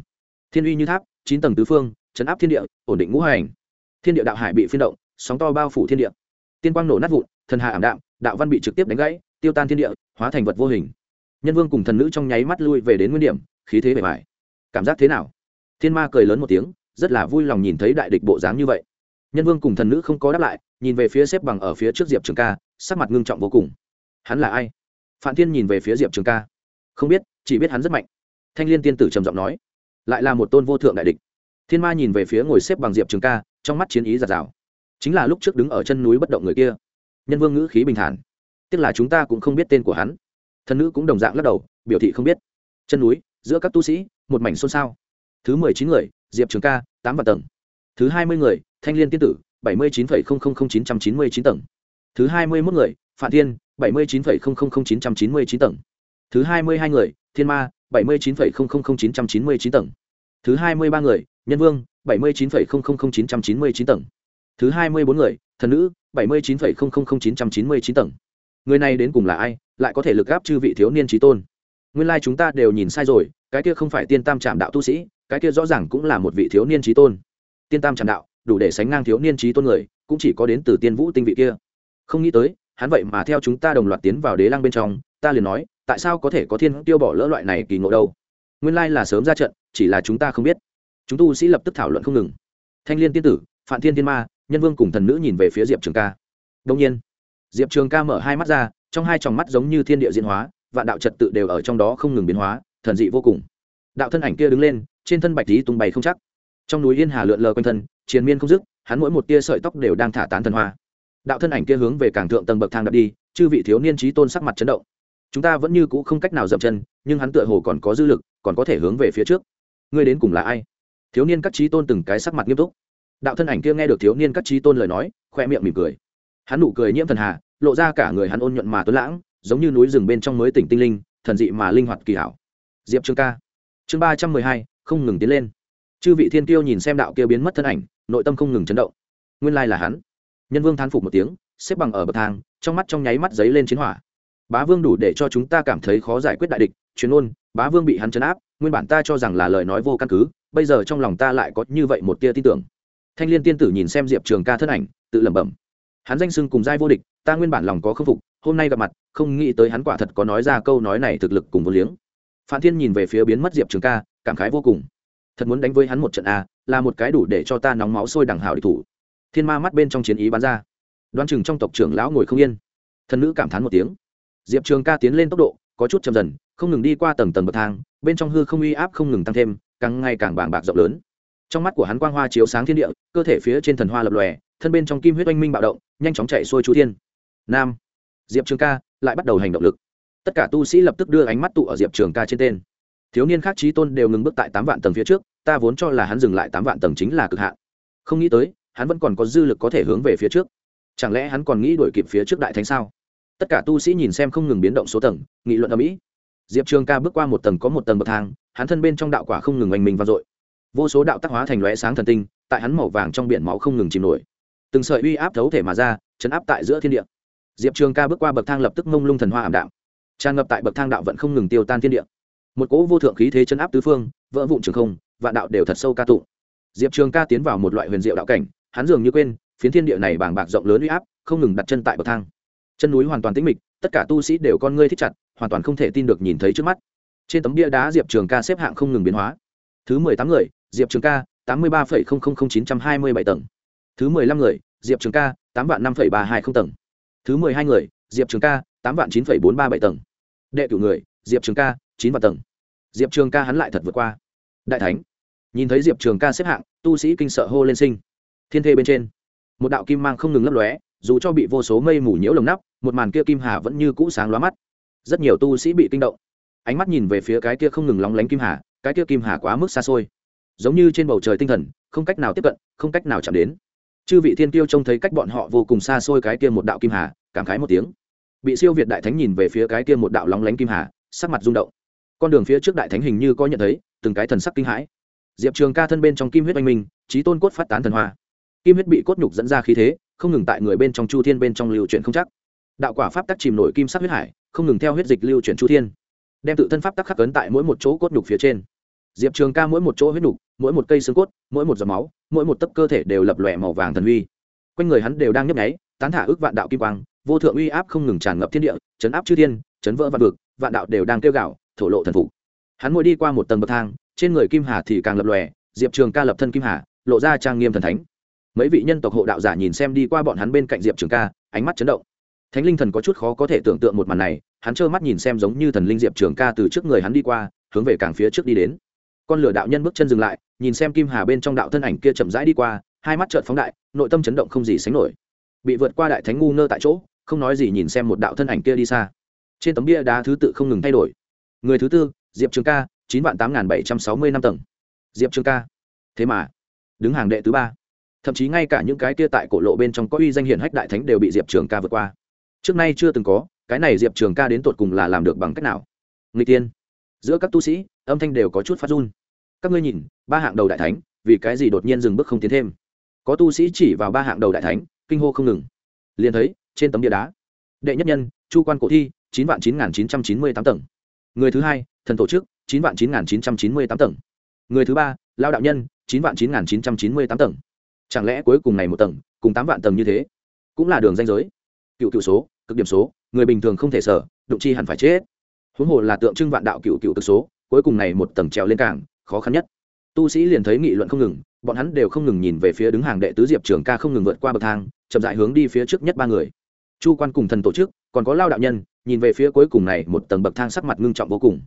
Thiên uy như tháp, chín tầng tứ phương, chấn áp thiên địa, ổn định ngũ hành. Thiên địa đạo hải bị phiên động, sóng to bao phủ thiên địa. Tiên quang nổ nát vụn, thần hạ ảm đạm, đạo văn bị trực tiếp đánh gãy, tiêu tan thiên địa, hóa thành vật vô hình. Nhân vương cùng thần nữ trong nháy mắt lui về đến nguyên điểm, khí thế bề bài cảm giác thế nào? Thiên ma cười lớn một tiếng, rất là vui lòng nhìn thấy đại địch bộ dáng như vậy. Nhân vương cùng thần nữ không có đáp lại, nhìn về phía xếp bằng ở phía trước diệp trường ca, sắc mặt ngưng trọng vô cùng hắn là ai? Phạm thiên nhìn về phía diệp trường ca. Không biết, chỉ biết hắn rất mạnh. Thanh l i ê n tiên tử trầm giọng nói. Lại là một tôn vô thượng đại địch. Thiên ma nhìn về phía ngồi xếp bằng diệp trường ca, trong mắt chiến ý giạt rào. Chính là lúc trước đứng ở chân núi bất động người kia. Nhân vương ngữ khí bình thản. Tức là chúng ta cũng không biết tên của hắn. Thân nữ cũng đồng dạng lắc đầu, biểu thị không biết. Chân núi, giữa các tu sĩ, một mảnh xôn xao. Thứ mười chín người, diệp trường ca, tám vạn tầng. Thứ hai mươi người, thanh l i ê n tiên tử, bảy mươi chín chín trăm chín mươi chín tầng thứ hai mươi mốt người phạm thiên, bảy mươi chín chín trăm chín mươi chín tầng. Thứ hai mươi hai người, thiên ma, bảy mươi chín chín trăm chín mươi chín tầng. Thứ hai mươi ba người, nhân vương, bảy mươi chín chín trăm chín mươi chín tầng. Thứ hai mươi bốn người, thần nữ, bảy mươi chín chín trăm chín mươi chín tầng. Người này đến cùng là ai, lại có thể lực gáp chư vị thiếu niên trí tôn? Nguyên lai、like、chúng ta đều nhìn sai rồi, cái kia không phải tiên tam trạm đạo tu sĩ, cái kia rõ ràng cũng là một vị thiếu niên trí tôn. Tiên tam trạm đạo, đủ để sánh ngang thiếu niên trí tôn người, cũng chỉ có đến từ tiên vũ tinh vị kia không nghĩ tới, hắn vậy mà theo chúng ta đồng loạt tiến vào đế lăng bên trong, ta liền nói, tại sao có thể có thiên tiêu bỏ lỡ loại này kỳ ngộ đâu? Nguyên lai là sớm ra trận, chỉ là chúng ta không biết. Chúng tu sĩ lập tức thảo luận không ngừng. Thanh l i ê n tiên tử phạm thiên tiên ma, nhân vương cùng thần nữ nhìn về phía diệp trường ca. Đông nhiên, diệp trường ca mở hai mắt ra, trong hai tròng mắt giống như thiên địa diễn hóa và đạo trật tự đều ở trong đó không ngừng biến hóa, thần dị vô cùng. Đạo thân ảnh kia đứng lên, trên thân bạch lý tung bày không chắc. Trong núi yên hà lượn lờ quanh thân, triền miên không dứt, hắn mỗi một tia sợi tóc đều đang thả tán thần hoa đạo thân ảnh kia hướng về cảng thượng tầng bậc thang đập đi, chư vị thiếu niên trí tôn sắc mặt chấn động. Chúng ta vẫn như c ũ không cách nào dậm chân, nhưng hắn tựa hồ còn có dư lực, còn có thể hướng về phía trước. Ngươi đến cùng là ai? Thiếu niên các trí tôn từng cái sắc mặt nghiêm túc. Đạo thân ảnh kia nghe được thiếu niên các trí tôn lời nói, khoe miệng mỉm cười. Hắn nụ cười nhiễm thần hà, lộ ra cả người hắn ôn nhuận mà tuấn lãng, giống như núi rừng bên trong mới tỉnh tinh linh, thần dị mà linh hoạt kỳ hảo. Diệp trương ca. Chương ba trăm mười hai, không ngừng tiến lên. Chư vị thiên tiêu nhìn xem đạo kia biến mất thân ảnh, nội tâm không ngừng chấn động. Nguyên lai là hắn nhân vương thán phục một tiếng, xếp bằng ở bậc thang, trong mắt trong nháy mắt giấy lên chiến hỏa. Bá vương đủ để cho chúng ta cảm thấy khó giải quyết đại địch chuyên ôn, bá vương bị hắn chấn áp, nguyên bản ta cho rằng là lời nói vô căn cứ, bây giờ trong lòng ta lại có như vậy một tia tin tưởng. Thanh l i ê n tiên tử nhìn xem diệp trường ca thân ảnh, tự lẩm bẩm. Hắn danh sưng cùng giai vô địch, ta nguyên bản lòng có khâm phục, hôm nay gặp mặt, không nghĩ tới hắn quả thật có nói ra câu nói này thực lực cùng vô liếng. Phạm thiên nhìn về phía biến mất diệp trường ca, cảm khái vô cùng. Thật muốn đánh với hắn một trận a là một cái đủ để cho ta nóng máu sôi đằng hào địch thủ thiên ma mắt bên trong chiến ý bắn ra. Đoan chừng trong tộc trưởng lão ngồi không yên. Thần nữ cảm thán một tiếng. Diệp trường ca tiến lên tốc độ, có chút chậm dần, không ngừng đi qua tầng tầng bậc thang, bên trong hư không uy áp không ngừng tăng thêm, càng ngày càng bàng bạc rộng lớn. Trong mắt của hắn quang hoa chiếu sáng thiên địa, cơ thể phía trên thần hoa lập lòe, thân bên trong kim huyết oanh minh bạo động, nhanh chóng chạy xuôi chú thiên. Nam. Diệp trường ca lại bắt đầu hành động lực. Tất cả tu sĩ lập tức đưa ánh mắt tụ ở diệp trường ca trên tên. Thiếu niên khác trí tôn đều ngừng bước tại tám vạn tầng phía trước, ta vốn cho là hắn dừng lại tám vạn tầng chính là cực hạn. Không nghĩ tới hắn vẫn còn có dư lực có thể hướng về phía trước. Chẳng lẽ hắn còn nghĩ đuổi kịp phía trước đại thánh sao? Tất cả tu sĩ nhìn xem không ngừng biến động số tầng, nghị luận ở mỹ diệp trường ca bước qua một tầng có một tầng bậc thang, hắn thân bên trong đạo quả không ngừng oanh mình vang dội. Vô số đạo tác hóa thành lóe sáng thần tinh, tại hắn màu vàng trong biển máu không ngừng chìm nổi. Từng sợi uy áp thấu thể mà ra, chấn áp tại giữa thiên địa. Diệp trường ca bước qua bậc thang lập tức mông lung thần hoa ảm đạm. Tràn ngập tại bậc thang đạo vẫn không ngừng tiêu tan thiên địa. Một cỗ vô thượng khí thế chấn áp tứ phương, vỡ vụn trường không, vạn đạo đều thật sâu ca tụng diệp trường ca tiến vào một loại huyền diệu đạo cảnh hắn dường như quên, phiến thiên địa này bàng bạc rộng lớn uy áp, không ngừng đặt chân tại bậc thang. Chân núi hoàn toàn tĩnh mịch, tất cả tu sĩ đều con ngươi thích chặt, hoàn toàn không thể tin được nhìn thấy trước mắt. Trên tấm bia đá diệp trường ca xếp hạng không ngừng biến hóa. Thứ mười tám người, diệp trường ca, tám mươi ba phẩy không không không chín trăm hai mươi bảy tầng. Thứ mười lăm người, diệp trường ca, tám vạn năm phẩy ba hai không tầng. Thứ mười hai người, diệp trường ca, tám vạn chín phẩy bốn ba bảy tầng. Đệ cửu người, diệp trường ca, chín vạn tầng. Diệp trường ca hắn lại thật vượt qua. Đại thánh. Nhìn thấy diệp trường ca xếp hạng, tu sĩ kinh sợ hô lên sinh thiên thê bên trên, một đạo kim mang không ngừng lấp lóe, dù cho bị vô số mây mù nhiễu lồng nắp, một màn kia kim hà vẫn như cũ sáng lóa mắt. Rất nhiều tu sĩ bị kinh động. Ánh mắt nhìn về phía cái kia không ngừng lóng lánh kim hà, cái kia kim hà quá mức xa xôi. Giống như trên bầu trời tinh thần, không cách nào tiếp cận, không cách nào chạm đến. Chư vị thiên tiêu trông thấy cách bọn họ vô cùng xa xôi cái kia một đạo kim hà, cảm khái một tiếng. Bị siêu việt đại thánh nhìn về phía cái kia một đạo lóng lánh kim hà, sắc mặt rung động. Con đường phía trước đại thánh hình như có nhận thấy, từng cái thần sắc kinh hãi. Diệp trường ca thân bên trong kim huyết oanh minh trí tôn cốt phát tán thần hoa kim huyết bị cốt nhục dẫn ra khí thế, không ngừng tại người bên trong chu thiên bên trong lưu chuyển không chắc. Đạo quả pháp tắc chìm nổi kim sắc huyết hải, không ngừng theo huyết dịch lưu chuyển chu thiên. Đem tự thân pháp tắc khắc cấn tại mỗi một chỗ cốt nhục phía trên. Diệp trường ca mỗi một chỗ huyết nhục, mỗi một cây xương cốt, mỗi một giọt máu, mỗi một tấc cơ thể đều lập lòe màu vàng thần uy. Quanh người hắn đều đang nhấp nháy, tán thả ước vạn đạo kim quang, vô thượng uy áp không ngừng tràn ngập thiên địa, chấn áp chư thiên, chấn vỡ vạn vực, vạn đạo đều đang kêu gạo thổ lộ thần phục. Hắn mỗi đi qua một tầng bậc thang, trên người kim hà thì càng lập lòe, diệp trường ca lập thân kim hà, lộ ra trang nghiêm thần thánh mấy vị nhân tộc hộ đạo giả nhìn xem đi qua bọn hắn bên cạnh diệp trường ca, ánh mắt chấn động. Thánh linh thần có chút khó có thể tưởng tượng một màn này, hắn trơ mắt nhìn xem giống như thần linh diệp trường ca từ trước người hắn đi qua, hướng về càng phía trước đi đến. Con lửa đạo nhân bước chân dừng lại, nhìn xem kim hà bên trong đạo thân ảnh kia chậm rãi đi qua, hai mắt trợn phóng đại, nội tâm chấn động không gì sánh nổi. Bị vượt qua đại thánh ngu ngơ tại chỗ, không nói gì nhìn xem một đạo thân ảnh kia đi xa. Trên tấm bia đá thứ tự không ngừng thay đổi. Người thứ tư, diệp trường ca, chín vạn tám n bảy trăm sáu mươi năm tầng. Diệp trường ca. Thế mà, đứng hàng đệ thứ ba thậm chí ngay cả những cái kia tại cổ lộ bên trong có uy danh hiển hách đại thánh đều bị diệp trường ca vượt qua. Trước nay chưa từng có, cái này diệp trường ca đến tột cùng là làm được bằng cách nào? Người tiên giữa các tu sĩ, âm thanh đều có chút phát run. Các ngươi nhìn, ba hạng đầu đại thánh, vì cái gì đột nhiên dừng bước không tiến thêm? Có tu sĩ chỉ vào ba hạng đầu đại thánh, kinh hô không ngừng. Liền thấy, trên tấm địa đá, đệ nhất nhân, chu quan cổ thi, chín vạn chín nghìn chín trăm chín mươi tám tầng. Người thứ hai, thần tổ chức chín vạn chín nghìn chín trăm chín mươi tám tầng. Người thứ ba, lao đạo nhân, chín vạn chín nghìn chín trăm chín mươi tám tầng chẳng lẽ cuối cùng này một tầng, cùng tám vạn tầng như thế, cũng là đường danh giới? Cựu cựu số, cực điểm số, người bình thường không thể sở, đụng chi hẳn phải chết. Huống hồ là tượng trưng vạn đạo cựu cựu cực số, cuối cùng này một tầng trèo lên cảng khó khăn nhất. Tu sĩ liền thấy nghị luận không ngừng, bọn hắn đều không ngừng nhìn về phía đứng hàng đệ tứ diệp trường ca không ngừng vượt qua bậc thang, chậm dại hướng đi phía trước nhất ba người. Chu quan cùng thần tổ chức, còn có lao đạo nhân, nhìn về phía cuối cùng này một tầng bậc thang sắc mặt ngưng trọng vô cùng.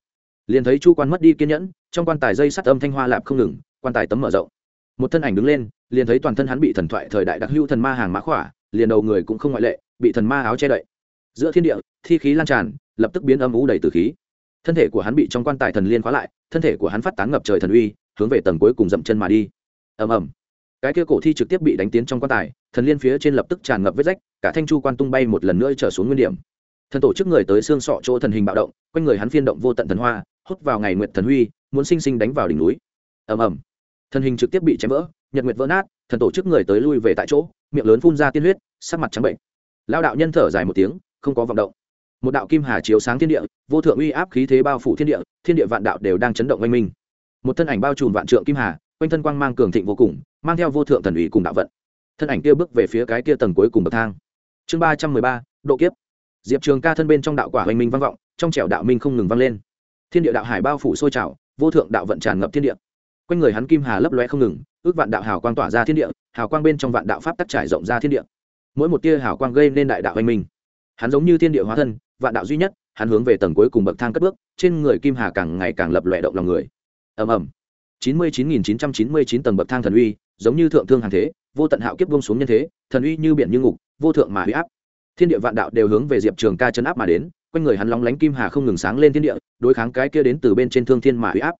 Liền thấy chu quan mất đi kiên nhẫn, trong quan tài dây sắt âm thanh hoa lạp không ngừng, quan tài tấm mở rộng một thân ảnh đứng lên, liền thấy toàn thân hắn bị thần thoại thời đại đặc hữu thần ma hàng mã khỏa, liền đầu người cũng không ngoại lệ, bị thần ma áo che đậy. Giữa thiên địa, thi khí lan tràn, lập tức biến âm ú đầy từ khí. Thân thể của hắn bị trong quan tài thần liên khóa lại, thân thể của hắn phát tán ngập trời thần uy, hướng về tầng cuối cùng dậm chân mà đi. Ầm ầm. Cái kia cổ thi trực tiếp bị đánh tiến trong quan tài, thần liên phía trên lập tức tràn ngập vết rách, cả thanh chu quan tung bay một lần nữa trở xuống nguyên điểm. Thần tổ chức người tới xương sọ chỗ thần hình bạo động, quanh người hắn phiên động vô tận thần hoa, hút vào ngày nguyện thần huy, muốn sinh sinh đánh vào đỉnh núi. Ầm ầm thần hình trực tiếp bị chém vỡ, nhật nguyệt vỡ nát, thần tổ chức người tới lui về tại chỗ, miệng lớn phun ra tiên huyết, sắc mặt trắng bệnh. Lao đạo nhân thở dài một tiếng, không có vọng động. Một đạo kim hà chiếu sáng thiên địa, vô thượng uy áp khí thế bao phủ thiên địa thiên địa vạn đạo đều đang chấn động oanh minh. Một thân ảnh bao trùm vạn trượng kim hà, quanh thân quang mang cường thịnh vô cùng, mang theo vô thượng thần ủy cùng đạo vận. Thân ảnh kia bước về phía cái kia tầng cuối cùng bậc thang. Chương ba trăm mười ba, độ kiếp. Diệp trường ca thân bên trong đạo quả oanh minh vang vọng, trong trẻo đạo minh không ngừng vang lên. Thiên địa đạo hải bao phủ sôi trào, vô thượng đạo vận tràn ngập thiên địa quanh người hắn kim hà lấp loe không ngừng, ước vạn đạo hào quang tỏa ra thiên địa, hào quang bên trong vạn đạo pháp tắc trải rộng ra thiên địa. Mỗi một tia hào quang gây nên đại đạo hoành minh. Hắn giống như thiên địa hóa thân, vạn đạo duy nhất, hắn hướng về tầng cuối cùng bậc thang cất bước, trên người kim hà càng ngày càng lập lòe động lòng người. Ầm ầm. chín mươi chín nghìn chín trăm chín mươi chín tầng bậc thang thần uy, giống như thượng thương hàng thế, vô tận hạo kiếp buông xuống nhân thế, thần uy như biển như ngục, vô thượng mà huy áp. Thiên địa vạn đạo đều hướng về diệp trường ca chấn áp mà đến, quanh người hắn lóng lánh kim hà không ngừng sáng lên thiên địa, đối kháng cái kia đến từ bên trên thương thiên mà huy áp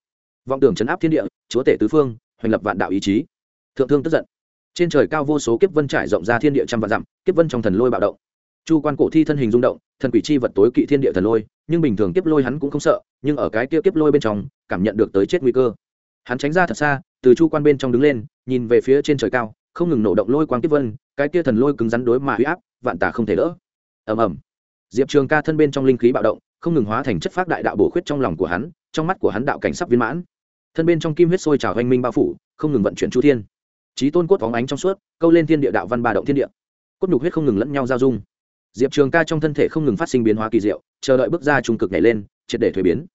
vọng tưởng chấn áp thiên địa, chúa tể tứ phương, hoành lập vạn đạo ý chí. Thượng thương tức giận. Trên trời cao vô số kiếp vân trải rộng ra thiên địa trăm vạn dặm, kiếp vân trong thần lôi bạo động. Chu quan cổ thi thân hình rung động, thần quỷ chi vật tối kỵ thiên địa thần lôi, nhưng bình thường kiếp lôi hắn cũng không sợ, nhưng ở cái kia kiếp lôi bên trong, cảm nhận được tới chết nguy cơ. Hắn tránh ra thật xa, từ chu quan bên trong đứng lên, nhìn về phía trên trời cao, không ngừng nổ động lôi quang kiếp vân, cái kia thần lôi cứng rắn đối mà huy áp, vạn tà không thể đỡ. Ầm ầm. Diệp trường ca thân bên trong linh khí bạo động, không ngừng hóa thành chất phác đại đạo bổ khuyết trong lòng của hắn, trong mắt của hắn đạo cảnh sắp viên mãn thân bên trong kim huyết sôi trào hoanh minh bao phủ, không ngừng vận chuyển chu thiên. Trí tôn cốt phóng ánh trong suốt, câu lên thiên địa đạo văn ba động thiên địa. Cốt nhục huyết không ngừng lẫn nhau giao dung. Diệp trường ca trong thân thể không ngừng phát sinh biến hóa kỳ diệu, chờ đợi bước ra trung cực nhảy lên, triệt để thuế biến.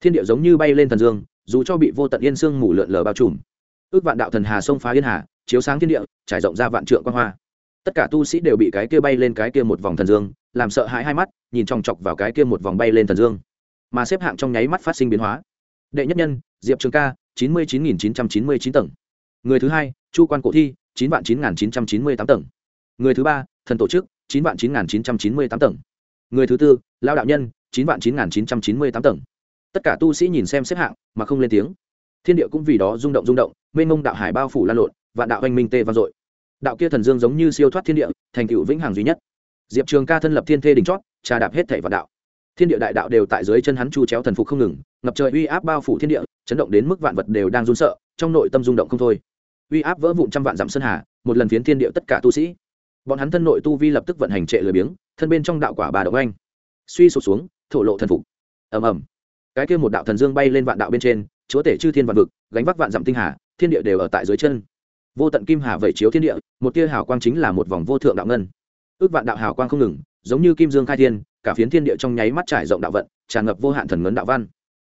Thiên địa giống như bay lên thần dương, dù cho bị vô tận yên sương mù lượn lờ bao trùm. Ước vạn đạo thần hà sông phá yên hà, chiếu sáng thiên địa, trải rộng ra vạn trượng quan hoa. Tất cả tu sĩ đều bị cái kia bay lên cái kia một vòng thần dương, làm sợ hãi hai mắt, nhìn chòng chọc vào cái kia một vòng bay lên thần dương. Mà xếp hạng trong nháy mắt phát sinh biến hóa. Đệ nhất nhân diệp trường ca, chín mươi chín nghìn chín trăm chín mươi chín tầng. Người thứ hai, chu quan cổ thi, chín vạn chín nghìn chín trăm chín mươi tám tầng. Người thứ ba, thần tổ chức, chín vạn chín nghìn chín trăm chín mươi tám tầng. Người thứ tư lao đạo nhân, chín vạn chín nghìn chín trăm chín mươi tám tầng. Tất cả tu sĩ nhìn xem xếp hạng mà không lên tiếng. Thiên địa cũng vì đó rung động rung động, mênh mông đạo hải bao phủ lan lộn và đạo anh minh tê vang dội. Đạo kia thần dương giống như siêu thoát thiên địa, thành cựu vĩnh hằng duy nhất. Diệp trường ca thân lập thiên thê đỉnh chót, trà đạp hết thảy vạn đạo thiên địa đại đạo đều tại dưới chân hắn chu chéo thần phục không ngừng, ngập trời uy áp bao phủ thiên địa, chấn động đến mức vạn vật đều đang run sợ, trong nội tâm rung động không thôi. Uy áp vỡ vụn trăm vạn dặm sơn hà, một lần phiến thiên địa tất cả tu sĩ. Bọn hắn thân nội tu vi lập tức vận hành trệ lười biếng, thân bên trong đạo quả bà động anh. Suy sụp xuống, thổ lộ thần phục. Ầm ầm. Cái kia một đạo thần dương bay lên vạn đạo bên trên, chúa tể chư thiên vạn vực, gánh vác vạn dặm tinh hà, thiên địa đều ở tại dưới chân. Vô tận kim hà vẩy chiếu thiên địa, một tia hào quang chính là một vòng vô thượng đạo ngân. Ước vạn đạo hào quang không ngừng, giống như kim dương khai thiên cả phiến thiên địa trong nháy mắt trải rộng đạo vận, tràn ngập vô hạn thần ngấn đạo văn.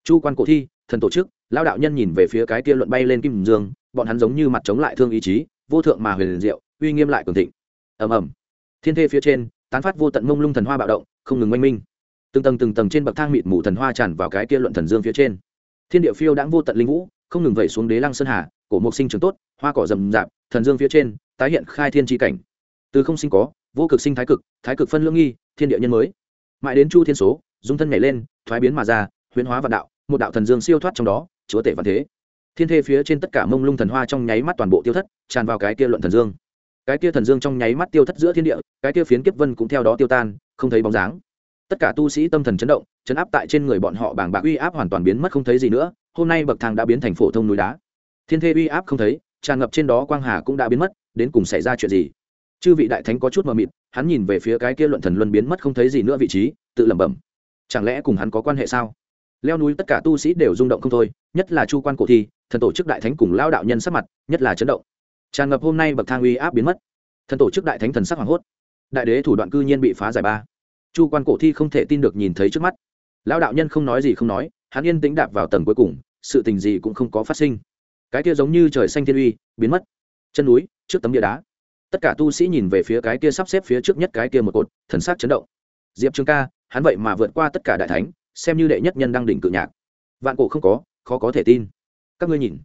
Chu quan cổ thi, thần tổ chức lao đạo nhân nhìn về phía cái kia luận bay lên kim dương, bọn hắn giống như mặt chống lại thương ý chí, vô thượng mà huyền diệu, uy nghiêm lại cường thịnh. Ầm ầm. Thiên thê phía trên, tán phát vô tận mông lung thần hoa bạo động, không ngừng oanh minh. Từng tầng từng tầng trên bậc thang mịt mù thần hoa tràn vào cái kia luận thần dương phía trên. Thiên địa phiêu đãng vô tận linh vũ, không ngừng vẩy xuống đế lăng sơn hà, cổ mục sinh trường tốt, hoa cỏ rầm rạp, thần dương phía trên, tái hiện khai thiên tri cảnh. Từ không sinh có, vô cực sinh thái cực thái cực phân lưỡng nghi, thiên địa nhân mới mãi đến chu thiên số, dung thân nhảy lên, thoái biến mà ra, huyễn hóa vạn đạo, một đạo thần dương siêu thoát trong đó, chúa tể văn thế. Thiên thê phía trên tất cả mông lung thần hoa trong nháy mắt toàn bộ tiêu thất, tràn vào cái kia luận thần dương. Cái kia thần dương trong nháy mắt tiêu thất giữa thiên địa, cái kia phiến kiếp vân cũng theo đó tiêu tan, không thấy bóng dáng. Tất cả tu sĩ tâm thần chấn động, chấn áp tại trên người bọn họ bàng bạc uy áp hoàn toàn biến mất không thấy gì nữa, hôm nay bậc thang đã biến thành phổ thông núi đá. Thiên thê uy áp không thấy, tràn ngập trên đó quang hà cũng đã biến mất, đến cùng xảy ra chuyện gì? Chư vị đại thánh có chút mờ mịt hắn nhìn về phía cái kia luận thần luân biến mất không thấy gì nữa vị trí, tự lẩm bẩm. Chẳng lẽ cùng hắn có quan hệ sao? Leo núi tất cả tu sĩ đều rung động không thôi, nhất là chu quan cổ thi, thần tổ chức đại thánh cùng lao đạo nhân sắc mặt, nhất là chấn động. Tràn ngập hôm nay bậc thang uy áp biến mất. Thần tổ chức đại thánh thần sắc hoảng hốt. Đại đế thủ đoạn cư nhiên bị phá giải ba. Chu quan cổ thi không thể tin được nhìn thấy trước mắt. Lão đạo nhân không nói gì không nói, hắn yên tĩnh đạp vào tầng cuối cùng, sự tình gì cũng không có phát sinh. Cái kia giống như trời xanh thiên uy, biến mất. Chân núi, trước tấm địa đá tất cả tu sĩ nhìn về phía cái kia sắp xếp phía trước nhất cái kia một cột, thần sắc chấn động. Diệp trường ca, hắn vậy mà vượt qua tất cả đại thánh, xem như đệ nhất nhân đang đỉnh cự nhạc. Vạn cổ không có, khó có thể tin. Các ngươi nhìn,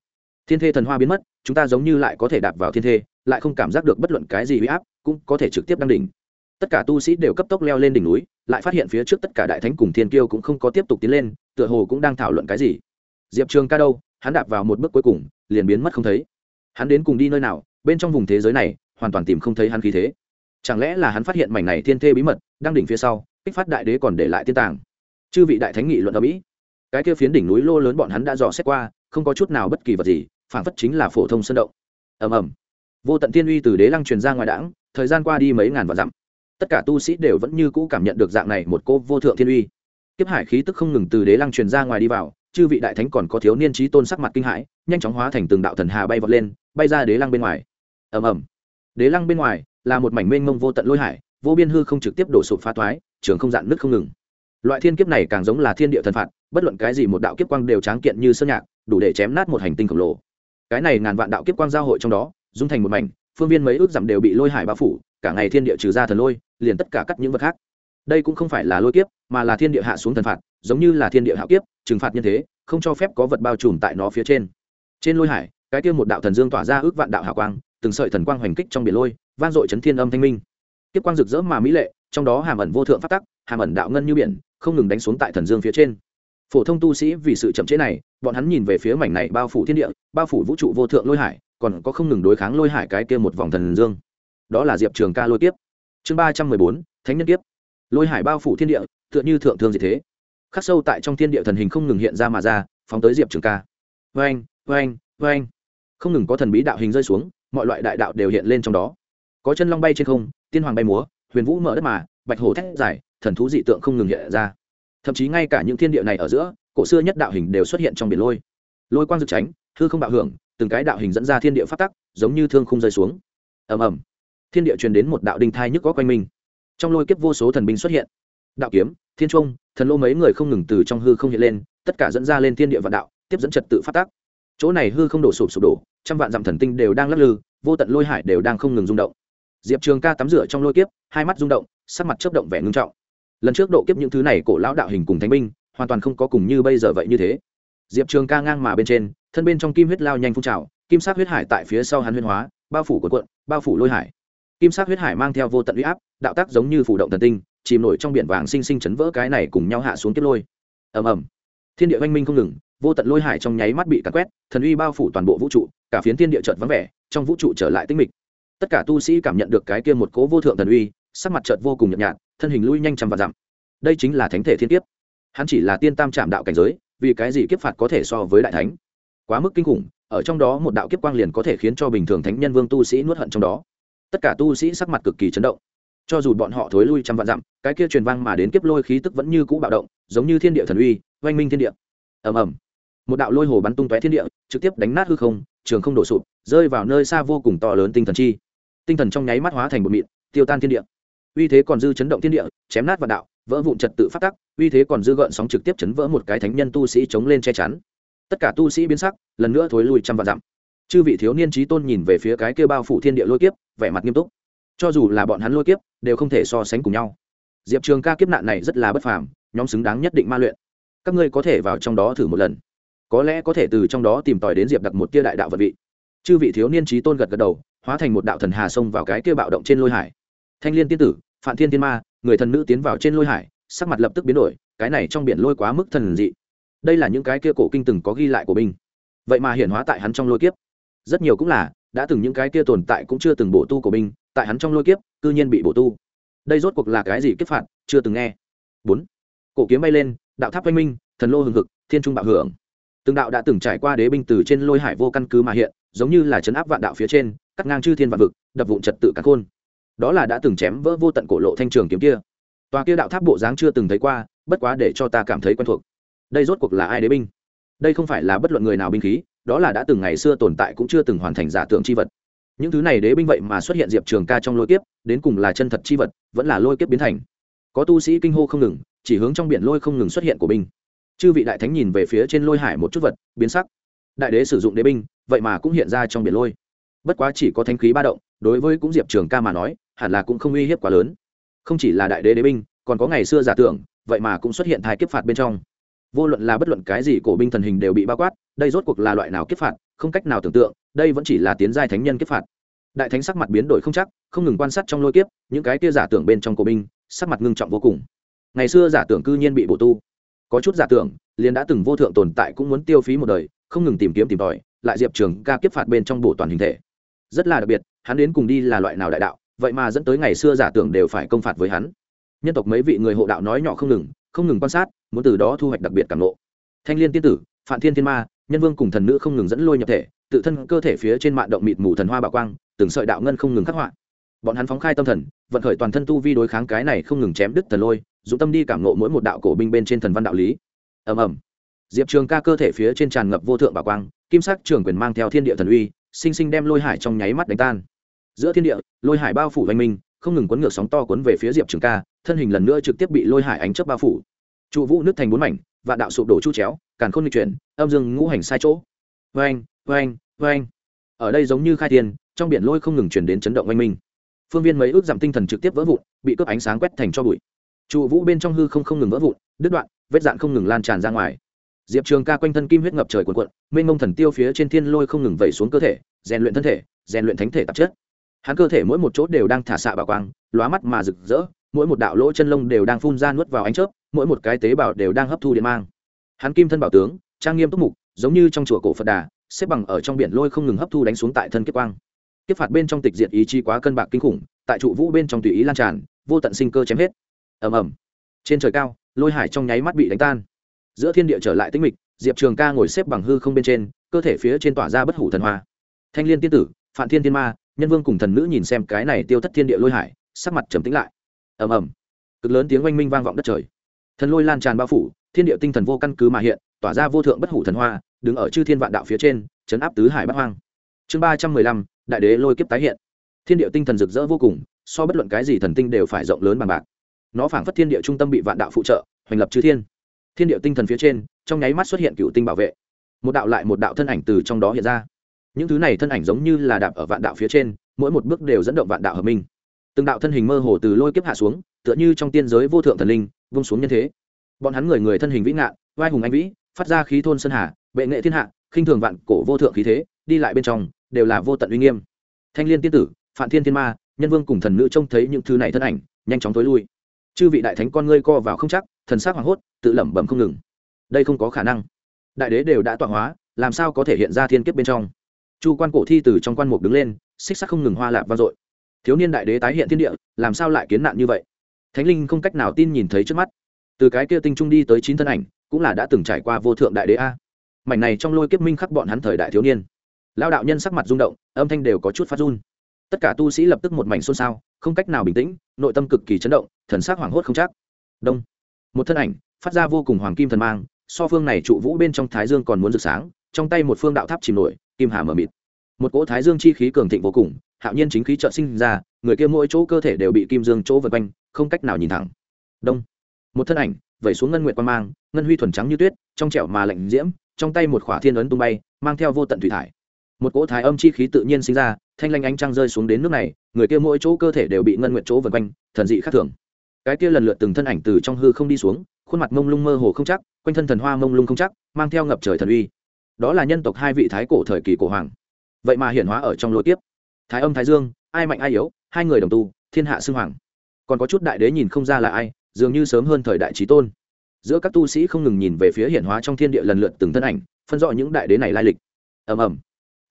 thiên thê thần hoa biến mất, chúng ta giống như lại có thể đạp vào thiên thê, lại không cảm giác được bất luận cái gì huy áp, cũng có thể trực tiếp đăng đỉnh. Tất cả tu sĩ đều cấp tốc leo lên đỉnh núi, lại phát hiện phía trước tất cả đại thánh cùng thiên kiêu cũng không có tiếp tục tiến lên, tựa hồ cũng đang thảo luận cái gì. Diệp trường ca đâu, hắn đạp vào một bước cuối cùng, liền biến mất không thấy. Hắn đến cùng đi nơi nào, bên trong vùng thế giới này hoàn toàn tìm không thấy hắn khí thế. Chẳng lẽ là hắn phát hiện mảnh này thiên thê bí mật đang đỉnh phía sau, kích phát đại đế còn để lại tiên tàng? Chư vị đại thánh nghị luận ở mỹ, cái kia phiến đỉnh núi lô lớn bọn hắn đã dò xét qua, không có chút nào bất kỳ vật gì phản phất chính là phổ thông sân động. Ầm ầm. Vô tận thiên uy từ đế lăng truyền ra ngoài đảng thời gian qua đi mấy ngàn vạn dặm. Tất cả tu sĩ đều vẫn như cũ cảm nhận được dạng này một cô vô thượng thiên uy. Kiếp hải khí tức không ngừng từ đế lăng truyền ra ngoài đi vào, chư vị đại thánh còn có thiếu niên trí tôn sắc mặt kinh hãi, nhanh chóng hóa thành từng đạo thần hà bay vọt lên, bay ra đế lăng bên ngoài. Ầm ầm đế lăng bên ngoài là một mảnh mênh mông vô tận lôi hải, vô biên hư không trực tiếp đổ sụp phá toái trường không dạn nước không ngừng. Loại thiên kiếp này càng giống là thiên địa thần phạt, bất luận cái gì một đạo kiếp quang đều tráng kiện như sơn nhạc, đủ để chém nát một hành tinh khổng lồ. Cái này ngàn vạn đạo kiếp quang giao hội trong đó, dung thành một mảnh, phương viên mấy ước dặm đều bị lôi hải bao phủ, cả ngày thiên địa trừ ra thần lôi, liền tất cả cắt những vật khác. Đây cũng không phải là lôi kiếp, mà là thiên địa hạ xuống thần phạt, giống như là thiên địa hạ kiếp, trừng phạt như thế, không cho phép có vật bao trùm tại nó phía trên. Trên lôi hải, cái kia một đạo thần dương tỏa ra ước vạn đạo hạ quang từng sợi thần quang hoành kích trong biển lôi, vang dội chấn thiên âm thanh minh. Tiếp quang rực rỡ mà mỹ lệ, trong đó hàm ẩn vô thượng phát tắc, hàm ẩn đạo ngân như biển, không ngừng đánh xuống tại thần dương phía trên. Phổ thông tu sĩ vì sự chậm chế này, bọn hắn nhìn về phía mảnh này bao phủ thiên địa, bao phủ vũ trụ vô thượng lôi hải, còn có không ngừng đối kháng lôi hải cái kia một vòng thần dương. Đó là diệp trường ca lôi tiếp chương ba trăm mười bốn, thánh nhân tiếp lôi hải bao phủ thiên địa, tựa như thượng thương gì thế. Khắc sâu tại trong thiên địa thần hình không ngừng hiện ra mà ra, phóng tới diệp trường ca. Vê anh vê anh vê anh không ngừng có thần bí đạo hình rơi xuống mọi loại đại đạo đều hiện lên trong đó. Có chân long bay trên không, tiên hoàng bay múa, huyền vũ mở đất mà, bạch hồ thét dài, thần thú dị tượng không ngừng hiện ra. Thậm chí ngay cả những thiên địa này ở giữa, cổ xưa nhất đạo hình đều xuất hiện trong biển lôi. Lôi quang rực tránh, hư không bạo hưởng, từng cái đạo hình dẫn ra thiên địa phát tắc, giống như thương không rơi xuống. Ầm ầm. Thiên địa truyền đến một đạo đinh thai nhức có quanh mình. Trong lôi kiếp vô số thần binh xuất hiện. Đạo kiếm, thiên trung, thần lô mấy người không ngừng từ trong hư không hiện lên, tất cả dẫn ra lên thiên địa vạn đạo, tiếp dẫn trật tự phát tác chỗ này hư không đổ sụp sụp đổ, trăm vạn dặm thần tinh đều đang lắc lư, vô tận lôi hải đều đang không ngừng rung động. Diệp trường ca tắm rửa trong lôi kiếp, hai mắt rung động, sắc mặt chớp động vẻ ngưng trọng. Lần trước độ kiếp những thứ này cổ lão đạo hình cùng thánh binh, hoàn toàn không có cùng như bây giờ vậy như thế. Diệp trường ca ngang mà bên trên, thân bên trong kim huyết lao nhanh phun trào, kim sắc huyết hải tại phía sau hắn huyên hóa, bao phủ của quận, bao phủ lôi hải. Kim sắc huyết hải mang theo vô tận uy áp, đạo tác giống như phủ động thần tinh, chìm nổi trong biển vàng sinh sinh chấn vỡ cái này cùng nhau hạ xuống kiếp lôi. Ầm ầm. Thiên địa oanh minh không ngừng vô tận lôi hải trong nháy mắt bị cắn quét, thần uy bao phủ toàn bộ vũ trụ, cả phiến thiên địa chợt vắng vẻ, trong vũ trụ trở lại tinh mịch. Tất cả tu sĩ cảm nhận được cái kia một cố vô thượng thần uy, sắc mặt chợt vô cùng nhợt nhạt, thân hình lui nhanh trăm và dặm. Đây chính là thánh thể thiên kiếp. Hắn chỉ là tiên tam trạm đạo cảnh giới, vì cái gì kiếp phạt có thể so với đại thánh? Quá mức kinh khủng, ở trong đó một đạo kiếp quang liền có thể khiến cho bình thường thánh nhân vương tu sĩ nuốt hận trong đó. Tất cả tu sĩ sắc mặt cực kỳ chấn động. Cho dù bọn họ thối lui trăm vạn dặm, cái kia truyền vang mà đến kiếp lôi khí tức vẫn như cũ bạo động, giống như thiên địa thần uy, oanh minh thiên địa. Ầm ầm một đạo lôi hồ bắn tung tóe thiên địa, trực tiếp đánh nát hư không, trường không đổ sụp, rơi vào nơi xa vô cùng to lớn tinh thần chi. Tinh thần trong nháy mắt hóa thành bột mịn, tiêu tan thiên địa. Uy thế còn dư chấn động thiên địa, chém nát vạn đạo, vỡ vụn trật tự phát tắc, uy thế còn dư gợn sóng trực tiếp chấn vỡ một cái thánh nhân tu sĩ chống lên che chắn. Tất cả tu sĩ biến sắc, lần nữa thối lui trăm vạn dặm. Chư vị thiếu niên trí tôn nhìn về phía cái kia bao phủ thiên địa lôi kiếp, vẻ mặt nghiêm túc. Cho dù là bọn hắn lôi kiếp, đều không thể so sánh cùng nhau. Diệp trường ca kiếp nạn này rất là bất phàm, nhóm xứng đáng nhất định ma luyện. Các ngươi có thể vào trong đó thử một lần có lẽ có thể từ trong đó tìm tòi đến diệp đặc một tia đại đạo vật vị. Chư vị thiếu niên trí tôn gật gật đầu hóa thành một đạo thần hà sông vào cái kia bạo động trên lôi hải. Thanh l i ê n tiên tử phạm thiên tiên ma người thần nữ tiến vào trên lôi hải sắc mặt lập tức biến đổi cái này trong biển lôi quá mức thần dị. Đây là những cái kia cổ kinh từng có ghi lại của mình, vậy mà hiển hóa tại hắn trong lôi kiếp. Rất nhiều cũng là đã từng những cái kia tồn tại cũng chưa từng bổ tu của mình tại hắn trong lôi kiếp cư nhiên bị bổ tu. Đây rốt cuộc là cái gì kiếp phạt chưa từng nghe. Bốn. Cổ kiếm bay lên đạo tháp oanh minh thần lô hừng hực thiên trung bạo hưởng từng đạo đã từng trải qua đế binh từ trên lôi hải vô căn cứ mà hiện, giống như là chấn áp vạn đạo phía trên, cắt ngang chư thiên vạn vực, đập vụn trật tự cả khôn. Đó là đã từng chém vỡ vô tận cổ lộ thanh trường kiếm kia. Tòa kia đạo tháp bộ dáng chưa từng thấy qua, bất quá để cho ta cảm thấy quen thuộc. Đây rốt cuộc là ai đế binh? Đây không phải là bất luận người nào binh khí, đó là đã từng ngày xưa tồn tại cũng chưa từng hoàn thành giả tượng c h i vật. Những thứ này đế binh vậy mà xuất hiện diệp trường ca trong lôi kiếp, đến cùng là chân thật c h i vật, vẫn là lôi kiếp biến thành. Có tu sĩ kinh hô không ngừng, chỉ hướng trong biển lôi không ngừng xuất hiện của binh chư vị đại thánh nhìn về phía trên lôi hải một chút vật, biến sắc. Đại đế sử dụng đế binh, vậy mà cũng hiện ra trong biển lôi. Bất quá chỉ có thanh khí ba động, đối với cũng diệp trường ca mà nói, hẳn là cũng không uy hiếp quá lớn. Không chỉ là đại đế đế binh, còn có ngày xưa giả tưởng, vậy mà cũng xuất hiện thai kiếp phạt bên trong. Vô luận là bất luận cái gì cổ binh thần hình đều bị bao quát, đây rốt cuộc là loại nào kiếp phạt, không cách nào tưởng tượng, đây vẫn chỉ là tiến giai thánh nhân kiếp phạt. Đại thánh sắc mặt biến đổi không chắc, không ngừng quan sát trong lôi kiếp, những cái kia giả tưởng bên trong cổ binh, sắc mặt ngưng trọng vô cùng. Ngày xưa giả tưởng cư nhiên bị bổ tu có chút giả tưởng, liền đã từng vô thượng tồn tại cũng muốn tiêu phí một đời, không ngừng tìm kiếm tìm tòi, lại diệp trường ca kiếp phạt bên trong bổ toàn hình thể. Rất là đặc biệt, hắn đến cùng đi là loại nào đại đạo, vậy mà dẫn tới ngày xưa giả tưởng đều phải công phạt với hắn. Nhân tộc mấy vị người hộ đạo nói nhỏ không ngừng không ngừng quan sát, muốn từ đó thu hoạch đặc biệt cảm lộ thanh l i ê n tiên tử phạm thiên thiên ma, nhân vương cùng thần nữ không ngừng dẫn lôi nhập thể, tự thân cơ thể phía trên mạng động mịt mù thần hoa bảo quang, từng sợi đạo ngân không ngừng khắc họa. Bọn hắn phóng khai tâm thần, vận khởi toàn thân tu vi đối kháng cái này không ngừng chém đứt thần lôi dụng tâm đi cảm ngộ mỗi một đạo cổ binh bên trên thần văn đạo lý. Ầm ầm. Diệp trường ca cơ thể phía trên tràn ngập vô thượng bảo quang, kim sắc trường quyền mang theo thiên địa thần uy, sinh sinh đem lôi hải trong nháy mắt đánh tan. Giữa thiên địa, lôi hải bao phủ oanh minh không ngừng quấn ngược sóng to quấn về phía diệp trường ca, thân hình lần nữa trực tiếp bị lôi hải ánh chớp bao phủ. Trụ vũ nước thành bốn mảnh và đạo sụp đổ chu chéo, càn khôn nghịch chuyển, âm dương ngũ hành sai chỗ. Vang vang vang ở đây giống như khai thiên, trong biển lôi không ngừng chuyển đến chấn động oanh minh phương viên mấy ước giảm tinh thần trực tiếp vỡ vụn, bị cướp ánh sáng quét thành cho bụi trụ vũ bên trong hư không không ngừng vỡ vụn, đứt đoạn, vết dạn không ngừng lan tràn ra ngoài. Diệp trường ca quanh thân kim huyết ngập trời quần cuộn, mênh mông thần tiêu phía trên thiên lôi không ngừng vẩy xuống cơ thể, rèn luyện thân thể, rèn luyện thánh thể tạp chất. Hắn cơ thể mỗi một chỗ đều đang thả xạ bảo quang, lóa mắt mà rực rỡ, mỗi một đạo lỗ chân lông đều đang phun ra nuốt vào ánh chớp, mỗi một cái tế bào đều đang hấp thu điện mang. Hắn kim thân bảo tướng, trang nghiêm túc mục, giống như trong chùa cổ phật đà, xếp bằng ở trong biển lôi không ngừng hấp thu đánh xuống tại thân kiếp quang. Kiếp phạt bên trong tịch diệt ý chi quá cân bạc kinh khủng, tại trụ vũ bên trong tùy ý lan tràn, vô tận sinh cơ chém hết ầm ầm. Trên trời cao, lôi hải trong nháy mắt bị đánh tan. Giữa thiên địa trở lại tĩnh mịch, diệp trường ca ngồi xếp bằng hư không bên trên, cơ thể phía trên tỏa ra bất hủ thần hoa. Thanh l i ê n tiên tử phạm thiên tiên ma, nhân vương cùng thần nữ nhìn xem cái này tiêu thất thiên địa lôi hải, sắc mặt trầm tĩnh lại. Ầm ầm. Cực lớn tiếng oanh minh vang vọng đất trời. Thần lôi lan tràn bao phủ, thiên địa tinh thần vô căn cứ mà hiện, tỏa ra vô thượng bất hủ thần hoa, đứng ở chư thiên vạn đạo phía trên, chấn áp tứ hải bắc hoang. Chương ba trăm mười lăm, đại đế lôi kiếp tái hiện. Thiên địa tinh thần rực rỡ vô cùng, so bất luận cái gì thần tinh đều phải rộng lớn bằng bạc nó phảng phất thiên địa trung tâm bị vạn đạo phụ trợ, hoành lập chư thiên. Thiên địa tinh thần phía trên, trong nháy mắt xuất hiện cựu tinh bảo vệ. Một đạo lại một đạo thân ảnh từ trong đó hiện ra. Những thứ này thân ảnh giống như là đạp ở vạn đạo phía trên, mỗi một bước đều dẫn động vạn đạo hợp minh. Từng đạo thân hình mơ hồ từ lôi kiếp hạ xuống, tựa như trong tiên giới vô thượng thần linh, vung xuống nhân thế. Bọn hắn người người thân hình vĩ ngạn vai hùng anh vĩ, phát ra khí thôn sơn hà, bệ nghệ thiên hạ, khinh thường vạn cổ vô thượng khí thế, đi lại bên trong, đều là vô tận uy nghiêm. Thanh liên tiên tử phạm thiên thiên ma, nhân vương cùng thần nữ trông thấy những thứ này thân ảnh, nhanh chóng tối lui chư vị đại thánh con ngươi co vào không chắc, thần sắc hoảng hốt, tự lẩm bẩm không ngừng. Đây không có khả năng. Đại đế đều đã tọa hóa, làm sao có thể hiện ra thiên kiếp bên trong? Chu quan cổ thi từ trong quan mục đứng lên, xích sắc không ngừng hoa lạp vang dội. Thiếu niên đại đế tái hiện thiên địa, làm sao lại kiến nạn như vậy? Thánh linh không cách nào tin nhìn thấy trước mắt. Từ cái kia tinh trung đi tới chín thân ảnh, cũng là đã từng trải qua vô thượng đại đế a. Mảnh này trong lôi kiếp minh khắc bọn hắn thời đại thiếu niên. Lao đạo nhân sắc mặt rung động, âm thanh đều có chút phát run tất cả tu sĩ lập tức một mảnh xôn xao, không cách nào bình tĩnh, nội tâm cực kỳ chấn động, thần sắc hoảng hốt không chắc. Đông. Một thân ảnh, phát ra vô cùng hoàng kim thần mang, so phương này trụ vũ bên trong thái dương còn muốn rực sáng, trong tay một phương đạo tháp chìm nổi, kim hà mờ mịt. Một cỗ thái dương chi khí cường thịnh vô cùng, hạo nhiên chính khí trợ sinh ra, người kia mỗi chỗ cơ thể đều bị kim dương chỗ vật quanh, không cách nào nhìn thẳng. Đông. Một thân ảnh, vẩy xuống ngân nguyệt quan mang, ngân huy thuần trắng như tuyết, trong trẻo mà lạnh diễm, trong tay một khỏa thiên ấn tung bay, mang theo vô tận thủy thải một cỗ thái âm chi khí tự nhiên sinh ra, thanh lanh ánh trăng rơi xuống đến nước này, người kia mỗi chỗ cơ thể đều bị ngân nguyện chỗ vượt quanh, thần dị khác thường. Cái kia lần lượt từng thân ảnh từ trong hư không đi xuống, khuôn mặt mông lung mơ hồ không chắc, quanh thân thần hoa mông lung không chắc, mang theo ngập trời thần uy. Đó là nhân tộc hai vị thái cổ thời kỳ cổ hoàng. Vậy mà hiển hóa ở trong lối tiếp. Thái âm thái dương, ai mạnh ai yếu, hai người đồng tu, thiên hạ xưng hoàng. Còn có chút đại đế nhìn không ra là ai, dường như sớm hơn thời đại trí tôn. Giữa các tu sĩ không ngừng nhìn về phía hiển hóa trong thiên địa lần lượt từng thân ảnh, phân rõ những đại đế này lai lịch. Ầm ầm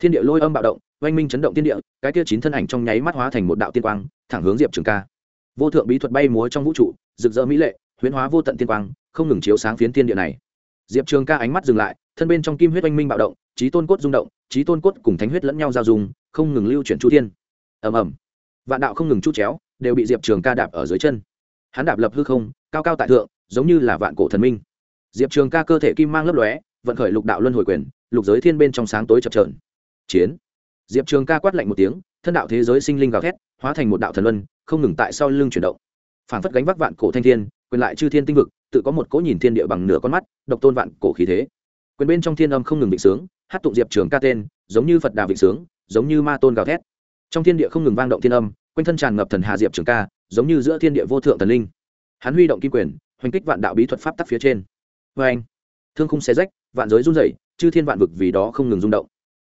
thiên địa lôi âm bạo động, oanh minh chấn động thiên địa, cái kia chín thân ảnh trong nháy mắt hóa thành một đạo tiên quang, thẳng hướng diệp trường ca. Vô thượng bí thuật bay múa trong vũ trụ, rực rỡ mỹ lệ, huyễn hóa vô tận tiên quang, không ngừng chiếu sáng phiến thiên địa này. Diệp trường ca ánh mắt dừng lại, thân bên trong kim huyết oanh minh bạo động trí tôn cốt rung động trí tôn cốt cùng thánh huyết lẫn nhau giao dùng không ngừng lưu chuyển chu thiên. Ầm ầm. Vạn đạo không ngừng chút chéo, đều bị diệp trường ca đạp ở dưới chân. Hắn đạp lập hư không, cao cao tại thượng, giống như là vạn cổ thần minh. Diệp trường ca cơ thể kim mang lấp lóe, vận khởi lục đạo luân hồi quyền, lục giới thiên bên trong sáng tối chập trờn chiến. Diệp trường ca quát lạnh một tiếng, thân đạo thế giới sinh linh gào thét, hóa thành một đạo thần luân, không ngừng tại sau lưng chuyển động. Phản phất gánh vác vạn cổ thanh thiên, quyền lại chư thiên tinh vực, tự có một cỗ nhìn thiên địa bằng nửa con mắt, độc tôn vạn cổ khí thế. Quyền bên trong thiên âm không ngừng vịnh sướng, hát tụng diệp trường ca tên, giống như phật đà vịnh sướng, giống như ma tôn gào thét. Trong thiên địa không ngừng vang động thiên âm, quanh thân tràn ngập thần hà diệp trường ca, giống như giữa thiên địa vô thượng thần linh. Hắn huy động kim quyền, hoành kích vạn đạo bí thuật pháp tắc phía trên. Vê anh thương khung xé rách, vạn giới run rẩy, chư thiên vạn vực vì đó không ngừng rung động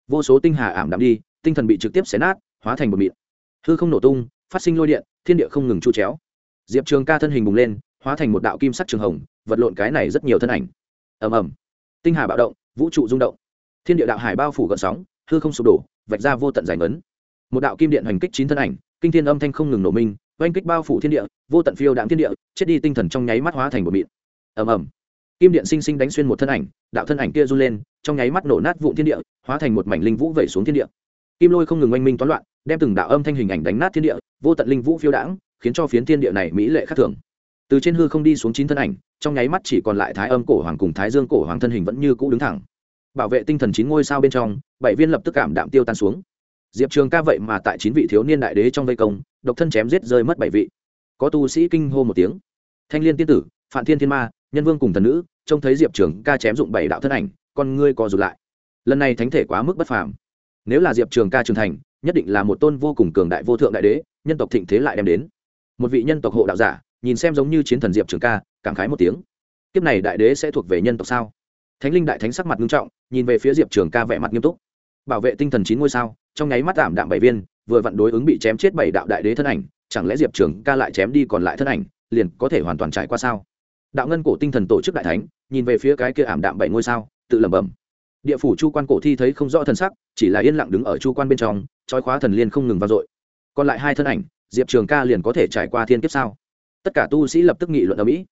vô số tinh hà ảm đạm đi, tinh thần bị trực tiếp xé nát, hóa thành một mịn. Hư không nổ tung, phát sinh lôi điện, thiên địa không ngừng chu chéo. Diệp trường ca thân hình bùng lên, hóa thành một đạo kim sắc trường hồng, vật lộn cái này rất nhiều thân ảnh. Ầm ầm. Tinh hà bạo động, vũ trụ rung động. Thiên địa đạo hải bao phủ gợn sóng, hư không sụp đổ, vạch ra vô tận giải ngấn. Một đạo kim điện hành kích chín thân ảnh, kinh thiên âm thanh không ngừng nổ minh, oanh kích bao phủ thiên địa, vô tận phiêu đạm thiên địa, chết đi tinh thần trong nháy mắt hóa thành một mịn. Ầm ầm kim điện sinh sinh đánh xuyên một thân ảnh, đạo thân ảnh kia run lên, trong nháy mắt nổ nát vụn thiên địa, hóa thành một mảnh linh vũ vẩy xuống thiên địa. Kim lôi không ngừng oanh minh toán loạn, đem từng đạo âm thanh hình ảnh đánh nát thiên địa, vô tận linh vũ phiêu đãng, khiến cho phiến thiên địa này mỹ lệ khác thường. Từ trên hư không đi xuống chín thân ảnh, trong nháy mắt chỉ còn lại thái âm cổ hoàng cùng thái dương cổ hoàng thân hình vẫn như cũ đứng thẳng. Bảo vệ tinh thần chín ngôi sao bên trong, bảy viên lập tức cảm đạm tiêu tan xuống. Diệp trường ca vậy mà tại chín vị thiếu niên đại đế trong vây công, độc thân chém giết rơi mất bảy vị. Có tu sĩ kinh hô một tiếng. Thanh l i ê n tiên tử phạm thiên thiên ma, nhân vương cùng thần nữ trông thấy diệp trường ca chém dụng bảy đạo thân ảnh, con ngươi co rụt lại. Lần này thánh thể quá mức bất phàm. Nếu là diệp trường ca trưởng thành, nhất định là một tôn vô cùng cường đại vô thượng đại đế, nhân tộc thịnh thế lại đem đến. Một vị nhân tộc hộ đạo giả, nhìn xem giống như chiến thần diệp trường ca, cảm khái một tiếng. Kiếp này đại đế sẽ thuộc về nhân tộc sao? Thánh linh đại thánh sắc mặt nghiêm trọng, nhìn về phía diệp trường ca vẻ mặt nghiêm túc. Bảo vệ tinh thần chín ngôi sao, trong nháy mắt giảm đạm bảy viên, vừa vặn đối ứng bị chém chết bảy đạo đại đế thân ảnh, chẳng lẽ diệp trường ca lại chém đi còn lại thân ảnh, liền có thể hoàn toàn trải qua sao? Đạo ngân cổ tinh thần tổ chức đại thánh, nhìn về phía cái kia ảm đạm bảy ngôi sao, tự lẩm bẩm. Địa phủ chu quan cổ thi thấy không rõ thần sắc, chỉ là yên lặng đứng ở chu quan bên trong, trói khóa thần liên không ngừng vang dội. Còn lại hai thân ảnh, diệp trường ca liền có thể trải qua thiên kiếp sao? Tất cả tu sĩ lập tức nghị luận ở mỹ.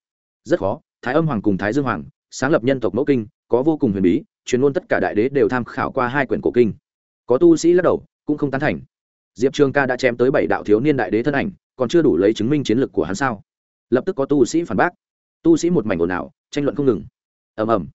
Rất khó, thái âm hoàng cùng thái dương hoàng, sáng lập nhân tộc mẫu kinh, có vô cùng huyền bí, chuyên môn tất cả đại đế đều tham khảo qua hai quyển cổ kinh. Có tu sĩ lắc đầu, cũng không tán thành. Diệp trường ca đã chém tới bảy đạo thiếu niên đại đế thân ảnh, còn chưa đủ lấy chứng minh chiến lược của hắn sao? Lập tức có tu sĩ phản bác tu sĩ một mảnh ồn ào tranh luận không ngừng. Ầm ầm.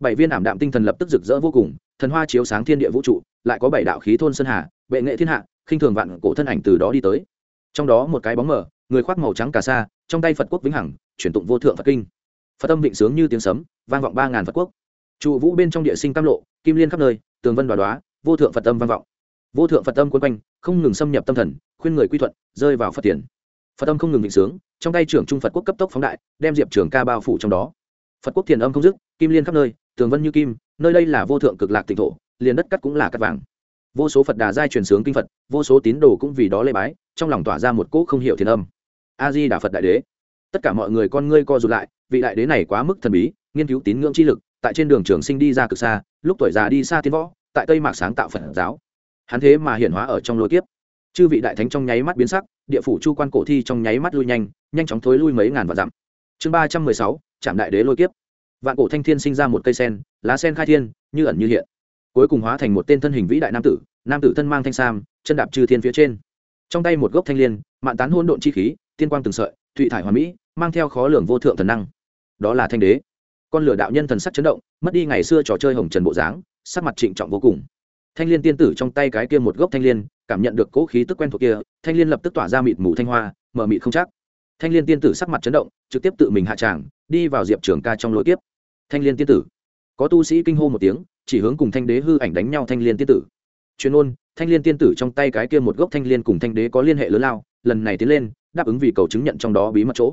Bảy viên ảm đạm tinh thần lập tức rực rỡ vô cùng thần hoa chiếu sáng thiên địa vũ trụ lại có bảy đạo khí thôn sơn hà vệ nghệ thiên hạ khinh thường vạn cổ thân ảnh từ đó đi tới. Trong đó một cái bóng mờ, người khoác màu trắng cà sa trong tay phật quốc vĩnh hằng chuyển tụng vô thượng phật kinh. Phật tâm vịnh sướng như tiếng sấm vang vọng ba ngàn phật quốc. Trụ vũ bên trong địa sinh tam lộ kim liên khắp nơi tường vân đoá đoá vô thượng phật tâm vang vọng. Vô thượng phật tâm quân quanh không ngừng xâm nhập tâm thần khuyên người quy thuận rơi vào phật tiền phật âm không ngừng định sướng, trong tay trưởng trung phật quốc cấp tốc phóng đại, đem diệp trường ca bao phủ trong đó. Phật quốc thiền âm không dứt, kim liên khắp nơi, tường vân như kim, nơi đây là vô thượng cực lạc tịnh thổ, liền đất cắt cũng là cắt vàng. Vô số phật đà giai truyền sướng kinh phật, vô số tín đồ cũng vì đó lê bái, trong lòng tỏa ra một cỗ không hiểu thiền âm. A di đà phật đại đế. Tất cả mọi người con ngươi co rụt lại, vị đại đế này quá mức thần bí, nghiên cứu tín ngưỡng chi lực, tại trên đường trường sinh đi ra cực xa, lúc tuổi già đi xa tiến võ, tại tây mạc sáng tạo phật giáo. Hắn thế mà hiển hóa ở trong lối tiếp chư vị đại thánh trong nháy mắt biến sắc, địa phủ chu quan cổ thi trong nháy mắt lui nhanh nhanh chóng thối lui mấy ngàn vạn dặm. Chương ba trăm mười sáu trạm đại đế lôi kiếp. Vạn cổ thanh thiên sinh ra một cây sen, lá sen khai thiên, như ẩn như hiện. Cuối cùng hóa thành một tên thân hình vĩ đại nam tử nam tử thân mang thanh sam, chân đạp trừ thiên phía trên. Trong tay một gốc thanh l i ê n mạng tán hôn độn chi khí, tiên quang từng sợi, thụy thải hoàn mỹ, mang theo khó lường vô thượng thần năng. Đó là thanh đế. Con lửa đạo nhân thần sắc chấn động, mất đi ngày xưa trò chơi hồng trần bộ dáng, sắc mặt trịnh trọng vô cùng thanh l i ê n tiên tử trong tay cái kia một gốc thanh l i ê n cảm nhận được cỗ khí tức quen thuộc kia, thanh l i ê n lập tức tỏa ra mịt mù thanh hoa, mở mịt không chắc. Thanh l i ê n tiên tử sắc mặt chấn động, trực tiếp tự mình hạ tràng, đi vào diệp trường ca trong lối tiếp. Thanh l i ê n tiên tử. Có tu sĩ kinh hô một tiếng, chỉ hướng cùng thanh đế hư ảnh đánh nhau thanh l i ê n tiên tử. Chuyên ôn thanh l i ê n tiên tử trong tay cái kia một gốc thanh l i ê n cùng thanh đế có liên hệ lớn lao, lần này tiến lên, đáp ứng vì cầu chứng nhận trong đó bí mật chỗ.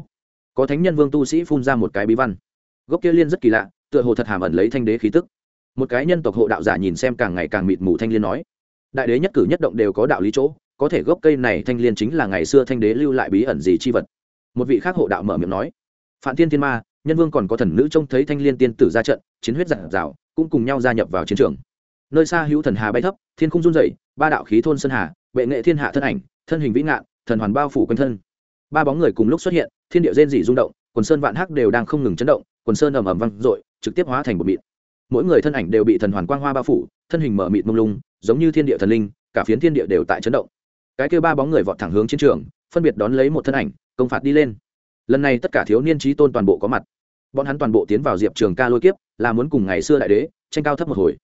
Có thánh nhân vương tu sĩ phun ra một cái bí văn. Gốc kia liên rất kỳ lạ, tựa hồ thật hàm ẩn lấy thanh đế khí tức một cái nhân tộc hộ đạo giả nhìn xem càng ngày càng mịt mù thanh liên nói, đại đế nhất cử nhất động đều có đạo lý chỗ, có thể gốc cây này thanh liên chính là ngày xưa thanh đế lưu lại bí ẩn gì chi vật. Một vị khác hộ đạo mở miệng nói phạm thiên thiên ma, nhân vương còn có thần nữ trông thấy thanh liên tiên tử ra trận, chiến huyết giản rào cũng cùng nhau gia nhập vào chiến trường. Nơi xa hữu thần hà bay thấp, thiên không run dậy ba đạo khí thôn sơn hà vệ nghệ thiên hạ thân ảnh, thân hình vĩ ngạn, thần hoàn bao phủ quanh thân. Ba bóng người cùng lúc xuất hiện, thiên địa rên dị rung động, quần sơn vạn hắc đều đang không ngừng chấn động, quần sơn ầm ầm vang dội, trực tiếp hóa thành một mịn mỗi người thân ảnh đều bị thần hoàn quang hoa bao phủ, thân hình mở mịt mông lung, giống như thiên địa thần linh, cả phiến thiên địa đều tại chấn động. Cái kêu ba bóng người vọt thẳng hướng chiến trường, phân biệt đón lấy một thân ảnh, công phạt đi lên. Lần này tất cả thiếu niên trí tôn toàn bộ có mặt. Bọn hắn toàn bộ tiến vào diệp trường ca lôi kiếp, là muốn cùng ngày xưa đại đế, tranh cao thấp một hồi.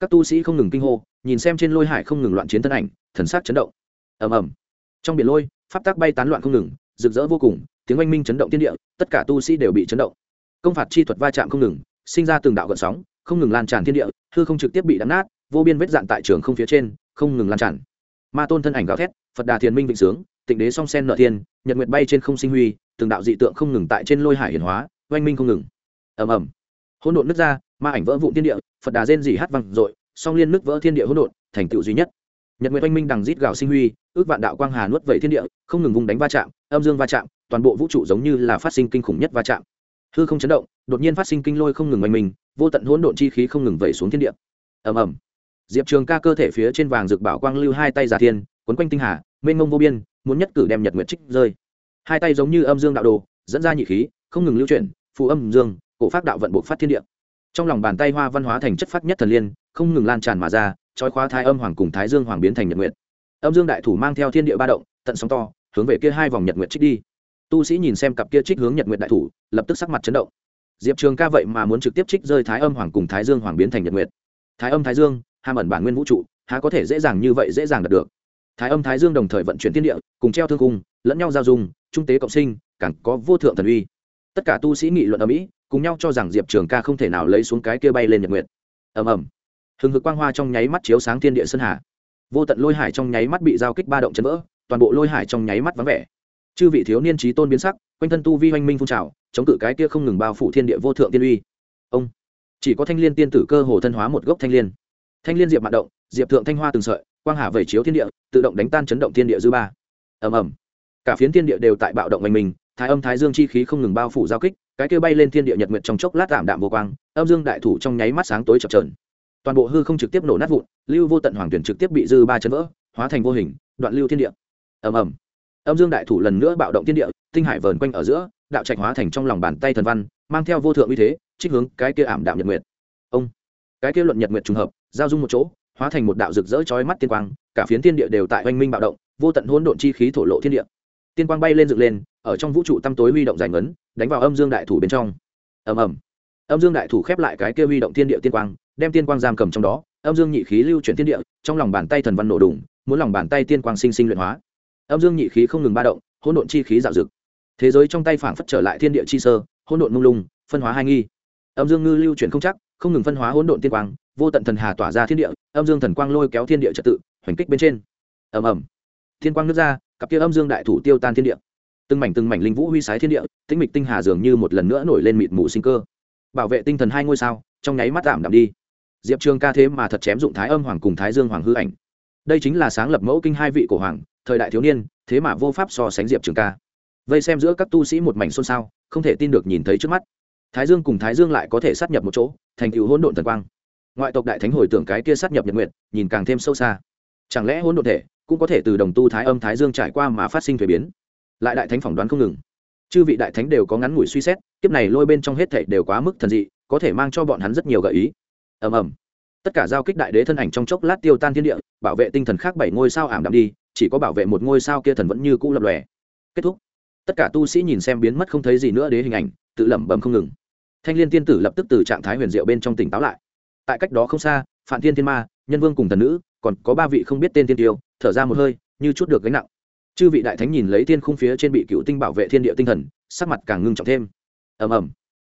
Các tu sĩ không ngừng kinh hô, nhìn xem trên lôi hải không ngừng loạn chiến thân ảnh, thần sắc chấn động. Ầm ầm. Trong biển lôi, pháp tác bay tán loạn không ngừng, rực rỡ vô cùng, tiếng oanh minh chấn động tiên địa, tất cả tu sĩ đều bị chấn động. Công phạt chi thuật va chạm không ngừng, sinh ra từng đạo gợn sóng không ngừng lan tràn thiên địa, hư không trực tiếp bị đắm nát, vô biên vết dạn tại trường không phía trên, không ngừng lan tràn. Ma tôn thân ảnh gào thét, phật đà thiền minh vịnh sướng, tịnh đế song sen nợ thiên, nhật nguyệt bay trên không sinh huy, từng đạo dị tượng không ngừng tại trên lôi hải hiển hóa, oanh minh không ngừng. Ầm ầm. Hỗn độn nứt ra, ma ảnh vỡ vụn thiên địa, phật đà rên dỉ hát vang dội, song liên nứt vỡ thiên địa hỗn độn, thành tựu duy nhất. Nhật nguyệt oanh minh đằng rít gạo sinh huy, ước vạn đạo quang hà nuốt vẩy thiên địa, không ngừng vùng đánh va chạm, âm dương va chạm, toàn bộ vũ trụ giống như là phát sinh kinh khủng nhất va chạm hư không chấn động, đột nhiên phát sinh kinh lôi không ngừng oanh minh, vô tận hỗn độn chi khí không ngừng vẩy xuống thiên địa. Ầm ầm. Diệp trường ca cơ thể phía trên vàng rực bảo quang lưu hai tay giả thiên quấn quanh tinh hà, mênh mông vô biên, muốn nhất cử đem nhật nguyệt trích rơi. Hai tay giống như âm dương đạo đồ, dẫn ra nhị khí, không ngừng lưu chuyển phụ âm dương, cổ pháp đạo vận bộ phát thiên địa. Trong lòng bàn tay hoa văn hóa thành chất phát nhất thần liên, không ngừng lan tràn mà ra, trói khóa thái âm hoàng cùng thái dương hoàng biến thành nhật nguyệt. âm dương đại thủ mang theo thiên địa ba động, tận sóng to, hướng về kia hai vòng nhật nguyệt trích đi tu sĩ nhìn xem cặp kia trích hướng nhật nguyện đại thủ, lập tức sắc mặt chấn động. Diệp trường ca vậy mà muốn trực tiếp trích rơi thái âm hoàng cùng thái dương hoàng biến thành nhật Nguyệt. thái âm, thái dương, hàm ẩn bản nguyên vũ trụ, há có thể dễ dàng như vậy dễ dàng đạt được? Thái âm, thái dương đồng thời vận chuyển thiên địa, cùng treo thương cung, lẫn nhau giao dung, trung tế cộng sinh, càng có vô thượng thần uy. Tất cả tu sĩ nghị luận ở mỹ, cùng nhau cho rằng diệp trường ca không thể nào lấy xuống cái kia bay lên nhật nguyệt. Ầm ầm. Hừng hực quang hoa trong nháy mắt chiếu sáng thiên địa sơn hà. Vô tận lôi hải trong nháy mắt bị giao kích ba động chấn vỡ, toàn bộ lôi hải trong nháy mắt vắng vẻ chư vị thiếu niên trí tôn biến sắc, quanh thân tu vi hoanh minh phun trào, chống cự cái kia không ngừng bao phủ thiên địa vô thượng tiên uy. Ông, chỉ có thanh l i ê n tiên tử cơ hồ thân hóa một gốc thanh l i ê n thanh l i ê n diệp mạn động, diệp thượng thanh hoa từng sợi, quang hà vẩy chiếu thiên địa, tự động đánh tan chấn động thiên địa dư ba. Ầm ầm. Cả phiến thiên địa đều tại bạo động oanh mình thái âm thái dương chi khí không ngừng bao phủ giao kích, cái kia bay lên thiên địa nhật nguyệt trong chốc lát tạm đạm vô quang, âm dương đại thủ trong nháy mắt sáng tối chập trờn toàn bộ hư không trực tiếp nổ nát vụn, lưu vô tận hoàng tuyển trực tiếp bị dư ba chấn vỡ, hóa thành vô hình, đoạn lưu thiên địa. Ầm ầm âm dương đại thủ lần nữa bạo động thiên địa, tinh hải vờn quanh ở giữa, đạo trạch hóa thành trong lòng bàn tay thần văn, mang theo vô thượng uy thế, trích hướng cái kia ảm đạm nhật nguyệt. Ông, cái kia luận nhật nguyệt trùng hợp, giao dung một chỗ, hóa thành một đạo rực rỡ chói mắt tiên quang, cả phiến thiên địa đều tại oanh minh bạo động, vô tận hỗn độn chi khí thổ lộ thiên địa. Tiên quang bay lên dựng lên, ở trong vũ trụ tăm tối huy động giải ngấn, đánh vào âm dương đại thủ bên trong. Ầm ầm. Âm dương đại thủ khép lại cái kia huy động thiên địa tiên quang, đem tiên quang giam cầm trong đó, âm dương nhị khí lưu chuyển thiên địa, trong lòng bàn tay thần văn nổ đùng, muốn lòng bàn tay tiên quang sinh sinh luyện hóa âm dương nhị khí không ngừng ba động, hỗn độn chi khí dạo dực. Thế giới trong tay phảng phất trở lại thiên địa chi sơ, hỗn độn mông lung, phân hóa hai nghi. Âm dương ngư lưu chuyển không chắc, không ngừng phân hóa hỗn độn tiên quang, vô tận thần hà tỏa ra thiên địa, âm dương thần quang lôi kéo thiên địa trật tự, hoành kích bên trên. Ầm ầm. Thiên quang nước ra, cặp kia âm dương đại thủ tiêu tan thiên địa. Từng mảnh từng mảnh linh vũ huy sái thiên địa, tĩnh mịch tinh hà dường như một lần nữa nổi lên mịt mù sinh cơ. Bảo vệ tinh thần hai ngôi sao, trong nháy mắt giảm đạm đi. Diệp trường ca thế mà thật chém dụng thái âm hoàng cùng thái dương hoàng hư ảnh. Đây chính là sáng lập mẫu kinh hai vị cổ hoàng thời đại thiếu niên, thế mà vô pháp so sánh diệp trường ca. Vây xem giữa các tu sĩ một mảnh xôn xao, không thể tin được nhìn thấy trước mắt. Thái dương cùng thái dương lại có thể sát nhập một chỗ, thành cựu hỗn độn thần quang. Ngoại tộc đại thánh hồi tưởng cái kia sát nhập nhật nguyện nhìn càng thêm sâu xa. Chẳng lẽ hỗn độn thể cũng có thể từ đồng tu thái âm thái dương trải qua mà phát sinh thuế biến? Lại đại thánh phỏng đoán không ngừng. Chư vị đại thánh đều có ngắn ngủi suy xét, kiếp này lôi bên trong hết thể đều quá mức thần dị, có thể mang cho bọn hắn rất nhiều gợi ý. Ầm ầm. Tất cả giao kích đại đế thân ảnh trong chốc lát tiêu tan thiên địa, bảo vệ tinh thần khác bảy ngôi sao ảm đạm đi chỉ có bảo vệ một ngôi sao kia thần vẫn như cũ lập lòe. Kết thúc. Tất cả tu sĩ nhìn xem biến mất không thấy gì nữa đế hình ảnh, tự lẩm bẩm không ngừng. Thanh liên tiên tử lập tức từ trạng thái huyền diệu bên trong tỉnh táo lại. Tại cách đó không xa phạm thiên thiên ma, nhân vương cùng thần nữ, còn có ba vị không biết tên tiên tiêu, thở ra một hơi, như chút được gánh nặng. Chư vị đại thánh nhìn lấy thiên khung phía trên bị cựu tinh bảo vệ thiên địa tinh thần, sắc mặt càng ngưng trọng thêm. Ầm ầm.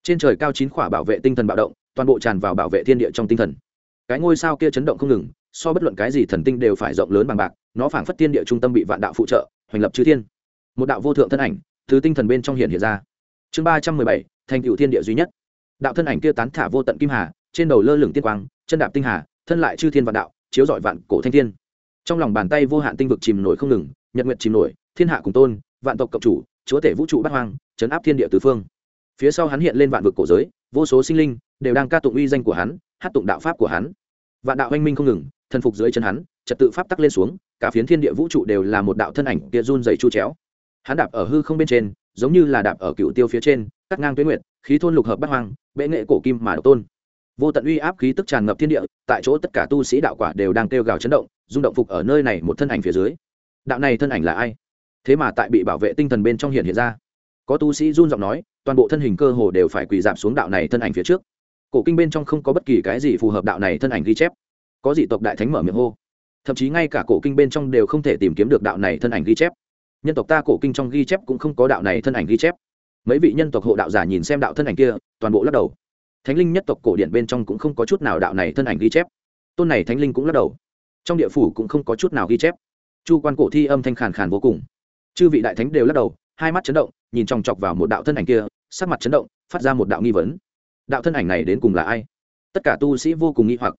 Trên trời cao chín khỏa bảo vệ tinh thần bạo động, toàn bộ tràn vào bảo vệ thiên địa trong tinh thần. Cái ngôi sao kia chấn động không ngừng, so bất luận cái gì thần tinh đều phải rộng lớn bằng bạc nó phảng phất thiên địa trung tâm bị vạn đạo phụ trợ, hoành lập chư thiên. Một đạo vô thượng thân ảnh thứ tinh thần bên trong hiện hiện ra. Chương ba trăm mười bảy, thành cựu thiên địa duy nhất. Đạo thân ảnh kia tán thả vô tận kim hà, trên đầu lơ lửng tiên quang, chân đạp tinh hà, thân lại chư thiên vạn đạo, chiếu dọi vạn cổ thanh thiên. Trong lòng bàn tay vô hạn tinh vực chìm nổi không ngừng, nhật nguyệt chìm nổi, thiên hạ cùng tôn, vạn tộc cộng chủ, chúa tể vũ trụ bát hoang, chấn áp thiên địa tứ phương. Phía sau hắn hiện lên vạn vực cổ giới, vô số sinh linh, đều đang ca tụng uy danh của hắn, hát tụng đạo pháp của hắn. Vạn đạo anh minh không ngừng thần phục dưới chân hắn, trật tự pháp tắc lên xuống, cả phiến thiên địa vũ trụ đều là một đạo thân ảnh kia run dày chu chéo. Hắn đạp ở hư không bên trên, giống như là đạp ở cựu tiêu phía trên, cắt ngang tuyến nguyệt, khí thôn lục hợp bắt hoang, bệ nghệ cổ kim mà độc tôn. Vô tận uy áp khí tức tràn ngập thiên địa, tại chỗ tất cả tu sĩ đạo quả đều đang kêu gào chấn động, rung động phục ở nơi này một thân ảnh phía dưới. Đạo này thân ảnh là ai? Thế mà tại bị bảo vệ tinh thần bên trong hiện hiện ra. Có tu sĩ run giọng nói, toàn bộ thân hình cơ hồ đều phải quỳ giảm xuống đạo này thân ảnh phía trước. Cổ kinh bên trong không có bất kỳ cái gì phù hợp đạo này thân ảnh ghi chép có dị tộc đại thánh mở miệng hô. Thậm chí ngay cả cổ kinh bên trong đều không thể tìm kiếm được đạo này thân ảnh ghi chép. Nhân tộc ta cổ kinh trong ghi chép cũng không có đạo này thân ảnh ghi chép. Mấy vị nhân tộc hộ đạo giả nhìn xem đạo thân ảnh kia, toàn bộ lắc đầu. Thánh linh nhất tộc cổ điện bên trong cũng không có chút nào đạo này thân ảnh ghi chép. Tôn này thánh linh cũng lắc đầu. Trong địa phủ cũng không có chút nào ghi chép. Chu quan cổ thi âm thanh khàn khàn vô cùng. Chư vị đại thánh đều lắc đầu, hai mắt chấn động, nhìn chòng chọc vào một đạo thân ảnh kia, sắc mặt chấn động, phát ra một đạo nghi vấn. Đạo thân ảnh này đến cùng là ai? Tất cả tu sĩ vô cùng nghi hoặc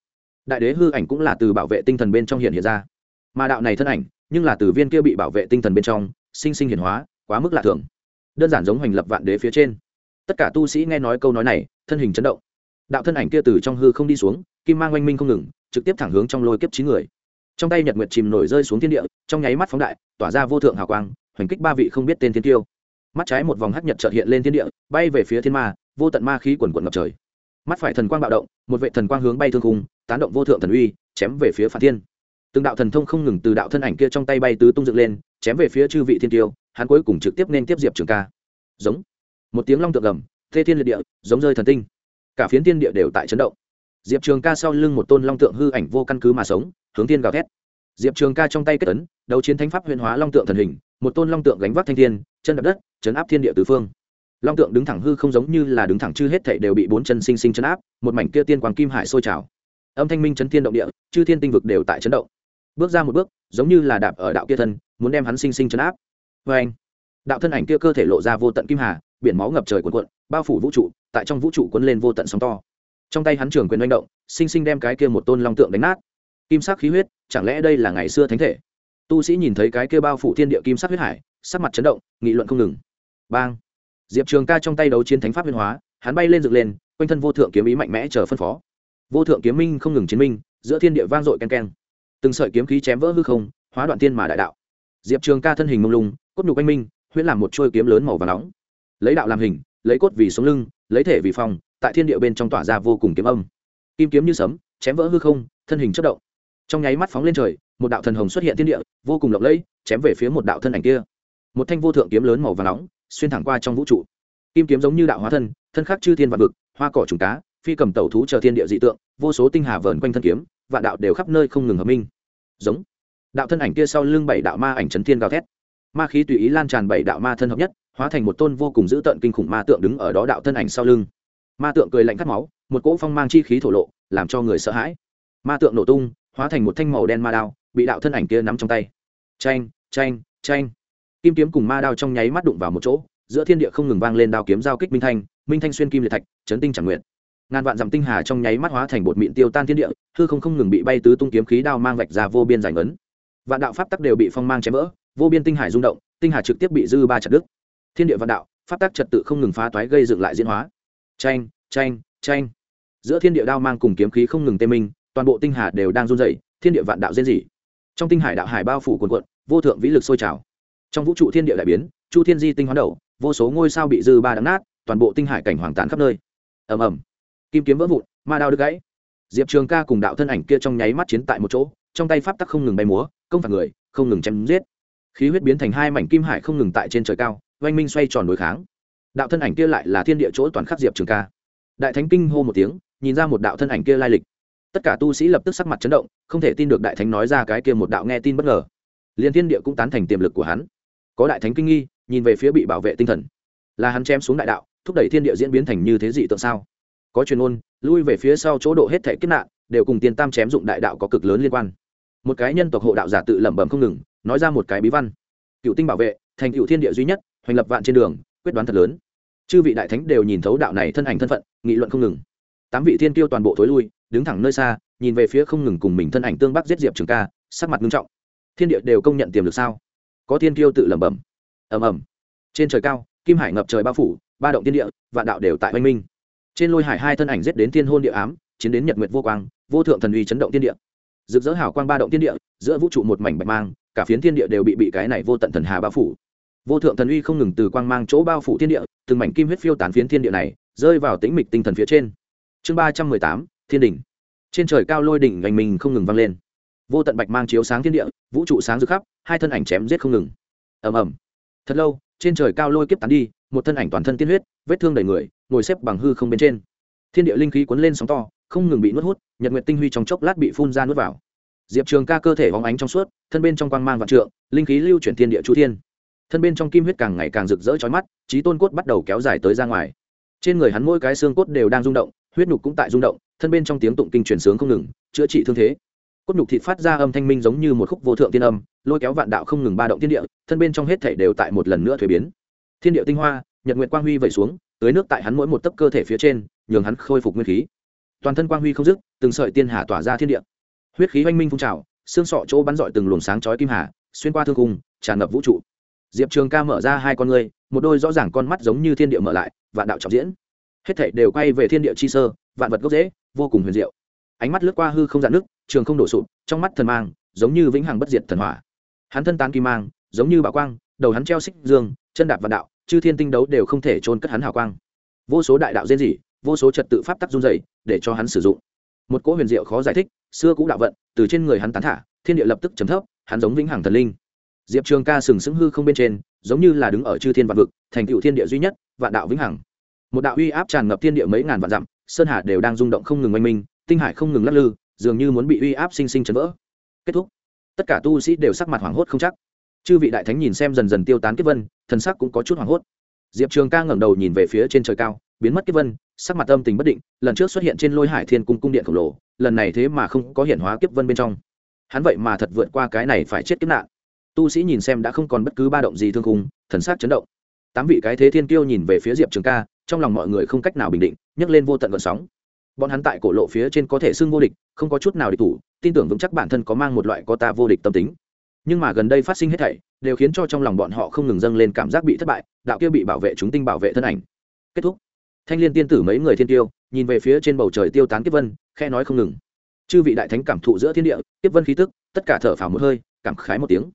đại đế hư ảnh cũng là từ bảo vệ tinh thần bên trong hiện hiện ra. Mà đạo này thân ảnh, nhưng là từ viên kia bị bảo vệ tinh thần bên trong, sinh sinh hiển hóa, quá mức lạ thường. Đơn giản giống hoành lập vạn đế phía trên. Tất cả tu sĩ nghe nói câu nói này, thân hình chấn động. Đạo thân ảnh kia từ trong hư không đi xuống, kim mang oanh minh không ngừng, trực tiếp thẳng hướng trong lôi kiếp chín người. Trong tay nhật nguyệt chìm nổi rơi xuống thiên địa, trong nháy mắt phóng đại, tỏa ra vô thượng hào quang, hoành kích ba vị không biết tên thiên tiêu. Mắt trái một vòng hắc nhật trợt hiện lên thiên địa, bay về phía thiên ma, vô tận ma khí quần quần ngập trời. Mắt phải thần quang bạo động, một vệ thần quang hướng bay thương khung tán động vô thượng thần uy, chém về phía phản thiên. Từng đạo thần thông không ngừng từ đạo thân ảnh kia trong tay bay tứ tung dựng lên, chém về phía chư vị thiên tiêu, hắn cuối cùng trực tiếp nên tiếp diệp trường ca. Giống. Một tiếng long tượng gầm thê thiên liệt địa, giống rơi thần tinh. Cả phiến thiên địa đều tại chấn động. Diệp trường ca sau lưng một tôn long tượng hư ảnh vô căn cứ mà sống, hướng thiên gào thét. Diệp trường ca trong tay kết ấn, đấu chiến thánh pháp huyền hóa long tượng thần hình, một tôn long tượng gánh vác thanh thiên, chân đập đất, chấn áp thiên địa tứ phương. Long tượng đứng thẳng hư không giống như là đứng thẳng chư hết thảy đều bị bốn chân sinh sinh chấn áp, một mảnh kia tiên quang kim hải sôi trào âm thanh minh chấn thiên động địa, chư thiên tinh vực đều tại chấn động. Bước ra một bước, giống như là đạp ở đạo kia thân, muốn đem hắn sinh sinh chấn áp. Vê anh, đạo thân ảnh kia cơ thể lộ ra vô tận kim hà, biển máu ngập trời cuộn cuộn, bao phủ vũ trụ, tại trong vũ trụ cuốn lên vô tận sóng to. Trong tay hắn trường quyền manh động, sinh sinh đem cái kia một tôn long tượng đánh nát. Kim sắc khí huyết, chẳng lẽ đây là ngày xưa thánh thể? Tu sĩ nhìn thấy cái kia bao phủ thiên địa kim sắc huyết hải, sắc mặt chấn động, nghị luận không ngừng. Bang! Diệp trường ca trong tay đấu chiến thánh pháp huyền hóa, hắn bay lên dựng lên, quanh thân vô thượng kiếm ý mạnh mẽ chờ phân phó vô thượng kiếm minh không ngừng chiến minh, giữa thiên địa vang dội ken ken từng sợi kiếm khí chém vỡ hư không, hóa đoạn tiên mà đại đạo. Diệp trường ca thân hình mông lung, cốt nhục anh minh, huyễn làm một trôi kiếm lớn màu và nóng. Lấy đạo làm hình, lấy cốt vì sống lưng, lấy thể vì phòng, tại thiên địa bên trong tỏa ra vô cùng kiếm âm. Kim kiếm như sấm, chém vỡ hư không, thân hình chất động. Trong nháy mắt phóng lên trời, một đạo thần hồng xuất hiện thiên địa, vô cùng lộng lẫy, chém về phía một đạo thân ảnh kia. Một thanh vô thượng kiếm lớn màu và nóng, xuyên thẳng qua trong vũ trụ. Kim kiếm giống như đạo hóa thân thân khắc chư thiên và vực, hoa cỏ trùng cá phi cầm tẩu thú chờ thiên địa dị tượng, vô số tinh hà vờn quanh thân kiếm, vạn đạo đều khắp nơi không ngừng hợp minh. Giống. Đạo thân ảnh kia sau lưng bảy đạo ma ảnh trấn thiên gào thét. Ma khí tùy ý lan tràn bảy đạo ma thân hợp nhất, hóa thành một tôn vô cùng dữ tợn kinh khủng ma tượng đứng ở đó đạo thân ảnh sau lưng. Ma tượng cười lạnh cắt máu, một cỗ phong mang chi khí thổ lộ, làm cho người sợ hãi. Ma tượng nổ tung, hóa thành một thanh màu đen ma đao, bị đạo thân ảnh kia nắm trong tay. Tranh tranh tranh kim kiếm cùng ma đao trong nháy mắt đụng vào một chỗ, giữa thiên địa không ngừng vang lên đao kiếm giao kích minh thanh minh thanh xuyên kim liệt thạch, chấn tinh chẳng nguyện ngàn vạn dặm tinh hà trong nháy mắt hóa thành bột mịn tiêu tan thiên địa, hư không không ngừng bị bay tứ tung kiếm khí đao mang vạch ra vô biên giải ngấn. Vạn đạo pháp tắc đều bị phong mang chém vỡ vô biên tinh hải rung động, tinh hà trực tiếp bị dư ba chặt đứt. Thiên địa vạn đạo, pháp tắc trật tự không ngừng phá toái gây dựng lại diễn hóa. Tranh tranh tranh giữa thiên địa đao mang cùng kiếm khí không ngừng tê minh, toàn bộ tinh hà đều đang run dày thiên địa vạn đạo diễn dị trong tinh hải đạo hải bao phủ quần quận vô thượng vĩ lực sôi trào. Trong vũ trụ thiên địa đại biến, chu thiên di tinh hoán đầu, vô số ngôi sao bị dư ba đắng nát, toàn bộ tinh hải cảnh hoàng tán khắp nơi. Ầm ầm kim kiếm vỡ vụn, ma đao đứt gãy. Diệp trường ca cùng đạo thân ảnh kia trong nháy mắt chiến tại một chỗ, trong tay pháp tắc không ngừng bay múa, công phạt người, không ngừng chém giết. Khí huyết biến thành hai mảnh kim hải không ngừng tại trên trời cao, oanh minh xoay tròn đối kháng. Đạo thân ảnh kia lại là thiên địa chỗ toàn khắc diệp trường ca. Đại thánh kinh hô một tiếng, nhìn ra một đạo thân ảnh kia lai lịch. Tất cả tu sĩ lập tức sắc mặt chấn động, không thể tin được đại thánh nói ra cái kia một đạo nghe tin bất ngờ. Liền thiên địa cũng tán thành tiềm lực của hắn. Có đại thánh kinh nghi, nhìn về phía bị bảo vệ tinh thần. Là hắn chém xuống đại đạo, thúc đẩy thiên địa diễn biến thành như thế dị tượng sao? Có truyền ôn lui về phía sau chỗ độ hết thể kết nạn, đều cùng tiền tam chém dụng đại đạo có cực lớn liên quan. Một cái nhân tộc hộ đạo giả tự lẩm bẩm không ngừng, nói ra một cái bí văn. Cựu tinh bảo vệ, thành cựu thiên địa duy nhất, hoành lập vạn trên đường, quyết đoán thật lớn. Chư vị đại thánh đều nhìn thấu đạo này thân ảnh thân phận, nghị luận không ngừng. Tám vị thiên tiêu toàn bộ thối lui, đứng thẳng nơi xa, nhìn về phía không ngừng cùng mình thân ảnh tương bắc giết diệp trường ca, sắc mặt nghiêm trọng. Thiên địa đều công nhận tiềm lực sao? Có thiên tiêu tự lẩm bẩm. Ầm ầm. Trên trời cao, kim hải ngập trời bao phủ, ba động thiên địa, vạn đạo đều tại oanh minh trên lôi hải hai thân ảnh giết đến thiên hôn địa ám, chiến đến nhật nguyệt vô quang, vô thượng thần uy chấn động thiên địa. Rực rỡ hào quang ba động thiên địa, giữa vũ trụ một mảnh bạch mang, cả phiến thiên địa đều bị bị cái này vô tận thần hà bao phủ. Vô thượng thần uy không ngừng từ quang mang chỗ bao phủ thiên địa, từng mảnh kim huyết phiêu tán phiến thiên địa này, rơi vào tĩnh mịch tinh thần phía trên. Chương ba trăm mười tám, thiên đỉnh. Trên trời cao lôi đỉnh gành mình không ngừng vang lên. Vô tận bạch mang chiếu sáng thiên địa, vũ trụ sáng rực khắp, hai thân ảnh chém giết không ngừng. Ầm ầm. Thật lâu, trên trời cao lôi kiếp tán đi, một thân ảnh toàn thân tiên huyết, vết thương đầy người ngồi xếp bằng hư không bên trên. Thiên địa linh khí cuốn lên sóng to, không ngừng bị nuốt hút, nhật nguyệt tinh huy trong chốc lát bị phun ra nuốt vào. Diệp trường ca cơ thể hóng ánh trong suốt, thân bên trong quang mang vạn trượng, linh khí lưu chuyển thiên địa chu thiên. Thân bên trong kim huyết càng ngày càng rực rỡ chói mắt trí tôn cốt bắt đầu kéo dài tới ra ngoài. Trên người hắn mỗi cái xương cốt đều đang rung động, huyết nhục cũng tại rung động, thân bên trong tiếng tụng kinh truyền sướng không ngừng, chữa trị thương thế. Cốt nhục thịt phát ra âm thanh minh giống như một khúc vô thượng tiên âm, lôi kéo vạn đạo không ngừng ba động thiên địa, thân bên trong hết thể đều tại một lần nữa thuế biến. Thiên địa tinh hoa, nhật nguyệt quang huy vẩy xuống tưới nước tại hắn mỗi một tấc cơ thể phía trên, nhường hắn khôi phục nguyên khí. Toàn thân quang huy không dứt, từng sợi tiên hà tỏa ra thiên địa. Huyết khí oanh minh phun trào, xương sọ chỗ bắn dọi từng luồng sáng chói kim hà, xuyên qua thương cung tràn ngập vũ trụ. Diệp trường ca mở ra hai con ngươi, một đôi rõ ràng con mắt giống như thiên địa mở lại, vạn đạo trọng diễn. Hết thảy đều quay về thiên địa chi sơ, vạn vật gốc dễ vô cùng huyền diệu. Ánh mắt lướt qua hư không dạn nước, trường không đổ sụp, trong mắt thần mang, giống như vĩnh hằng bất diệt thần hỏa. Hắn thân tán kim mang, giống như bạo quang, đầu hắn treo xích dương, chân đạp vạn đạo chư thiên tinh đấu đều không thể trôn cất hắn hào quang. Vô số đại đạo diễn dị vô số trật tự pháp tắc run dày để cho hắn sử dụng. Một cỗ huyền diệu khó giải thích, xưa cũ đạo vận, từ trên người hắn tán thả, thiên địa lập tức chấm thấp, hắn giống vĩnh hằng thần linh. Diệp trường ca sừng sững hư không bên trên, giống như là đứng ở chư thiên vạn vực, thành cựu thiên địa duy nhất, vạn đạo vĩnh hằng. Một đạo uy áp tràn ngập thiên địa mấy ngàn vạn dặm, sơn hà đều đang rung động không ngừng oanh minh, tinh hải không ngừng lắc lư, dường như muốn bị uy áp sinh sinh chấn vỡ. Kết thúc. Tất cả tu sĩ đều sắc mặt hoảng hốt không chắc chư vị đại thánh nhìn xem dần dần tiêu tán kiếp vân, thần sắc cũng có chút hoảng hốt. Diệp trường ca ngẩng đầu nhìn về phía trên trời cao, biến mất kiếp vân, sắc mặt âm tình bất định, lần trước xuất hiện trên lôi hải thiên cung cung điện khổng lồ, lần này thế mà không có hiện hóa kiếp vân bên trong. Hắn vậy mà thật vượt qua cái này phải chết kiếp nạn. Tu sĩ nhìn xem đã không còn bất cứ ba động gì thương khung, thần sắc chấn động. Tám vị cái thế thiên kiêu nhìn về phía diệp trường ca, trong lòng mọi người không cách nào bình định, nhấc lên vô tận vận sóng. Bọn hắn tại cổ lộ phía trên có thể xưng vô địch, không có chút nào địch thủ, tin tưởng vững chắc bản thân có mang một loại có ta vô địch tâm tính nhưng mà gần đây phát sinh hết thảy, đều khiến cho trong lòng bọn họ không ngừng dâng lên cảm giác bị thất bại, đạo kia bị bảo vệ chúng tinh bảo vệ thân ảnh. Kết thúc. Thanh liên tiên tử mấy người thiên tiêu, nhìn về phía trên bầu trời tiêu tán kiếp vân khe nói không ngừng. Chư vị đại thánh cảm thụ giữa thiên địa, kiếp vân khí tức, tất cả thở phào một hơi, cảm khái một tiếng.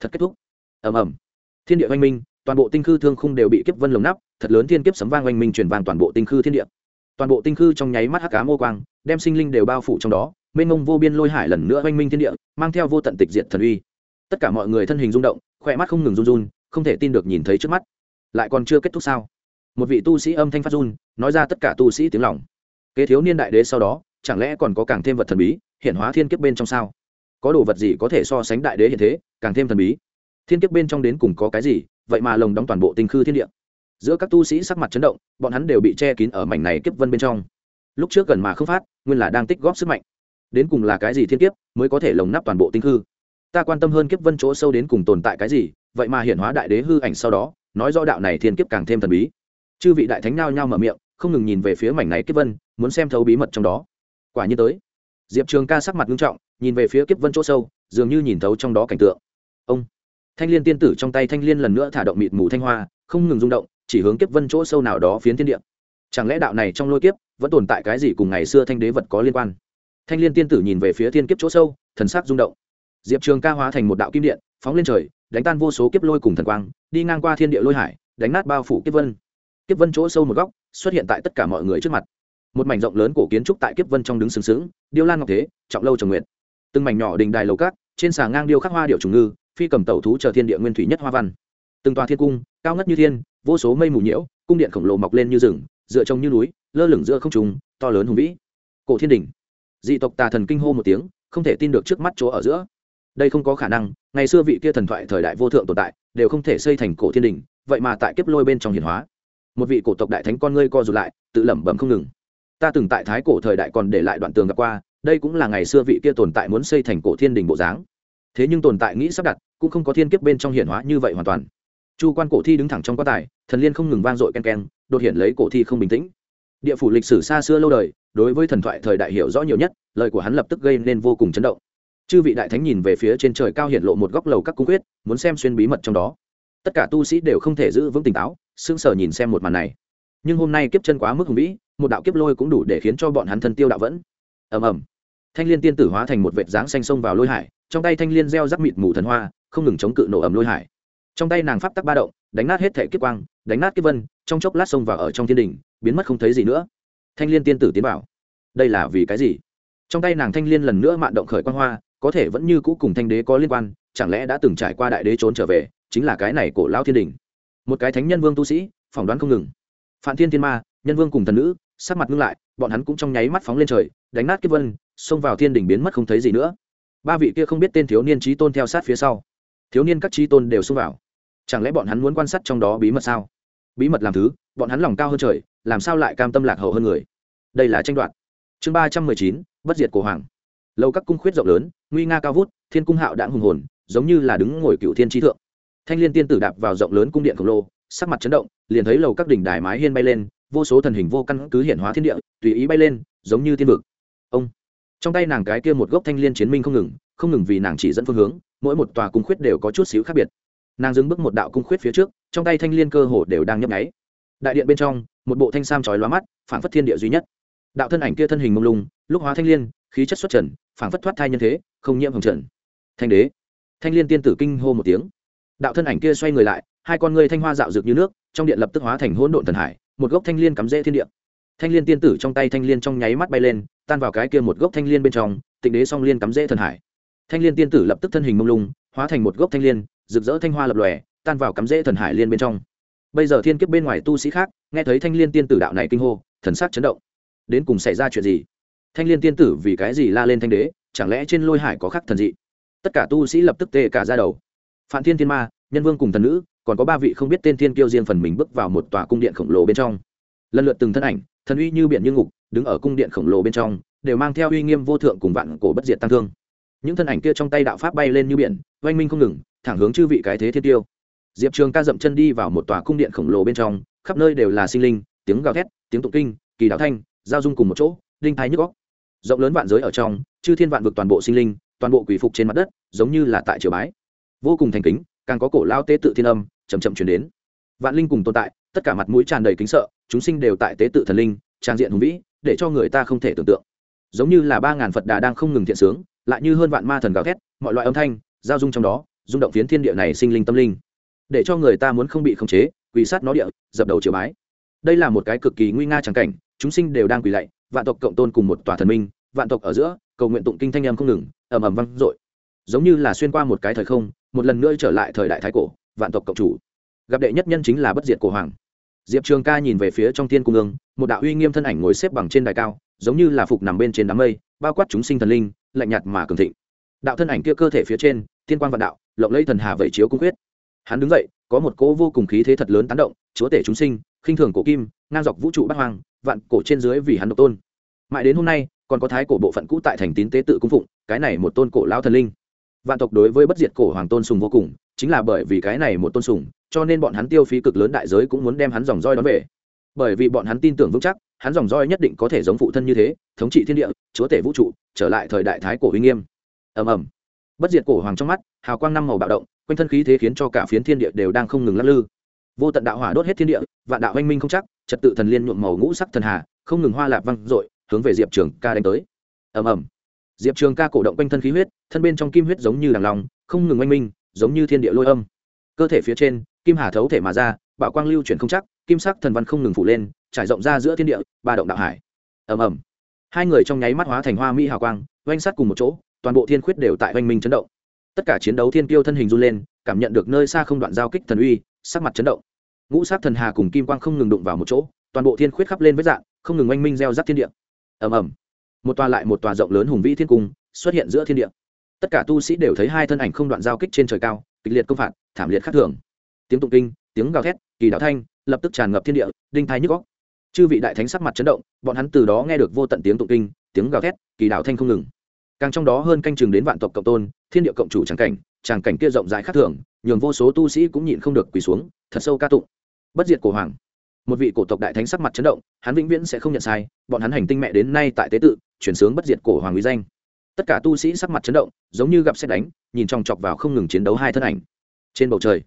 Thật kết thúc. Ầm ầm. Thiên địa oanh minh, toàn bộ tinh khư thương khung đều bị kiếp vân lồng nắp, thật lớn thiên kiếp sấm vang oanh minh truyền vang toàn bộ tinh khư thiên địa. Toàn bộ tinh khư trong nháy mắt hắc cá mô quang, đem sinh linh đều bao phủ trong đó, mênh mông vô biên lôi hải lần nữa oanh minh thiên địa, mang theo vô tận tịch diệt thần uy tất cả mọi người thân hình rung động, khỏe mắt không ngừng run run, không thể tin được nhìn thấy trước mắt. Lại còn chưa kết thúc sao? Một vị tu sĩ âm thanh phát run, nói ra tất cả tu sĩ tiếng lòng. Kế thiếu niên đại đế sau đó, chẳng lẽ còn có càng thêm vật thần bí hiện hóa thiên kiếp bên trong sao? Có đồ vật gì có thể so sánh đại đế hiện thế, càng thêm thần bí? Thiên kiếp bên trong đến cùng có cái gì, vậy mà lồng đóng toàn bộ tinh khư thiên địa. Giữa các tu sĩ sắc mặt chấn động, bọn hắn đều bị che kín ở mảnh này kiếp vân bên trong. Lúc trước gần mà không phát, nguyên là đang tích góp sức mạnh. Đến cùng là cái gì thiên kiếp mới có thể lồng nắp toàn bộ tinh khư? Ta quan tâm hơn kiếp vân chỗ sâu đến cùng tồn tại cái gì, vậy mà hiển hóa đại đế hư ảnh sau đó, nói rõ đạo này thiên kiếp càng thêm thần bí. Chư vị đại thánh nao nhao mở miệng, không ngừng nhìn về phía mảnh này kiếp vân, muốn xem thấu bí mật trong đó. Quả nhiên tới. Diệp trường ca sắc mặt nghiêm trọng, nhìn về phía kiếp vân chỗ sâu, dường như nhìn thấu trong đó cảnh tượng. Ông. Thanh l i ê n tiên tử trong tay thanh l i ê n lần nữa thả động mịt mù thanh hoa, không ngừng rung động, chỉ hướng kiếp vân chỗ sâu nào đó phiến thiên địa. Chẳng lẽ đạo này trong lôi kiếp, vẫn tồn tại cái gì cùng ngày xưa thanh đế vật có liên quan? Thanh l i ê n tiên tử nhìn về phía thiên kiếp chỗ sâu, thần sắc rung động diệp trường ca hóa thành một đạo kim điện, phóng lên trời, đánh tan vô số kiếp lôi cùng thần quang, đi ngang qua thiên địa lôi hải, đánh nát bao phủ kiếp vân. Kiếp vân chỗ sâu một góc, xuất hiện tại tất cả mọi người trước mặt. Một mảnh rộng lớn cổ kiến trúc tại kiếp vân trong đứng sừng sững, điêu lan ngọc thế, trọng lâu trồng nguyện từng mảnh nhỏ đình đài lầu cát trên xà ngang điêu khắc hoa điệu trùng ngư, phi cầm tẩu thú chờ thiên địa nguyên thủy nhất hoa văn. Từng tòa thiên cung, cao ngất như thiên, vô số mây mù nhiễu, cung điện khổng lồ mọc lên như rừng, dựa trông như núi, lơ lửng giữa không trùng to lớn hùng vĩ. Cổ thiên đỉnh. Dị tộc tà thần kinh hô một tiếng, không thể tin được trước mắt chỗ ở giữa đây không có khả năng, ngày xưa vị kia thần thoại thời đại vô thượng tồn tại, đều không thể xây thành cổ thiên đỉnh vậy mà tại kiếp lôi bên trong hiển hóa. Một vị cổ tộc đại thánh con ngươi co rụt lại, tự lẩm bẩm không ngừng. Ta từng tại thái cổ thời đại còn để lại đoạn tường gặp qua, đây cũng là ngày xưa vị kia tồn tại muốn xây thành cổ thiên đình bộ dáng. Thế nhưng tồn tại nghĩ sắp đặt, cũng không có thiên kiếp bên trong hiển hóa như vậy hoàn toàn. Chu quan cổ thi đứng thẳng trong quan tài, thần liên không ngừng vang dội ken ken, đột hiện lấy cổ thi không bình tĩnh. Địa phủ lịch sử xa xưa lâu đời, đối với thần thoại thời đại hiểu rõ nhiều nhất, lời của hắn lập tức gây nên vô cùng chấn động chư vị đại thánh nhìn về phía trên trời cao hiện lộ một góc lầu các cung quyết, muốn xem xuyên bí mật trong đó. Tất cả tu sĩ đều không thể giữ vững tỉnh táo, sững sờ nhìn xem một màn này. Nhưng hôm nay kiếp chân quá mức hùng vĩ, một đạo kiếp lôi cũng đủ để khiến cho bọn hắn thân tiêu đạo vẫn. Ầm ầm. Thanh liên tiên tử hóa thành một vệt dáng xanh sông vào lôi hải, trong tay thanh liên gieo rắc mịt mù thần hoa, không ngừng chống cự nổ ầm lôi hải. Trong tay nàng pháp tắc ba động, đánh nát hết thể kiếp quang, đánh nát kiếp vân, trong chốc lát sông vào ở trong thiên đình, biến mất không thấy gì nữa. Thanh liên tiên tử tiến bảo, đây là vì cái gì? Trong tay nàng thanh liên lần nữa mạn động khởi quan hoa có thể vẫn như cũ cùng thanh đế có liên quan, chẳng lẽ đã từng trải qua đại đế trốn trở về, chính là cái này cổ lao thiên đình. Một cái thánh nhân vương tu sĩ, phỏng đoán không ngừng. Phạm thiên thiên ma, nhân vương cùng thần nữ, sắc mặt ngưng lại, bọn hắn cũng trong nháy mắt phóng lên trời, đánh nát kiếp vân, xông vào thiên đình biến mất không thấy gì nữa. Ba vị kia không biết tên thiếu niên trí tôn theo sát phía sau. Thiếu niên các trí tôn đều xông vào. Chẳng lẽ bọn hắn muốn quan sát trong đó bí mật sao? Bí mật làm thứ, bọn hắn lòng cao hơn trời, làm sao lại cam tâm lạc hậu hơn người? Đây là tranh đoạt. Chương ba trăm mười chín, bất diệt của hoàng. Lâu các cung khuyết rộng lớn nguy nga cao vút, thiên cung hạo đã hùng hồn, giống như là đứng ngồi cựu thiên trí thượng. Thanh liên tiên tử đạp vào rộng lớn cung điện khổng lồ, sắc mặt chấn động, liền thấy lầu các đỉnh đài mái hiên bay lên, vô số thần hình vô căn cứ hiển hóa thiên địa, tùy ý bay lên, giống như thiên vực. Ông! Trong tay nàng cái kia một gốc thanh liên chiến minh không ngừng không ngừng vì nàng chỉ dẫn phương hướng, mỗi một tòa cung khuyết đều có chút xíu khác biệt. Nàng dừng bước một đạo cung khuyết phía trước, trong tay thanh liên cơ hồ đều đang nhấp nháy. Đại điện bên trong, một bộ thanh sam chói lóa mắt phản phất thiên địa duy nhất. Đạo thân ảnh kia thân hình mông lung, lúc hóa thanh liên, khí chất xuất trần phản phất thoát thai nhân thế không nhiễm hồng trần. Thanh đế. Thanh liên tiên tử kinh hô một tiếng. Đạo thân ảnh kia xoay người lại, hai con ngươi thanh hoa dạo rực như nước, trong điện lập tức hóa thành hỗn độn thần hải, một gốc thanh liên cắm rễ thiên địa. Thanh liên tiên tử trong tay thanh liên trong nháy mắt bay lên, tan vào cái kia một gốc thanh liên bên trong, tịnh đế song liên cắm rễ thần hải. Thanh liên tiên tử lập tức thân hình mông lung, hóa thành một gốc thanh liên, rực rỡ thanh hoa lập lòe, tan vào cắm rễ thần hải liên bên trong. Bây giờ thiên kiếp bên ngoài tu sĩ khác, nghe thấy thanh liên tiên tử đạo này kinh hô, thần sắc chấn động. Đến cùng xảy ra chuyện gì? Thanh liên tiên tử vì cái gì la lên thanh đế, chẳng lẽ trên lôi hải có khắc thần dị? Tất cả tu sĩ lập tức tê cả ra đầu. Phạm thiên thiên ma, nhân vương cùng thần nữ, còn có ba vị không biết tên thiên kiêu riêng phần mình bước vào một tòa cung điện khổng lồ bên trong. Lần lượt từng thân ảnh, thần uy như biển như ngục, đứng ở cung điện khổng lồ bên trong, đều mang theo uy nghiêm vô thượng cùng vạn cổ bất diệt tăng thương. Những thân ảnh kia trong tay đạo pháp bay lên như biển, oanh minh không ngừng, thẳng hướng chư vị cái thế thiên tiêu diệp trường ca dậm chân đi vào một tòa cung điện khổng lồ bên trong, khắp nơi đều là sinh linh, tiếng gào thét, tiếng tụng kinh, kỳ đạo thanh, giao dung cùng một chỗ, đinh thái nhức góc rộng lớn vạn giới ở trong, chư thiên vạn vực toàn bộ sinh linh, toàn bộ quỷ phục trên mặt đất, giống như là tại triều bái. Vô cùng thành kính, càng có cổ lao tế tự thiên âm chầm chậm chuyển đến. Vạn linh cùng tồn tại, tất cả mặt mũi tràn đầy kính sợ, chúng sinh đều tại tế tự thần linh, trang diện hùng vĩ, để cho người ta không thể tưởng tượng. Giống như là ba ngàn phật đà đang không ngừng thiện sướng, lại như hơn vạn ma thần gào thét, mọi loại âm thanh, giao dung trong đó, rung động phiến thiên địa này sinh linh tâm linh. Để cho người ta muốn không bị khống chế, quỳ sát nó địa, dập đầu triều bái. Đây là một cái cực kỳ nguy nga trắng cảnh chúng sinh đều đang quỳ lạy, vạn tộc cộng tôn cùng một tòa thần minh, vạn tộc ở giữa, cầu nguyện tụng kinh thanh âm không ngừng, ầm ầm vang dội. Giống như là xuyên qua một cái thời không, một lần nữa trở lại thời đại thái cổ, vạn tộc cộng chủ. Gặp đệ nhất nhân chính là bất diệt cổ hoàng. Diệp trường ca nhìn về phía trong thiên cung ương, một đạo uy nghiêm thân ảnh ngồi xếp bằng trên đài cao, giống như là phục nằm bên trên đám mây, bao quát chúng sinh thần linh, lạnh nhạt mà cường thịnh. Đạo thân ảnh kia cơ thể phía trên, thiên quan vạn đạo, lộng lẫy thần hà vẩy chiếu cung quyết. Hắn đứng dậy, có một cỗ vô cùng khí thế thật lớn tán động, chúa tể chúng sinh, khinh thường cổ kim, ngang dọc vũ trụ bát hoang vạn cổ trên dưới vì hắn độc tôn. Mãi đến hôm nay, còn có thái cổ bộ phận cũ tại thành tín tế tự cung phụng, cái này một tôn cổ lao thần linh. Vạn tộc đối với bất diệt cổ hoàng tôn sùng vô cùng, chính là bởi vì cái này một tôn sùng, cho nên bọn hắn tiêu phí cực lớn đại giới cũng muốn đem hắn dòng roi đón về. Bởi vì bọn hắn tin tưởng vững chắc, hắn dòng roi nhất định có thể giống phụ thân như thế, thống trị thiên địa, chúa tể vũ trụ, trở lại thời đại thái cổ uy nghiêm. Ầm ầm. Bất diệt cổ hoàng trong mắt, hào quang năm màu bạo động, quanh thân khí thế khiến cho cả phiến thiên địa đều đang không ngừng lắc lư. Vô tận đạo hỏa đốt hết thiên địa, vạn đạo anh minh không chắc trật tự thần liên nhuộm màu ngũ sắc thần hà, không ngừng hoa lạp văng dội, hướng về diệp trường ca đánh tới. Ầm ầm. Diệp trường ca cổ động quanh thân khí huyết, thân bên trong kim huyết giống như đằng lòng, không ngừng oanh minh, giống như thiên địa lôi âm. Cơ thể phía trên, kim hà thấu thể mà ra, bạo quang lưu chuyển không chắc, kim sắc thần văn không ngừng phủ lên, trải rộng ra giữa thiên địa, ba động đạo hải. Ầm ầm. Hai người trong nháy mắt hóa thành hoa mỹ hào quang, oanh sát cùng một chỗ, toàn bộ thiên khuyết đều tại oanh minh chấn động. Tất cả chiến đấu thiên kiêu thân hình run lên, cảm nhận được nơi xa không đoạn giao kích thần uy, sắc mặt chấn động ngũ sát thần hà cùng kim quang không ngừng đụng vào một chỗ, toàn bộ thiên khuyết khắp lên với dạng, không ngừng oanh minh gieo rắc thiên địa. Ầm ầm. Một tòa lại một tòa rộng lớn hùng vĩ thiên cung xuất hiện giữa thiên địa. Tất cả tu sĩ đều thấy hai thân ảnh không đoạn giao kích trên trời cao, kịch liệt công phạt, thảm liệt khắc thường. Tiếng tụng kinh, tiếng gào thét, kỳ đạo thanh, lập tức tràn ngập thiên địa, đinh Thái nhức góc chư vị đại thánh sắc mặt chấn động, bọn hắn từ đó nghe được vô tận tiếng tụng kinh, tiếng gào thét, kỳ đạo thanh không ngừng. Càng trong đó hơn canh chừng đến vạn tộc cộng tôn, thiên địa cộng chủ tràng cảnh tràng cảnh kia rộng rãi khắc thường, nhường vô số tu sĩ cũng nhịn không được quỳ xuống, thật sâu ca tụng bất diệt cổ hoàng. Một vị cổ tộc đại thánh sắc mặt chấn động, hắn vĩnh viễn sẽ không nhận sai, bọn hắn hành tinh mẹ đến nay tại tế tự, chuyển sướng bất diệt cổ hoàng uy danh. Tất cả tu sĩ sắc mặt chấn động, giống như gặp xét đánh, nhìn chòng chọc vào không ngừng chiến đấu hai thân ảnh. Trên bầu trời,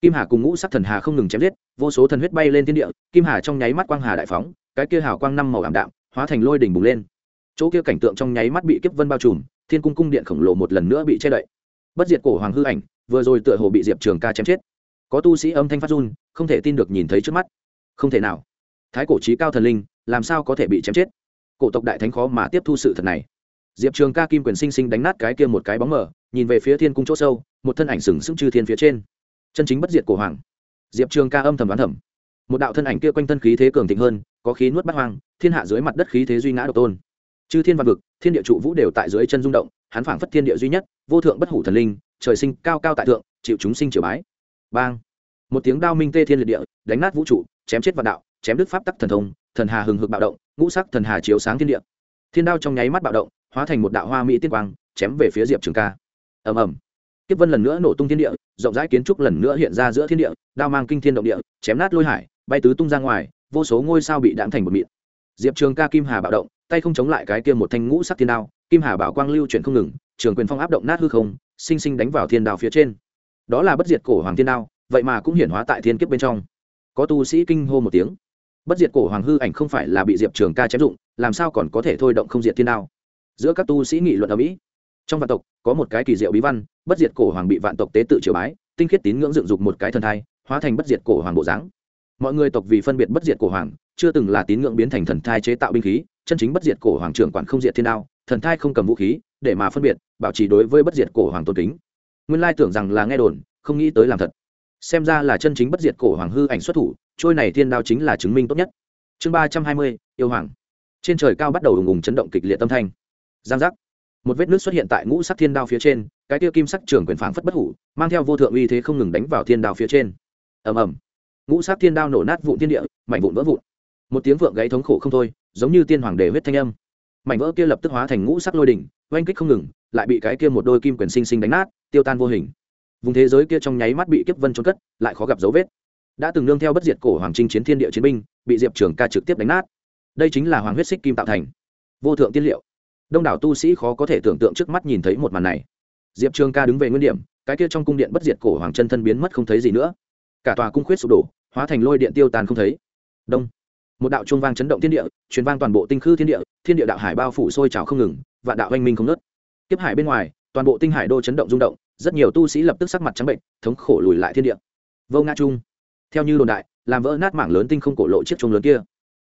kim hà cùng ngũ sắc thần hà không ngừng chém giết, vô số thần huyết bay lên thiên địa, kim hà trong nháy mắt quang hà đại phóng, cái kia hào quang năm màu ảm đạm, hóa thành lôi đỉnh bùng lên. Chỗ kia cảnh tượng trong nháy mắt bị kiếp vân bao trùm, thiên cung cung điện khổng lồ một lần nữa bị che đậy. Bất diệt cổ hoàng hư ảnh, vừa rồi tựa hồ bị diệp trường ca chém chết. Có tu sĩ âm thanh phát run không thể tin được nhìn thấy trước mắt. Không thể nào. Thái cổ trí cao thần linh, làm sao có thể bị chém chết? Cổ tộc đại thánh khó mà tiếp thu sự thật này. Diệp trường ca kim quyền sinh sinh đánh nát cái kia một cái bóng mở nhìn về phía thiên cung chỗ sâu, một thân ảnh sừng sững chư thiên phía trên. Chân chính bất diệt cổ hoàng. Diệp trường ca âm thầm đoán thầm. Một đạo thân ảnh kia quanh thân khí thế cường thịnh hơn, có khí nuốt bắt hoang, thiên hạ dưới mặt đất khí thế duy ngã độc tôn. Chư thiên văn vực, thiên địa trụ vũ đều tại dưới chân rung động, hắn phảng phất thiên địa duy nhất, vô thượng bất hủ thần linh, trời sinh cao cao tại thượng, chịu chúng sinh triều bái. Bang! Một tiếng đao minh tê thiên liệt địa, đánh nát vũ trụ, chém chết vạn đạo, chém đứt pháp tắc thần thông, thần hà hừng hực bạo động, ngũ sắc thần hà chiếu sáng thiên địa. Thiên đao trong nháy mắt bạo động, hóa thành một đạo hoa mỹ tiên quang, chém về phía diệp trường ca. Ầm ầm. Kiếp vân lần nữa nổ tung thiên địa, rộng rãi kiến trúc lần nữa hiện ra giữa thiên địa, đao mang kinh thiên động địa, chém nát lôi hải, bay tứ tung ra ngoài, vô số ngôi sao bị đạn thành một mịn. Diệp trường ca kim hà bạo động, tay không chống lại cái kia một thanh ngũ sắc thiên đao, kim hà bảo quang lưu chuyển không ngừng, trường quyền phong áp động nát hư không, sinh sinh đánh vào thiên đao phía trên. Đó là bất diệt cổ hoàng thiên đao vậy mà cũng hiển hóa tại thiên kiếp bên trong. Có tu sĩ kinh hô một tiếng. Bất diệt cổ hoàng hư ảnh không phải là bị diệp trường ca chém dụng, làm sao còn có thể thôi động không diệt thiên đao? Giữa các tu sĩ nghị luận ở mỹ trong vạn tộc, có một cái kỳ diệu bí văn, bất diệt cổ hoàng bị vạn tộc tế tự triều bái, tinh khiết tín ngưỡng dựng dục một cái thần thai, hóa thành bất diệt cổ hoàng bộ dáng. Mọi người tộc vì phân biệt bất diệt cổ hoàng, chưa từng là tín ngưỡng biến thành thần thai chế tạo binh khí, chân chính bất diệt cổ hoàng trưởng quản không diệt thiên đao, thần thai không cầm vũ khí, để mà phân biệt, bảo trì đối với bất diệt cổ hoàng tôn kính. Nguyên lai tưởng rằng là nghe đồn, không nghĩ tới làm thật xem ra là chân chính bất diệt cổ hoàng hư ảnh xuất thủ, trôi này thiên đao chính là chứng minh tốt nhất. Chương ba trăm hai mươi, yêu hoàng. Trên trời cao bắt đầu ùng ùng chấn động kịch liệt tâm thanh. Giang giác. Một vết nước xuất hiện tại ngũ sắc thiên đao phía trên, cái tiêu kim sắc trường quyền phảng phất bất hủ, mang theo vô thượng uy thế không ngừng đánh vào thiên đao phía trên. Ầm ầm. Ngũ sắc thiên đao nổ nát vụn thiên địa, mảnh vụn vỡ vụn. Một tiếng vượng gáy thống khổ không thôi, giống như tiên hoàng đề huyết thanh âm. Mảnh vỡ kia lập tức hóa thành ngũ sắc lôi đỉnh, oanh kích không ngừng, lại bị cái kia một đôi kim quyền sinh sinh đánh nát, tiêu tan vô hình vùng thế giới kia trong nháy mắt bị kiếp vân trốn cất, lại khó gặp dấu vết. Đã từng nương theo bất diệt cổ hoàng trinh chiến thiên địa chiến binh, bị diệp trường ca trực tiếp đánh nát. Đây chính là hoàng huyết xích kim tạo thành. Vô thượng tiên liệu. Đông đảo tu sĩ khó có thể tưởng tượng trước mắt nhìn thấy một màn này. Diệp trường ca đứng về nguyên điểm, cái kia trong cung điện bất diệt cổ hoàng chân thân biến mất không thấy gì nữa. Cả tòa cung khuyết sụp đổ, hóa thành lôi điện tiêu tàn không thấy. Đông. Một đạo chuông vang chấn động thiên địa, truyền vang toàn bộ tinh khư thiên địa thiên địa đạo hải bao phủ sôi trào không ngừng và đạo oanh minh không nớt kiếp hải bên ngoài, toàn bộ tinh hải đô chấn động rung động rất nhiều tu sĩ lập tức sắc mặt trắng bệnh, thống khổ lùi lại thiên địa. Vô ngã trung, theo như đồn đại, làm vỡ nát mảng lớn tinh không cổ lộ chiếc chuông lớn kia.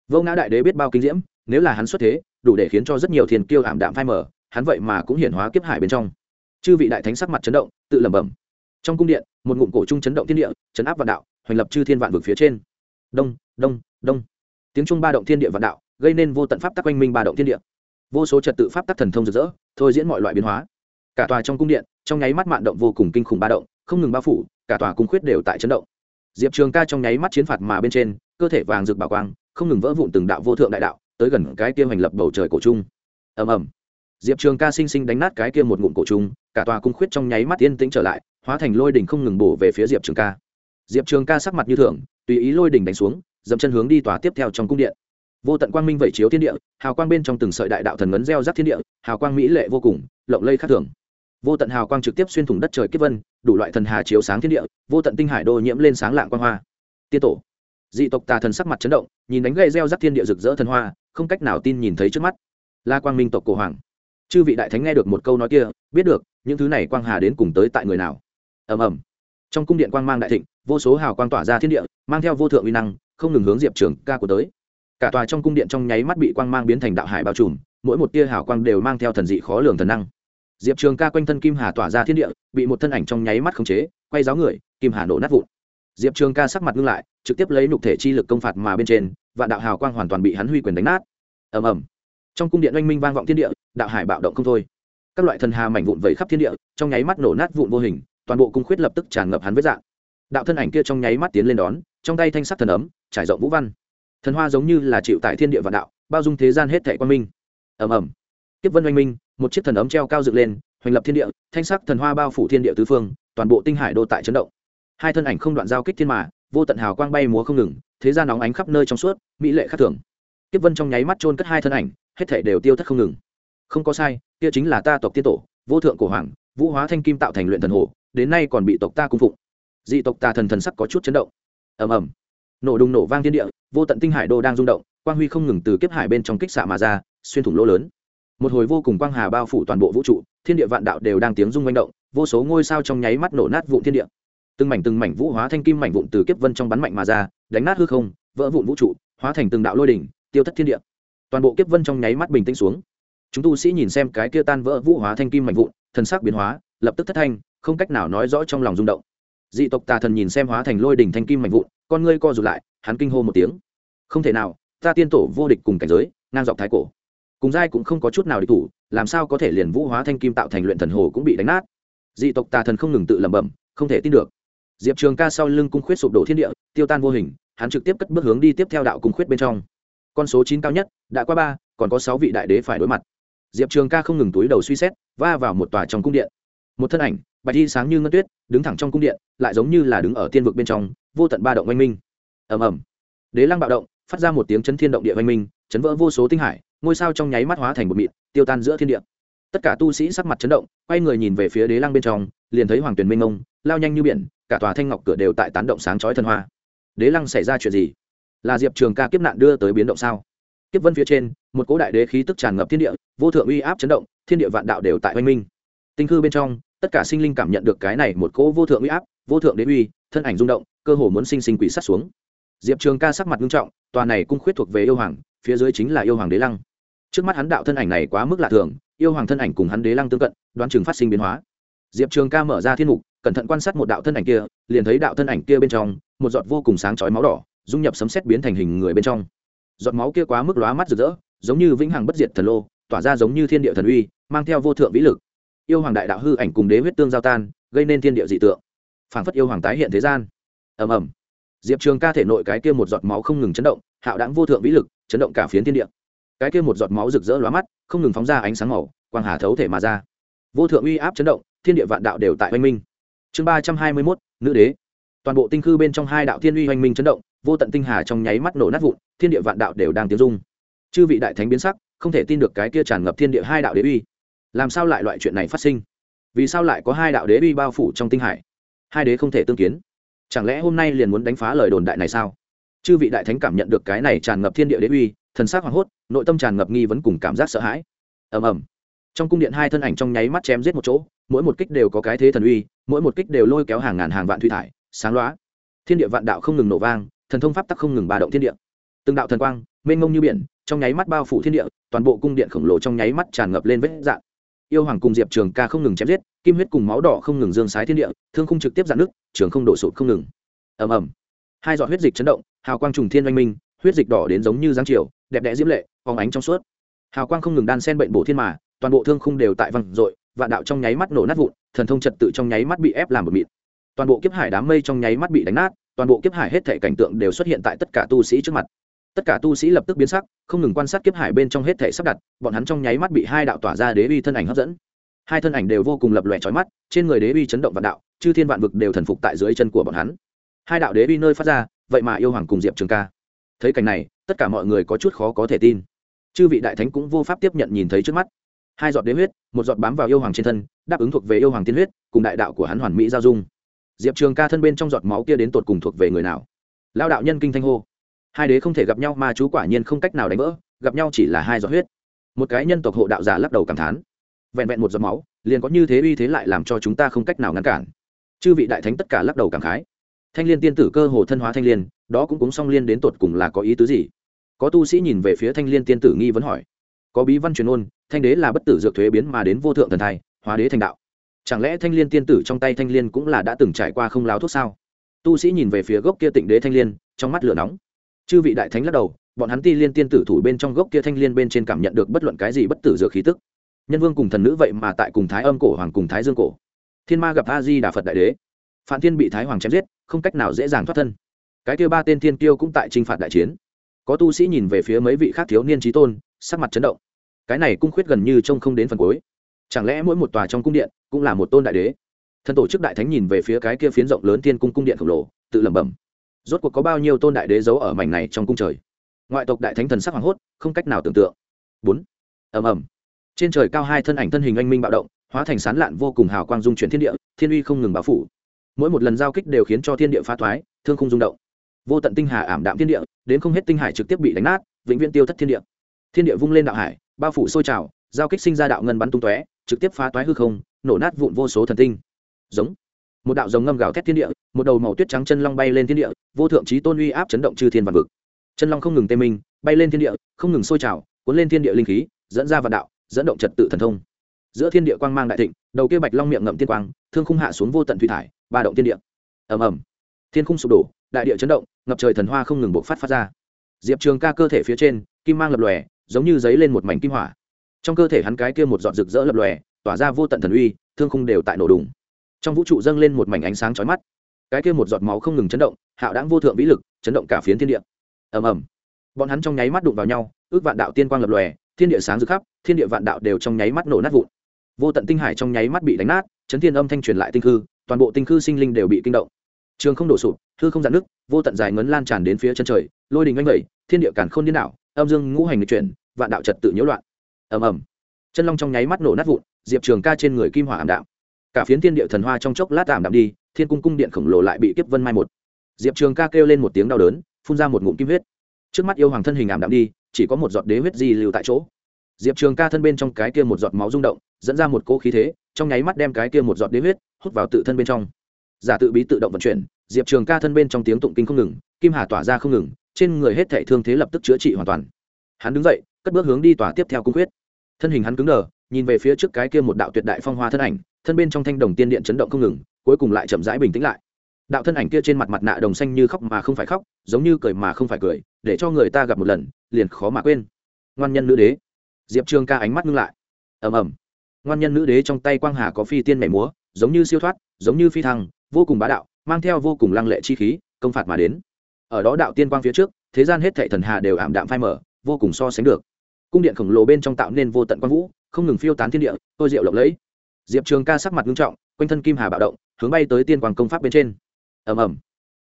Vô ngã đại đế biết bao kinh diễm, nếu là hắn xuất thế, đủ để khiến cho rất nhiều thiền kiêu ảm đạm phai mở hắn vậy mà cũng hiển hóa kiếp hải bên trong. Chư vị đại thánh sắc mặt chấn động, tự lẩm bẩm. Trong cung điện, một ngụm cổ trung chấn động thiên địa, chấn áp vạn đạo, hoành lập chư thiên vạn vực phía trên. Đông đông đông. Tiếng trung ba động thiên địa vạn đạo, gây nên vô tận pháp tắc quanh minh ba động thiên địa. Vô số trật tự pháp tắc thần thông rực rỡ, thôi diễn mọi loại biến hóa cả tòa trong cung điện, trong nháy mắt mạn động vô cùng kinh khủng ba động, không ngừng bao phủ, cả tòa cung khuyết đều tại chấn động. Diệp trường ca trong nháy mắt chiến phạt mà bên trên, cơ thể vàng rực bảo quang, không ngừng vỡ vụn từng đạo vô thượng đại đạo, tới gần cái kia hành lập bầu trời cổ trung. Ầm ầm. Diệp trường ca sinh sinh đánh nát cái kia một ngụm cổ trung, cả tòa cung khuyết trong nháy mắt yên tĩnh trở lại, hóa thành lôi đỉnh không ngừng bổ về phía diệp trường ca. Diệp trường ca sắc mặt như thường, tùy ý lôi đỉnh đánh xuống, dậm chân hướng đi tòa tiếp theo trong cung điện. Vô tận quang minh vẩy chiếu thiên địa, hào quang bên trong từng sợi đại đạo thần ngấn gieo rắc thiên địa, hào quang mỹ lệ vô cùng, lộng lây khắc thường vô tận hào quang trực tiếp xuyên thủng đất trời kiếp vân, đủ loại thần hà chiếu sáng thiên địa, vô tận tinh hải đô nhiễm lên sáng lạng quang hoa. Tiên tổ. Dị tộc tà thần sắc mặt chấn động, nhìn đánh gậy gieo rắc thiên địa rực rỡ thần hoa, không cách nào tin nhìn thấy trước mắt. La quang minh tộc cổ hoàng. Chư vị đại thánh nghe được một câu nói kia, biết được, những thứ này quang hà đến cùng tới tại người nào. Ầm ầm. Trong cung điện quang mang đại thịnh, vô số hào quang tỏa ra thiên địa, mang theo vô thượng uy năng, không ngừng hướng diệp trường ca của tới. Cả tòa trong cung điện trong nháy mắt bị quang mang biến thành đạo hải bao trùm, mỗi một tia hào quang đều mang theo thần dị khó lường thần năng diệp trường ca quanh thân kim hà tỏa ra thiên địa, bị một thân ảnh trong nháy mắt khống chế, quay giáo người, kim hà nổ nát vụn. Diệp trường ca sắc mặt ngưng lại, trực tiếp lấy nhục thể chi lực công phạt mà bên trên và đạo hào quang hoàn toàn bị hắn huy quyền đánh nát. Ầm ầm. Trong cung điện oanh minh vang vọng thiên địa, đạo hải bạo động không thôi. Các loại thần hà mảnh vụn vẩy khắp thiên địa, trong nháy mắt nổ nát vụn vô hình, toàn bộ cung khuyết lập tức tràn ngập hắn với dạng. Đạo thân ảnh kia trong nháy mắt tiến lên đón, trong tay thanh sắc thần ấm, trải rộng vũ văn. Thần hoa giống như là chịu tại thiên địa vạn đạo, bao dung thế gian hết thẻ quan minh. Ầm ầm kiếp vân oanh minh, một chiếc thần ấm treo cao dựng lên, hoành lập thiên địa, thanh sắc thần hoa bao phủ thiên địa tứ phương, toàn bộ tinh hải đô tại chấn động. Hai thân ảnh không đoạn giao kích thiên mà, vô tận hào quang bay múa không ngừng, thế gian nóng ánh khắp nơi trong suốt, mỹ lệ khắc thường. Kiếp vân trong nháy mắt trôn cất hai thân ảnh, hết thể đều tiêu thất không ngừng. Không có sai, kia chính là ta tộc tiên tổ, vô thượng cổ hoàng, vũ hóa thanh kim tạo thành luyện thần hồ, đến nay còn bị tộc ta cung phụng. Dị tộc ta thần thần sắc có chút chấn động. Ầm ầm. Nổ đùng nổ vang thiên địa, vô tận tinh hải đô đang rung động, quang huy không ngừng từ kiếp hải bên trong kích xạ mà ra, xuyên thủng lỗ lớn một hồi vô cùng quang hà bao phủ toàn bộ vũ trụ, thiên địa vạn đạo đều đang tiếng rung manh động, vô số ngôi sao trong nháy mắt nổ nát vụn thiên địa. Từng mảnh từng mảnh vũ hóa thanh kim mảnh vụn từ kiếp vân trong bắn mạnh mà ra, đánh nát hư không, vỡ vụn vũ trụ, hóa thành từng đạo lôi đỉnh, tiêu thất thiên địa. Toàn bộ kiếp vân trong nháy mắt bình tĩnh xuống. Chúng tu sĩ nhìn xem cái kia tan vỡ vũ hóa thanh kim mảnh vụn thần sắc biến hóa, lập tức thất thanh, không cách nào nói rõ trong lòng rung động. Dị tộc tà thần nhìn xem hóa thành lôi đỉnh thanh kim mảnh vụn, con ngươi co rụt lại, hắn kinh hô một tiếng. Không thể nào, ta tiên tổ vô địch cùng cảnh giới, ngang dọc thái cổ cùng giai cũng không có chút nào địch thủ, làm sao có thể liền vũ hóa thanh kim tạo thành luyện thần hồ cũng bị đánh nát. Dị tộc tà thần không ngừng tự lẩm bẩm, không thể tin được. Diệp trường ca sau lưng cung khuyết sụp đổ thiên địa, tiêu tan vô hình, hắn trực tiếp cất bước hướng đi tiếp theo đạo cung khuyết bên trong. Con số chín cao nhất, đã qua ba, còn có sáu vị đại đế phải đối mặt. Diệp trường ca không ngừng túi đầu suy xét, va vào một tòa trong cung điện. Một thân ảnh, bạch đi sáng như ngân tuyết, đứng thẳng trong cung điện, lại giống như là đứng ở tiên vực bên trong, vô tận ba động oanh minh. Ầm ầm. Đế lăng bạo động, phát ra một tiếng chấn thiên động địa oanh minh, chấn vỡ vô số tinh hải ngôi sao trong nháy mắt hóa thành một mịn, tiêu tan giữa thiên địa. Tất cả tu sĩ sắc mặt chấn động, quay người nhìn về phía đế lăng bên trong, liền thấy hoàng tuyền minh ông lao nhanh như biển, cả tòa thanh ngọc cửa đều tại tán động sáng chói thần hoa. Đế lăng xảy ra chuyện gì? Là diệp trường ca kiếp nạn đưa tới biến động sao? Kiếp vân phía trên, một cỗ đại đế khí tức tràn ngập thiên địa, vô thượng uy áp chấn động, thiên địa vạn đạo đều tại oanh minh. Tinh khư bên trong, tất cả sinh linh cảm nhận được cái này một cỗ vô thượng uy áp, vô thượng đế uy, thân ảnh rung động, cơ hồ muốn sinh sinh quỷ sát xuống. Diệp trường ca sắc mặt nghiêm trọng, tòa này cung khuyết thuộc về yêu hoàng, phía dưới chính là yêu hoàng đế lăng trước mắt hắn đạo thân ảnh này quá mức lạ thường, yêu hoàng thân ảnh cùng hắn đế lăng tương cận, đoán chừng phát sinh biến hóa. Diệp trường ca mở ra thiên mục, cẩn thận quan sát một đạo thân ảnh kia, liền thấy đạo thân ảnh kia bên trong, một giọt vô cùng sáng chói máu đỏ, dung nhập sấm xét biến thành hình người bên trong. Giọt máu kia quá mức lóa mắt rực rỡ, giống như vĩnh hằng bất diệt thần lô, tỏa ra giống như thiên địa thần uy, mang theo vô thượng vĩ lực. Yêu hoàng đại đạo hư ảnh cùng đế huyết tương giao tan, gây nên thiên địa dị tượng. Phảng phất yêu hoàng tái hiện thế gian. Ầm ầm. Diệp trường ca thể nội cái kia một giọt máu không ngừng chấn động, hạo đáng vô thượng vĩ lực, chấn động cả phiến thiên địa cái kia một giọt máu rực rỡ lóa mắt, không ngừng phóng ra ánh sáng màu, quang hà thấu thể mà ra. Vô thượng uy áp chấn động, thiên địa vạn đạo đều tại oanh minh. Chương ba trăm hai mươi mốt, nữ đế. Toàn bộ tinh khư bên trong hai đạo thiên uy oanh minh chấn động, vô tận tinh hà trong nháy mắt nổ nát vụn, thiên địa vạn đạo đều đang tiếng dung chư vị đại thánh biến sắc, không thể tin được cái kia tràn ngập thiên địa hai đạo đế uy. Làm sao lại loại chuyện này phát sinh? Vì sao lại có hai đạo đế uy bao phủ trong tinh hải? Hai đế không thể tương kiến. Chẳng lẽ hôm nay liền muốn đánh phá lời đồn đại này sao? Chư vị đại thánh cảm nhận được cái này tràn ngập thiên địa đế uy, thần sắc hoảng hốt, nội tâm tràn ngập nghi vấn cùng cảm giác sợ hãi. Ầm ầm. Trong cung điện hai thân ảnh trong nháy mắt chém giết một chỗ, mỗi một kích đều có cái thế thần uy, mỗi một kích đều lôi kéo hàng ngàn hàng vạn thủy thải, sáng loá. Thiên địa vạn đạo không ngừng nổ vang, thần thông pháp tắc không ngừng bà động thiên địa. Từng đạo thần quang, mênh mông như biển, trong nháy mắt bao phủ thiên địa, toàn bộ cung điện khổng lồ trong nháy mắt tràn ngập lên vết dạng yêu hoàng cùng diệp trường ca không ngừng chém giết, kim huyết cùng máu đỏ không ngừng dương sái thiên địa, thương không trực tiếp dạn nước trường không đổ sụt không ngừng. Ầm ầm hai giọt huyết dịch chấn động, hào quang trùng thiên oanh minh, huyết dịch đỏ đến giống như giáng chiều, đẹp đẽ diễm lệ, phóng ánh trong suốt. Hào quang không ngừng đan sen bệnh bổ thiên mà, toàn bộ thương khung đều tại văng dội, vạn đạo trong nháy mắt nổ nát vụn, thần thông trật tự trong nháy mắt bị ép làm một mịn. Toàn bộ kiếp hải đám mây trong nháy mắt bị đánh nát, toàn bộ kiếp hải hết thể cảnh tượng đều xuất hiện tại tất cả tu sĩ trước mặt. Tất cả tu sĩ lập tức biến sắc, không ngừng quan sát kiếp hải bên trong hết thể sắp đặt, bọn hắn trong nháy mắt bị hai đạo tỏa ra đế uy thân ảnh hấp dẫn. Hai thân ảnh đều vô cùng lập lòe trói mắt, trên người đế uy chấn động vạn đạo, chư thiên vạn vực đều thần phục tại dưới chân của bọn hắn hai đạo đế uy nơi phát ra, vậy mà yêu hoàng cùng diệp trường ca. Thấy cảnh này, tất cả mọi người có chút khó có thể tin. Chư vị đại thánh cũng vô pháp tiếp nhận nhìn thấy trước mắt. Hai giọt đế huyết, một giọt bám vào yêu hoàng trên thân, đáp ứng thuộc về yêu hoàng tiên huyết, cùng đại đạo của hắn hoàn mỹ giao dung. Diệp trường ca thân bên trong giọt máu kia đến tột cùng thuộc về người nào? Lao đạo nhân kinh thanh hô. Hai đế không thể gặp nhau mà chú quả nhiên không cách nào đánh vỡ, gặp nhau chỉ là hai giọt huyết. Một cái nhân tộc hộ đạo giả lắc đầu cảm thán. Vẹn vẹn một giọt máu, liền có như thế uy thế lại làm cho chúng ta không cách nào ngăn cản. Chư vị đại thánh tất cả lắc đầu cảm khái thanh liên tiên tử cơ hồ thân hóa thanh liên, đó cũng cúng song liên đến tột cùng là có ý tứ gì? Có tu sĩ nhìn về phía thanh liên tiên tử nghi vấn hỏi. Có bí văn truyền ôn thanh đế là bất tử dược thuế biến mà đến vô thượng thần thai, hóa đế thành đạo. Chẳng lẽ thanh liên tiên tử trong tay thanh liên cũng là đã từng trải qua không láo thuốc sao? Tu sĩ nhìn về phía gốc kia tịnh đế thanh liên, trong mắt lửa nóng. Chư vị đại thánh lắc đầu, bọn hắn ti liên tiên tử thủ bên trong gốc kia thanh liên bên trên cảm nhận được bất luận cái gì bất tử dược khí tức. Nhân vương cùng thần nữ vậy mà tại cùng thái âm cổ, hoàng cùng thái dương cổ. Thiên ma gặp a di đà phật đại đế phạm thiên bị thái hoàng chém giết, không cách nào dễ dàng thoát thân. Cái kia ba tên thiên kiêu cũng tại t r i n h phạt đại chiến. Có tu sĩ nhìn về phía mấy vị khác thiếu niên trí tôn, sắc mặt chấn động. Cái này cung khuyết gần như trông không đến phần cuối. Chẳng lẽ mỗi một tòa trong cung điện cũng là một tôn đại đế? Thần tổ chức đại thánh nhìn về phía cái kia phiến rộng lớn thiên cung cung điện khổng lồ, tự lẩm bẩm. Rốt cuộc có bao nhiêu tôn đại đế giấu ở mảnh này trong cung trời? Ngoại tộc đại thánh thần sắc hoàng hốt, không cách nào tưởng tượng. Bốn. Ầm ầm. Trên trời cao hai thân ảnh thân hình anh minh bạo động, hóa thành sán lạn vô cùng hào quang dung chuyển thiên địa, thiên uy không ngừng bao phủ mỗi một lần giao kích đều khiến cho thiên địa phá thoái, thương không rung động. Vô tận tinh hà ảm đạm thiên địa, đến không hết tinh hải trực tiếp bị đánh nát, vĩnh viễn tiêu thất thiên địa. Thiên địa vung lên đạo hải, bao phủ sôi trào, giao kích sinh ra đạo ngân bắn tung tóe, trực tiếp phá toái hư không, nổ nát vụn vô số thần tinh. Giống. Một đạo giống ngâm gào thét thiên địa, một đầu màu tuyết trắng chân long bay lên thiên địa, vô thượng trí tôn uy áp chấn động chư thiên vạn vực. Chân long không ngừng tê minh, bay lên thiên địa, không ngừng sôi trào, cuốn lên thiên địa linh khí, dẫn ra vạn đạo, dẫn động trật tự thần thông. Giữa thiên địa quang mang đại thịnh, đầu kia bạch long miệng ngậm tiên quang, thương khung hạ xuống vô tận thủy thải ba động thiên địa. Ầm ầm. Thiên khung sụp đổ, đại địa chấn động, ngập trời thần hoa không ngừng bộc phát phát ra. Diệp trường ca cơ thể phía trên, kim mang lập lòe, giống như giấy lên một mảnh kim hỏa. Trong cơ thể hắn cái kia một giọt rực rỡ lập lòe, tỏa ra vô tận thần uy, thương khung đều tại nổ đùng. Trong vũ trụ dâng lên một mảnh ánh sáng chói mắt. Cái kia một giọt máu không ngừng chấn động, hạo đáng vô thượng vĩ lực, chấn động cả phiến thiên địa. Ầm ầm. Bọn hắn trong nháy mắt đụng vào nhau, ước vạn đạo tiên quang lập lòe, thiên địa sáng rực khắp, thiên địa vạn đạo đều trong nháy mắt nổ nát vụn. Vô tận tinh hải trong nháy mắt bị đánh nát, chấn thiên âm thanh truyền lại tinh hư toàn bộ tinh khư sinh linh đều bị kinh động. Trường không đổ sụp, hư không dạn nước vô tận dài ngấn lan tràn đến phía chân trời, lôi đình oanh vẩy, thiên địa càn khôn điên đảo, âm dương ngũ hành lịch chuyển, vạn đạo trật tự nhiễu loạn. Ầm ầm. Chân long trong nháy mắt nổ nát vụn, diệp trường ca trên người kim hỏa ảm đạm. Cả phiến thiên địa thần hoa trong chốc lát ảm đạm đi, thiên cung cung điện khổng lồ lại bị kiếp vân mai một. Diệp trường ca kêu lên một tiếng đau đớn, phun ra một ngụm kim huyết. Trước mắt yêu hoàng thân hình ảm đạm đi, chỉ có một giọt đế huyết di lưu tại chỗ diệp trường ca thân bên trong cái kia một giọt máu rung động, dẫn ra một cỗ khí thế, trong nháy mắt đem cái kia một giọt đế huyết hút vào tự thân bên trong. Giả tự bí tự động vận chuyển, diệp trường ca thân bên trong tiếng tụng kinh không ngừng, kim hà tỏa ra không ngừng, trên người hết thảy thương thế lập tức chữa trị hoàn toàn. Hắn đứng dậy, cất bước hướng đi tỏa tiếp theo cung quyết. Thân hình hắn cứng đờ, nhìn về phía trước cái kia một đạo tuyệt đại phong hoa thân ảnh, thân bên trong thanh đồng tiên điện chấn động không ngừng, cuối cùng lại chậm rãi bình tĩnh lại. Đạo thân ảnh kia trên mặt mặt nạ đồng xanh như khóc mà không phải khóc, giống như cười mà không phải cười, để cho người ta gặp một lần, liền khó mà quên. Ngoan nhân nữ đế diệp trường ca ánh mắt ngưng lại. Ầm ầm. Ngoan nhân nữ đế trong tay quang hà có phi tiên mẻ múa, giống như siêu thoát, giống như phi thăng, vô cùng bá đạo, mang theo vô cùng lăng lệ chi khí, công phạt mà đến. Ở đó đạo tiên quang phía trước, thế gian hết thệ thần hà đều ảm đạm phai mở vô cùng so sánh được. Cung điện khổng lồ bên trong tạo nên vô tận quang vũ, không ngừng phiêu tán thiên địa, tôi diệu lộng lẫy. Diệp trường ca sắc mặt nghiêm trọng, quanh thân kim hà bạo động, hướng bay tới tiên quang công pháp bên trên. Ầm ầm.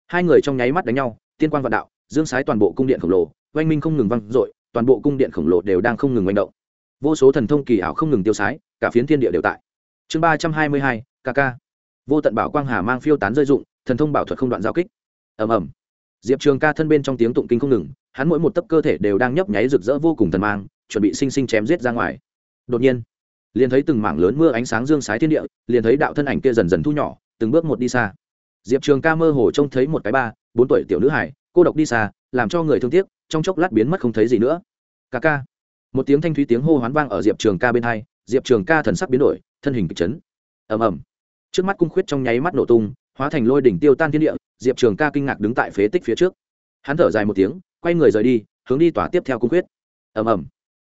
Hai người trong nháy mắt đánh nhau, tiên quang vạn đạo, dương sái toàn bộ cung điện khổng lồ, oanh minh không ngừng văng dội, toàn bộ cung điện khổng lồ đều đang không ngừng manh động vô số thần thông kỳ ảo không ngừng tiêu sái, cả phiến thiên địa đều tại. Chương ba trăm hai mươi hai kk vô tận bảo quang hà mang phiêu tán rơi dụng thần thông bảo thuật không đoạn giao kích. Ầm ầm. Diệp trường ca thân bên trong tiếng tụng kinh không ngừng, hắn mỗi một tấc cơ thể đều đang nhấp nháy rực rỡ vô cùng thần mang, chuẩn bị sinh sinh chém giết ra ngoài. Đột nhiên, liền thấy từng mảng lớn mưa ánh sáng dương sái thiên địa, liền thấy đạo thân ảnh kia dần dần thu nhỏ, từng bước một đi xa. Diệp trường ca mơ hồ trông thấy một cái ba, bốn tuổi tiểu nữ hải cô độc đi xa, làm cho người thương tiếc, trong chốc lát biến mất không thấy gì nữa. Ca ca một tiếng thanh thúy tiếng hô hoán vang ở diệp trường ca bên hai, diệp trường ca thần sắc biến đổi, thân hình kịch chấn. Ầm ầm. Trước mắt cung khuyết trong nháy mắt nổ tung, hóa thành lôi đỉnh tiêu tan thiên địa, diệp trường ca kinh ngạc đứng tại phế tích phía trước. Hắn thở dài một tiếng, quay người rời đi, hướng đi tòa tiếp theo cung khuyết. Ầm ầm.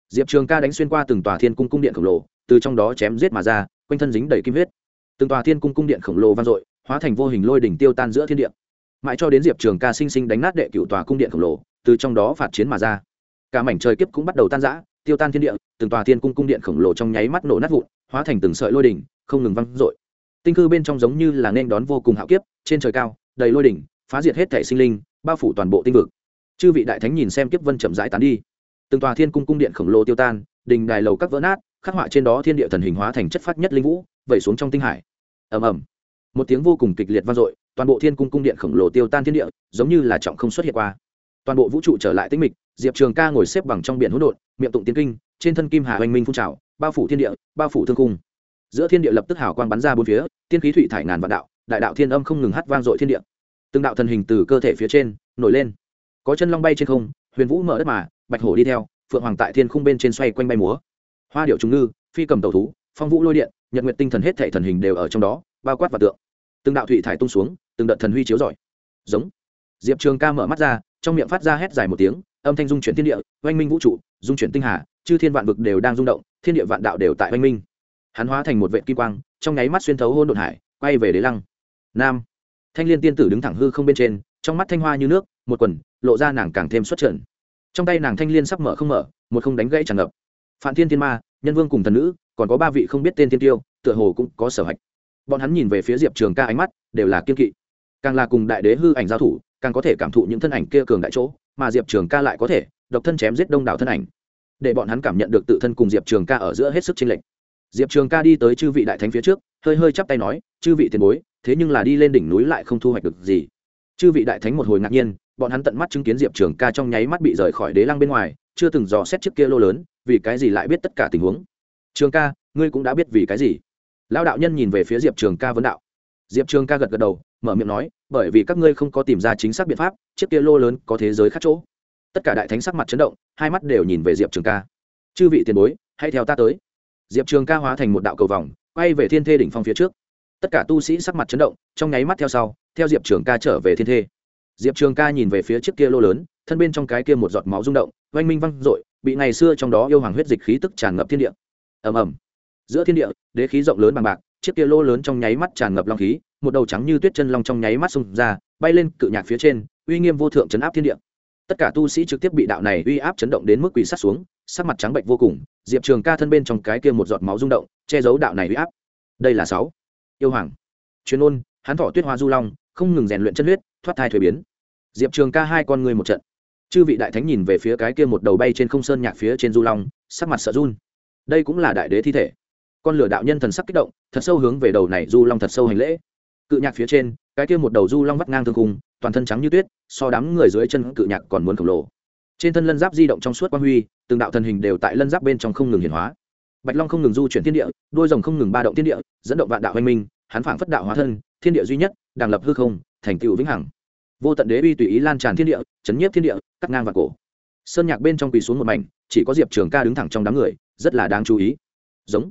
Diệp trường ca đánh xuyên qua từng tòa thiên cung cung điện khổng lồ, từ trong đó chém giết mà ra, quanh thân dính đầy kim huyết. Từng tòa thiên cung cung điện khổng lồ vang dội, hóa thành vô hình lôi đỉnh tiêu tan giữa thiên địa. Mãi cho đến diệp trường ca sinh sinh đánh nát đệ cựu tòa cung điện khổng lồ, từ trong đó phạt chiến mà ra. Cả mảnh trời kiếp cũng bắt đầu tan rã tiêu tan thiên địa, từng tòa thiên cung cung điện khổng lồ trong nháy mắt nổ nát vụn, hóa thành từng sợi lôi đỉnh, không ngừng văng dội. Tinh cư bên trong giống như là nên đón vô cùng hạo kiếp, trên trời cao, đầy lôi đỉnh, phá diệt hết thể sinh linh, bao phủ toàn bộ tinh vực. Chư vị đại thánh nhìn xem kiếp vân chậm rãi tán đi. Từng tòa thiên cung cung điện khổng lồ tiêu tan, đình đài lầu các vỡ nát, khắc họa trên đó thiên địa thần hình hóa thành chất phát nhất linh vũ, vẩy xuống trong tinh hải. Ầm ầm. Một tiếng vô cùng kịch liệt vang dội, toàn bộ thiên cung cung điện khổng lồ tiêu tan thiên địa, giống như là trọng không xuất hiện qua toàn bộ vũ trụ trở lại tĩnh mịch, diệp trường ca ngồi xếp bằng trong biển hỗn độn, miệng tụng tiến kinh, trên thân kim hà oanh minh phun trào, bao phủ thiên địa, bao phủ thương cung giữa thiên địa lập tức hào quang bắn ra bốn phía, tiên khí thủy thải ngàn vạn đạo, đại đạo thiên âm không ngừng hát vang dội thiên địa. Từng đạo thần hình từ cơ thể phía trên nổi lên. Có chân long bay trên không, huyền vũ mở đất mà, bạch hổ đi theo, phượng hoàng tại thiên khung bên trên xoay quanh bay múa. Hoa điệu trùng ngư, phi cầm tàu thú, phong vũ lôi điện, nhật nguyệt tinh thần hết thể thần hình đều ở trong đó, bao quát và tượng. Từng đạo thủy thải tung xuống, từng đợt thần huy chiếu rọi. Giống. Diệp trường ca mở mắt ra trong miệng phát ra hét dài một tiếng, âm thanh dung chuyển thiên địa, oanh minh vũ trụ dung chuyển tinh hà, chư thiên vạn vực đều đang rung động, thiên địa vạn đạo đều tại oanh minh. Hắn hóa thành một vệ kim quang, trong nháy mắt xuyên thấu hôn đột hải, quay về đế lăng. Nam. Thanh liên tiên tử đứng thẳng hư không bên trên, trong mắt thanh hoa như nước, một quần, lộ ra nàng càng thêm xuất trận trong tay nàng thanh liên sắp mở không mở, một không đánh gãy tràn ngập. Phạm thiên thiên ma, nhân vương cùng thần nữ, còn có ba vị không biết tên tiên tiêu, tựa hồ cũng có sở hạch. Bọn hắn nhìn về phía diệp trường ca ánh mắt, đều là kiên kỵ. Càng là cùng đại đế hư ảnh giao thủ càng có thể cảm thụ những thân ảnh kia cường đại chỗ, mà diệp trường ca lại có thể độc thân chém giết đông đảo thân ảnh, để bọn hắn cảm nhận được tự thân cùng diệp trường ca ở giữa hết sức chênh lệch. Diệp trường ca đi tới chư vị đại thánh phía trước, hơi hơi chắp tay nói, chư vị tiền bối, thế nhưng là đi lên đỉnh núi lại không thu hoạch được gì. Chư vị đại thánh một hồi ngạc nhiên, bọn hắn tận mắt chứng kiến diệp trường ca trong nháy mắt bị rời khỏi đế lăng bên ngoài, chưa từng dò xét chiếc kia lô lớn, vì cái gì lại biết tất cả tình huống. Trường ca, ngươi cũng đã biết vì cái gì? Lao đạo nhân nhìn về phía diệp trường ca vấn đạo. Diệp trường ca gật gật đầu, mở miệng nói bởi vì các ngươi không có tìm ra chính xác biện pháp, chiếc kia lô lớn có thế giới khác chỗ. Tất cả đại thánh sắc mặt chấn động, hai mắt đều nhìn về diệp trường ca. Chư vị tiền bối, hãy theo ta tới. Diệp trường ca hóa thành một đạo cầu vòng, quay về thiên thê đỉnh phong phía trước. Tất cả tu sĩ sắc mặt chấn động, trong nháy mắt theo sau, theo diệp trường ca trở về thiên thê. Diệp trường ca nhìn về phía chiếc kia lô lớn, thân bên trong cái kia một giọt máu rung động, oanh minh văng r ộ i bị ngày xưa trong đó yêu hoàng huyết dịch khí tức tràn ngập thiên địa. Ầm ầm. Giữa thiên địa, đế khí rộng lớn bằng bạc, chiếc kia lô lớn trong nháy mắt tràn ngập long khí một đầu trắng như tuyết chân long trong nháy mắt xông ra, bay lên cự nhạc phía trên, uy nghiêm vô thượng chấn áp thiên địa. Tất cả tu sĩ trực tiếp bị đạo này uy áp chấn động đến mức quỳ sát xuống, sắc mặt trắng bệnh vô cùng, diệp trường ca thân bên trong cái kia một giọt máu rung động, che giấu đạo này uy áp. Đây là sáu. Yêu hoàng. Chuyên ôn hắn thọ tuyết hoa du long, không ngừng rèn luyện chân huyết, thoát thai thuế biến. Diệp trường ca hai con người một trận. Chư vị đại thánh nhìn về phía cái kia một đầu bay trên không sơn nhạc phía trên du long, sắc mặt sợ run. Đây cũng là đại đế thi thể. Con lửa đạo nhân thần sắc kích động, thật sâu hướng về đầu này du long thật sâu hành lễ cự nhạc phía trên, cái kia một đầu du long vắt ngang thương cung toàn thân trắng như tuyết, so đám người dưới chân cự nhạc còn muốn khổng lồ. Trên thân lân giáp di động trong suốt quang huy, từng đạo thần hình đều tại lân giáp bên trong không ngừng hiển hóa. Bạch long không ngừng du chuyển thiên địa, đôi rồng không ngừng ba động thiên địa, dẫn động vạn đạo hoanh minh, hắn phảng phất đạo hóa thân, thiên địa duy nhất, đàng lập hư không, thành tựu vĩnh hằng. Vô tận đế uy tùy ý lan tràn thiên địa, chấn nhiếp thiên địa, cắt ngang vào cổ. Sơn nhạc bên trong quỳ xuống một mảnh, chỉ có diệp trường ca đứng thẳng trong đám người, rất là đáng chú ý. Giống.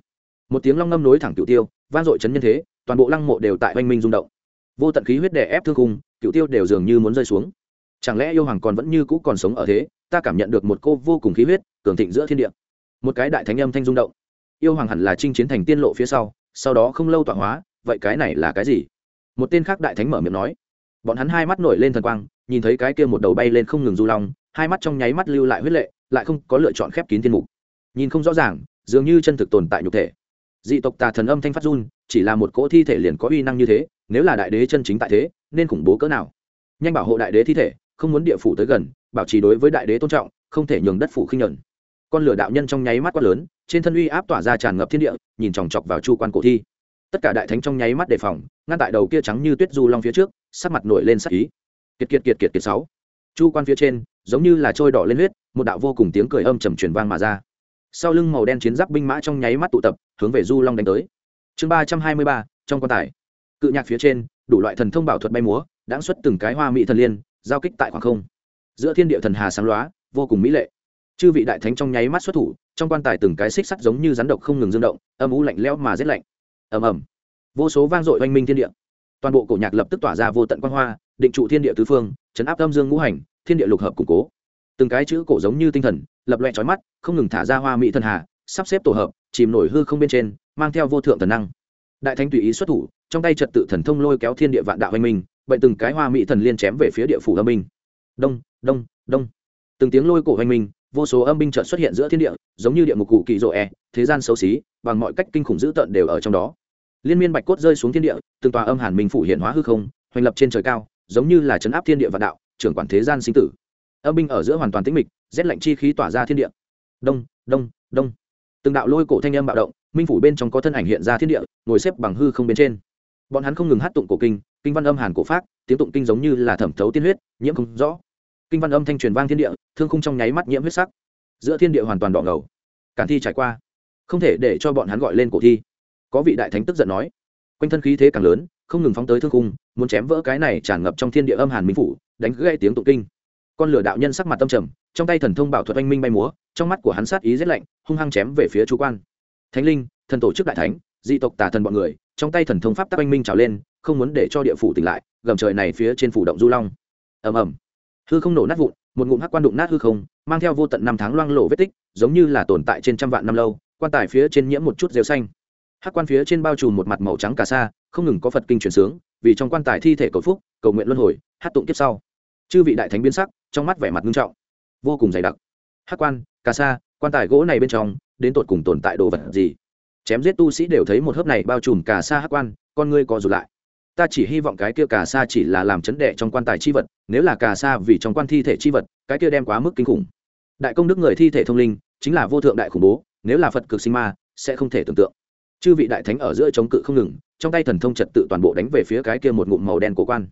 Một tiếng long ngâm nối thẳng cựu tiêu, vang dội chấn nhân thế toàn bộ lăng mộ đều tại oanh minh rung động. Vô tận khí huyết đè ép thương khung, cựu tiêu đều dường như muốn rơi xuống. Chẳng lẽ yêu hoàng còn vẫn như cũ còn sống ở thế? Ta cảm nhận được một cô vô cùng khí huyết, cường thịnh giữa thiên địa. Một cái đại thánh âm thanh rung động. Yêu hoàng hẳn là chinh chiến thành tiên lộ phía sau sau đó không lâu tọa hóa, vậy cái này là cái gì? Một tên khác đại thánh mở miệng nói. Bọn hắn hai mắt nổi lên thần quang, nhìn thấy cái kia một đầu bay lên không ngừng du long, hai mắt trong nháy mắt lưu lại huyết lệ, lại không có lựa chọn khép kín thiên mục. Nhìn không rõ ràng, dường như chân thực tồn tại nhục thể dị tộc tà thần âm thanh phát run, chỉ là một cỗ thi thể liền có uy năng như thế, nếu là đại đế chân chính tại thế, nên khủng bố cỡ nào? Nhanh bảo hộ đại đế thi thể, không muốn địa phủ tới gần, bảo trì đối với đại đế tôn trọng, không thể nhường đất phủ khinh nhuận con lửa đạo nhân trong nháy mắt quát lớn, trên thân uy áp tỏa ra tràn ngập thiên địa, nhìn chòng chọc vào chu quan cổ thi. Tất cả đại thánh trong nháy mắt đề phòng, ngăn tại đầu kia trắng như tuyết du long phía trước, sắc mặt nổi lên sắc ý. Kiệt kiệt kiệt kiệt kiệt sáu. Chu quan phía trên, giống như là trôi đỏ lên huyết, một đạo vô cùng tiếng cười âm trầm truyền vang mà ra sau lưng màu đen chiến giáp binh mã trong nháy mắt tụ tập, hướng về du long đánh tới. Chương ba trăm hai mươi ba, trong quan tài. Cự nhạc phía trên, đủ loại thần thông bảo thuật bay múa đã xuất từng cái hoa mỹ thần liên, giao kích tại khoảng không. Giữa thiên địa thần hà sáng loá vô cùng mỹ lệ. Chư vị đại thánh trong nháy mắt xuất thủ, trong quan tài từng cái xích sắt giống như rắn độc không ngừng dương động, âm u lạnh lẽo mà rét lạnh. Ầm ầm. Vô số vang dội oanh minh thiên địa. Toàn bộ cổ nhạc lập tức tỏa ra vô tận quan hoa, định trụ thiên địa tứ phương, chấn áp âm dương ngũ hành, thiên địa lục hợp củng cố từng cái chữ cổ giống như tinh thần, lập loẹ trói mắt, không ngừng thả ra hoa mỹ thần hà, sắp xếp tổ hợp, chìm nổi hư không bên trên, mang theo vô thượng thần năng. Đại thánh tùy ý xuất thủ, trong tay trật tự thần thông lôi kéo thiên địa vạn đạo anh minh vậy từng cái hoa mỹ thần liên chém về phía địa phủ âm minh đông đông đông. Từng tiếng lôi cổ anh minh, vô số âm binh trợn xuất hiện giữa thiên địa, giống như địa ngục cụ kỳ rộ e thế gian xấu xí, bằng mọi cách kinh khủng dữ tợn đều ở trong đó. Liên miên bạch cốt rơi xuống thiên địa, từng tòa âm hàn minh phủ hiện hóa hư không, hoành lập trên trời cao, giống như là chấn áp thiên địa vạn đạo, trưởng quản thế gian sinh tử âm binh ở giữa hoàn toàn tĩnh mịch, rét lạnh chi khí tỏa ra thiên địa. Đông đông đông. Từng đạo lôi cổ thanh âm bạo động, minh phủ bên trong có thân ảnh hiện ra thiên địa, ngồi xếp bằng hư không bên trên. Bọn hắn không ngừng hát tụng cổ kinh kinh văn âm hàn cổ pháp tiếng tụng kinh giống như là thẩm thấu tiên huyết, nhiễm không rõ. Kinh văn âm thanh truyền vang thiên địa, thương khung trong nháy mắt nhiễm huyết sắc. Giữa thiên địa hoàn toàn đỏ ngầu. Cản thi trải qua. Không thể để cho bọn hắn gọi lên cổ thi. Có vị đại thánh tức giận nói. Quanh thân khí thế càng lớn, không ngừng phóng tới thương khung, muốn chém vỡ cái này tràn ngập trong thiên địa âm hàn minh phủ, đánh gãy tiếng tụng kinh con lửa đạo nhân sắc mặt tâm trầm, trong tay thần thông bảo thuật anh minh bay múa, trong mắt của hắn sát ý rét lạnh, hung hăng chém về phía chú quan. Thánh linh, thần tổ chức đại thánh, dị tộc tà thần bọn người, trong tay thần thông pháp tắc anh minh trào lên, không muốn để cho địa phủ tỉnh lại, gầm trời này phía trên phủ động du long. Ầm ầm. Hư không nổ nát vụn, một ngụm hắc quan đụng nát hư không, mang theo vô tận năm tháng loang lộ vết tích, giống như là tồn tại trên trăm vạn năm lâu, quan tài phía trên nhiễm một chút rêu xanh. Hắc quan phía trên bao trùm một mặt màu trắng cả sa, không ngừng có phật kinh chuyển sướng, vì trong quan tài thi thể cầu phúc, cầu nguyện luân hồi, hát tụng kiếp sau. Chư vị đại thánh biến sắc trong mắt vẻ mặt nghiêm trọng. Vô cùng dày đặc. Hắc quan, cà sa, quan tài gỗ này bên trong, đến tột cùng tồn tại đồ vật gì? Chém giết tu sĩ đều thấy một hớp này bao trùm cà sa hắc quan, con ngươi co rụt lại. Ta chỉ hy vọng cái kia cà sa chỉ là làm chấn đệ trong quan tài chi vật, nếu là cà sa vì trong quan thi thể chi vật, cái kia đem quá mức kinh khủng. Đại công đức người thi thể thông linh, chính là vô thượng đại khủng bố, nếu là phật cực sinh ma, sẽ không thể tưởng tượng. Chư vị đại thánh ở giữa chống cự không ngừng, trong tay thần thông trật tự toàn bộ đánh về phía cái kia một ngụm màu đen của quan.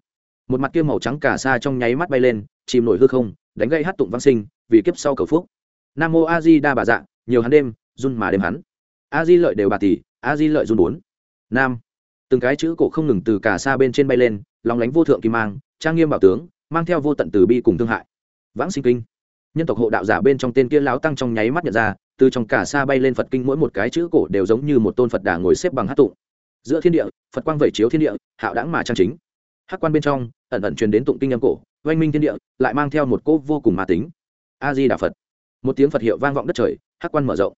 Một mặt kia màu trắng cà sa trong nháy mắt bay lên chìm nổi hư không, đánh gây hát tụng văn sinh, vì kiếp sau cầu phúc. Nam mô a di đa bà dạ nhiều hắn đêm, run mà đêm hắn. A di lợi đều bà tỷ a di lợi run bốn. Nam. Từng cái chữ cổ không ngừng từ cả xa bên trên bay lên, lòng lánh vô thượng kim mang, trang nghiêm bảo tướng, mang theo vô tận từ bi cùng thương hại. Vãng sinh kinh. Nhân tộc hộ đạo giả bên trong tên kia láo tăng trong nháy mắt nhận ra, từ trong cả xa bay lên phật kinh mỗi một cái chữ cổ đều giống như một tôn phật đà ngồi xếp bằng hát tụng. Giữa thiên địa, phật quang vẩy chiếu thiên địa, hạo đãng mà trang chính. Hát quan bên trong, ẩn ẩn truyền đến tụng kinh âm cổ oanh minh thiên địa lại mang theo một cỗ vô cùng ma tính. A di đà phật. Một tiếng phật hiệu vang vọng đất trời hát quan mở rộng.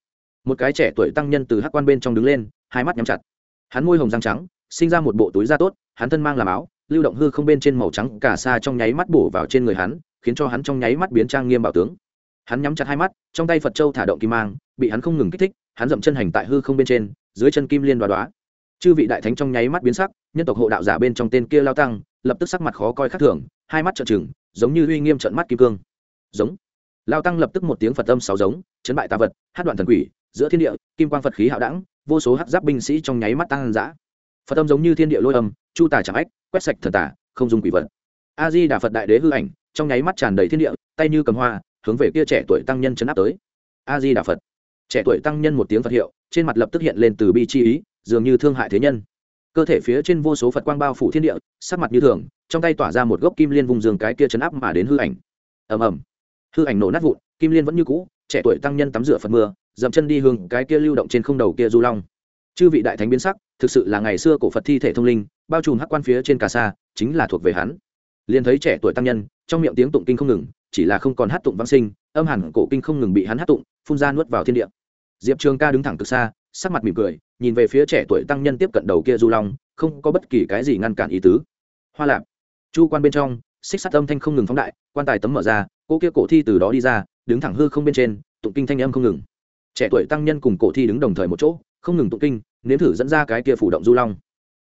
Một cái trẻ tuổi tăng nhân từ hát quan bên trong đứng lên, hai mắt nhắm chặt. Hắn môi hồng răng trắng, sinh ra một bộ túi da tốt, hắn thân mang làm áo, lưu động hư không bên trên màu trắng, cả xa trong nháy mắt bổ vào trên người hắn, khiến cho hắn trong nháy mắt biến trang nghiêm bảo tướng. Hắn nhắm chặt hai mắt, trong tay phật châu thả động kim mang, bị hắn không ngừng kích thích, hắn dậm chân hành tại hư không bên trên, dưới chân kim liên đoá đoá chư vị đại thánh trong nháy mắt biến sắc, nhân tộc hộ đạo giả bên trong tên kia lao tăng, lập tức sắc mặt khó coi khác thường, hai mắt trợn trừng, giống như uy nghiêm trận mắt kim cương. Giống. Lao tăng lập tức một tiếng phật âm sáu giống, chấn bại tà vật, hát đoạn thần quỷ, giữa thiên địa, kim quang phật khí hạo đẳng, vô số hát giáp binh sĩ trong nháy mắt tăng dã. Phật âm giống như thiên địa lôi âm, chu tà chẳng ách, quét sạch thần tả không dùng quỷ vật. A di đà phật đại đế hư ảnh, trong nháy mắt tràn đầy thiên địa, tay như cầm hoa, hướng về kia trẻ tuổi tăng nhân chấn áp tới. A di đà phật. Trẻ tuổi tăng nhân một tiếng phật hiệu, trên mặt lập tức hiện lên từ bi chi ý dường như thương hại thế nhân. Cơ thể phía trên vô số phật quang bao phủ thiên địa, sắc mặt như thường, trong tay tỏa ra một gốc kim liên vùng giường cái kia chấn áp mà đến hư ảnh. Ầm ầm. Hư ảnh nổ nát vụn, kim liên vẫn như cũ, trẻ tuổi tăng nhân tắm rửa phật mưa, dậm chân đi hướng cái kia lưu động trên không đầu kia du long. Chư vị đại thánh biến sắc, thực sự là ngày xưa cổ phật thi thể thông linh, bao trùm hắc quan phía trên cà sa chính là thuộc về hắn. Liền thấy trẻ tuổi tăng nhân, trong miệng tiếng tụng kinh không ngừng, chỉ là không còn hát tụng vang sinh, âm hẳn cổ kinh không ngừng bị hắn hát tụng, phun ra nuốt vào thiên địa. Diệp trường ca đứng thẳng từ xa sắc mặt mỉm cười, nhìn về phía trẻ tuổi tăng nhân tiếp cận đầu kia du long, không có bất kỳ cái gì ngăn cản ý tứ. Hoa lạp, chu quan bên trong, xích sắt âm thanh không ngừng phóng đại, quan tài tấm mở ra, cô kia cổ thi từ đó đi ra, đứng thẳng hư không bên trên, tụng kinh thanh âm không ngừng. Trẻ tuổi tăng nhân cùng cổ thi đứng đồng thời một chỗ, không ngừng tụng kinh, nếm thử dẫn ra cái kia phủ động du long.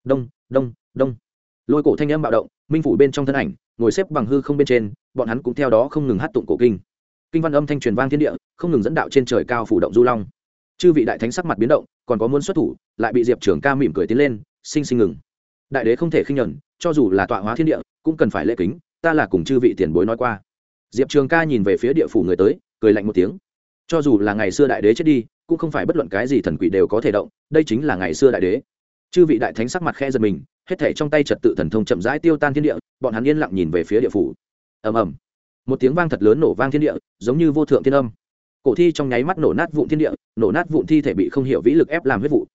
Đông đông đông. Lôi cổ thanh âm bạo động, minh phủ bên trong thân ảnh, ngồi xếp bằng hư không bên trên, bọn hắn cũng theo đó không ngừng hát tụng cổ kinh. Kinh văn âm thanh truyền vang thiên địa, không ngừng dẫn đạo trên trời cao phủ động du long chư vị đại thánh sắc mặt biến động, còn có muốn xuất thủ, lại bị diệp trưởng ca mỉm cười tiến lên, sinh sinh ngừng. Đại đế không thể khinh nhuận cho dù là tọa hóa thiên địa, cũng cần phải lễ kính, ta là cùng chư vị tiền bối nói qua. Diệp trường ca nhìn về phía địa phủ người tới, cười lạnh một tiếng. Cho dù là ngày xưa đại đế chết đi, cũng không phải bất luận cái gì thần quỷ đều có thể động, đây chính là ngày xưa đại đế. Chư vị đại thánh sắc mặt khe giật mình, hết thể trong tay trật tự thần thông chậm rãi tiêu tan thiên địa, bọn hắn yên lặng nhìn về phía địa phủ. Ầm ầm. Một tiếng vang thật lớn nổ vang thiên địa, giống như vô thượng thiên âm cổ thi trong nháy mắt nổ nát vụn thiên địa, nổ nát vụn thi thể bị không hiểu vĩ lực ép làm huyết vụ.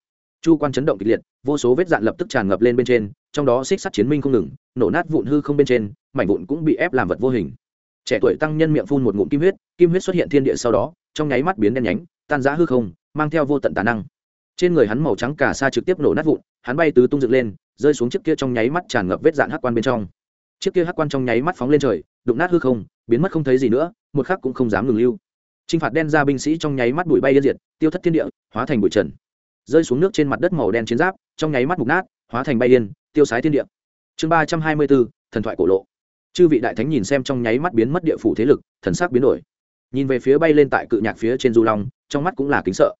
Chu quan chấn động kịch liệt, vô số vết dạn lập tức tràn ngập lên bên trên, trong đó xích sắt chiến minh không ngừng, nổ nát vụn hư không bên trên, mảnh vụn cũng bị ép làm vật vô hình. Trẻ tuổi tăng nhân miệng phun một ngụm kim huyết kim huyết xuất hiện thiên địa sau đó, trong nháy mắt biến đen nhánh, tan giã hư không, mang theo vô tận tà năng. Trên người hắn màu trắng cả xa trực tiếp nổ nát vụn, hắn bay tứ tung dựng lên, rơi xuống chiếc kia trong nháy mắt tràn ngập vết dạn hắc quan bên trong. Chiếc kia hắc quan trong nháy mắt phóng lên trời, đụng nát hư không, biến mất không thấy gì nữa, một khắc cũng không dám ngừng lưu. Trinh phạt đen ra binh sĩ trong nháy mắt bụi bay yên diệt, tiêu thất thiên địa, hóa thành bụi trần. Rơi xuống nước trên mặt đất màu đen chiến giáp, trong nháy mắt mục nát, hóa thành bay yên, tiêu sái thiên địa. Chương ba trăm hai mươi bốn, thần thoại cổ lộ. Chư vị đại thánh nhìn xem trong nháy mắt biến mất địa phủ thế lực, thần sắc biến đổi. Nhìn về phía bay lên tại cự nhạc phía trên du long, trong mắt cũng là kính sợ.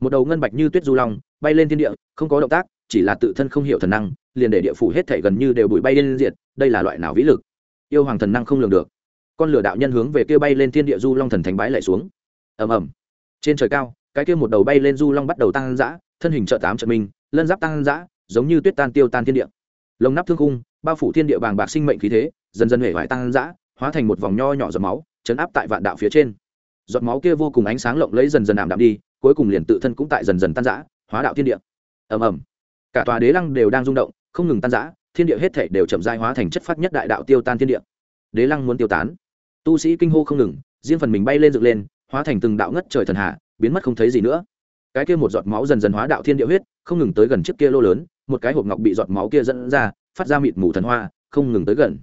Một đầu ngân bạch như tuyết du long, bay lên thiên địa, không có động tác, chỉ là tự thân không hiểu thần năng, liền để địa phủ hết thảy gần như đều bụi bay lên diệt, đây là loại nào vĩ lực? Yêu hoàng thần năng không lường được con lửa đạo nhân hướng về kia bay lên thiên địa du long thần thánh bái lại xuống. Ầm ầm. Trên trời cao, cái kia một đầu bay lên du long bắt đầu tăng dã, thân hình trợ tám trợ minh, lân giáp tăng dã, giống như tuyết tan tiêu tan thiên địa. Lồng nắp thương cung bao phủ thiên địa bàng bạc sinh mệnh khí thế, dần dần hể vải tăng dã, hóa thành một vòng nho nhỏ giọt máu, chấn áp tại vạn đạo phía trên. Giọt máu kia vô cùng ánh sáng lộng lấy dần dần ảm đạm đi, cuối cùng liền tự thân cũng tại dần dần tan dã, hóa đạo thiên địa. Ầm ầm. Cả tòa đế lăng đều đang rung động, không ngừng tan dã, thiên địa hết thể đều chậm dai hóa thành chất phát nhất đại đạo tiêu tan thiên địa. Đế lăng muốn tiêu tán tu sĩ kinh hô không ngừng, riêng phần mình bay lên dựng lên, hóa thành từng đạo ngất trời thần hạ, biến mất không thấy gì nữa. Cái kia một giọt máu dần dần hóa đạo thiên địa huyết, không ngừng tới gần chiếc kia lô lớn, một cái hộp ngọc bị giọt máu kia dẫn ra, phát ra mịt mù thần hoa, không ngừng tới gần.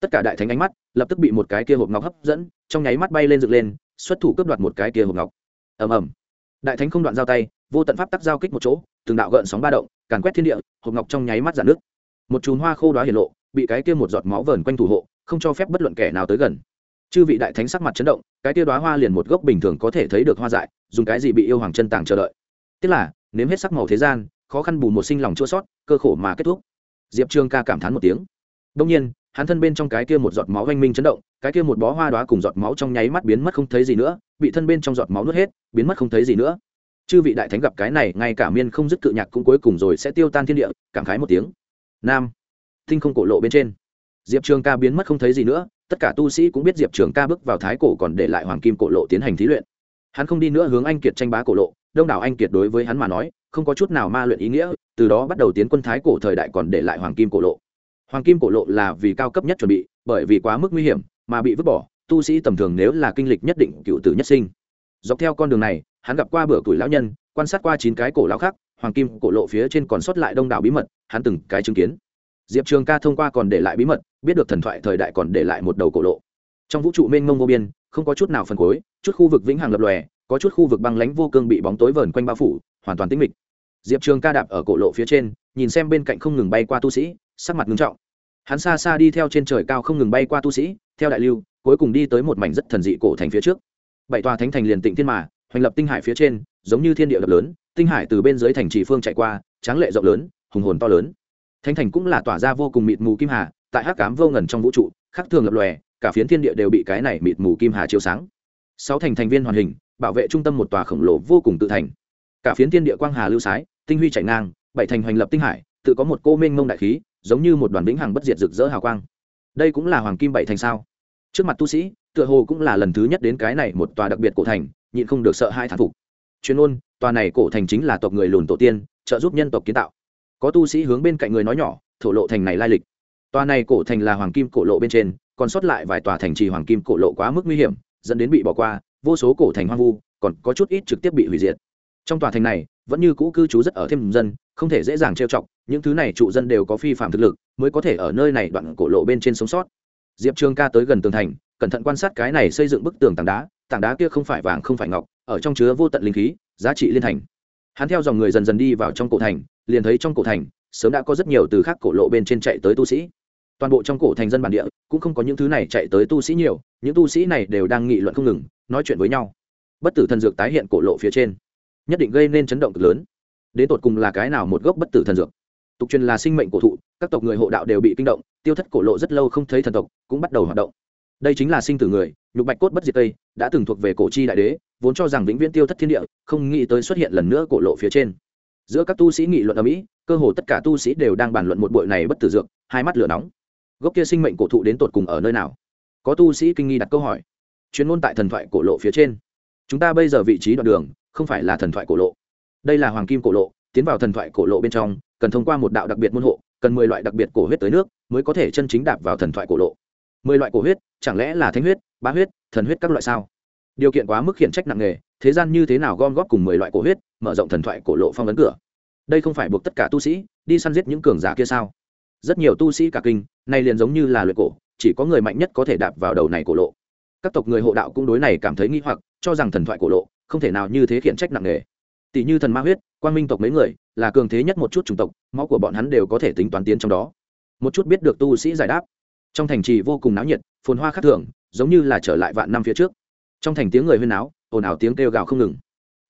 Tất cả đại thánh ánh mắt, lập tức bị một cái kia hộp ngọc hấp dẫn, trong nháy mắt bay lên dựng lên, xuất thủ cướp đoạt một cái kia hộp ngọc. Ầm ầm. Đại thánh không đoạn giao tay, vô tận pháp tắc giao kích một chỗ, từng đạo gợn sóng ba động, càn quét thiên địa, hộp ngọc trong nháy mắt giãn nước một chùm hoa khô đóa hiển lộ, bị cái kia một giọt máu vờn quanh thủ hộ, không cho phép bất luận kẻ nào tới gần chư vị đại thánh sắc mặt chấn động, cái kia đoá hoa liền một gốc bình thường có thể thấy được hoa dại, dùng cái gì bị yêu hoàng chân tàng chờ đợi. Tức là, nếm hết sắc màu thế gian, khó khăn bù một sinh lòng chua sót, cơ khổ mà kết thúc. Diệp trương ca cảm thán một tiếng. Đông nhiên, hắn thân bên trong cái kia một giọt máu oanh minh chấn động, cái kia một bó hoa đoá cùng giọt máu trong nháy mắt biến mất không thấy gì nữa, bị thân bên trong giọt máu nuốt hết, biến mất không thấy gì nữa. Chư vị đại thánh gặp cái này, ngay cả miên không dứt cự nhạc cũng cuối cùng rồi sẽ tiêu tan thiên địa, cảm khái một tiếng. Nam tinh không cổ lộ bên trên. Diệp trường ca biến mất không thấy gì nữa tất cả tu sĩ cũng biết diệp trường ca bước vào thái cổ còn để lại hoàng kim cổ lộ tiến hành thí luyện. Hắn không đi nữa hướng anh kiệt tranh bá cổ lộ, đông đảo anh kiệt đối với hắn mà nói, không có chút nào ma luyện ý nghĩa, từ đó bắt đầu tiến quân thái cổ thời đại còn để lại hoàng kim cổ lộ. Hoàng kim cổ lộ là vì cao cấp nhất chuẩn bị, bởi vì quá mức nguy hiểm, mà bị vứt bỏ, tu sĩ tầm thường nếu là kinh lịch nhất định cựu tử nhất sinh. Dọc theo con đường này, hắn gặp qua bữa tuổi lão nhân, quan sát qua chín cái cổ lão khác, hoàng kim cổ lộ phía trên còn sót lại đông đảo bí mật, hắn từng cái chứng kiến diệp trường ca thông qua còn để lại bí mật, biết được thần thoại thời đại còn để lại một đầu cổ lộ. Trong vũ trụ mênh mông vô biên, không có chút nào phần cuối, chút khu vực vĩnh hằng lập lòe, có chút khu vực băng lánh vô cương bị bóng tối vờn quanh bao phủ, hoàn toàn tĩnh mịch. Diệp trường ca đạp ở cổ lộ phía trên, nhìn xem bên cạnh không ngừng bay qua tu sĩ, sắc mặt ngưng trọng. Hắn xa xa đi theo trên trời cao không ngừng bay qua tu sĩ, theo đại lưu, cuối cùng đi tới một mảnh rất thần dị cổ thành phía trước. Bảy tòa thánh thành liền tịnh thiên mà, hoành lập tinh hải phía trên, giống như thiên địa lập lớn, tinh hải từ bên dưới thành trì phương chạy qua, tráng lệ rộng lớn, hùng hồn to lớn thánh thành cũng là tỏa ra vô cùng mịt mù kim hà, tại hắc cám vô ngần trong vũ trụ, khắc thường lập lòe, cả phiến thiên địa đều bị cái này mịt mù kim hà chiếu sáng. Sáu thành thành viên hoàn hình, bảo vệ trung tâm một tòa khổng lồ vô cùng tự thành. Cả phiến thiên địa quang hà lưu sái, tinh huy chảy ngang, bảy thành hoành lập tinh hải, tự có một cô minh mông đại khí, giống như một đoàn vĩnh hằng bất diệt rực rỡ hào quang. Đây cũng là hoàng kim bảy thành sao? Trước mặt tu sĩ, tựa hồ cũng là lần thứ nhất đến cái này một tòa đặc biệt cổ thành, nhịn không được sợ hai thán phục. Chuyên ôn tòa này cổ thành chính là tộc người lùn tổ tiên, trợ giúp nhân tộc kiến tạo có tu sĩ hướng bên cạnh người nói nhỏ, thổ lộ thành này lai lịch. Tòa này cổ thành là hoàng kim cổ lộ bên trên, còn sót lại vài tòa thành trì hoàng kim cổ lộ quá mức nguy hiểm, dẫn đến bị bỏ qua, vô số cổ thành hoang vu, còn có chút ít trực tiếp bị hủy diệt. Trong tòa thành này, vẫn như cũ cư trú rất ở thêm dân, không thể dễ dàng trêu chọc, những thứ này trụ dân đều có phi phạm thực lực, mới có thể ở nơi này đoạn cổ lộ bên trên sống sót. Diệp trường ca tới gần tường thành, cẩn thận quan sát cái này xây dựng bức tường tảng đá tảng đá kia không phải vàng, không phải ngọc, ở trong chứa vô tận linh khí, giá trị liên thành. Hắn theo dòng người dần dần đi vào trong cổ thành liền thấy trong cổ thành, sớm đã có rất nhiều từ khác cổ lộ bên trên chạy tới tu sĩ. Toàn bộ trong cổ thành dân bản địa cũng không có những thứ này chạy tới tu sĩ nhiều, những tu sĩ này đều đang nghị luận không ngừng, nói chuyện với nhau. Bất tử thần dược tái hiện cổ lộ phía trên, nhất định gây nên chấn động cực lớn. Đến tột cùng là cái nào một gốc bất tử thần dược? Tục truyền là sinh mệnh cổ thụ, các tộc người hộ đạo đều bị kinh động, tiêu thất cổ lộ rất lâu không thấy thần tộc, cũng bắt đầu hoạt động. Đây chính là sinh tử người, nhục bạch cốt bất diệt tây, đã từng thuộc về cổ chi đại đế, vốn cho rằng vĩnh viễn tiêu thất thiên địa, không nghĩ tới xuất hiện lần nữa cổ lộ phía trên giữa các tu sĩ nghị luận ở mỹ, cơ hồ tất cả tu sĩ đều đang bàn luận một bội này bất tử dược, hai mắt lửa nóng. Gốc kia sinh mệnh cổ thụ đến tột cùng ở nơi nào? Có tu sĩ kinh nghi đặt câu hỏi. Chuyên môn tại thần thoại cổ lộ phía trên. Chúng ta bây giờ vị trí đoạn đường, không phải là thần thoại cổ lộ. Đây là hoàng kim cổ lộ, tiến vào thần thoại cổ lộ bên trong, cần thông qua một đạo đặc biệt môn hộ, cần mười loại đặc biệt cổ huyết tới nước, mới có thể chân chính đạp vào thần thoại cổ lộ. Mười loại cổ huyết, chẳng lẽ là thánh huyết, bá huyết, thần huyết các loại sao? Điều kiện quá mức khiển trách nặng nề thế gian như thế nào gom góp cùng mười loại cổ huyết, mở rộng thần thoại cổ lộ phong ấn cửa. Đây không phải buộc tất cả tu sĩ đi săn giết những cường giả kia sao? Rất nhiều tu sĩ cả kinh, nay liền giống như là luyện cổ, chỉ có người mạnh nhất có thể đạp vào đầu này cổ lộ. Các tộc người hộ đạo cũng đối này cảm thấy nghi hoặc, cho rằng thần thoại cổ lộ không thể nào như thế khiển trách nặng nề. Tỷ như thần ma huyết quan minh tộc mấy người là cường thế nhất một chút chủng tộc, máu của bọn hắn đều có thể tính toán tiến trong đó. Một chút biết được tu sĩ giải đáp. Trong thành trì vô cùng náo nhiệt, phồn hoa khắc thường, giống như là trở lại vạn năm phía trước. Trong thành tiếng người huyên náo ồn ào tiếng kêu gào không ngừng.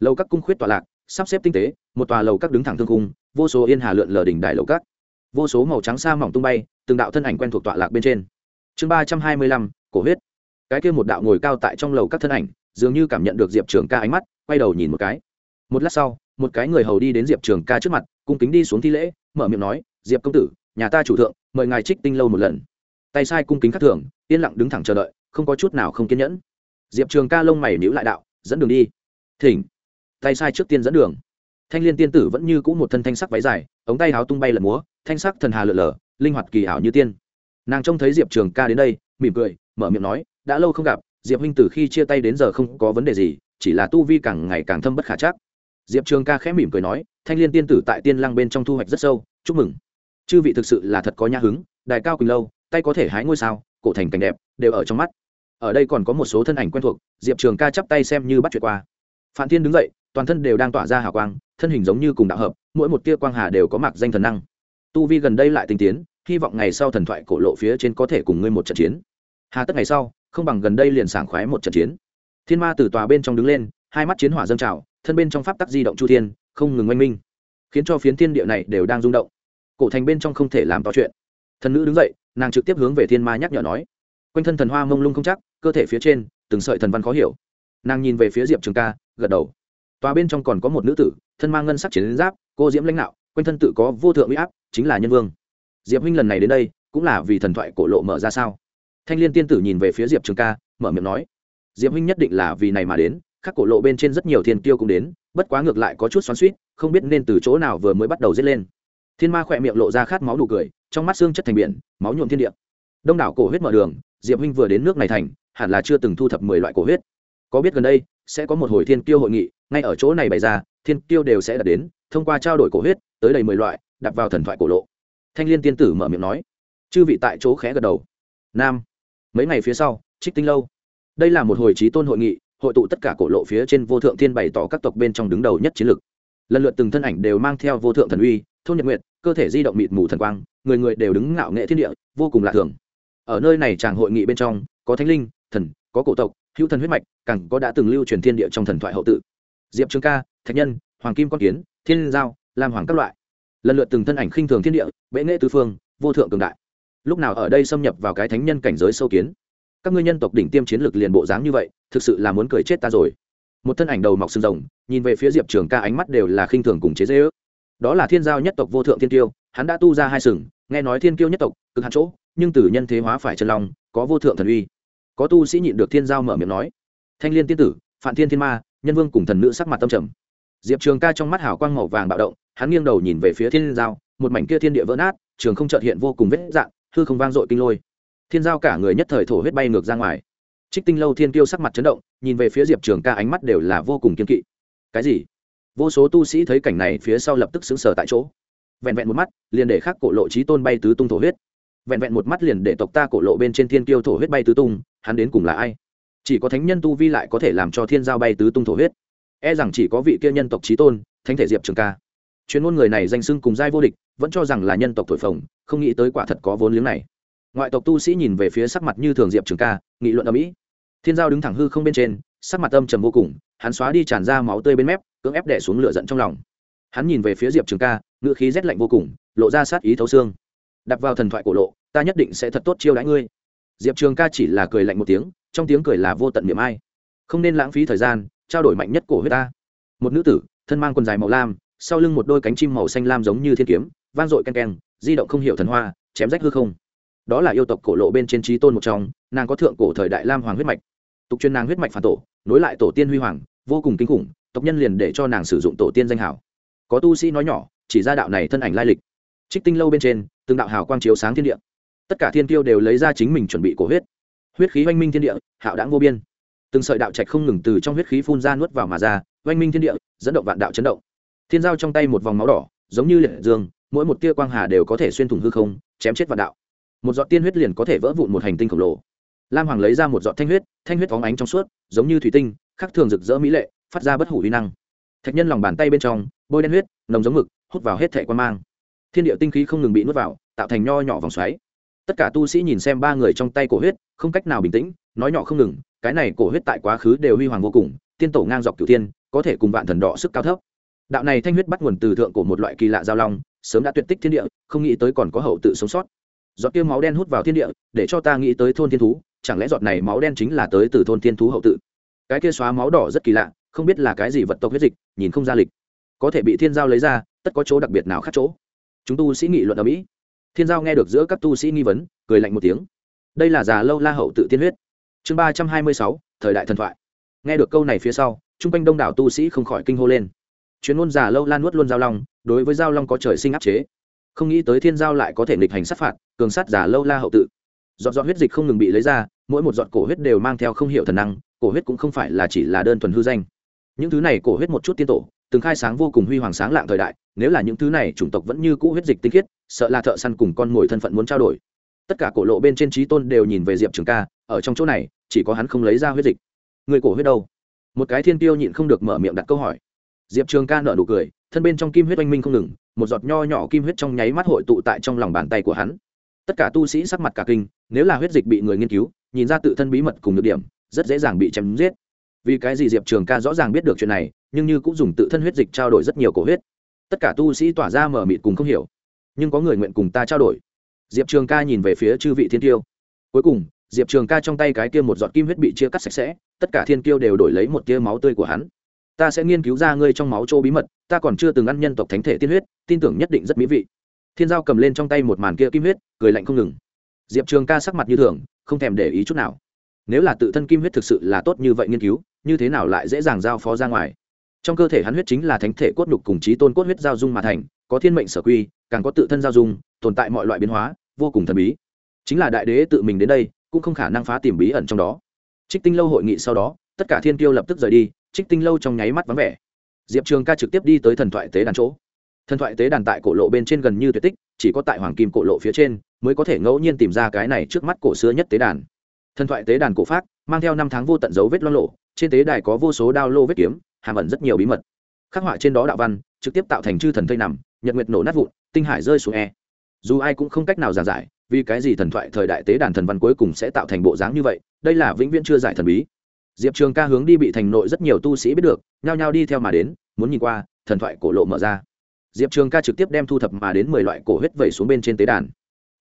Lầu các cung khuyết tọa lạc, sắp xếp tinh tế, một tòa lầu các đứng thẳng thương cung vô số yên hà lượn lờ đỉnh đài lầu các. Vô số màu trắng xa mỏng tung bay, từng đạo thân ảnh quen thuộc tọa lạc bên trên. Chương ba trăm hai mươi lăm, cổ huyết. Cái kia một đạo ngồi cao tại trong lầu các thân ảnh, dường như cảm nhận được diệp trường ca ánh mắt, quay đầu nhìn một cái. Một lát sau, một cái người hầu đi đến diệp trường ca trước mặt, cung kính đi xuống thi lễ, mở miệng nói, diệp công tử, nhà ta chủ thượng, mời ngài trích tinh lâu một lần. Tay sai cung kính khắc thường, yên lặng đứng thẳng chờ đợi, không có chút nào không kiên nhẫn. Diệp trường ca lông mày nhữ lại đạo dẫn đường đi. Thỉnh. Tay sai trước tiên dẫn đường. Thanh liên tiên tử vẫn như cũ một thân thanh sắc váy dài, ống tay áo tung bay lật múa, thanh sắc thần hà lượn lờ, linh hoạt kỳ ảo như tiên. Nàng trông thấy diệp trường ca đến đây, mỉm cười, mở miệng nói, đã lâu không gặp, diệp huynh từ khi chia tay đến giờ không có vấn đề gì, chỉ là tu vi càng ngày càng thâm bất khả chắc. Diệp trường ca khẽ mỉm cười nói, thanh liên tiên tử tại tiên lăng bên trong thu hoạch rất sâu, chúc mừng. Chư vị thực sự là thật có nhã hứng, đài cao quỳnh lâu, tay có thể hái ngôi sao, cổ thành cảnh đẹp, đều ở trong mắt ở đây còn có một số thân ảnh quen thuộc, diệp trường ca chắp tay xem như bắt chuyện qua. Phạm thiên đứng dậy, toàn thân đều đang tỏa ra hào quang, thân hình giống như cùng đạo hợp, mỗi một tia quang hà đều có mặc danh thần năng. Tu vi gần đây lại tinh tiến, hy vọng ngày sau thần thoại cổ lộ phía trên có thể cùng ngươi một trận chiến. Hà tất ngày sau, không bằng gần đây liền sảng khoái một trận chiến. Thiên ma từ tòa bên trong đứng lên, hai mắt chiến hỏa dâng trào, thân bên trong pháp tắc di động chu thiên, không ngừng oanh minh, khiến cho phiến thiên địa này đều đang rung động. Cổ thành bên trong không thể làm to chuyện. Thần nữ đứng dậy, nàng trực tiếp hướng về thiên ma nhắc nhở nói quanh thân thần hoa mông lung không chắc, cơ thể phía trên, từng sợi thần văn khó hiểu. Nàng nhìn về phía diệp trường ca, gật đầu. Tòa bên trong còn có một nữ tử, thân mang ngân sắc chiến giáp, cô diễm lãnh đạo, quanh thân tự có vô thượng uy áp, chính là nhân vương. Diệp huynh lần này đến đây, cũng là vì thần thoại cổ lộ mở ra sao? Thanh l i ê n tiên tử nhìn về phía diệp trường ca, mở miệng nói. Diệp huynh nhất định là vì này mà đến các cổ lộ bên trên rất nhiều thiên tiêu cũng đến, bất quá ngược lại có chút xoắn suýt không biết nên từ chỗ nào vừa mới bắt đầu dứt lên. Thiên ma khỏe miệng lộ ra khát máu đủ cười, trong mắt xương chất thành biển, máu nhuộm thiên địa. Đông đảo cổ huyết mở đường diệp huynh vừa đến nước này thành, hẳn là chưa từng thu thập mười loại cổ huyết. Có biết gần đây, sẽ có một hồi thiên kiêu hội nghị, ngay ở chỗ này bày ra, thiên kiêu đều sẽ đạt đến, thông qua trao đổi cổ huyết, tới đầy mười loại, đặt vào thần thoại cổ lộ. Thanh l i ê n tiên tử mở miệng nói. Chư vị tại chỗ khẽ gật đầu. Nam. Mấy ngày phía sau, trích tinh lâu. Đây là một hồi trí tôn hội nghị, hội tụ tất cả cổ lộ phía trên vô thượng thiên bày tỏ các tộc bên trong đứng đầu nhất chiến lược lần lượt từng thân ảnh đều mang theo vô thượng thần uy, thôn nhật nguyện cơ thể di động mịt mù thần quang, người người đều đứng ngạo nghệ thiên địa, vô cùng lạ thường ở nơi này chàng hội nghị bên trong, có thánh linh, thần, có cổ tộc, hữu thần huyết mạch cẳng có đã từng lưu truyền thiên địa trong thần thoại hậu tự. Diệp trường ca, thạch nhân, hoàng kim con kiến, thiên giao, lam hoàng các loại. Lần lượt từng thân ảnh khinh thường thiên địa, bệ nghệ tứ phương, vô thượng cường đại. Lúc nào ở đây xâm nhập vào cái thánh nhân cảnh giới sâu kiến? Các ngươi nhân tộc đỉnh tiêm chiến lược liền bộ dáng như vậy, thực sự là muốn cười chết ta rồi. Một thân ảnh đầu mọc xương rồng, nhìn về phía diệp trường ca ánh mắt đều là khinh thường cùng chế dễ ước đó là thiên giao nhất tộc vô thượng thiên tiêu hắn đã tu ra hai sừng, nghe nói thiên kiêu nhất tộc, cực hạn chỗ nhưng từ nhân thế hóa phải chân long, có vô thượng thần uy. Có tu sĩ nhịn được thiên giao mở miệng nói, thanh liên tiên tử phạm thiên thiên ma, nhân vương cùng thần nữ sắc mặt tâm trầm. Diệp trường ca trong mắt hào quang màu vàng bạo động, hắn nghiêng đầu nhìn về phía thiên giao, một mảnh kia thiên địa vỡ nát, trường không trợt hiện vô cùng vết dạng, hư không vang dội kinh lôi. Thiên giao cả người nhất thời thổ huyết bay ngược ra ngoài. Trích tinh lâu thiên kiêu sắc mặt chấn động, nhìn về phía diệp trường ca ánh mắt đều là vô cùng kiên kỵ. Cái gì? Vô số tu sĩ thấy cảnh này phía sau lập tức xứng sở tại chỗ. Vẹn vẹn một mắt, liền để khắc cổ lộ trí tôn bay tứ tung thổ huyết vẹn vẹn một mắt liền để tộc ta cổ lộ bên trên thiên kiêu thổ huyết bay tứ tung, hắn đến cùng là ai? Chỉ có thánh nhân tu vi lại có thể làm cho thiên giao bay tứ tung thổ huyết. E rằng chỉ có vị kia nhân tộc trí tôn, thánh thể diệp trường ca. Chuyên môn người này danh sưng cùng giai vô địch, vẫn cho rằng là nhân tộc thổi phồng, không nghĩ tới quả thật có vốn liếng này. Ngoại tộc tu sĩ nhìn về phía sắc mặt như thường diệp trường ca, nghị luận ở mỹ thiên giao đứng thẳng hư không bên trên, sắc mặt âm trầm vô cùng, hắn xóa đi tràn ra máu tươi bên mép, cưỡng ép đẻ xuống lửa giận trong lòng. Hắn nhìn về phía diệp trường ca ngựa khí rét lạnh vô cùng, lộ ra sát ý thấu xương đặt vào thần thoại cổ lộ, ta nhất định sẽ thật tốt chiêu đãi ngươi. Diệp trường ca chỉ là cười lạnh một tiếng, trong tiếng cười là vô tận miệng ai. Không nên lãng phí thời gian, trao đổi mạnh nhất cổ huyết ta. Một nữ tử, thân mang quần dài màu lam, sau lưng một đôi cánh chim màu xanh lam giống như thiên kiếm, vang dội ken ken di động không hiểu thần hoa, chém rách hư không. Đó là yêu tộc cổ lộ bên trên trí tôn một trong, nàng có thượng cổ thời đại lam hoàng huyết mạch. Tục chuyên nàng huyết mạch phản tổ, nối lại tổ tiên huy hoàng, vô cùng kinh khủng, tộc nhân liền để cho nàng sử dụng tổ tiên danh hảo. Có tu sĩ nói nhỏ, chỉ ra đạo này thân ảnh lai lịch. Trích tinh lâu bên trên từng đạo hào quang chiếu sáng thiên địa. Tất cả thiên tiêu đều lấy ra chính mình chuẩn bị cổ huyết. Huyết khí oanh minh thiên địa, hạo đãng vô biên. Từng sợi đạo trạch không ngừng từ trong huyết khí phun ra nuốt vào mà ra, oanh minh thiên địa, dẫn động vạn đạo chấn động. Thiên giao trong tay một vòng máu đỏ, giống như liệt dương, mỗi một tia quang hà đều có thể xuyên thủng hư không, chém chết vạn đạo. Một giọt tiên huyết liền có thể vỡ vụn một hành tinh khổng lồ. Lam hoàng lấy ra một giọt thanh huyết thanh huyết phóng ánh trong suốt, giống như thủy tinh, khắc thường rực rỡ mỹ lệ, phát ra bất hủ uy năng. Thạch nhân lòng bàn tay bên trong, bôi đen huyết, nồng giống mực, hút vào hết thẻ quan mang thiên địa tinh khí không ngừng bị nuốt vào, tạo thành nho nhỏ vòng xoáy. Tất cả tu sĩ nhìn xem ba người trong tay cổ huyết, không cách nào bình tĩnh, nói nhỏ không ngừng, cái này cổ huyết tại quá khứ đều huy hoàng vô cùng, tiên tổ ngang dọc cửu tiên có thể cùng vạn thần đỏ sức cao thấp. Đạo này thanh huyết bắt nguồn từ thượng của một loại kỳ lạ giao long, sớm đã tuyệt tích thiên địa, không nghĩ tới còn có hậu tự sống sót. Giọt kia máu đen hút vào thiên địa, để cho ta nghĩ tới thôn thiên thú, chẳng lẽ giọt này máu đen chính là tới từ thôn thiên thú hậu tự? Cái kia xóa máu đỏ rất kỳ lạ, không biết là cái gì vật tộc huyết dịch, nhìn không ra lịch. Có thể bị thiên giao lấy ra, tất có chỗ đặc biệt nào khác chỗ chúng tu sĩ nghị luận ở mỹ. Thiên giao nghe được giữa các tu sĩ nghi vấn, cười lạnh một tiếng. Đây là già lâu la hậu tự tiên huyết. Chương ba trăm hai mươi sáu, thời đại thần thoại. Nghe được câu này phía sau t r u n g quanh đông đảo tu sĩ không khỏi kinh hô lên. Chuyến ngôn già lâu lan nuốt luôn giao long, đối với giao long có trời sinh áp chế. Không nghĩ tới thiên giao lại có thể nghịch hành sát phạt, cường sát giả lâu la hậu tự. Dọn dọn huyết dịch không ngừng bị lấy ra, mỗi một giọt cổ huyết đều mang theo không h i ể u thần năng, cổ huyết cũng không phải là chỉ là đơn thuần hư danh. Những thứ này cổ huyết một chút tiên tổ, từng khai sáng vô cùng huy hoàng sáng lạng thời đại nếu là những thứ này chủng tộc vẫn như cũ huyết dịch tinh khiết, sợ là thợ săn cùng con mồi thân phận muốn trao đổi. Tất cả cổ lộ bên trên trí tôn đều nhìn về diệp trường ca, ở trong chỗ này, chỉ có hắn không lấy ra huyết dịch. Người cổ huyết đâu? Một cái thiên tiêu nhịn không được mở miệng đặt câu hỏi. Diệp trường ca nợ nụ cười, thân bên trong kim huyết oanh minh không ngừng, một giọt nho nhỏ kim huyết trong nháy mắt hội tụ tại trong lòng bàn tay của hắn. Tất cả tu sĩ sắc mặt cả kinh, nếu là huyết dịch bị người nghiên cứu, nhìn ra tự thân bí mật cùng được điểm, rất dễ dàng bị chém giết. Vì cái gì diệp trường ca rõ ràng biết được chuyện này, nhưng như cũng dùng tự thân huyết dịch trao đổi rất nhiều cổ huyết tất cả tu sĩ tỏa ra mở mịt cùng không hiểu. Nhưng có người nguyện cùng ta trao đổi. Diệp trường ca nhìn về phía chư vị thiên tiêu cuối cùng, diệp trường ca trong tay cái kia một giọt kim huyết bị chia cắt sạch sẽ, tất cả thiên tiêu đều đổi lấy một tia máu tươi của hắn. Ta sẽ nghiên cứu ra ngươi trong máu chỗ bí mật, ta còn chưa từng ăn nhân tộc thánh thể tiên huyết, tin tưởng nhất định rất mỹ vị. Thiên giao cầm lên trong tay một màn kia kim huyết, cười lạnh không ngừng. Diệp trường ca sắc mặt như thường, không thèm để ý chút nào. Nếu là tự thân kim huyết thực sự là tốt như vậy nghiên cứu, như thế nào lại dễ dàng giao phó ra ngoài? Trong cơ thể hắn huyết chính là thánh thể cốt nhục cùng trí tôn cốt huyết giao dung mà thành, có thiên mệnh sở quy, càng có tự thân giao dung, tồn tại mọi loại biến hóa, vô cùng thần bí. Chính là đại đế tự mình đến đây, cũng không khả năng phá tìm bí ẩn trong đó. Trích tinh lâu hội nghị sau đó, tất cả thiên tiêu lập tức rời đi, trích tinh lâu trong nháy mắt vắng vẻ. Diệp trường ca trực tiếp đi tới thần thoại tế đàn chỗ. Thần thoại tế đàn tại cổ lộ bên trên gần như tuyệt tích, chỉ có tại hoàng kim cổ lộ phía trên, mới có thể ngẫu nhiên tìm ra cái này trước mắt cổ xưa nhất tế đàn. Thần thoại tế đàn cổ pháp mang theo năm tháng vô tận dấu vết lo lộ trên tế đài có vô số đao lô vết kiếm, hàm ẩn rất nhiều bí mật. Khắc họa trên đó đạo văn, trực tiếp tạo thành chư thần thây nằm, nhật nguyệt nổ nát vụn, tinh hải rơi xuống e. Dù ai cũng không cách nào giảng giải, vì cái gì thần thoại thời đại tế đàn thần văn cuối cùng sẽ tạo thành bộ dáng như vậy, đây là vĩnh viễn chưa giải thần bí. Diệp trường ca hướng đi bị thành nội rất nhiều tu sĩ biết được, nhao nhao đi theo mà đến, muốn nhìn qua, thần thoại cổ lộ mở ra. Diệp trường ca trực tiếp đem thu thập mà đến mười loại cổ huyết vẩy xuống bên trên tế đàn.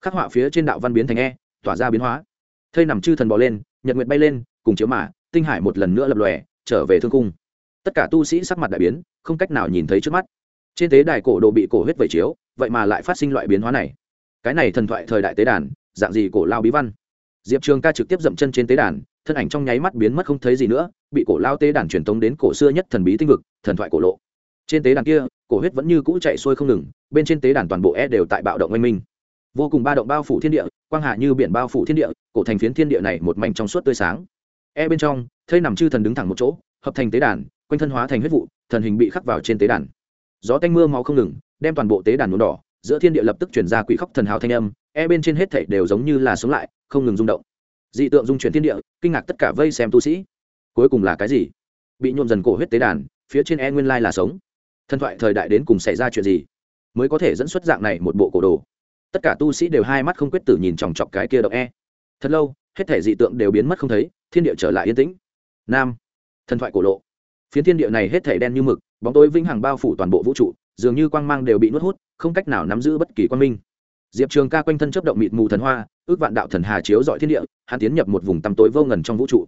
Khắc họa phía trên đạo văn biến thành e tỏa ra biến hóa. Thây nằm chư thần bò lên, nhật nguyệt bay lên, cùng chiếu mã tinh hải một lần nữa lập lòe, trở về thương cung tất cả tu sĩ sắc mặt đại biến, không cách nào nhìn thấy trước mắt. Trên tế đài cổ đồ bị cổ huyết vẩy chiếu, vậy mà lại phát sinh loại biến hóa này. Cái này thần thoại thời đại tế đàn, dạng gì cổ lao bí văn? Diệp trường ca trực tiếp dậm chân trên tế đàn, thân ảnh trong nháy mắt biến mất không thấy gì nữa, bị cổ lao tế đàn truyền tống đến cổ xưa nhất thần bí tinh vực, thần thoại cổ lộ. Trên tế đàn kia, cổ huyết vẫn như cũ chạy xuôi không ngừng, bên trên tế đàn toàn bộ e đều tại bạo động oanh minh. Vô cùng ba động bao phủ thiên địa, quang hạ như biển bao phủ thiên địa, cổ thành phiến thiên địa này một mảnh trong suốt tươi sáng e bên trong, thây nằm chư thần đứng thẳng một chỗ, hợp thành tế đàn, quanh thân hóa thành huyết vụ, thần hình bị khắc vào trên tế đàn. Gió tanh mưa máu không ngừng, đem toàn bộ tế đàn nhuộm đỏ, giữa thiên địa lập tức chuyển ra quỷ khóc thần hào thanh âm e bên trên hết thảy đều giống như là sống lại, không ngừng rung động. Dị tượng dung chuyển thiên địa, kinh ngạc tất cả vây xem tu sĩ. Cuối cùng là cái gì? Bị nhuộm dần cổ huyết tế đàn, phía trên e nguyên lai là sống. Thần thoại thời đại đến cùng xảy ra chuyện gì? Mới có thể dẫn xuất dạng này một bộ cổ đồ. Tất cả tu sĩ đều hai mắt không quyết tử nhìn chòng chọc cái kia động e. Thật lâu, hết thể dị tượng đều biến mất không thấy thiên địa trở lại yên tĩnh. Nam, thần thoại cổ lộ. Phiến thiên địa này hết thể đen như mực, bóng tối vĩnh hằng bao phủ toàn bộ vũ trụ, dường như quang mang đều bị nuốt hút, không cách nào nắm giữ bất kỳ quang minh. Diệp trường ca quanh thân chấp động mịt mù thần hoa, ước vạn đạo thần hà chiếu dọi thiên địa, hắn tiến nhập một vùng tăm tối vô ngần trong vũ trụ.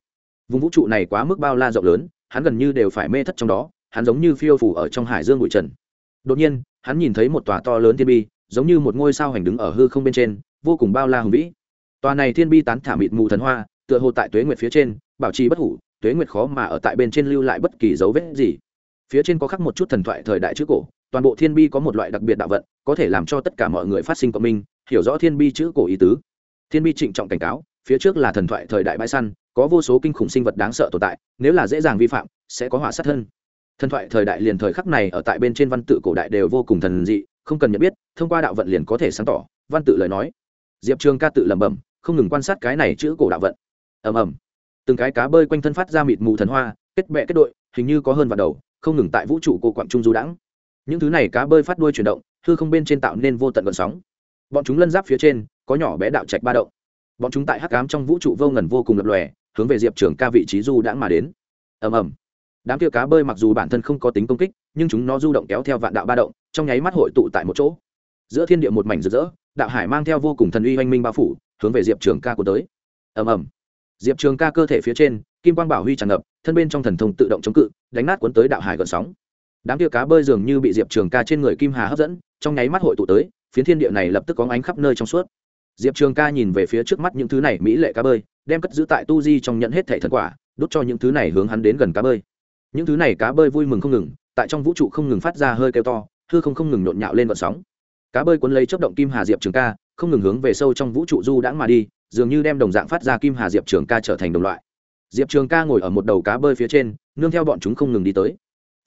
Vùng vũ trụ này quá mức bao la rộng lớn, hắn gần như đều phải mê thất trong đó, hắn giống như phiêu phủ ở trong hải dương bụi trần. Đột nhiên, hắn nhìn thấy một tòa to lớn thiên bi, giống như một ngôi sao hành đứng ở hư không bên trên, vô cùng bao la hùng vĩ. Tòa này thiên bi tán thả mịt mù thần hoa tựa hồ tại tuế nguyệt phía trên, bảo trì bất hủ, tuế nguyệt khó mà ở tại bên trên lưu lại bất kỳ dấu vết gì. Phía trên có khắc một chút thần thoại thời đại chữ cổ, toàn bộ thiên bi có một loại đặc biệt đạo vận, có thể làm cho tất cả mọi người phát sinh cộng minh, hiểu rõ thiên bi chữ cổ ý tứ. Thiên bi trịnh trọng cảnh cáo, phía trước là thần thoại thời đại bãi săn, có vô số kinh khủng sinh vật đáng sợ tồn tại, nếu là dễ dàng vi phạm, sẽ có họa sát thân. Thần thoại thời đại liền thời khắc này ở tại bên trên văn tự cổ đại đều vô cùng thần dị, không cần nhận biết, thông qua đạo vận liền có thể sáng tỏ, văn tự lời nói. Diệp trường ca tự lẩm bẩm, không ngừng quan sát cái này chữ cổ đạo vận ầm ầm. Từng cái cá bơi quanh thân phát ra mịt mù thần hoa, kết bẹ kết đội, hình như có hơn vào đầu, không ngừng tại vũ trụ cô quặng trung du đãng. Những thứ này cá bơi phát đuôi chuyển động, hư không bên trên tạo nên vô tận gợn sóng. Bọn chúng lân giáp phía trên, có nhỏ bé đạo trạch ba động. Bọn chúng tại hắc ám trong vũ trụ vô ngần vô cùng lập lòe, hướng về diệp trường ca vị trí du đãng mà đến. Ầm ầm. Đám kia cá bơi mặc dù bản thân không có tính công kích, nhưng chúng nó du động kéo theo vạn đạo ba động, trong nháy mắt hội tụ tại một chỗ. Giữa thiên địa một mảnh rực rỡ, đạo hải mang theo vô cùng thần uy oanh minh bao phủ, hướng về diệp trường ca của tới. Ầm ầm diệp trường ca cơ thể phía trên, kim quang bảo huy tràn ngập, thân bên trong thần thông tự động chống cự, đánh nát cuốn tới đạo hải gần sóng. Đám tia cá bơi dường như bị diệp trường ca trên người kim hà hấp dẫn, trong nháy mắt hội tụ tới, phiến thiên địa này lập tức có ánh khắp nơi trong suốt. Diệp trường ca nhìn về phía trước mắt những thứ này mỹ lệ cá bơi, đem cất giữ tại tu di trong nhận hết thẻ thần quả, đốt cho những thứ này hướng hắn đến gần cá bơi. Những thứ này cá bơi vui mừng không ngừng, tại trong vũ trụ không ngừng phát ra hơi kêu to, hư không không ngừng nhộn nhạo lên vận sóng. Cá bơi cuốn lấy chấp động kim hà diệp trường ca, không ngừng hướng về sâu trong vũ trụ du đãng mà đi dường như đem đồng dạng phát ra kim hà diệp trường ca trở thành đồng loại. Diệp trường ca ngồi ở một đầu cá bơi phía trên, nương theo bọn chúng không ngừng đi tới.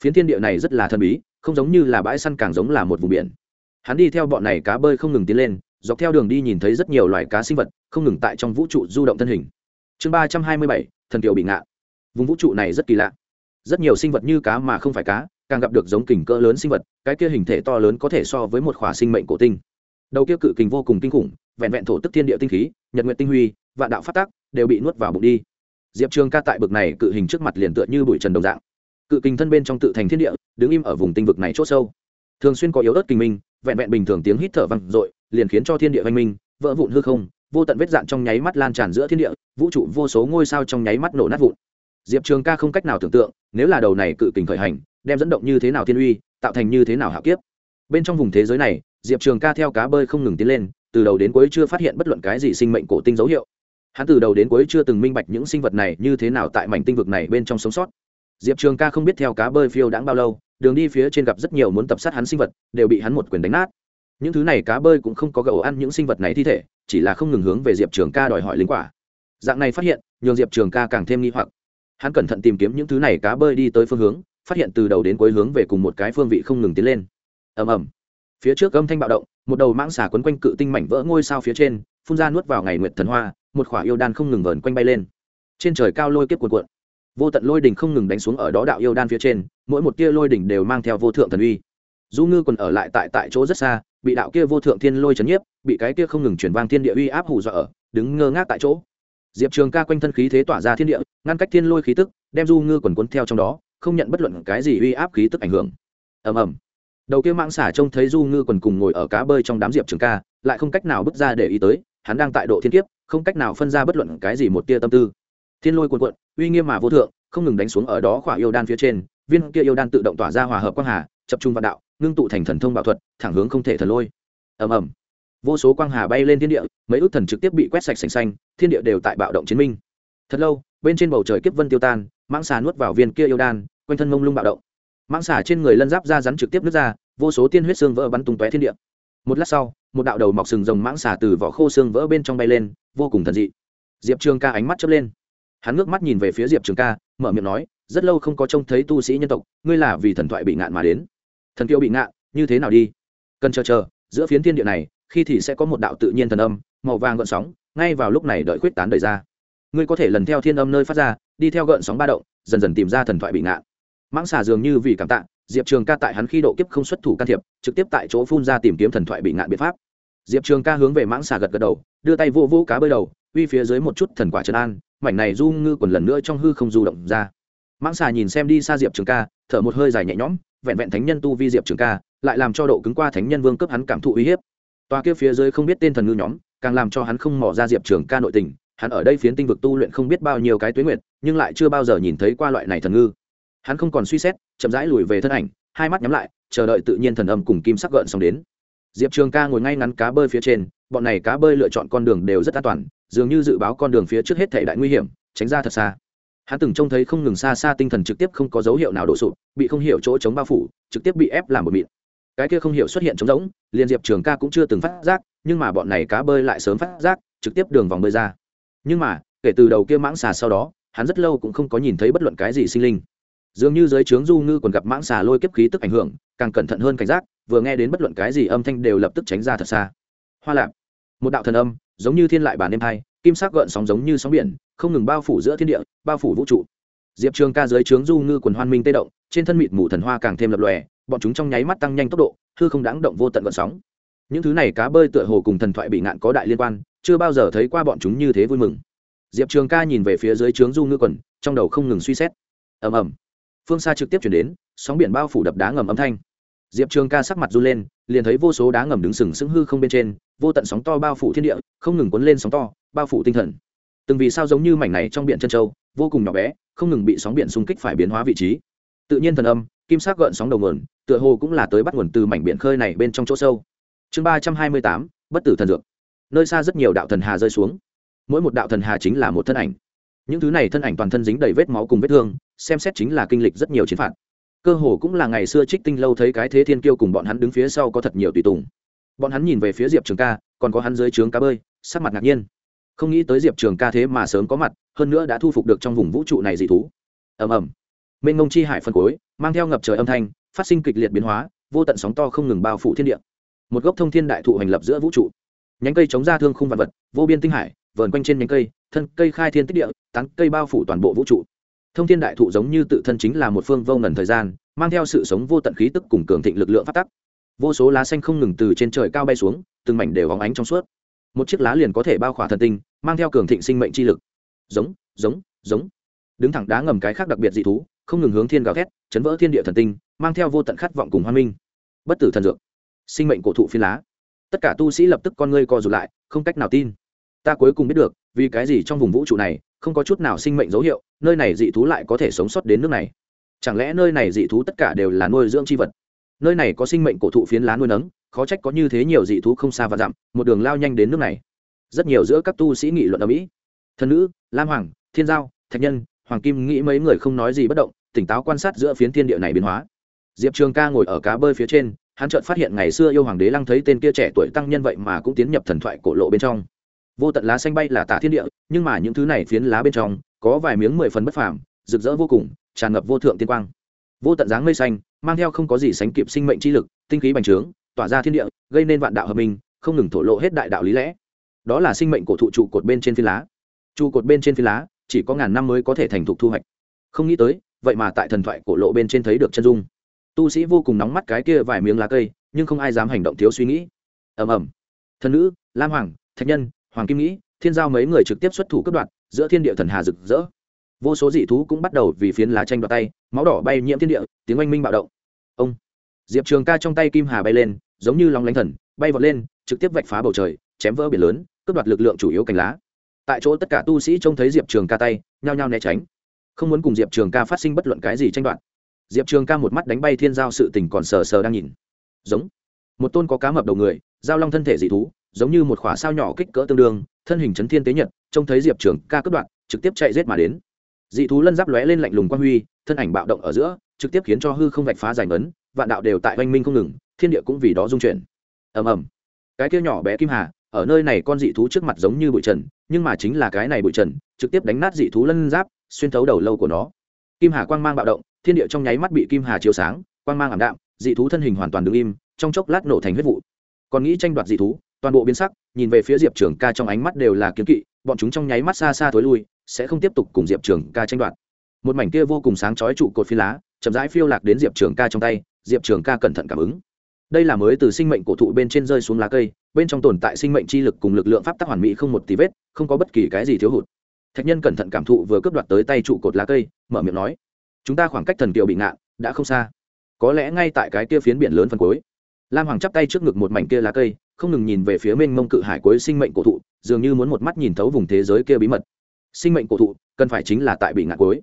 Phiến thiên địa này rất là thần bí, không giống như là bãi săn càng giống là một vùng biển. Hắn đi theo bọn này cá bơi không ngừng tiến lên, dọc theo đường đi nhìn thấy rất nhiều loài cá sinh vật, không ngừng tại trong vũ trụ du động thân hình. Chương ba trăm hai mươi bảy, thần kiều bị ngạ. vùng vũ trụ này rất kỳ lạ. Rất nhiều sinh vật như cá mà không phải cá, càng gặp được giống kình cỡ lớn sinh vật, cái kia hình thể to lớn có thể so với một khỏa sinh mệnh cổ tinh đầu kia cự kình vô cùng kinh khủng, vẹn vẹn thổ tức thiên địa tinh khí, nhật nguyện tinh huy, vạn đạo phát tác đều bị nuốt vào bụng đi. Diệp trường ca tại bực này cự hình trước mặt liền tựa như bụi trần đồng dạng. Cự kình thân bên trong tự thành thiên địa, đứng im ở vùng tinh vực này c h ỗ sâu. Thường xuyên có yếu ớt kinh minh, vẹn vẹn bình thường tiếng hít thở văng r liền khiến cho thiên địa văn minh, vỡ vụn hư không, vô tận vết dạn trong nháy mắt lan tràn giữa thiên địa, vũ trụ vô số ngôi sao trong nháy mắt nổ nát vụn. Diệp trường ca không cách nào tưởng tượng, nếu là đầu này cự kình khởi hành, đem dẫn động như thế nào thiên uy, tạo thành như thế nào hạ kiếp bên trong vùng thế giới này, diệp trường ca theo cá bơi không ngừng tiến lên, từ đầu đến cuối chưa phát hiện bất luận cái gì sinh mệnh cổ tinh dấu hiệu. Hắn từ đầu đến cuối chưa từng minh bạch những sinh vật này như thế nào tại mảnh tinh vực này bên trong sống sót. Diệp trường ca không biết theo cá bơi phiêu đãng bao lâu, đường đi phía trên gặp rất nhiều muốn tập sát hắn sinh vật, đều bị hắn một quyền đánh nát. Những thứ này cá bơi cũng không có gậu ăn những sinh vật này thi thể, chỉ là không ngừng hướng về diệp trường ca đòi hỏi linh quả. Dạng này phát hiện, nhường diệp trường ca càng thêm nghi hoặc. Hắn cẩn thận tìm kiếm những thứ này cá bơi đi tới phương hướng, phát hiện từ đầu đến cuối hướng về cùng một cái phương vị không ngừng tiến lên ầm ầm. Phía trước âm thanh bạo động, một đầu mãng xà quấn quanh cự tinh mảnh vỡ ngôi sao phía trên, phun ra nuốt vào ngày nguyệt thần hoa, một khỏa yêu đan không ngừng vờn quanh bay lên. Trên trời cao lôi kiếp cuộn cuộn. Vô tận lôi đỉnh không ngừng đánh xuống ở đó đạo yêu đan phía trên, mỗi một tia lôi đỉnh đều mang theo vô thượng thần uy. Du ngư còn ở lại tại tại chỗ rất xa, bị đạo kia vô thượng thiên lôi chấn nhiếp, bị cái kia không ngừng chuyển vang thiên địa uy áp hù dọa ở, đứng ngơ ngác tại chỗ. Diệp trường ca quanh thân khí thế tỏa ra thiên địa, ngăn cách thiên lôi khí tức, đem du ngư quần cuốn theo trong đó, không nhận bất luận cái gì uy áp khí tức ảnh hưởng. Ầm ầm đầu kia mạng xả trông thấy du ngư quần cùng ngồi ở cá bơi trong đám diệp trường ca, lại không cách nào bước ra để ý tới, hắn đang tại độ thiên kiếp, không cách nào phân ra bất luận cái gì một tia tâm tư. Thiên lôi cuồn cuộn, uy nghiêm mà vô thượng, không ngừng đánh xuống ở đó khỏa yêu đan phía trên, viên kia yêu đan tự động tỏa ra hòa hợp quang hà tập trung vạn đạo, ngưng tụ thành thần thông bảo thuật, thẳng hướng không thể thần lôi. Ầm ầm. Vô số quang hà bay lên thiên địa, mấy ước thần trực tiếp bị quét sạch sành xanh, thiên địa đều tại bạo động chiến minh. Thật lâu, bên trên bầu trời kiếp vân tiêu tan, mãng xà nuốt vào viên kia yêu đan, quanh thân mông lung bạo động mãng xả trên người lân giáp ra rắn trực tiếp nước ra, vô số tiên huyết xương vỡ bắn tung tóe thiên địa. Một lát sau, một đạo đầu mọc sừng rồng mãng xả từ vỏ khô xương vỡ bên trong bay lên, vô cùng thần dị. Diệp trường ca ánh mắt chớp lên. Hắn ngước mắt nhìn về phía diệp trường ca, mở miệng nói, rất lâu không có trông thấy tu sĩ nhân tộc, ngươi là vì thần thoại bị ngạn mà đến. Thần kiêu bị ngạn, như thế nào đi? Cần chờ chờ, giữa phiến thiên địa này, khi thì sẽ có một đạo tự nhiên thần âm, màu vàng gợn sóng, ngay vào lúc này đợi khuyết tán đời ra. Ngươi có thể lần theo thiên âm nơi phát ra, đi theo gợn sóng ba động, dần dần tìm ra thần thoại bị ngạn mãng xà dường như vì cảm tạ, diệp trường ca tại hắn khi độ kiếp không xuất thủ can thiệp, trực tiếp tại chỗ phun ra tìm kiếm thần thoại bị ngạn biện pháp. Diệp trường ca hướng về mãng xà gật gật đầu, đưa tay vô vô cá bơi đầu, uy phía dưới một chút thần quả trấn an, mảnh này du ngư còn lần nữa trong hư không du động ra. Mãng xà nhìn xem đi xa diệp trường ca, thở một hơi dài nhẹ nhõm, vẹn vẹn thánh nhân tu vi diệp trường ca, lại làm cho độ cứng qua thánh nhân vương cấp hắn cảm thụ uy hiếp. Toa kia phía dưới không biết tên thần ngư nhóm, càng làm cho hắn không mò ra diệp trường ca nội tình, hắn ở đây phiến tinh vực tu luyện không biết bao nhiêu cái tuế nguyệt, nhưng lại chưa bao giờ nhìn thấy qua loại này thần ngư hắn không còn suy xét, chậm rãi lùi về thân ảnh, hai mắt nhắm lại, chờ đợi tự nhiên thần âm cùng kim sắc gợn xong đến. Diệp trường ca ngồi ngay ngắn cá bơi phía trên, bọn này cá bơi lựa chọn con đường đều rất an toàn, dường như dự báo con đường phía trước hết thể đại nguy hiểm, tránh ra thật xa. Hắn từng trông thấy không ngừng xa xa tinh thần trực tiếp không có dấu hiệu nào đổ sụp, bị không hiểu chỗ chống bao phủ, trực tiếp bị ép làm một mịn. Cái kia không hiểu xuất hiện trống rỗng, liền diệp trường ca cũng chưa từng phát giác, nhưng mà bọn này cá bơi lại sớm phát giác, trực tiếp đường vòng bơi ra. Nhưng mà, kể từ đầu kia mãng xà sau đó, hắn rất lâu cũng không có nhìn thấy bất luận cái gì sinh linh dường như dưới trướng du ngư còn gặp mãng xà lôi kiếp khí tức ảnh hưởng, càng cẩn thận hơn cảnh giác, vừa nghe đến bất luận cái gì âm thanh đều lập tức tránh ra thật xa. Hoa lạp, một đạo thần âm, giống như thiên lại bản đêm hai, kim sắc gợn sóng giống như sóng biển, không ngừng bao phủ giữa thiên địa, bao phủ vũ trụ. Diệp trường ca dưới trướng du ngư quần hoan minh tê động, trên thân mịt mù thần hoa càng thêm lập lòe, bọn chúng trong nháy mắt tăng nhanh tốc độ thư không đáng động vô tận gợn sóng. Những thứ này cá bơi tựa hồ cùng thần thoại bị ngạn có đại liên quan, chưa bao giờ thấy qua bọn chúng như thế vui mừng. Diệp trường ca nhìn về phía dưới trướng du ngư quần, trong đầu không ngừng suy xét. Ầm ầm phương xa trực tiếp chuyển đến, sóng biển bao phủ đập đá ngầm âm thanh. Diệp trường ca sắc mặt run lên, liền thấy vô số đá ngầm đứng sừng sững hư không bên trên, vô tận sóng to bao phủ thiên địa, không ngừng cuốn lên sóng to, bao phủ tinh thần. Từng vì sao giống như mảnh này trong biển chân châu, vô cùng nhỏ bé, không ngừng bị sóng biển xung kích phải biến hóa vị trí. Tự nhiên thần âm, kim sắc gợn sóng đầu nguồn, tựa hồ cũng là tới bắt nguồn từ mảnh biển khơi này bên trong chỗ sâu. Chương ba trăm hai mươi tám, bất tử thần dược. Nơi xa rất nhiều đạo thần hà rơi xuống. Mỗi một đạo thần hà chính là một thân ảnh những thứ này thân ảnh toàn thân dính đầy vết máu cùng vết thương, xem xét chính là kinh lịch rất nhiều chiến phạt. Cơ hồ cũng là ngày xưa trích tinh lâu thấy cái thế thiên kiêu cùng bọn hắn đứng phía sau có thật nhiều tùy tùng. Bọn hắn nhìn về phía diệp trường ca, còn có hắn dưới trướng cá bơi, sắc mặt ngạc nhiên. Không nghĩ tới diệp trường ca thế mà sớm có mặt, hơn nữa đã thu phục được trong vùng vũ trụ này dị thú. Ầm ầm. Mênh Ngông chi hải phân cối, mang theo ngập trời âm thanh, phát sinh kịch liệt biến hóa, vô tận sóng to không ngừng bao phủ thiên địa. Một gốc thông thiên đại thụ hành lập giữa vũ trụ. Nhánh cây chống ra thương khung vật vật, vô biên tinh hải, vờn quanh trên nhánh cây thân cây khai thiên tích địa, tán cây bao phủ toàn bộ vũ trụ. Thông thiên đại thụ giống như tự thân chính là một phương vô ngần thời gian, mang theo sự sống vô tận khí tức cùng cường thịnh lực lượng phát tắc. Vô số lá xanh không ngừng từ trên trời cao bay xuống, từng mảnh đều hóng ánh trong suốt. Một chiếc lá liền có thể bao khỏa thần tinh, mang theo cường thịnh sinh mệnh chi lực. Giống giống giống. Đứng thẳng đá ngầm cái khác đặc biệt dị thú, không ngừng hướng thiên gào thét, chấn vỡ thiên địa thần tinh, mang theo vô tận khát vọng cùng hoan minh bất tử thần dược. Sinh mệnh cổ thụ phi lá. Tất cả tu sĩ lập tức con ngươi co rụt lại, không cách nào tin ta cuối cùng biết được, vì cái gì trong vùng vũ trụ này không có chút nào sinh mệnh dấu hiệu, nơi này dị thú lại có thể sống sót đến nước này? Chẳng lẽ nơi này dị thú tất cả đều là nuôi dưỡng c h i vật? Nơi này có sinh mệnh cổ thụ phiến lá nuôi nấng, khó trách có như thế nhiều dị thú không xa và dặm, một đường lao nhanh đến nước này. Rất nhiều giữa các tu sĩ nghị luận ở mỹ. Thần nữ, lam hoàng, thiên giao, thạch nhân, hoàng kim nghĩ mấy người không nói gì bất động, tỉnh táo quan sát giữa phiến thiên địa này biến hóa. Diệp trường ca ngồi ở cá bơi phía trên, hắn chợt phát hiện ngày xưa yêu hoàng đế lăng thấy tên kia trẻ tuổi tăng nhân vậy mà cũng tiến nhập thần thoại cổ lộ bên trong vô tận lá xanh bay là tả thiên địa, nhưng mà những thứ này phiến lá bên trong, có vài miếng mười phần bất phàm, rực rỡ vô cùng, tràn ngập vô thượng tiên quang. Vô tận dáng mây xanh, mang theo không có gì sánh kịp sinh mệnh chi lực, tinh khí bành trướng, tỏa ra thiên địa, gây nên vạn đạo hợp minh, không ngừng thổ lộ hết đại đạo lý lẽ. Đó là sinh mệnh của thụ trụ cột bên trên phi lá. Trụ cột bên trên phi lá, chỉ có ngàn năm mới có thể thành thục thu hoạch. Không nghĩ tới, vậy mà tại thần thoại cổ lộ bên trên thấy được chân dung. Tu sĩ vô cùng nóng mắt cái kia vài miếng lá cây, nhưng không ai dám hành động thiếu suy nghĩ. Ầm ầm. Thần nữ, lam hoàng, thạch nhân hoàng kim nghĩ, thiên giao mấy người trực tiếp xuất thủ cấp đoạn giữa thiên địa thần hà rực rỡ. Vô số dị thú cũng bắt đầu vì phiến lá tranh đoạt tay, máu đỏ bay nhiễm thiên địa, tiếng oanh minh bạo động. Ông, diệp trường ca trong tay kim hà bay lên, giống như lòng lánh thần, bay vọt lên, trực tiếp vạch phá bầu trời, chém vỡ biển lớn, cướp đoạt lực lượng chủ yếu cành lá. Tại chỗ tất cả tu sĩ trông thấy diệp trường ca tay, nhao nhao né tránh. Không muốn cùng diệp trường ca phát sinh bất luận cái gì tranh đoạt. Diệp trường ca một mắt đánh bay thiên giao sự tình còn sờ sờ đang nhìn. Giống, một tôn có cá mập đầu người, giao long thân thể dị thú giống như một khỏa sao nhỏ kích cỡ tương đương, thân hình chấn thiên tế nhật, trông thấy diệp trường ca cướp đoạn trực tiếp chạy rết mà đến. Dị thú lân giáp lóe lên lạnh lùng quang huy, thân ảnh bạo động ở giữa, trực tiếp khiến cho hư không vạch phá giành ấn vạn đạo đều tại oanh minh không ngừng, thiên địa cũng vì đó dung chuyển. Ầm ầm. Cái kia nhỏ bé kim hà, ở nơi này con dị thú trước mặt giống như bụi trần, nhưng mà chính là cái này bụi trần, trực tiếp đánh nát dị thú lân giáp, xuyên thấu đầu lâu của nó. Kim hà quang mang bạo động, thiên địa trong nháy mắt bị kim hà chiếu sáng, quang mang ảm đạm, dị thú thân hình hoàn toàn đứng im, trong chốc lát nổ thành huyết vụ. Còn nghĩ tranh đoạt dị thú toàn bộ biến sắc, nhìn về phía diệp trường ca trong ánh mắt đều là kiếm kỵ, bọn chúng trong nháy mắt xa xa thối lui, sẽ không tiếp tục cùng diệp trường ca tranh đoạt. Một mảnh kia vô cùng sáng chói trụ cột phi lá, chậm rãi phiêu lạc đến diệp trường ca trong tay, diệp trường ca cẩn thận cảm ứng. Đây là mới từ sinh mệnh cổ thụ bên trên rơi xuống lá cây, bên trong tồn tại sinh mệnh chi lực cùng lực lượng pháp tắc hoàn mỹ không một tí vết, không có bất kỳ cái gì thiếu hụt. Thạch nhân cẩn thận cảm thụ vừa cướp đoạt tới tay trụ cột lá cây, mở miệng nói, chúng ta khoảng cách thần kiều bị ngạn, đã không xa. Có lẽ ngay tại cái kia phiến biển lớn phân cuối. Lam hoàng chắp tay trước ngực một mảnh kia lá cây không ngừng nhìn về phía mênh mông cự hải cuối sinh mệnh cổ thụ, dường như muốn một mắt nhìn thấu vùng thế giới kia bí mật. Sinh mệnh cổ thụ, cần phải chính là tại bị ngạn cuối.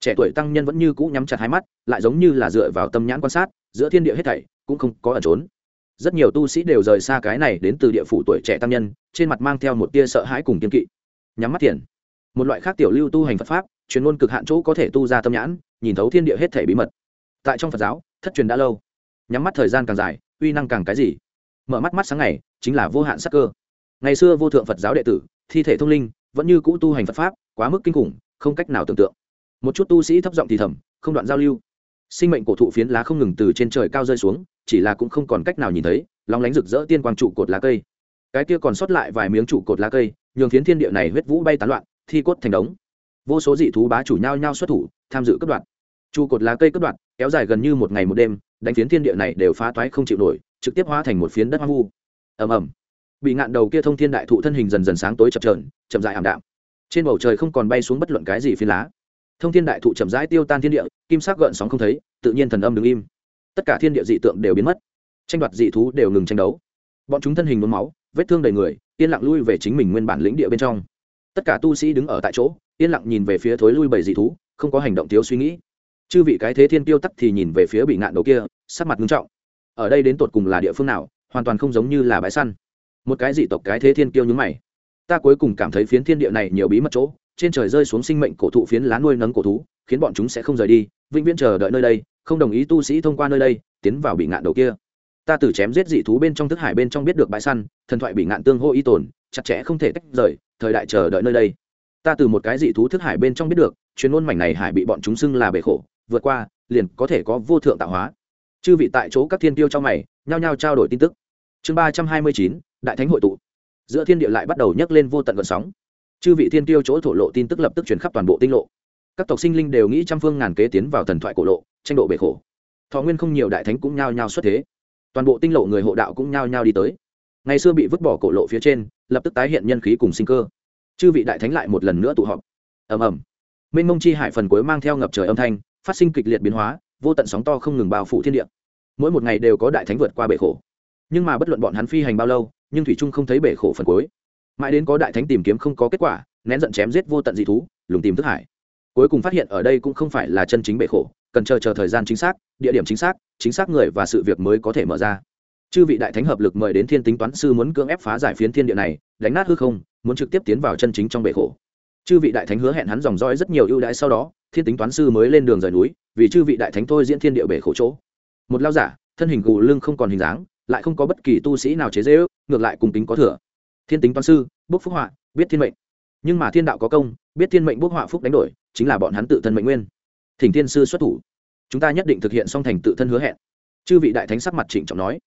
Trẻ tuổi tăng nhân vẫn như cũ nhắm chặt hai mắt, lại giống như là dựa vào tâm nhãn quan sát, giữa thiên địa hết thảy cũng không có ẩn trốn. Rất nhiều tu sĩ đều rời xa cái này đến từ địa phủ tuổi trẻ tăng nhân, trên mặt mang theo một tia sợ hãi cùng kiên kỵ. Nhắm mắt thiền. Một loại khác tiểu lưu tu hành phật pháp truyền ngôn cực hạn chỗ có thể tu ra tâm nhãn, nhìn thấu thiên địa hết thảy bí mật. Tại trong phật giáo, thất truyền đã lâu. Nhắm mắt thời gian càng dài, uy năng càng cái gì? Mở mắt mắt sáng ngày, chính là vô hạn sắc cơ. Ngày xưa vô thượng phật giáo đệ tử, thi thể thông linh, vẫn như cũ tu hành phật pháp, quá mức kinh khủng, không cách nào tưởng tượng. Một chút tu sĩ thấp giọng thì thầm, không đoạn giao lưu. Sinh mệnh cổ thụ phiến lá không ngừng từ trên trời cao rơi xuống, chỉ là cũng không còn cách nào nhìn thấy, lóng lánh rực rỡ tiên quang trụ cột lá cây. Cái kia còn sót lại vài miếng trụ cột lá cây, nhường phiến thiên địa này huyết vũ bay tán loạn, thi cốt thành đống. Vô số dị thú bá chủ nhau nhau xuất thủ, tham dự cấp đoạn trụ cột lá cây cấp đoạn kéo dài gần như một ngày một đêm, đánh phiến thiên địa này đều phá toái không chịu nổi trực tiếp hóa thành một phiến đất hoang vu. Ầm ầm. Bị ngạn đầu kia thông thiên đại thụ thân hình dần dần sáng tối chập trờn chậm dại ảm đạm. Trên bầu trời không còn bay xuống bất luận cái gì phiến lá. Thông thiên đại thụ chậm rãi tiêu tan thiên địa, kim sắc gợn sóng không thấy, tự nhiên thần âm đứng im. Tất cả thiên địa dị tượng đều biến mất. Tranh đoạt dị thú đều ngừng tranh đấu. Bọn chúng thân hình nôn máu, vết thương đầy người, yên lặng lui về chính mình nguyên bản lĩnh địa bên trong. Tất cả tu sĩ đứng ở tại chỗ, yên lặng nhìn về phía thối lui bảy dị thú, không có hành động thiếu suy nghĩ. Chư vị cái thế thiên tiêu tắc thì nhìn về phía bị ngạn đầu kia, sắc mặt nghiêm trọng ở đây đến tột cùng là địa phương nào, hoàn toàn không giống như là bãi săn. Một cái dị tộc cái thế thiên kiêu nhúng mày. Ta cuối cùng cảm thấy phiến thiên địa này nhiều bí mật chỗ, trên trời rơi xuống sinh mệnh cổ thụ phiến lá nuôi nấng cổ thú, khiến bọn chúng sẽ không rời đi, vĩnh viễn chờ đợi nơi đây, không đồng ý tu sĩ thông qua nơi đây, tiến vào bị ngạn đầu kia. Ta từ chém giết dị thú bên trong thức hải bên trong biết được bãi săn, thần thoại bị ngạn tương hô y tồn, chặt chẽ không thể tách rời, thời đại chờ đợi nơi đây. Ta từ một cái dị thú thức hải bên trong biết được, chuyên môn mảnh này hải bị bọn chúng xưng là bể khổ, vượt qua, liền có thể có vô thượng tạo hóa chư vị tại chỗ các thiên tiêu trong mày, nhao nhao trao đổi tin tức. Chương ba trăm hai mươi chín, đại thánh hội tụ. Giữa thiên địa lại bắt đầu nhấc lên vô tận vận sóng. Chư vị thiên tiêu chỗ thổ lộ tin tức lập tức chuyển khắp toàn bộ tinh lộ. Các tộc sinh linh đều nghĩ trăm phương ngàn kế tiến vào thần thoại cổ lộ, tranh độ bể khổ. Thọ nguyên không nhiều đại thánh cũng nhao nhao xuất thế. Toàn bộ tinh lộ người hộ đạo cũng nhao nhao đi tới. Ngày xưa bị vứt bỏ cổ lộ phía trên, lập tức tái hiện nhân khí cùng sinh cơ. Chư vị đại thánh lại một lần nữa tụ họp. Ầm ầm. Minh mông chi hải phần cuối mang theo ngập trời âm thanh, phát sinh kịch liệt biến hóa vô tận sóng to không ngừng bao phủ thiên địa. Mỗi một ngày đều có đại thánh vượt qua bể khổ. Nhưng mà bất luận bọn hắn phi hành bao lâu, nhưng thủy trung không thấy bể khổ phần cuối. Mãi đến có đại thánh tìm kiếm không có kết quả, nén giận chém giết vô tận dị thú, lùng tìm thức hải. Cuối cùng phát hiện ở đây cũng không phải là chân chính bể khổ, cần chờ chờ thời gian chính xác, địa điểm chính xác chính xác người và sự việc mới có thể mở ra. Chư vị đại thánh hợp lực mời đến thiên tính toán sư muốn cưỡng ép phá giải phiến thiên địa này, đánh nát hư không, muốn trực tiếp tiến vào chân chính trong bể khổ chư vị đại thánh hứa hẹn hắn dòng dõi rất nhiều ưu đãi sau đó, thiên tính toán sư mới lên đường rời núi, vì chư vị đại thánh thôi diễn thiên địa bể khổ chỗ. Một lao giả, thân hình gù lưng không còn hình dáng, lại không có bất kỳ tu sĩ nào chế dễ ước ngược lại cùng tính có thừa. Thiên tính toán sư, bốc phúc họa, biết thiên mệnh. Nhưng mà thiên đạo có công, biết thiên mệnh bốc họa phúc đánh đổi, chính là bọn hắn tự thân mệnh nguyên. Thỉnh thiên sư xuất thủ. Chúng ta nhất định thực hiện song thành tự thân hứa hẹn. Chư vị đại thánh sắc mặt trịnh trọng nói.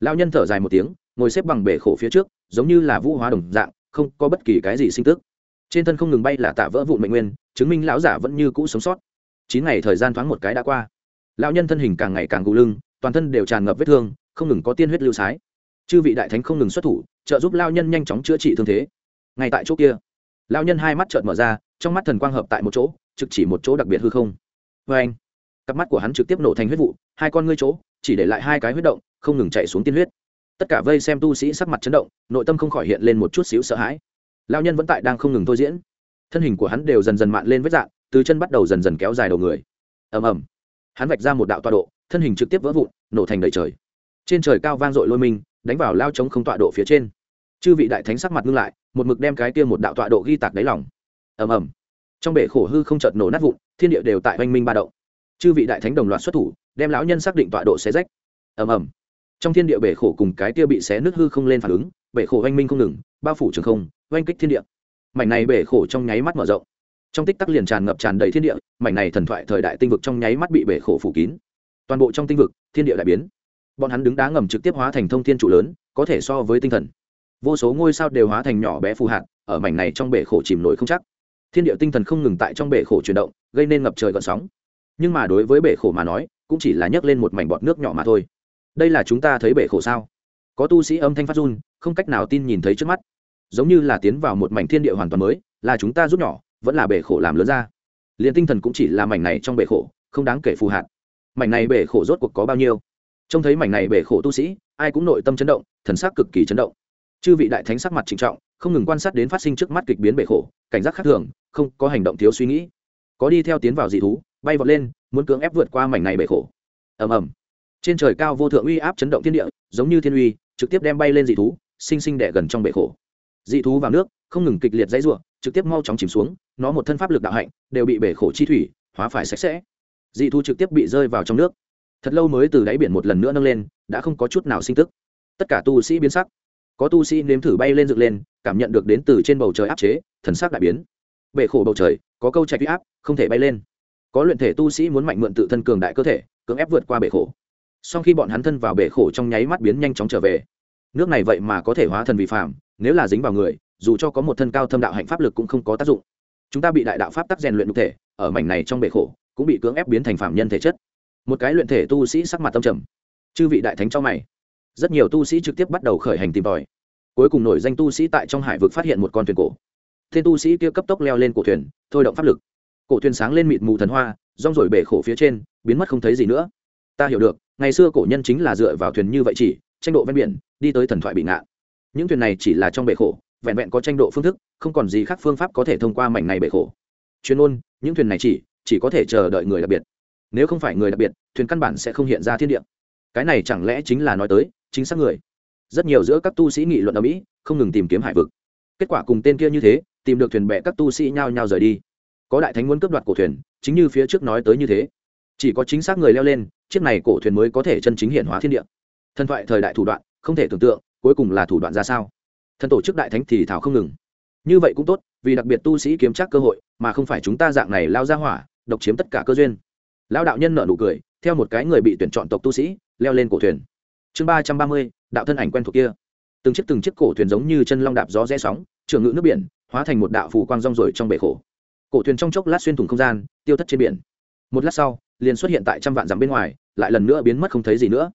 Lao nhân thở dài một tiếng, ngồi xếp bằng bể khổ phía trước, giống như là vũ hóa đồng dạng, không có bất kỳ cái gì sinh tức trên thân không ngừng bay là tạ vỡ vụn mệnh nguyên, chứng minh lão giả vẫn như cũ sống sót. Chín ngày thời gian thoáng một cái đã qua. Lão nhân thân hình càng ngày càng gù lưng, toàn thân đều tràn ngập vết thương, không ngừng có tiên huyết lưu sái. Chư vị đại thánh không ngừng xuất thủ, trợ giúp lao nhân nhanh chóng chữa trị thương thế. Ngay tại chỗ kia lao nhân hai mắt trợn mở ra, trong mắt thần quang hợp tại một chỗ, trực chỉ một chỗ đặc biệt hư không. Vê anh, cặp mắt của hắn trực tiếp nổ thành huyết vụ, hai con ngươi chỗ, chỉ để lại hai cái huyết động, không ngừng chạy xuống tiên huyết. Tất cả vây xem tu sĩ sắc mặt chấn động, nội tâm không khỏi hiện lên một chút xíu sợ hãi lao nhân vẫn tại đang không ngừng thôi diễn. Thân hình của hắn đều dần dần mạn lên vết dạng từ chân bắt đầu dần dần kéo dài đầu người. Ầm ầm. Hắn vạch ra một đạo tọa độ thân hình trực tiếp vỡ vụn nổ thành đầy trời. Trên trời cao vang dội lôi mình, đánh vào lao trống không tọa độ phía trên. Chư vị đại thánh sắc mặt ngưng lại một mực đem cái kia một đạo tọa độ ghi tạc đáy lòng. Ầm ầm. Trong bể khổ hư không chợt nổ nát vụn thiên địa đều tại oanh minh ba động. Chư vị đại thánh đồng loạt xuất thủ đem lão nhân xác định tọa độ xé rách. Ầm ầm. Trong thiên địa bể khổ cùng cái kia bị xé nước hư không lên phản ứng bể khổ oanh minh không ngừng bao phủ trường không oanh kích thiên địa. Mảnh này bể khổ trong nháy mắt mở rộng. Trong tích tắc liền tràn ngập tràn đầy thiên địa, mảnh này thần thoại thời đại tinh vực trong nháy mắt bị bể khổ phủ kín. Toàn bộ trong tinh vực, thiên địa đại biến. Bọn hắn đứng đá ngầm trực tiếp hóa thành thông thiên trụ lớn, có thể so với tinh thần. Vô số ngôi sao đều hóa thành nhỏ bé phù hạt, ở mảnh này trong bể khổ chìm nổi không chắc. Thiên địa tinh thần không ngừng tại trong bể khổ chuyển động, gây nên ngập trời gợn sóng. Nhưng mà đối với bể khổ mà nói, cũng chỉ là nhấc lên một mảnh bọt nước nhỏ mà thôi. Đây là chúng ta thấy bể khổ sao? Có tu sĩ âm thanh phát run, không cách nào tin nhìn thấy trước mắt giống như là tiến vào một mảnh thiên địa hoàn toàn mới, là chúng ta rút nhỏ, vẫn là bể khổ làm lớn ra. Liền tinh thần cũng chỉ là mảnh này trong bể khổ, không đáng kể phù hạt mảnh này bể khổ rốt cuộc có bao nhiêu? Trông thấy mảnh này bể khổ tu sĩ, ai cũng nội tâm chấn động, thần sắc cực kỳ chấn động. Chư vị đại thánh sắc mặt trịnh trọng, không ngừng quan sát đến phát sinh trước mắt kịch biến bể khổ, cảnh giác khác thường, không có hành động thiếu suy nghĩ. Có đi theo tiến vào dị thú, bay vọt lên, muốn cưỡng ép vượt qua mảnh này bể khổ. Ầm ầm. Trên trời cao vô thượng uy áp chấn động thiên địa, giống như thiên uy, trực tiếp đem bay lên dị thú, sinh sinh đẻ gần trong bể khổ dị thú vào nước, không ngừng kịch liệt dãy ruộng trực tiếp mau chóng chìm xuống, nó một thân pháp lực đạo hạnh, đều bị bể khổ chi thủy, hóa phải sạch sẽ. Dị thú trực tiếp bị rơi vào trong nước. Thật lâu mới từ đáy biển một lần nữa nâng lên, đã không có chút nào sinh tức. Tất cả tu sĩ biến sắc. Có tu sĩ nếm thử bay lên dựng lên, cảm nhận được đến từ trên bầu trời áp chế, thần sắc đại biến. Bể khổ bầu trời, có câu trạch huy áp, không thể bay lên. Có luyện thể tu sĩ muốn mạnh mượn tự thân cường đại cơ thể, cưỡng ép vượt qua bể khổ. Sau khi bọn hắn thân vào bể khổ trong nháy mắt biến nhanh chóng trở về. Nước này vậy mà có thể hóa thần vi phạm nếu là dính vào người, dù cho có một thân cao thâm đạo hạnh pháp lực cũng không có tác dụng. Chúng ta bị đại đạo pháp tắc rèn luyện nhục thể, ở mảnh này trong bể khổ, cũng bị cưỡng ép biến thành phạm nhân thể chất. Một cái luyện thể tu sĩ sắc mặt tâm trầm. Chư vị đại thánh cho mày. Rất nhiều tu sĩ trực tiếp bắt đầu khởi hành tìm tòi. Cuối cùng nổi danh tu sĩ tại trong hải vực phát hiện một con thuyền cổ. Tên tu sĩ kia cấp tốc leo lên cổ thuyền, thôi động pháp lực. Cổ thuyền sáng lên mịt mù thần hoa, rong rổi bể khổ phía trên, biến mất không thấy gì nữa. Ta hiểu được, ngày xưa cổ nhân chính là dựa vào thuyền như vậy chỉ, tranh độ ven biển, đi tới thần thoại bị ngạn những thuyền này chỉ là trong bể khổ, vẹn vẹn có tranh độ phương thức, không còn gì khác phương pháp có thể thông qua mảnh này bể khổ. Chuyên môn, những thuyền này chỉ chỉ có thể chờ đợi người đặc biệt. Nếu không phải người đặc biệt, thuyền căn bản sẽ không hiện ra thiên địa. Cái này chẳng lẽ chính là nói tới, chính xác người? Rất nhiều giữa các tu sĩ nghị luận ở mỹ, không ngừng tìm kiếm hải vực. Kết quả cùng tên kia như thế, tìm được thuyền bè các tu sĩ nhao nhao rời đi. Có đại thánh muốn cướp đoạt cổ thuyền, chính như phía trước nói tới như thế. Chỉ có chính xác người leo lên, chiếc này cổ thuyền mới có thể chân chính hiện hóa thiên địa. Thần thoại thời đại thủ đoạn, không thể tưởng tượng cuối cùng là thủ đoạn ra sao? Thần tổ chức đại thánh thì thảo không ngừng. Như vậy cũng tốt, vì đặc biệt tu sĩ kiếm chắc cơ hội, mà không phải chúng ta dạng này lao ra hỏa, độc chiếm tất cả cơ duyên. Lao đạo nhân nợ nụ cười, theo một cái người bị tuyển chọn tộc tu sĩ, leo lên cổ thuyền. Chương ba trăm ba mươi, đạo thân ảnh quen thuộc kia. Từng chiếc từng chiếc cổ thuyền giống như chân long đạp gió rẽ sóng, trường ngự nước biển, hóa thành một đạo phù quang rong rồi trong bể khổ. Cổ thuyền trong chốc lát xuyên thủng không gian, tiêu thất trên biển. Một lát sau, liền xuất hiện tại trăm vạn dặm bên ngoài, lại lần nữa biến mất không thấy gì nữa.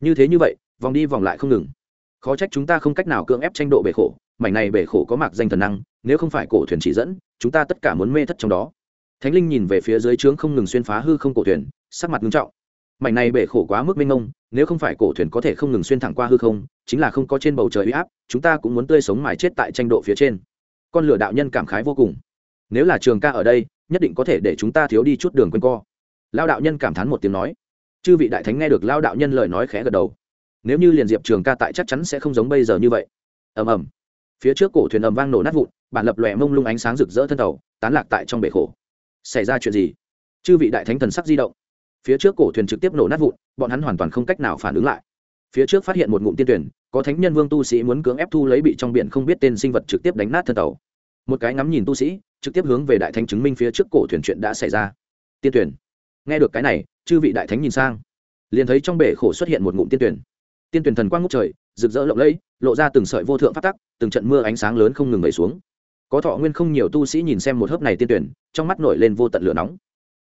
Như thế như vậy, vòng đi vòng lại không ngừng khó trách chúng ta không cách nào cưỡng ép tranh độ bể khổ, mảnh này bể khổ có mạc danh thần năng, nếu không phải cổ thuyền chỉ dẫn, chúng ta tất cả muốn mê thất trong đó. Thánh linh nhìn về phía dưới trướng không ngừng xuyên phá hư không cổ thuyền, sắc mặt nghiêm trọng. Mảnh này bể khổ quá mức mênh mông, nếu không phải cổ thuyền có thể không ngừng xuyên thẳng qua hư không, chính là không có trên bầu trời uy áp, chúng ta cũng muốn tươi sống mài chết tại tranh độ phía trên. Con lửa đạo nhân cảm khái vô cùng. Nếu là trường ca ở đây, nhất định có thể để chúng ta thiếu đi chút đường quên co. Lao đạo nhân cảm thán một tiếng nói. Chư vị đại thánh nghe được lao đạo nhân lời nói khẽ gật đầu nếu như liền diệp trường ca tại chắc chắn sẽ không giống bây giờ như vậy. Ầm ầm. Phía trước cổ thuyền ầm vang nổ nát vụn, bản lập lòe mông lung ánh sáng rực rỡ thân tàu, tán lạc tại trong bể khổ. Xảy ra chuyện gì? Chư vị đại thánh thần sắc di động. Phía trước cổ thuyền trực tiếp nổ nát vụn, bọn hắn hoàn toàn không cách nào phản ứng lại. Phía trước phát hiện một ngụm tiên tuyển, có thánh nhân vương tu sĩ muốn cưỡng ép thu lấy bị trong biển không biết tên sinh vật trực tiếp đánh nát thân tàu. Một cái ngắm nhìn tu sĩ, trực tiếp hướng về đại thánh chứng minh phía trước cổ thuyền chuyện đã xảy ra. Tiên tuyển. Nghe được cái này, chư vị đại thánh nhìn sang. Liền thấy trong bể khổ xuất hiện một ngụm tiên tuyển tiên tuyển thần quang ngút trời, rực rỡ lộng lẫy, lộ ra từng sợi vô thượng phát tắc, từng trận mưa ánh sáng lớn không ngừng vẩy xuống. Có thọ nguyên không nhiều tu sĩ nhìn xem một hớp này tiên tuyển, trong mắt nổi lên vô tận lửa nóng.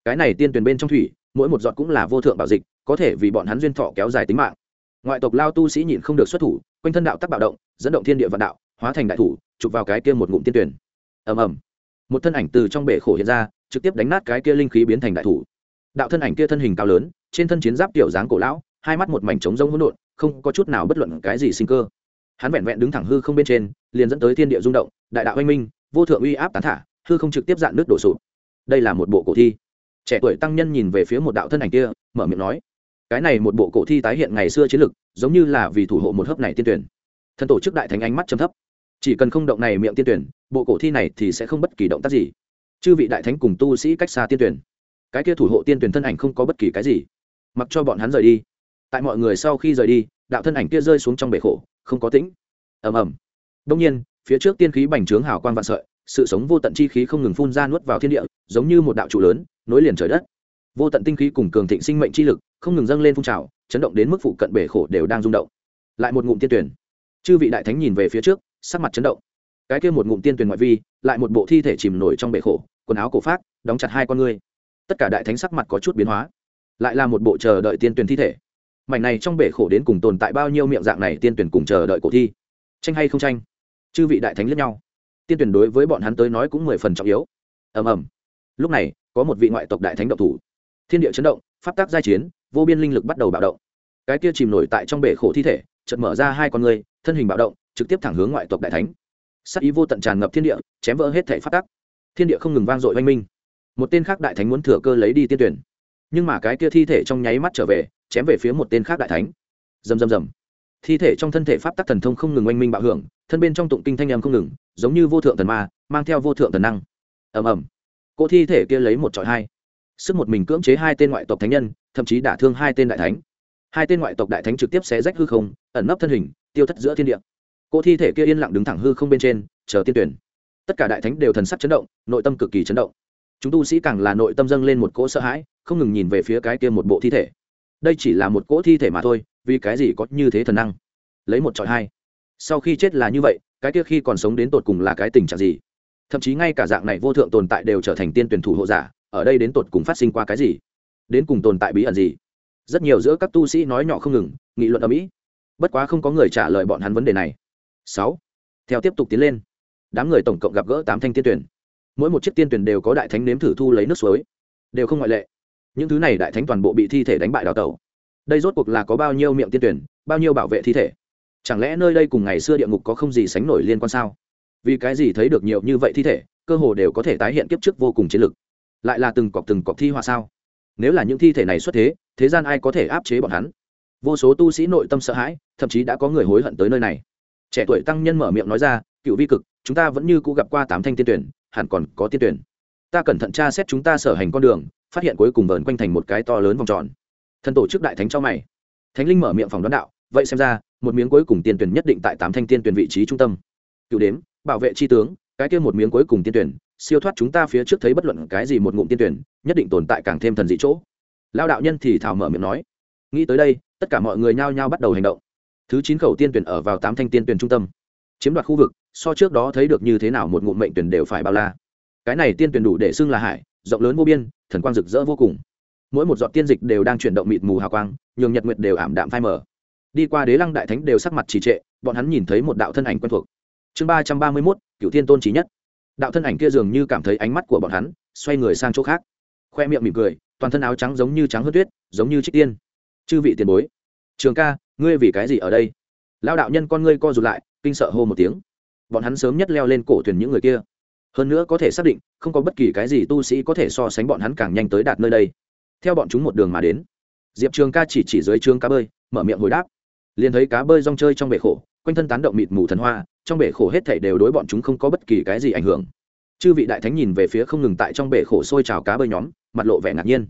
Cái này tiên tuyển bên trong thủy, mỗi một giọt cũng là vô thượng bảo dịch, có thể vì bọn hắn duyên thọ kéo dài tính mạng. Ngoại tộc lao tu sĩ nhìn không được xuất thủ, quanh thân đạo tắc bạo động, dẫn động thiên địa vạn đạo, hóa thành đại thủ, chụp vào cái kia một ngụm tiên tuyển. Ầm ầm. Một thân ảnh từ trong bể khổ hiện ra, trực tiếp đánh nát cái kia linh khí biến thành đại thủ. Đạo thân ảnh kia thân hình cao lớn, trên thân chiến giáp kiểu dáng cổ lão, hai mắt một mảnh trống rông hỗn độn không có chút nào bất luận cái gì sinh cơ. Hắn vẹn vẹn đứng thẳng hư không bên trên, liền dẫn tới thiên địa rung động, đại đạo oanh minh, vô thượng uy áp tán thả, hư không trực tiếp dạn nước đổ sụp. Đây là một bộ cổ thi. Trẻ tuổi tăng nhân nhìn về phía một đạo thân ảnh kia, mở miệng nói, cái này một bộ cổ thi tái hiện ngày xưa chiến lực, giống như là vì thủ hộ một hớp này tiên tuyển. Thân tổ chức đại thánh ánh mắt chấm thấp. Chỉ cần không động này miệng tiên tuyển, bộ cổ thi này thì sẽ không bất kỳ động tác gì. Chư vị đại thánh cùng tu sĩ cách xa tiên tuyển. Cái kia thủ hộ tiên tuyển thân ảnh không có bất kỳ cái gì. Mặc cho bọn hắn rời đi tại mọi người sau khi rời đi, đạo thân ảnh kia rơi xuống trong bể khổ, không có tĩnh. Ầm ầm. Đông nhiên, phía trước tiên khí bành trướng hào quang vạn sợi, sự sống vô tận chi khí không ngừng phun ra nuốt vào thiên địa, giống như một đạo trụ lớn, nối liền trời đất. Vô tận tinh khí cùng cường thịnh sinh mệnh chi lực, không ngừng dâng lên phun trào, chấn động đến mức phụ cận bể khổ đều đang rung động. Lại một ngụm tiên tuyển. Chư vị đại thánh nhìn về phía trước, sắc mặt chấn động. Cái kia một ngụm tiên tuyển ngoại vi, lại một bộ thi thể chìm nổi trong bể khổ, quần áo cổ phát đóng chặt hai con ngươi. Tất cả đại thánh sắc mặt có chút biến hóa. Lại là một bộ chờ đợi tiên tuyển thi thể mảnh này trong bể khổ đến cùng tồn tại bao nhiêu miệng dạng này tiên tuyển cùng chờ đợi cổ thi? Tranh hay không tranh? Chư vị đại thánh lẫn nhau. Tiên tuyển đối với bọn hắn tới nói cũng mười phần trọng yếu. Ầm ầm. Lúc này, có một vị ngoại tộc đại thánh động thủ. Thiên địa chấn động, pháp tác giai chiến, vô biên linh lực bắt đầu bạo động. Cái kia chìm nổi tại trong bể khổ thi thể, chợt mở ra hai con người, thân hình bạo động, trực tiếp thẳng hướng ngoại tộc đại thánh. Sắc ý vô tận tràn ngập thiên địa, chém vỡ hết thể pháp tắc. Thiên địa không ngừng vang dội oanh minh. Một tên khác đại thánh muốn thừa cơ lấy đi tiên tuyển. Nhưng mà cái kia thi thể trong nháy mắt trở về chém về phía một tên khác đại thánh. Rầm rầm rầm. Thi thể trong thân thể pháp tắc thần thông không ngừng oanh minh bạo hưởng, thân bên trong tụng kinh thanh âm không ngừng, giống như vô thượng thần ma, mang theo vô thượng thần năng. Ầm ầm. Cô thi thể kia lấy một trọi hai. Sức một mình cưỡng chế hai tên ngoại tộc thánh nhân, thậm chí đả thương hai tên đại thánh. Hai tên ngoại tộc đại thánh trực tiếp xé rách hư không, ẩn nấp thân hình, tiêu thất giữa thiên địa. Cô thi thể kia yên lặng đứng thẳng hư không bên trên, chờ tiên tuyển. Tất cả đại thánh đều thần sắc chấn động, nội tâm cực kỳ chấn động. Chúng tu sĩ càng là nội tâm dâng lên một cỗ sợ hãi, không ngừng nhìn về phía cái kia một bộ thi thể đây chỉ là một cỗ thi thể mà thôi, vì cái gì có như thế thần năng? Lấy một trọi hai. Sau khi chết là như vậy, cái kia khi còn sống đến tột cùng là cái tình trạng gì? Thậm chí ngay cả dạng này vô thượng tồn tại đều trở thành tiên tuyển thủ hộ giả, ở đây đến tột cùng phát sinh qua cái gì? Đến cùng tồn tại bí ẩn gì? Rất nhiều giữa các tu sĩ nói nhỏ không ngừng, nghị luận ở mỹ bất quá không có người trả lời bọn hắn vấn đề này. Sáu. Theo tiếp tục tiến lên. Đám người tổng cộng gặp gỡ tám thanh tiên tuyển. Mỗi một chiếc tiên tuyển đều có đại thánh nếm thử thu lấy nước suối. Đều không ngoại lệ những thứ này đại thánh toàn bộ bị thi thể đánh bại đào tẩu. Đây rốt cuộc là có bao nhiêu miệng tiên tuyển, bao nhiêu bảo vệ thi thể? Chẳng lẽ nơi đây cùng ngày xưa địa ngục có không gì sánh nổi liên quan sao? Vì cái gì thấy được nhiều như vậy thi thể, cơ hồ đều có thể tái hiện kiếp trước vô cùng chiến lực? Lại là từng cọc từng cọc thi họa sao? Nếu là những thi thể này xuất thế thế gian ai có thể áp chế bọn hắn? Vô số tu sĩ nội tâm sợ hãi, thậm chí đã có người hối hận tới nơi này. Trẻ tuổi tăng nhân mở miệng nói ra, cựu vi cực, chúng ta vẫn như cũ gặp qua tám thanh tiên tuyển, hẳn còn có tiên tuyển. Ta cẩn thận tra xét chúng ta sở hành con đường phát hiện cuối cùng vờn quanh thành một cái to lớn vòng tròn. Thần tổ chức đại thánh cho mày. Thánh linh mở miệng phòng đoán đạo, vậy xem ra, một miếng cuối cùng tiên tuyển nhất định tại tám thanh tiên tuyển vị trí trung tâm. Cựu đếm, bảo vệ tri tướng, cái kia một miếng cuối cùng tiên tuyển, siêu thoát chúng ta phía trước thấy bất luận cái gì một ngụm tiên tuyển, nhất định tồn tại càng thêm thần dị chỗ. Lao đạo nhân thì thảo mở miệng nói. Nghĩ tới đây, tất cả mọi người nhao nhao bắt đầu hành động. Thứ chín khẩu tiên tuyển ở vào tám thanh tiên tuyển trung tâm. Chiếm đoạt khu vực, so trước đó thấy được như thế nào một ngụm mệnh tuyển đều phải bao la. Cái này tiên tuyển đủ để xưng là hải rộng lớn vô biên, thần quang rực rỡ vô cùng. Mỗi một giọt tiên dịch đều đang chuyển động mịt mù hào quang, nhường nhật nguyệt đều ảm đạm phai mờ. Đi qua đế lăng đại thánh đều sắc mặt trì trệ, bọn hắn nhìn thấy một đạo thân ảnh quen thuộc. Chương ba trăm ba mươi mốt cựu thiên tôn trí nhất. Đạo thân ảnh kia dường như cảm thấy ánh mắt của bọn hắn xoay người sang chỗ khác. Khoe miệng mỉm cười, toàn thân áo trắng giống như trắng hớt tuyết, giống như trích tiên. Chư vị tiền bối, trường ca, ngươi vì cái gì ở đây? Lao đạo nhân con ngươi co rụt lại, kinh sợ hô một tiếng. Bọn hắn sớm nhất leo lên cổ thuyền những người kia hơn nữa có thể xác định, không có bất kỳ cái gì tu sĩ có thể so sánh bọn hắn càng nhanh tới đạt nơi đây. Theo bọn chúng một đường mà đến, diệp trường ca chỉ chỉ dưới trường cá bơi, mở miệng hồi đáp. Liền thấy cá bơi rong chơi trong bể khổ, quanh thân tán động mịt mù thần hoa, trong bể khổ hết thảy đều đối bọn chúng không có bất kỳ cái gì ảnh hưởng. Chư vị đại thánh nhìn về phía không ngừng tại trong bể khổ sôi trào cá bơi nhóm, mặt lộ vẻ ngạc nhiên.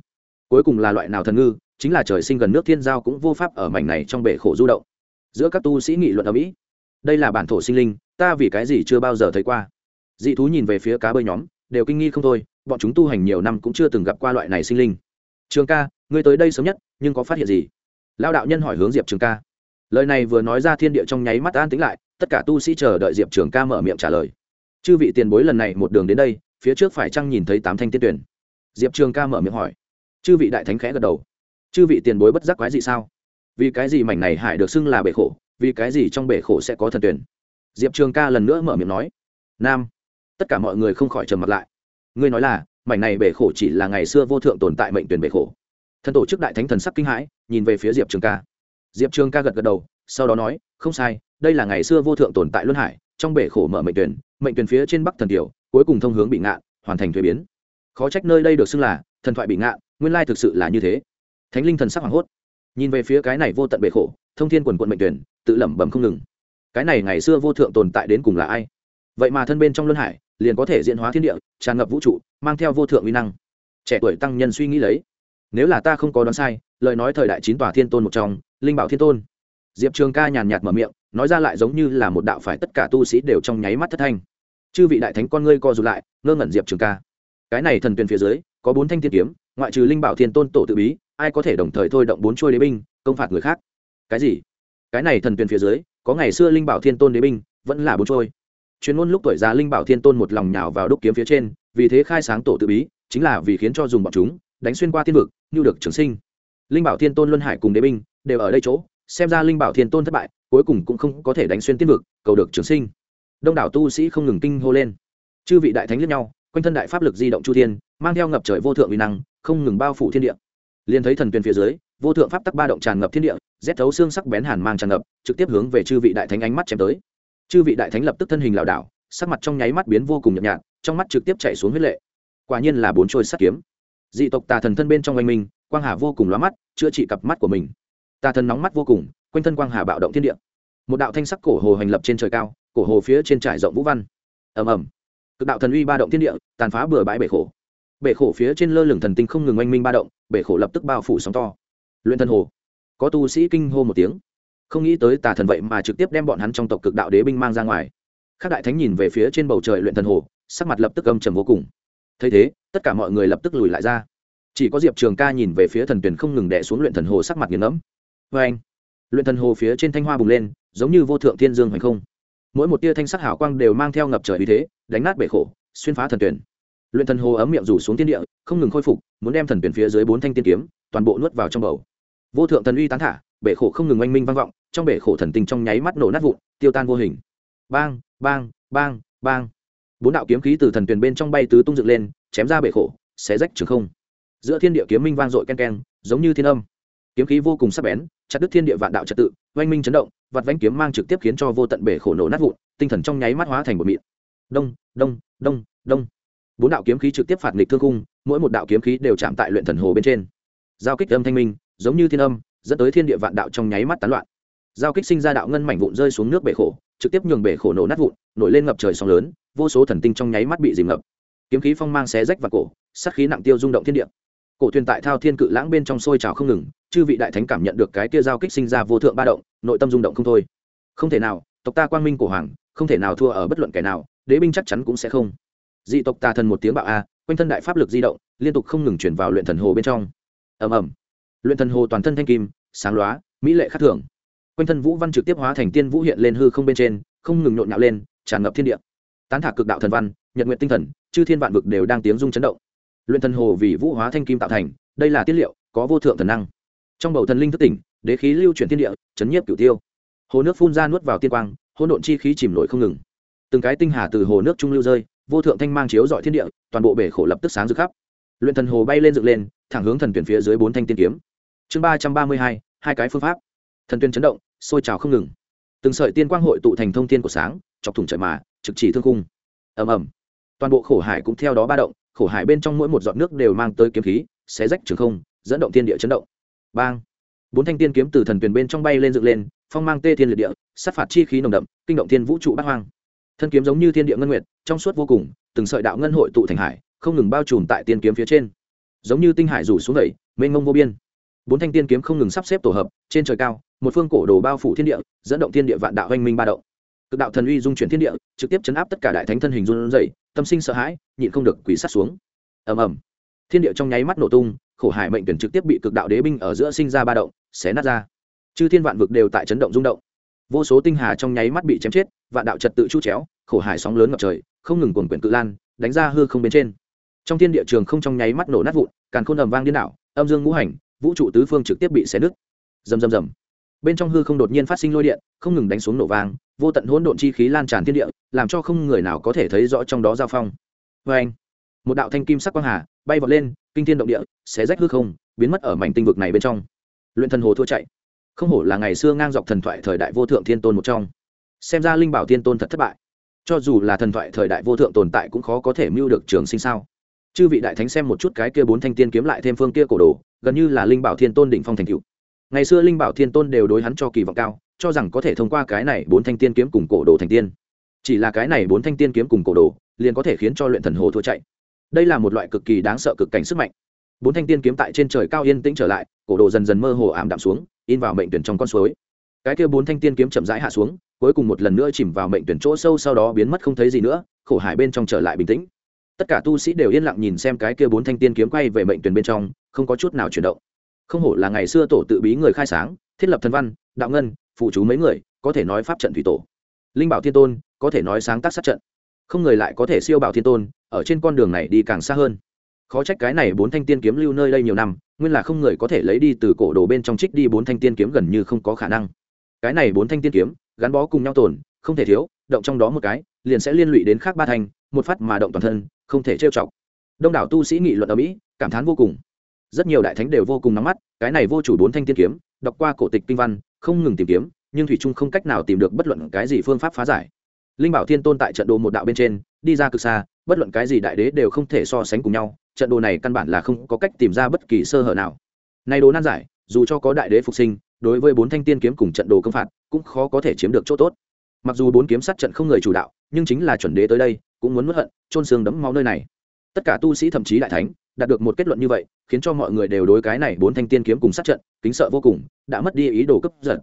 Cuối cùng là loại nào thần ngư, chính là trời sinh gần nước thiên giao cũng vô pháp ở mảnh này trong bể khổ du động. Giữa các tu sĩ nghị luận ở mỹ, đây là bản thổ sinh linh, ta vì cái gì chưa bao giờ thấy qua dị thú nhìn về phía cá bơi nhóm, đều kinh nghi không thôi, bọn chúng tu hành nhiều năm cũng chưa từng gặp qua loại này sinh linh. Trường ca, ngươi tới đây sớm nhất, nhưng có phát hiện gì? Lao đạo nhân hỏi hướng diệp trường ca. Lời này vừa nói ra thiên địa trong nháy mắt an tính lại, tất cả tu sĩ chờ đợi diệp trường ca mở miệng trả lời. Chư vị tiền bối lần này một đường đến đây, phía trước phải chăng nhìn thấy tám thanh tiên tuyển? Diệp trường ca mở miệng hỏi. Chư vị đại thánh khẽ gật đầu. Chư vị tiền bối bất giác quái gì sao? Vì cái gì mảnh này hải được xưng là bể khổ, vì cái gì trong bể khổ sẽ có thần tuyển? Diệp trường ca lần nữa mở miệng nói. Nam tất cả mọi người không khỏi trầm mặt lại. Ngươi nói là, mảnh này bể khổ chỉ là ngày xưa vô thượng tồn tại mệnh tuyển bể khổ. Thần tổ chức đại thánh thần sắc kinh hãi, nhìn về phía diệp trường ca. Diệp trường ca gật gật đầu, sau đó nói, không sai, đây là ngày xưa vô thượng tồn tại luân hải, trong bể khổ mở mệnh tuyển mệnh tuyển phía trên bắc thần tiểu, cuối cùng thông hướng bị ngạn, hoàn thành thuế biến. Khó trách nơi đây được xưng là thần thoại bị ngạn, nguyên lai thực sự là như thế. Thánh linh thần sắc hoảng hốt. Nhìn về phía cái này vô tận bể khổ, thông thiên quần quận mệnh tuyển, tự lẩm bẩm không ngừng. Cái này ngày xưa vô thượng tồn tại đến cùng là ai? Vậy mà thân bên trong luân hải liền có thể diễn hóa thiên địa, tràn ngập vũ trụ, mang theo vô thượng uy năng. Trẻ tuổi tăng nhân suy nghĩ lấy. Nếu là ta không có đoán sai, lời nói thời đại chín tòa thiên tôn một trong, linh bảo thiên tôn. Diệp trường ca nhàn nhạt mở miệng, nói ra lại giống như là một đạo phải tất cả tu sĩ đều trong nháy mắt thất thanh. Chư vị đại thánh con ngươi co rụt lại, ngơ ngẩn diệp trường ca. Cái này thần tuyền phía dưới, có bốn thanh thiên kiếm, ngoại trừ linh bảo thiên tôn tổ tự bí, ai có thể đồng thời thôi động bốn trôi đế binh, công phạt người khác? Cái gì? Cái này thần tuyền phía dưới, có ngày xưa linh bảo thiên tôn đế binh, vẫn là bốn trôi chuyên môn lúc tuổi già linh bảo thiên tôn một lòng nhào vào đúc kiếm phía trên, vì thế khai sáng tổ tự bí, chính là vì khiến cho dùng bọn chúng, đánh xuyên qua thiên vực, như được trường sinh. Linh bảo thiên tôn luân hải cùng đế binh, đều ở đây chỗ, xem ra linh bảo thiên tôn thất bại, cuối cùng cũng không có thể đánh xuyên tiên vực, cầu được trường sinh. Đông đảo tu sĩ không ngừng kinh hô lên. Chư vị đại thánh lẫn nhau, quanh thân đại pháp lực di động chu thiên, mang theo ngập trời vô thượng uy năng, không ngừng bao phủ thiên địa. Liền thấy thần tuyền phía dưới, vô thượng pháp tắc ba động tràn ngập thiên địa, rét thấu xương sắc bén hàn mang tràn ngập, trực tiếp hướng về chư vị đại thánh ánh mắt chém tới chư vị đại thánh lập tức thân hình lảo đảo, sắc mặt trong nháy mắt biến vô cùng nhợt nhạt, trong mắt trực tiếp chạy xuống huyết lệ. Quả nhiên là bốn trôi sắt kiếm. Dị tộc tà thần thân bên trong oanh minh, quang hà vô cùng lóa mắt, chữa trị cặp mắt của mình. Tà thần nóng mắt vô cùng, quanh thân quang hà bạo động thiên địa. Một đạo thanh sắc cổ hồ hành lập trên trời cao, cổ hồ phía trên trải rộng vũ văn. Ầm ầm. Cực đạo thần uy ba động thiên địa, tàn phá bừa bãi bể khổ. Bể khổ phía trên lơ lửng thần tinh không ngừng oanh minh ba động, bể khổ lập tức bao phủ sóng to. Luyện thần hồ. Có tu sĩ kinh hô một tiếng không nghĩ tới tà thần vậy mà trực tiếp đem bọn hắn trong tộc cực đạo đế binh mang ra ngoài. Các đại thánh nhìn về phía trên bầu trời luyện thần hồ, sắc mặt lập tức âm trầm vô cùng. Thấy thế, tất cả mọi người lập tức lùi lại ra. Chỉ có diệp trường ca nhìn về phía thần tuyển không ngừng đẻ xuống luyện thần hồ sắc mặt nghiền ngẫm. Vê anh, luyện thần hồ phía trên thanh hoa bùng lên, giống như vô thượng thiên dương hoành không. Mỗi một tia thanh sắc hảo quang đều mang theo ngập trời uy thế, đánh nát bể khổ, xuyên phá thần tuyển. Luyện thần hồ ấm miệng rủ xuống thiên địa, không ngừng khôi phục, muốn đem thần tuyển phía dưới bốn thanh tiên kiếm toàn bộ nuốt vào trong bầu. Vô thượng thần uy tán thả, bể khổ không ngừng oanh minh vang vọng trong bể khổ thần tinh trong nháy mắt nổ nát vụn, tiêu tan vô hình. Bang bang bang bang. Bốn đạo kiếm khí từ thần tuyền bên trong bay tứ tung dựng lên, chém ra bể khổ, xé rách trường không. Giữa thiên địa kiếm minh vang dội ken ken, giống như thiên âm. Kiếm khí vô cùng sắc bén, chặt đứt thiên địa vạn đạo trật tự, oanh minh chấn động vặt vánh kiếm mang trực tiếp khiến cho vô tận bể khổ nổ nát vụn, tinh thần trong nháy mắt hóa thành một mịn. Đông đông đông đông. Bốn đạo kiếm khí trực tiếp phạt nghịch thương cung mỗi một đạo kiếm khí đều chạm tại luyện thần hồ bên trên. Giao kích âm thanh minh, giống như thiên âm, dẫn tới thiên địa vạn đạo trong nháy mắt tán loạn giao kích sinh ra đạo ngân mảnh vụn rơi xuống nước bể khổ, trực tiếp nhường bể khổ nổ nát vụn, nổi lên ngập trời sóng lớn, vô số thần tinh trong nháy mắt bị dìm ngập. Kiếm khí phong mang xé rách và cổ, sát khí nặng tiêu rung động thiên địa. Cổ thuyền tại thao thiên cự lãng bên trong sôi trào không ngừng, chư vị đại thánh cảm nhận được cái kia giao kích sinh ra vô thượng ba động, nội tâm rung động không thôi. Không thể nào, tộc ta quang minh cổ hoàng, không thể nào thua ở bất luận kẻ nào, đế binh chắc chắn cũng sẽ không. Dị tộc tà thần một tiếng bạo a, quanh thân đại pháp lực di động, liên tục không ngừng chuyển vào luyện thần hồ bên trong. Ầm ầm. Luyện thần hồ toàn thân thanh kim, sáng lóa, mỹ lệ khắc thường quanh thân vũ văn trực tiếp hóa thành tiên vũ hiện lên hư không bên trên, không ngừng nhộn nhạo lên, tràn ngập thiên địa. Tán thả cực đạo thần văn, nhật nguyện tinh thần, chư thiên vạn vực đều đang tiếng rung chấn động. Luyện thần hồ vì vũ hóa thanh kim tạo thành, đây là tiết liệu, có vô thượng thần năng. Trong bầu thần linh thức tỉnh, đế khí lưu chuyển thiên địa, chấn nhiếp cửu tiêu. Hồ nước phun ra nuốt vào tiên quang, hỗn độn chi khí chìm nổi không ngừng. Từng cái tinh hà từ hồ nước trung lưu rơi, vô thượng thanh mang chiếu dọi thiên địa, toàn bộ bể khổ lập tức sáng rực khắp. Luyện thần hồ bay lên dựng lên, thẳng hướng thần tuyển phía dưới bốn thanh tiên kiếm. Chương ba trăm ba mươi hai hai cái phương pháp thần tuyên chấn động, sôi trào không ngừng. Từng sợi tiên quang hội tụ thành thông tiên của sáng, chọc thủng trời mà, trực chỉ thương cung ầm ầm. Toàn bộ khổ hải cũng theo đó ba động, khổ hải bên trong mỗi một giọt nước đều mang tới kiếm khí, xé rách trường không, dẫn động thiên địa chấn động. Bang. Bốn thanh tiên kiếm từ thần tuyển bên trong bay lên dựng lên, phong mang tê thiên liệt địa, sát phạt chi khí nồng đậm, kinh động thiên vũ trụ bát hoang. Thân kiếm giống như thiên địa ngân nguyệt, trong suốt vô cùng, từng sợi đạo ngân hội tụ thành hải, không ngừng bao trùm tại tiên kiếm phía trên. Giống như tinh hải rủ xuống đẩy mênh mông vô biên. Bốn thanh tiên kiếm không ngừng sắp xếp tổ hợp, trên trời cao một phương cổ đồ bao phủ thiên địa, dẫn động thiên địa vạn đạo oanh minh ba động. Cực đạo thần uy dung chuyển thiên địa, trực tiếp chấn áp tất cả đại thánh thân hình run rẩy, tâm sinh sợ hãi, nhịn không được quỳ sát xuống. Ầm ầm. Thiên địa trong nháy mắt nổ tung, khổ hải mệnh tuyển trực tiếp bị cực đạo đế binh ở giữa sinh ra ba động, xé nát ra. Chư thiên vạn vực đều tại chấn động rung động. Vô số tinh hà trong nháy mắt bị chém chết, vạn đạo trật tự chu chéo, khổ hải sóng lớn ngập trời, không ngừng cuồn quyển cự lan, đánh ra hư không bên trên. Trong thiên địa trường không trong nháy mắt nổ nát vụn, càn khôn ầm vang điên đảo, âm dương ngũ hành, vũ trụ tứ phương trực tiếp bị xé nứt. Rầm rầm rầm bên trong hư không đột nhiên phát sinh lôi điện, không ngừng đánh xuống nổ vang, vô tận hỗn độn chi khí lan tràn thiên địa, làm cho không người nào có thể thấy rõ trong đó giao phong. Vê anh, một đạo thanh kim sắc quang hà bay vọt lên, kinh thiên động địa, xé rách hư không, biến mất ở mảnh tinh vực này bên trong. Luyện thần hồ thua chạy. Không hổ là ngày xưa ngang dọc thần thoại thời đại vô thượng thiên tôn một trong. Xem ra linh bảo thiên tôn thật thất bại. Cho dù là thần thoại thời đại vô thượng tồn tại cũng khó có thể mưu được trường sinh sao. Chư vị đại thánh xem một chút cái kia bốn thanh tiên kiếm lại thêm phương kia cổ đồ, gần như là linh bảo thiên tôn đỉnh phong thành cựu ngày xưa linh bảo thiên tôn đều đối hắn cho kỳ vọng cao, cho rằng có thể thông qua cái này bốn thanh tiên kiếm cùng cổ đồ thành tiên. Chỉ là cái này bốn thanh tiên kiếm cùng cổ đồ, liền có thể khiến cho luyện thần hồ thua chạy. Đây là một loại cực kỳ đáng sợ cực cảnh sức mạnh. Bốn thanh tiên kiếm tại trên trời cao yên tĩnh trở lại, cổ đồ dần dần mơ hồ ảm đạm xuống, in vào mệnh tuyển trong con suối. Cái kia bốn thanh tiên kiếm chậm rãi hạ xuống, cuối cùng một lần nữa chìm vào mệnh tuyển chỗ sâu sau đó biến mất không thấy gì nữa, khổ hải bên trong trở lại bình tĩnh. Tất cả tu sĩ đều yên lặng nhìn xem cái kia bốn thanh tiên kiếm quay về mệnh tuyển bên trong, không có chút nào chuyển động không hổ là ngày xưa tổ tự bí người khai sáng, thiết lập thần văn, đạo ngân, phụ chú mấy người, có thể nói pháp trận thủy tổ. Linh bảo thiên tôn, có thể nói sáng tác sát trận. Không người lại có thể siêu bảo thiên tôn, ở trên con đường này đi càng xa hơn. Khó trách cái này bốn thanh tiên kiếm lưu nơi đây nhiều năm, nguyên là không người có thể lấy đi từ cổ đồ bên trong trích đi bốn thanh tiên kiếm gần như không có khả năng. Cái này bốn thanh tiên kiếm, gắn bó cùng nhau tồn, không thể thiếu, động trong đó một cái, liền sẽ liên lụy đến khác ba thanh, một phát mà động toàn thân, không thể trêu chọc. Đông đảo tu sĩ nghị luận ở mỹ, cảm thán vô cùng rất nhiều đại thánh đều vô cùng nóng mắt, cái này vô chủ bốn thanh tiên kiếm, đọc qua cổ tịch kinh văn, không ngừng tìm kiếm, nhưng thủy trung không cách nào tìm được bất luận cái gì phương pháp phá giải. Linh bảo thiên tôn tại trận đồ một đạo bên trên, đi ra cực xa, bất luận cái gì đại đế đều không thể so sánh cùng nhau, trận đồ này căn bản là không có cách tìm ra bất kỳ sơ hở nào. Này đồ nan giải, dù cho có đại đế phục sinh, đối với bốn thanh tiên kiếm cùng trận đồ công phạt, cũng khó có thể chiếm được chỗ tốt. Mặc dù bốn kiếm sát trận không người chủ đạo, nhưng chính là chuẩn đế tới đây, cũng muốn mất hận trôn xương đấm máu nơi này. Tất cả tu sĩ thậm chí đại thánh đạt được một kết luận như vậy, khiến cho mọi người đều đối cái này bốn thanh tiên kiếm cùng sát trận, kính sợ vô cùng, đã mất đi ý đồ cấp giật.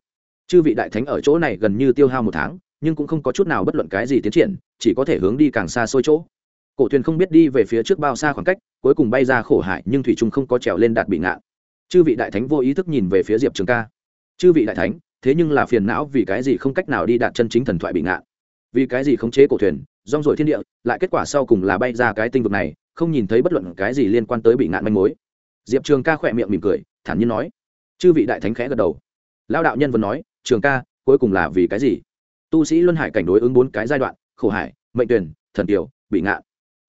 Chư vị đại thánh ở chỗ này gần như tiêu hao một tháng, nhưng cũng không có chút nào bất luận cái gì tiến triển, chỉ có thể hướng đi càng xa xôi chỗ. Cổ thuyền không biết đi về phía trước bao xa khoảng cách, cuối cùng bay ra khổ hại nhưng thủy trung không có trèo lên đạt bị ngạn. Chư vị đại thánh vô ý thức nhìn về phía diệp trường ca. Chư vị đại thánh, thế nhưng là phiền não vì cái gì không cách nào đi đạt chân chính thần thoại bị ngạn? Vì cái gì khống chế cổ thuyền, rong rổi thiên địa, lại kết quả sau cùng là bay ra cái tinh vực này không nhìn thấy bất luận cái gì liên quan tới bị ngạn manh mối. Diệp trường ca khỏe miệng mỉm cười thản nhiên nói. Chư vị đại thánh khẽ gật đầu. Lao đạo nhân vẫn nói trường ca cuối cùng là vì cái gì? Tu sĩ luân hải cảnh đối ứng bốn cái giai đoạn khổ hải mệnh tuyển thần tiểu, bị ngạn.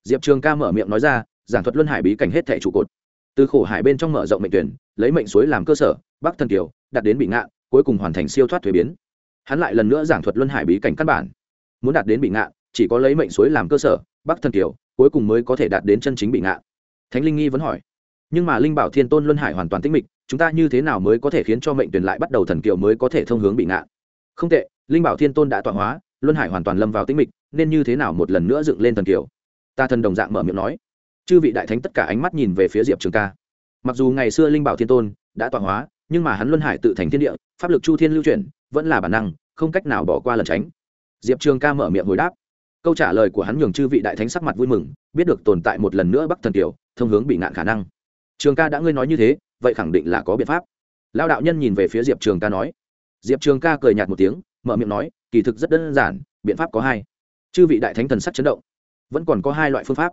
Diệp trường ca mở miệng nói ra giảng thuật luân hải bí cảnh hết thẻ trụ cột. Từ khổ hải bên trong mở rộng mệnh tuyển lấy mệnh suối làm cơ sở bắc thần tiểu, đặt đến bị ngạn cuối cùng hoàn thành siêu thoát thuế biến. Hắn lại lần nữa giảng thuật luân hải bí cảnh căn bản. Muốn đạt đến bị ngạn chỉ có lấy mệnh suối làm cơ sở bắc thần tiểu cuối cùng mới có thể đạt đến chân chính bị ngạn thánh linh nghi vẫn hỏi, nhưng mà linh bảo thiên tôn luân hải hoàn toàn tĩnh mịch, chúng ta như thế nào mới có thể khiến cho mệnh tuyển lại bắt đầu thần kiều mới có thể thông hướng bị ngạn không tệ, linh bảo thiên tôn đã tọa hóa, luân hải hoàn toàn lâm vào tĩnh mịch, nên như thế nào một lần nữa dựng lên thần kiều ta thần đồng dạng mở miệng nói. Chư vị đại thánh tất cả ánh mắt nhìn về phía diệp trường ca. Mặc dù ngày xưa linh bảo thiên tôn đã tọa hóa, nhưng mà hắn luân hải tự thành thiên địa, pháp lực chu thiên lưu chuyển, vẫn là bản năng, không cách nào bỏ qua lần tránh. Diệp trường ca mở miệng hồi đáp câu trả lời của hắn nhường chư vị đại thánh sắc mặt vui mừng, biết được tồn tại một lần nữa bắc thần kiều, thông hướng bị nạn khả năng. Trường ca đã ngươi nói như thế, vậy khẳng định là có biện pháp. Lao đạo nhân nhìn về phía diệp trường ca nói. Diệp trường ca cười nhạt một tiếng, mở miệng nói, kỳ thực rất đơn giản, biện pháp có hai. Chư vị đại thánh thần sắc chấn động. Vẫn còn có hai loại phương pháp.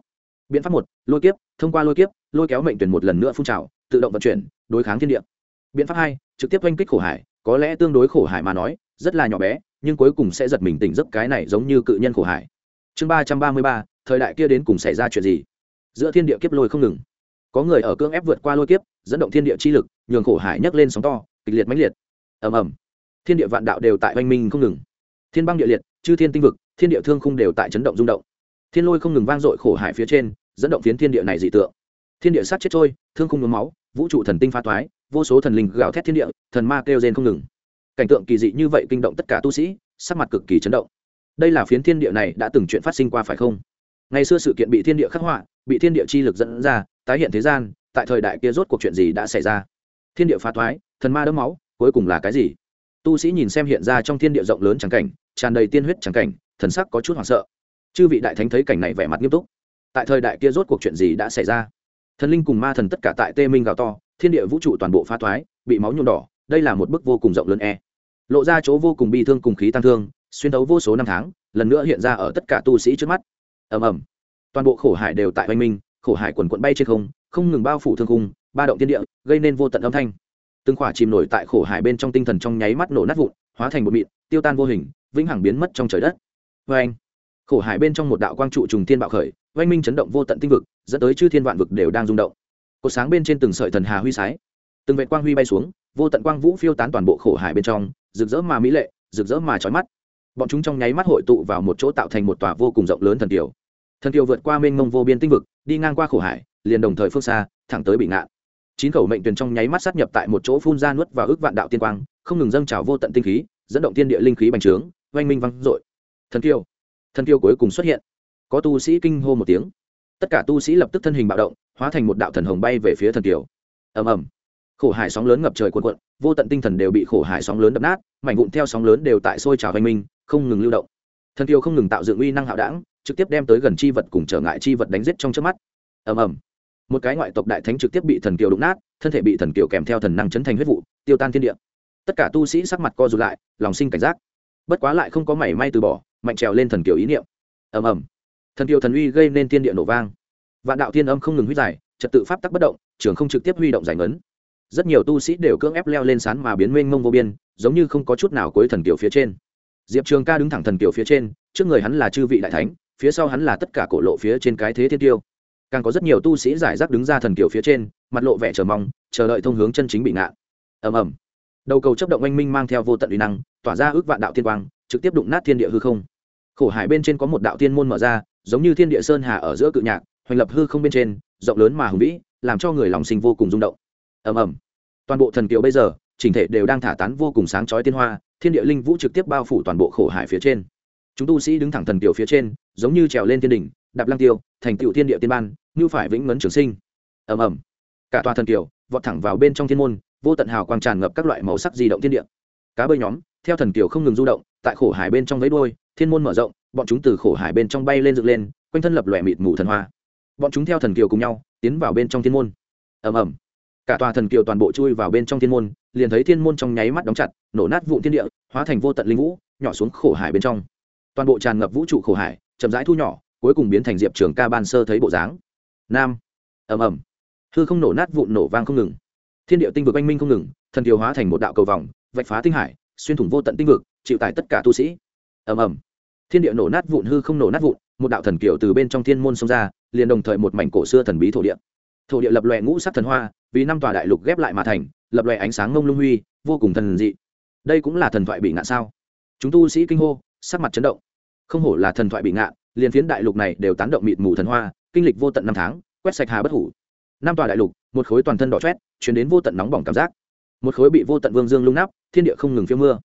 Biện pháp một, lôi kiếp, thông qua lôi kiếp, lôi kéo mệnh tuyển một lần nữa phun trào, tự động vận chuyển, đối kháng thiên địa. Biện pháp hai, trực tiếp oanh kích khổ hải, có lẽ tương đối khổ hải mà nói, rất là nhỏ bé, nhưng cuối cùng sẽ giật mình tỉnh giấc cái này giống như cự nhân khổ hải chương ba trăm ba mươi ba, thời đại kia đến cùng xảy ra chuyện gì? Giữa thiên địa kiếp lôi không ngừng. Có người ở cưỡng ép vượt qua lôi kiếp, dẫn động thiên địa chi lực, nhường khổ hải nhấc lên sóng to, kịch liệt mãnh liệt. Ầm ầm. Thiên địa vạn đạo đều tại oanh minh không ngừng. Thiên băng địa liệt, chư thiên tinh vực, thiên địa thương khung đều tại chấn động rung động. Thiên lôi không ngừng vang dội khổ hải phía trên, dẫn động phiến thiên địa này dị tượng. Thiên địa sát chết trôi, thương khung nhuốm máu, vũ trụ thần tinh pha toái, vô số thần linh gào thét thiên địa, thần ma kêu rên không ngừng. Cảnh tượng kỳ dị như vậy kinh động tất cả tu sĩ, sắc mặt cực kỳ chấn động đây là phiến thiên địa này đã từng chuyện phát sinh qua phải không? Ngày xưa sự kiện bị thiên địa khắc họa, bị thiên địa chi lực dẫn ra, tái hiện thế gian, tại thời đại kia rốt cuộc chuyện gì đã xảy ra? Thiên địa phá thoái, thần ma đẫm máu, cuối cùng là cái gì? Tu sĩ nhìn xem hiện ra trong thiên địa rộng lớn trắng cảnh, tràn đầy tiên huyết trắng cảnh, thần sắc có chút hoảng sợ. Chư vị đại thánh thấy cảnh này vẻ mặt nghiêm túc. Tại thời đại kia rốt cuộc chuyện gì đã xảy ra? Thần linh cùng ma thần tất cả tại tê minh gào to, thiên địa vũ trụ toàn bộ phá thoái, bị máu nhuộm đỏ, đây là một bức vô cùng rộng lớn e. Lộ ra chỗ vô cùng bi thương cùng khí tăng thương xuyên thấu vô số năm tháng, lần nữa hiện ra ở tất cả tu sĩ trước mắt. Ầm ầm. Toàn bộ khổ hải đều tại oanh minh, khổ hải quần quận bay trên không không ngừng bao phủ thương cung ba động tiên địa, gây nên vô tận âm thanh. Từng khỏa chìm nổi tại khổ hải bên trong tinh thần trong nháy mắt nổ nát vụn, hóa thành bột mịn, tiêu tan vô hình, vĩnh hằng biến mất trong trời đất. Vê anh khổ hải bên trong một đạo quang trụ trùng thiên bạo khởi, oanh minh chấn động vô tận tinh vực, dẫn tới chư thiên vạn vực đều đang rung động. Cột sáng bên trên từng sợi thần hà huy sái. Từng vệ quang huy bay xuống, vô tận quang vũ phiêu tán toàn bộ khổ hải bên trong, rực rỡ mà mỹ lệ, rực rỡ mà trói mắt bọn chúng trong nháy mắt hội tụ vào một chỗ tạo thành một tòa vô cùng rộng lớn thần kiều. Thần kiều vượt qua mênh mông vô biên tinh vực, đi ngang qua khổ hải, liền đồng thời phương xa, thẳng tới bị ngạn. Chín khẩu mệnh tuyển trong nháy mắt sát nhập tại một chỗ phun ra nuốt và ước vạn đạo tiên quang, không ngừng dâng trào vô tận tinh khí, dẫn động tiên địa linh khí bành trướng, oanh minh văng dội. Thần kiều thần kiều cuối cùng xuất hiện. Có tu sĩ kinh hô một tiếng. Tất cả tu sĩ lập tức thân hình bạo động, hóa thành một đạo thần hồng bay về phía thần kiều. Ầm ầm. Khổ hải sóng lớn ngập trời cuồn cuộn, vô tận tinh thần đều bị khổ hải sóng lớn đập nát, mảnh vụn theo sóng lớn đều tại sôi trào hoành minh không ngừng lưu động. Thần kiều không ngừng tạo dựng uy năng hạo đảng, trực tiếp đem tới gần chi vật cùng trở ngại chi vật đánh giết trong trước mắt. Ầm ầm. Một cái ngoại tộc đại thánh trực tiếp bị thần kiều đụng nát, thân thể bị thần kiều kèm theo thần năng chấn thành huyết vụ, tiêu tan thiên địa. Tất cả tu sĩ sắc mặt co rụt lại, lòng sinh cảnh giác. Bất quá lại không có mảy may từ bỏ, mạnh trèo lên thần kiều ý niệm. Ầm ầm. Thần kiều thần uy gây nên thiên địa nổ vang. Vạn đạo thiên âm không ngừng huyết giải, trật tự pháp tắc bất động, trường không trực tiếp huy động giải ngấn. Rất nhiều tu sĩ đều cưỡng ép leo lên sán mà biến mênh mông vô biên, giống như không có chút nào cuối thần kiều phía trên diệp trường ca đứng thẳng thần kiểu phía trên, trước người hắn là chư vị đại thánh, phía sau hắn là tất cả cổ lộ phía trên cái thế thiên tiêu. Càng có rất nhiều tu sĩ giải rác đứng ra thần kiểu phía trên, mặt lộ vẻ chờ mong, chờ đợi thông hướng chân chính bị ngạn ầm ầm. Đầu cầu chấp động oanh minh mang theo vô tận uy năng, tỏa ra ước vạn đạo thiên quang, trực tiếp đụng nát thiên địa hư không. Khổ hải bên trên có một đạo thiên môn mở ra, giống như thiên địa sơn hà ở giữa cự nhạc, hoành lập hư không bên trên, rộng lớn mà hùng vĩ, làm cho người lòng sinh vô cùng rung động. Ầm ầm. Toàn bộ thần kiều bây giờ, chỉnh thể đều đang thả tán vô cùng sáng chói tiên hoa thiên địa linh vũ trực tiếp bao phủ toàn bộ khổ hải phía trên. Chúng tu sĩ đứng thẳng thần tiểu phía trên, giống như trèo lên thiên đỉnh, đạp lăng tiêu, thành tựu thiên địa tiên ban, như phải vĩnh mấn trường sinh. Ầm ầm. Cả tòa thần tiểu vọt thẳng vào bên trong thiên môn, vô tận hào quang tràn ngập các loại màu sắc di động thiên địa. Cá bơi nhóm, theo thần tiểu không ngừng du động, tại khổ hải bên trong vẫy đuôi, thiên môn mở rộng, bọn chúng từ khổ hải bên trong bay lên dựng lên, quanh thân lập lòe mịt mù thần hoa. Bọn chúng theo thần kiều cùng nhau, tiến vào bên trong thiên môn. Ầm ầm cả tòa thần kiều toàn bộ chui vào bên trong thiên môn, liền thấy thiên môn trong nháy mắt đóng chặt, nổ nát vụn thiên địa, hóa thành vô tận linh vũ, nhỏ xuống khổ hải bên trong. Toàn bộ tràn ngập vũ trụ khổ hải, chậm rãi thu nhỏ, cuối cùng biến thành diệp trường ca ban sơ thấy bộ dáng. Nam. Ầm ầm. Hư không nổ nát vụn nổ vang không ngừng. Thiên địa tinh vực anh minh không ngừng, thần kiều hóa thành một đạo cầu vòng, vạch phá tinh hải, xuyên thủng vô tận tinh vực, chịu tải tất cả tu sĩ. Ầm ầm. Thiên địa nổ nát vụn, hư không nổ nát vụn, một đạo thần kiều từ bên trong thiên môn xông ra, liền đồng thời một mảnh cổ xưa thần bí thổ địa thổ địa lập lòe ngũ sắc thần hoa, vì năm tòa đại lục ghép lại mà thành, lập lòe ánh sáng ngông lung huy, vô cùng thần dị. Đây cũng là thần thoại bị ngạn sao? Chúng tu sĩ kinh hô, sắc mặt chấn động. Không hổ là thần thoại bị ngạn, liền phiến đại lục này đều tán động mịt mù thần hoa, kinh lịch vô tận năm tháng, quét sạch hà bất hủ. Năm tòa đại lục, một khối toàn thân đỏ chét chuyển đến vô tận nóng bỏng cảm giác. Một khối bị vô tận vương dương lung nắp, thiên địa không ngừng phiêu mưa.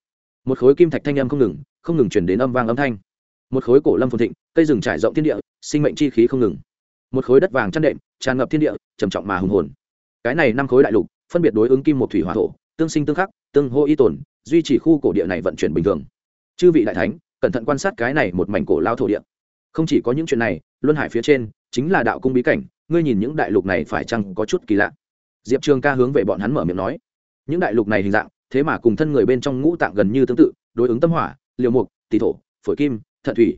Một khối kim thạch thanh âm không ngừng không ngừng chuyển đến âm vang âm thanh. Một khối cổ lâm phồn thịnh, cây rừng trải rộng thiên địa, sinh mệnh chi khí không ngừng một khối đất vàng chăn đệm, tràn ngập thiên địa, trầm trọng mà hùng hồn. Cái này năm khối đại lục, phân biệt đối ứng kim một thủy hỏa thổ, tương sinh tương khắc, tương hô y tồn, duy trì khu cổ địa này vận chuyển bình thường. Chư vị đại thánh, cẩn thận quan sát cái này một mảnh cổ lao thổ địa. Không chỉ có những chuyện này, luân hải phía trên, chính là đạo cung bí cảnh, ngươi nhìn những đại lục này phải chăng có chút kỳ lạ? Diệp trường ca hướng về bọn hắn mở miệng nói. Những đại lục này hình dạng, thế mà cùng thân người bên trong ngũ tạng gần như tương tự, đối ứng tâm hỏa, liều mục, tỷ thổ, phổi kim, thận thủy.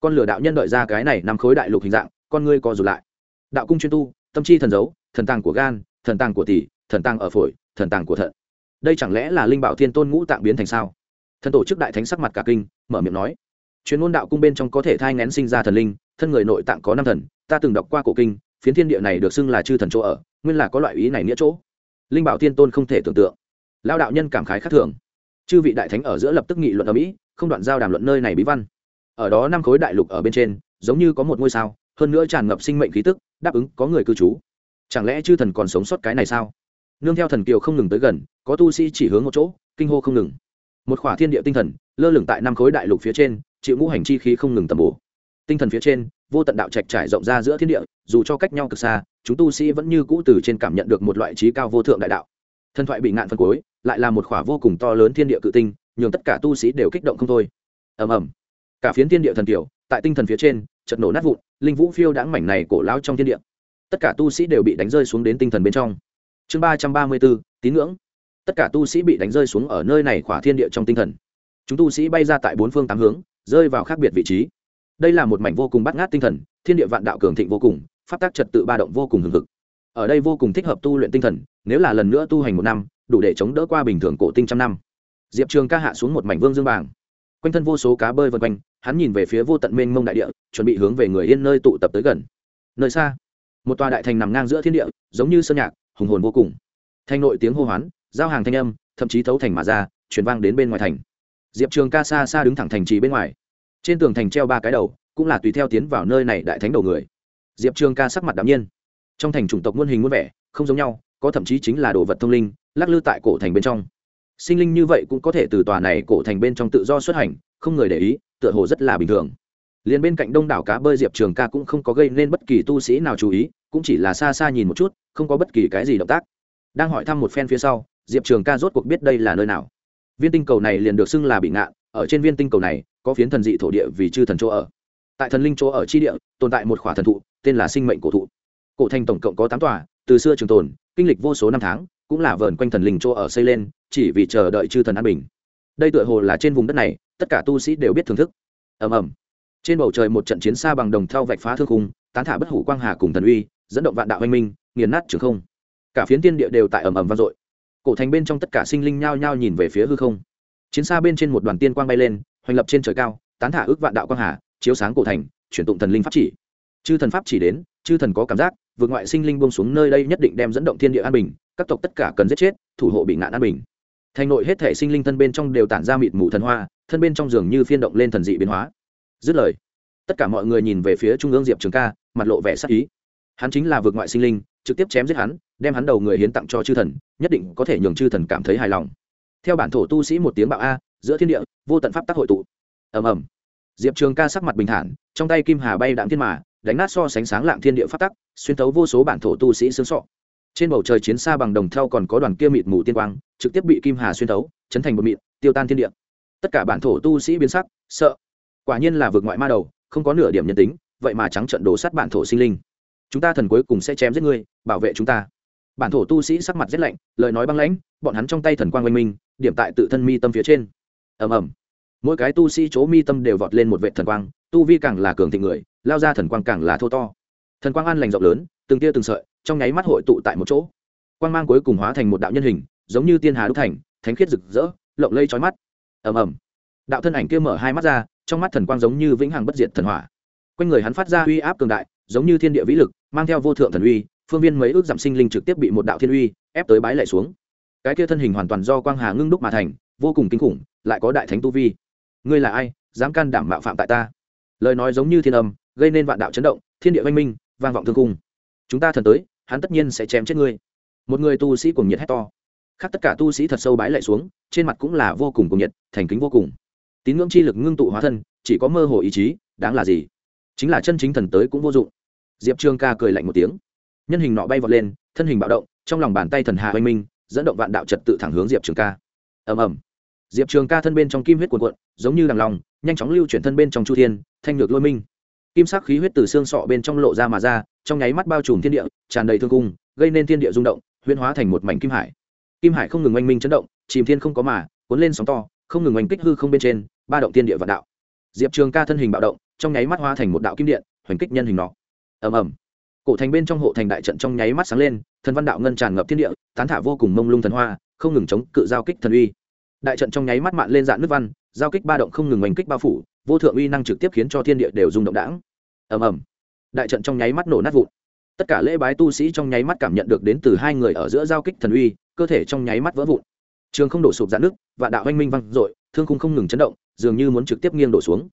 Con lửa đạo nhân đợi ra cái này năm khối đại lục hình dạng con ngươi co rụt lại. Đạo cung chuyên tu, tâm chi thần dấu, thần tàng của gan, thần tàng của tỷ, thần tàng ở phổi, thần tàng của thận. Đây chẳng lẽ là linh bảo thiên tôn ngũ tạng biến thành sao? Thần tổ chức đại thánh sắc mặt cả kinh, mở miệng nói. Chuyên môn đạo cung bên trong có thể thai ngén sinh ra thần linh, thân người nội tạng có năm thần, ta từng đọc qua cổ kinh, phiến thiên địa này được xưng là chư thần chỗ ở, nguyên là có loại ý này nghĩa chỗ. Linh bảo thiên tôn không thể tưởng tượng. Lao đạo nhân cảm khái khác thường. Chư vị đại thánh ở giữa lập tức nghị luận ở mỹ, không đoạn giao đàm luận nơi này bí văn. Ở đó năm khối đại lục ở bên trên, giống như có một ngôi sao hơn nữa tràn ngập sinh mệnh khí tức, đáp ứng có người cư trú. Chẳng lẽ chư thần còn sống sót cái này sao? Nương theo thần kiều không ngừng tới gần, có tu sĩ chỉ hướng một chỗ, kinh hô không ngừng. Một khỏa thiên địa tinh thần, lơ lửng tại năm khối đại lục phía trên, chịu ngũ hành chi khí không ngừng tầm bổ. Tinh thần phía trên, vô tận đạo trạch trải rộng ra giữa thiên địa, dù cho cách nhau cực xa, chúng tu sĩ vẫn như cũ từ trên cảm nhận được một loại trí cao vô thượng đại đạo. Thần thoại bị ngạn phân cuối, lại là một khỏa vô cùng to lớn thiên địa cự tinh, nhường tất cả tu sĩ đều kích động không thôi. Ầm ầm. Cả phiến thiên địa thần tiểu tại tinh thần phía trên chật nổ nát vụn, linh vũ phiêu đãng mảnh này cổ lao trong thiên địa. Tất cả tu sĩ đều bị đánh rơi xuống đến tinh thần bên trong. Chương ba trăm ba mươi bốn, tín ngưỡng. Tất cả tu sĩ bị đánh rơi xuống ở nơi này khỏa thiên địa trong tinh thần. Chúng tu sĩ bay ra tại bốn phương tám hướng, rơi vào khác biệt vị trí. Đây là một mảnh vô cùng bắt ngát tinh thần, thiên địa vạn đạo cường thịnh vô cùng phát tác trật tự ba động vô cùng hừng hực. Ở đây vô cùng thích hợp tu luyện tinh thần, nếu là lần nữa tu hành một năm, đủ để chống đỡ qua bình thường cổ tinh trăm năm. Diệp trường ca hạ xuống một mảnh vương dương bảng quanh thân vô số cá bơi vân quanh hắn nhìn về phía vô tận mênh mông đại địa, chuẩn bị hướng về người yên nơi tụ tập tới gần. Nơi xa, một tòa đại thành nằm ngang giữa thiên địa, giống như sơn nhạc, hùng hồn vô cùng. Thanh nội tiếng hô hoán, giao hàng thanh âm, thậm chí thấu thành mà ra chuyển vang đến bên ngoài thành. Diệp trường ca xa xa đứng thẳng thành trì bên ngoài. Trên tường thành treo ba cái đầu, cũng là tùy theo tiến vào nơi này đại thánh đầu người. Diệp trường ca sắc mặt đ nhiên. Trong thành chủng tộc muôn hình muôn vẻ, không giống nhau, có thậm chí chính là đồ vật thông linh, lắc lư tại cổ thành bên trong. Sinh linh như vậy cũng có thể từ tòa này cổ thành bên trong tự do xuất hành, không người để ý tựa hồ rất là bình thường. Liền bên cạnh đông đảo cá bơi diệp trường ca cũng không có gây nên bất kỳ tu sĩ nào chú ý, cũng chỉ là xa xa nhìn một chút, không có bất kỳ cái gì động tác. Đang hỏi thăm một phen phía sau, diệp trường ca rốt cuộc biết đây là nơi nào. Viên tinh cầu này liền được xưng là bị ngạn, ở trên viên tinh cầu này, có phiến thần dị thổ địa vì chư thần chỗ ở. Tại thần linh chỗ ở chi địa, tồn tại một khỏa thần thụ, tên là sinh mệnh cổ thụ. Cổ thành tổng cộng có tám tòa, từ xưa trường tồn, kinh lịch vô số năm tháng, cũng là vờn quanh thần linh chỗ ở xây lên, chỉ vì chờ đợi chư thần an bình đây tựa hồ là trên vùng đất này, tất cả tu sĩ đều biết thưởng thức. Ầm ầm. Trên bầu trời một trận chiến xa bằng đồng theo vạch phá thương khung, tán thả bất hủ quang hà cùng thần uy, dẫn động vạn đạo anh minh, nghiền nát trường không. Cả phiến tiên địa đều tại ầm ầm vang dội. Cổ thành bên trong tất cả sinh linh nhao nhao nhìn về phía hư không. Chiến xa bên trên một đoàn tiên quang bay lên, hoành lập trên trời cao, tán thả ước vạn đạo quang hà, chiếu sáng cổ thành, chuyển tụng thần linh pháp chỉ. Chư thần pháp chỉ đến, chư thần có cảm giác, vượt ngoại sinh linh buông xuống nơi đây nhất định đem dẫn động thiên địa an bình, các tộc tất cả cần giết chết, thủ hộ bị ngạn an bình thành nội hết thể sinh linh thân bên trong đều tản ra mịt mù thần hoa, thân bên trong giường như phiên động lên thần dị biến hóa. Dứt lời, tất cả mọi người nhìn về phía trung ương diệp trường ca, mặt lộ vẻ sắc ý. Hắn chính là vượt ngoại sinh linh, trực tiếp chém giết hắn, đem hắn đầu người hiến tặng cho chư thần, nhất định có thể nhường chư thần cảm thấy hài lòng. Theo bản thổ tu sĩ một tiếng bạo a, giữa thiên địa, vô tận pháp tắc hội tụ. Ầm ầm. Diệp trường ca sắc mặt bình thản, trong tay kim hà bay đạm thiên mà, đánh nát so sánh sáng lạng thiên địa pháp tắc, xuyên tấu vô số bản thổ tu sĩ xương sọ trên bầu trời chiến xa bằng đồng thau còn có đoàn kia mịt mù tiên quang, trực tiếp bị kim hà xuyên thấu, chấn thành một mịt, tiêu tan thiên địa. Tất cả bản thổ tu sĩ biến sắc, sợ. Quả nhiên là vượt ngoại ma đầu, không có nửa điểm nhân tính, vậy mà trắng trận đổ sát bản thổ sinh linh. Chúng ta thần cuối cùng sẽ chém giết ngươi, bảo vệ chúng ta. Bản thổ tu sĩ sắc mặt rét lạnh, lời nói băng lãnh, bọn hắn trong tay thần quang oanh minh điểm tại tự thân mi tâm phía trên. Ầm ầm. Mỗi cái tu sĩ chỗ mi tâm đều vọt lên một vệ thần quang, tu vi càng là cường thịnh người, lao ra thần quang càng là thô to. Thần quang an lành rộng lớn, từng tia từng sợi trong nháy mắt hội tụ tại một chỗ. Quang mang cuối cùng hóa thành một đạo nhân hình, giống như tiên hà đúc thành, thánh khiết rực rỡ, lộng lây trói mắt. Ầm ầm. Đạo thân ảnh kia mở hai mắt ra, trong mắt thần quang giống như vĩnh hằng bất diệt thần hỏa. Quanh người hắn phát ra uy áp cường đại, giống như thiên địa vĩ lực, mang theo vô thượng thần uy, phương viên mấy ước giảm sinh linh trực tiếp bị một đạo thiên uy ép tới bái lại xuống. Cái kia thân hình hoàn toàn do quang hà ngưng đúc mà thành, vô cùng kinh khủng, lại có đại thánh tu vi. Ngươi là ai, dám can đảm mạo phạm tại ta? Lời nói giống như thiên âm, gây nên vạn đạo chấn động, thiên địa văn minh, vang vọng thương cung chúng ta thần tới, hắn tất nhiên sẽ chém chết ngươi. Một người tu sĩ cùng nhiệt hét to. Khác tất cả tu sĩ thật sâu bái lại xuống, trên mặt cũng là vô cùng cùng nhiệt, thành kính vô cùng. Tín ngưỡng chi lực ngưng tụ hóa thân, chỉ có mơ hồ ý chí, đáng là gì? Chính là chân chính thần tới cũng vô dụng. Diệp trương ca cười lạnh một tiếng. Nhân hình nọ bay vọt lên, thân hình bạo động, trong lòng bàn tay thần hà oanh minh, dẫn động vạn đạo trật tự thẳng hướng diệp trường ca. Ầm ầm. Diệp trường ca thân bên trong kim huyết cuộn cuộn, giống như đằng lòng, nhanh chóng lưu chuyển thân bên trong chu thiên, thanh ngược lôi minh kim sắc khí huyết từ xương sọ bên trong lộ ra mà ra, trong nháy mắt bao trùm thiên địa, tràn đầy thương cung, gây nên thiên địa rung động, huyễn hóa thành một mảnh kim hải. Kim hải không ngừng oanh minh chấn động, chìm thiên không có mà, cuốn lên sóng to, không ngừng oanh kích hư không bên trên, ba động thiên địa vạn đạo. Diệp trường ca thân hình bạo động, trong nháy mắt hóa thành một đạo kim điện, hoành kích nhân hình nọ. Ầm ầm. Cổ thành bên trong hộ thành đại trận trong nháy mắt sáng lên, thần văn đạo ngân tràn ngập thiên địa, tán thả vô cùng mông lung thần hoa, không ngừng chống cự giao kích thần uy. Đại trận trong nháy mắt mạn lên dạng nước văn, giao kích ba động không ngừng oanh kích bao phủ vô thượng uy năng trực tiếp khiến cho thiên địa đều rung động đãng. Ầm ầm. Đại trận trong nháy mắt nổ nát vụn. Tất cả lễ bái tu sĩ trong nháy mắt cảm nhận được đến từ hai người ở giữa giao kích thần uy, cơ thể trong nháy mắt vỡ vụn. Trường không đổ sụp dạn nước và đạo oanh minh văng dội, thương khung không ngừng chấn động, dường như muốn trực tiếp nghiêng đổ xuống.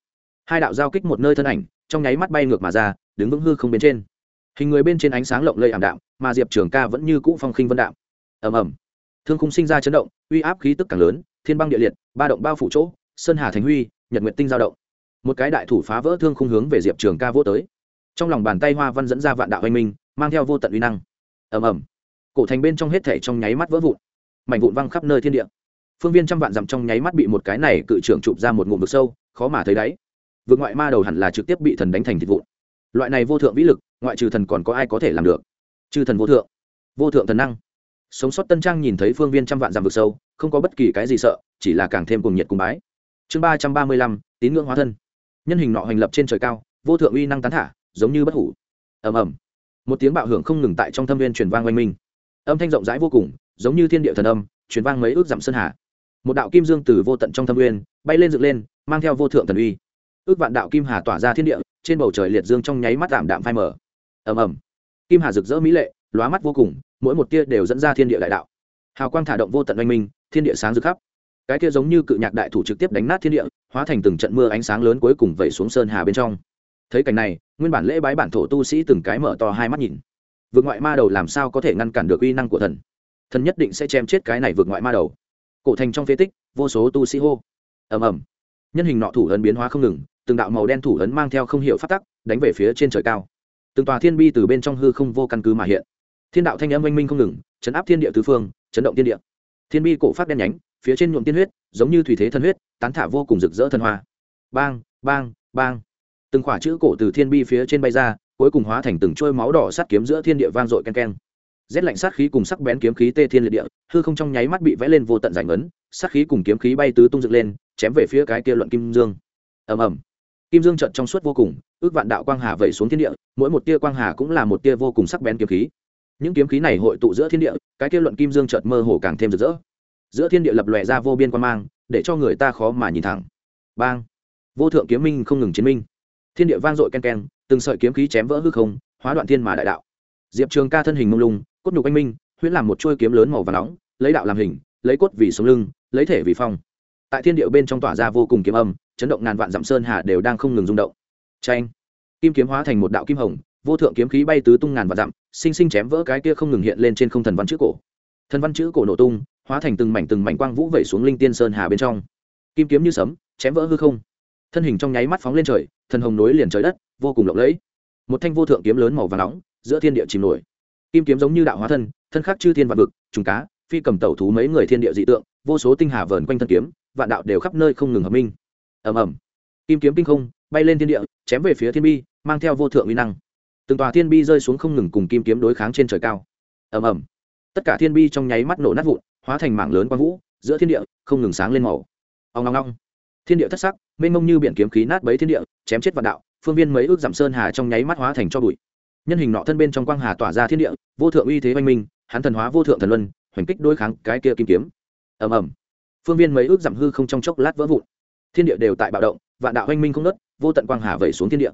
Hai đạo giao kích một nơi thân ảnh, trong nháy mắt bay ngược mà ra, đứng vững hư không bên trên. Hình người bên trên ánh sáng lộng lây ảm đạm, mà diệp trường ca vẫn như cũ phong khinh vân đạm. Ầm ầm. Thương khung sinh ra chấn động, uy áp khí tức càng lớn, thiên băng địa liệt, ba động bao phủ chỗ, sơn hà thành huy, nhật nguyện tinh giao động một cái đại thủ phá vỡ thương khung hướng về diệp trường ca vô tới trong lòng bàn tay hoa văn dẫn ra vạn đạo anh minh mang theo vô tận uy năng ầm ầm cổ thành bên trong hết thể trong nháy mắt vỡ vụn mảnh vụn văng khắp nơi thiên địa phương viên trăm vạn dặm trong nháy mắt bị một cái này cự trưởng chụp ra một ngụm vực sâu khó mà thấy đáy vượt ngoại ma đầu hẳn là trực tiếp bị thần đánh thành thịt vụn loại này vô thượng vĩ lực ngoại trừ thần còn có ai có thể làm được trừ thần vô thượng vô thượng thần năng sống sót tân trang nhìn thấy phương viên trăm vạn dặm vực sâu không có bất kỳ cái gì sợ chỉ là càng thêm cùng nhiệt cùng bái chương ba trăm ba mươi lăm tín ngưỡng hóa thân nhân hình nọ hành lập trên trời cao, vô thượng uy năng tán thả, giống như bất hủ. Ầm ầm. Một tiếng bạo hưởng không ngừng tại trong thâm viên truyền vang oanh minh. Âm thanh rộng rãi vô cùng, giống như thiên địa thần âm, truyền vang mấy ước dặm sơn hà. Một đạo kim dương từ vô tận trong thâm nguyên bay lên dựng lên, mang theo vô thượng thần uy. Ước vạn đạo kim hà tỏa ra thiên địa, trên bầu trời liệt dương trong nháy mắt tạm đạm phai mở ầm ầm. Kim hà rực rỡ mỹ lệ, lóa mắt vô cùng, mỗi một tia đều dẫn ra thiên địa đại đạo. Hào quang thả động vô tận oanh minh, thiên địa sáng rực khắp cái kia giống như cự nhạc đại thủ trực tiếp đánh nát thiên địa, hóa thành từng trận mưa ánh sáng lớn cuối cùng vẩy xuống sơn hà bên trong. Thấy cảnh này, nguyên bản lễ bái bản thổ tu sĩ từng cái mở to hai mắt nhìn. Vượt ngoại ma đầu làm sao có thể ngăn cản được uy năng của thần? Thần nhất định sẽ chém chết cái này vượt ngoại ma đầu. Cổ thành trong phế tích, vô số tu sĩ hô. Ầm ầm. Nhân hình nọ thủ ấn biến hóa không ngừng, từng đạo màu đen thủ ấn mang theo không hiểu phát tắc, đánh về phía trên trời cao. Từng tòa thiên bi từ bên trong hư không vô căn cứ mà hiện. Thiên đạo thanh âm oanh minh không ngừng, chấn áp thiên địa tứ phương, chấn động thiên địa. Thiên bi cổ phát đen nhánh phía trên nhuộm tiên huyết, giống như thủy thế thân huyết, tán thả vô cùng rực rỡ thân hoa. Bang bang bang. Từng khỏa chữ cổ từ thiên bi phía trên bay ra, cuối cùng hóa thành từng trôi máu đỏ sắt kiếm giữa thiên địa vang dội ken ken rét lạnh sát khí cùng sắc bén kiếm khí tê thiên liệt địa, hư không trong nháy mắt bị vẽ lên vô tận giải ngấn, sát khí cùng kiếm khí bay tứ tung dựng lên, chém về phía cái kia luận kim dương. Ầm ầm. Kim dương trận trong suốt vô cùng, ước vạn đạo quang hà vẩy xuống thiên địa, mỗi một tia quang hà cũng là một tia vô cùng sắc bén kiếm khí. Những kiếm khí này hội tụ giữa thiên địa, cái kia luận kim dương chợt mơ hồ càng thêm rực rỡ giữa thiên địa lập lòe ra vô biên quan mang, để cho người ta khó mà nhìn thẳng. Bang! Vô thượng kiếm minh không ngừng chiến minh. Thiên địa vang dội ken ken, từng sợi kiếm khí chém vỡ hư không, hóa đoạn thiên mà đại đạo. Diệp trường ca thân hình mông lung, cốt nhục anh minh, huyễn làm một chuôi kiếm lớn màu và nóng, lấy đạo làm hình, lấy cốt vì sống lưng, lấy thể vì phong. Tại thiên địa bên trong tỏa ra vô cùng kiếm âm, chấn động ngàn vạn dặm sơn hà đều đang không ngừng rung động. Tranh kim kiếm hóa thành một đạo kim hồng, vô thượng kiếm khí bay tứ tung ngàn vạn dặm, sinh sinh chém vỡ cái kia không ngừng hiện lên trên không thần văn chữ cổ. Thần văn chữ cổ nổ tung hóa thành từng mảnh từng mảnh quang vũ vẩy xuống linh tiên sơn hà bên trong. Kim kiếm như sấm, chém vỡ hư không. Thân hình trong nháy mắt phóng lên trời, thần hồng nối liền trời đất, vô cùng lộng lẫy. Một thanh vô thượng kiếm lớn màu và nóng, giữa thiên địa chìm nổi. Kim kiếm giống như đạo hóa thân thân khắc chư thiên vạn vực, trùng cá, phi cầm tẩu thú mấy người thiên địa dị tượng, vô số tinh hà vờn quanh thân kiếm, vạn đạo đều khắp nơi không ngừng hợp minh. Ầm ầm. Kim kiếm kinh không, bay lên thiên địa, chém về phía thiên bi, mang theo vô thượng uy năng. Từng tòa thiên bi rơi xuống không ngừng cùng kim kiếm đối kháng trên trời cao. Ầm ầm. Tất cả thiên bi trong nháy mắt nổ nát vụn hóa thành mảng lớn quang vũ, giữa thiên địa không ngừng sáng lên màu. Ông long long thiên địa thất sắc, mênh mông như biển kiếm khí nát bấy thiên địa, chém chết vạn đạo, phương viên mấy ước giảm sơn hà trong nháy mắt hóa thành cho bụi. Nhân hình nọ thân bên trong quang hà tỏa ra thiên địa, vô thượng uy thế oanh minh, hắn thần hóa vô thượng thần luân, hoành kích đối kháng cái kia kim kiếm. Ầm ầm. Phương viên mấy ước giảm hư không trong chốc lát vỡ vụn. Thiên địa đều tại bạo động, vạn đạo oanh minh không nớt vô tận quang hà vẩy xuống thiên địa.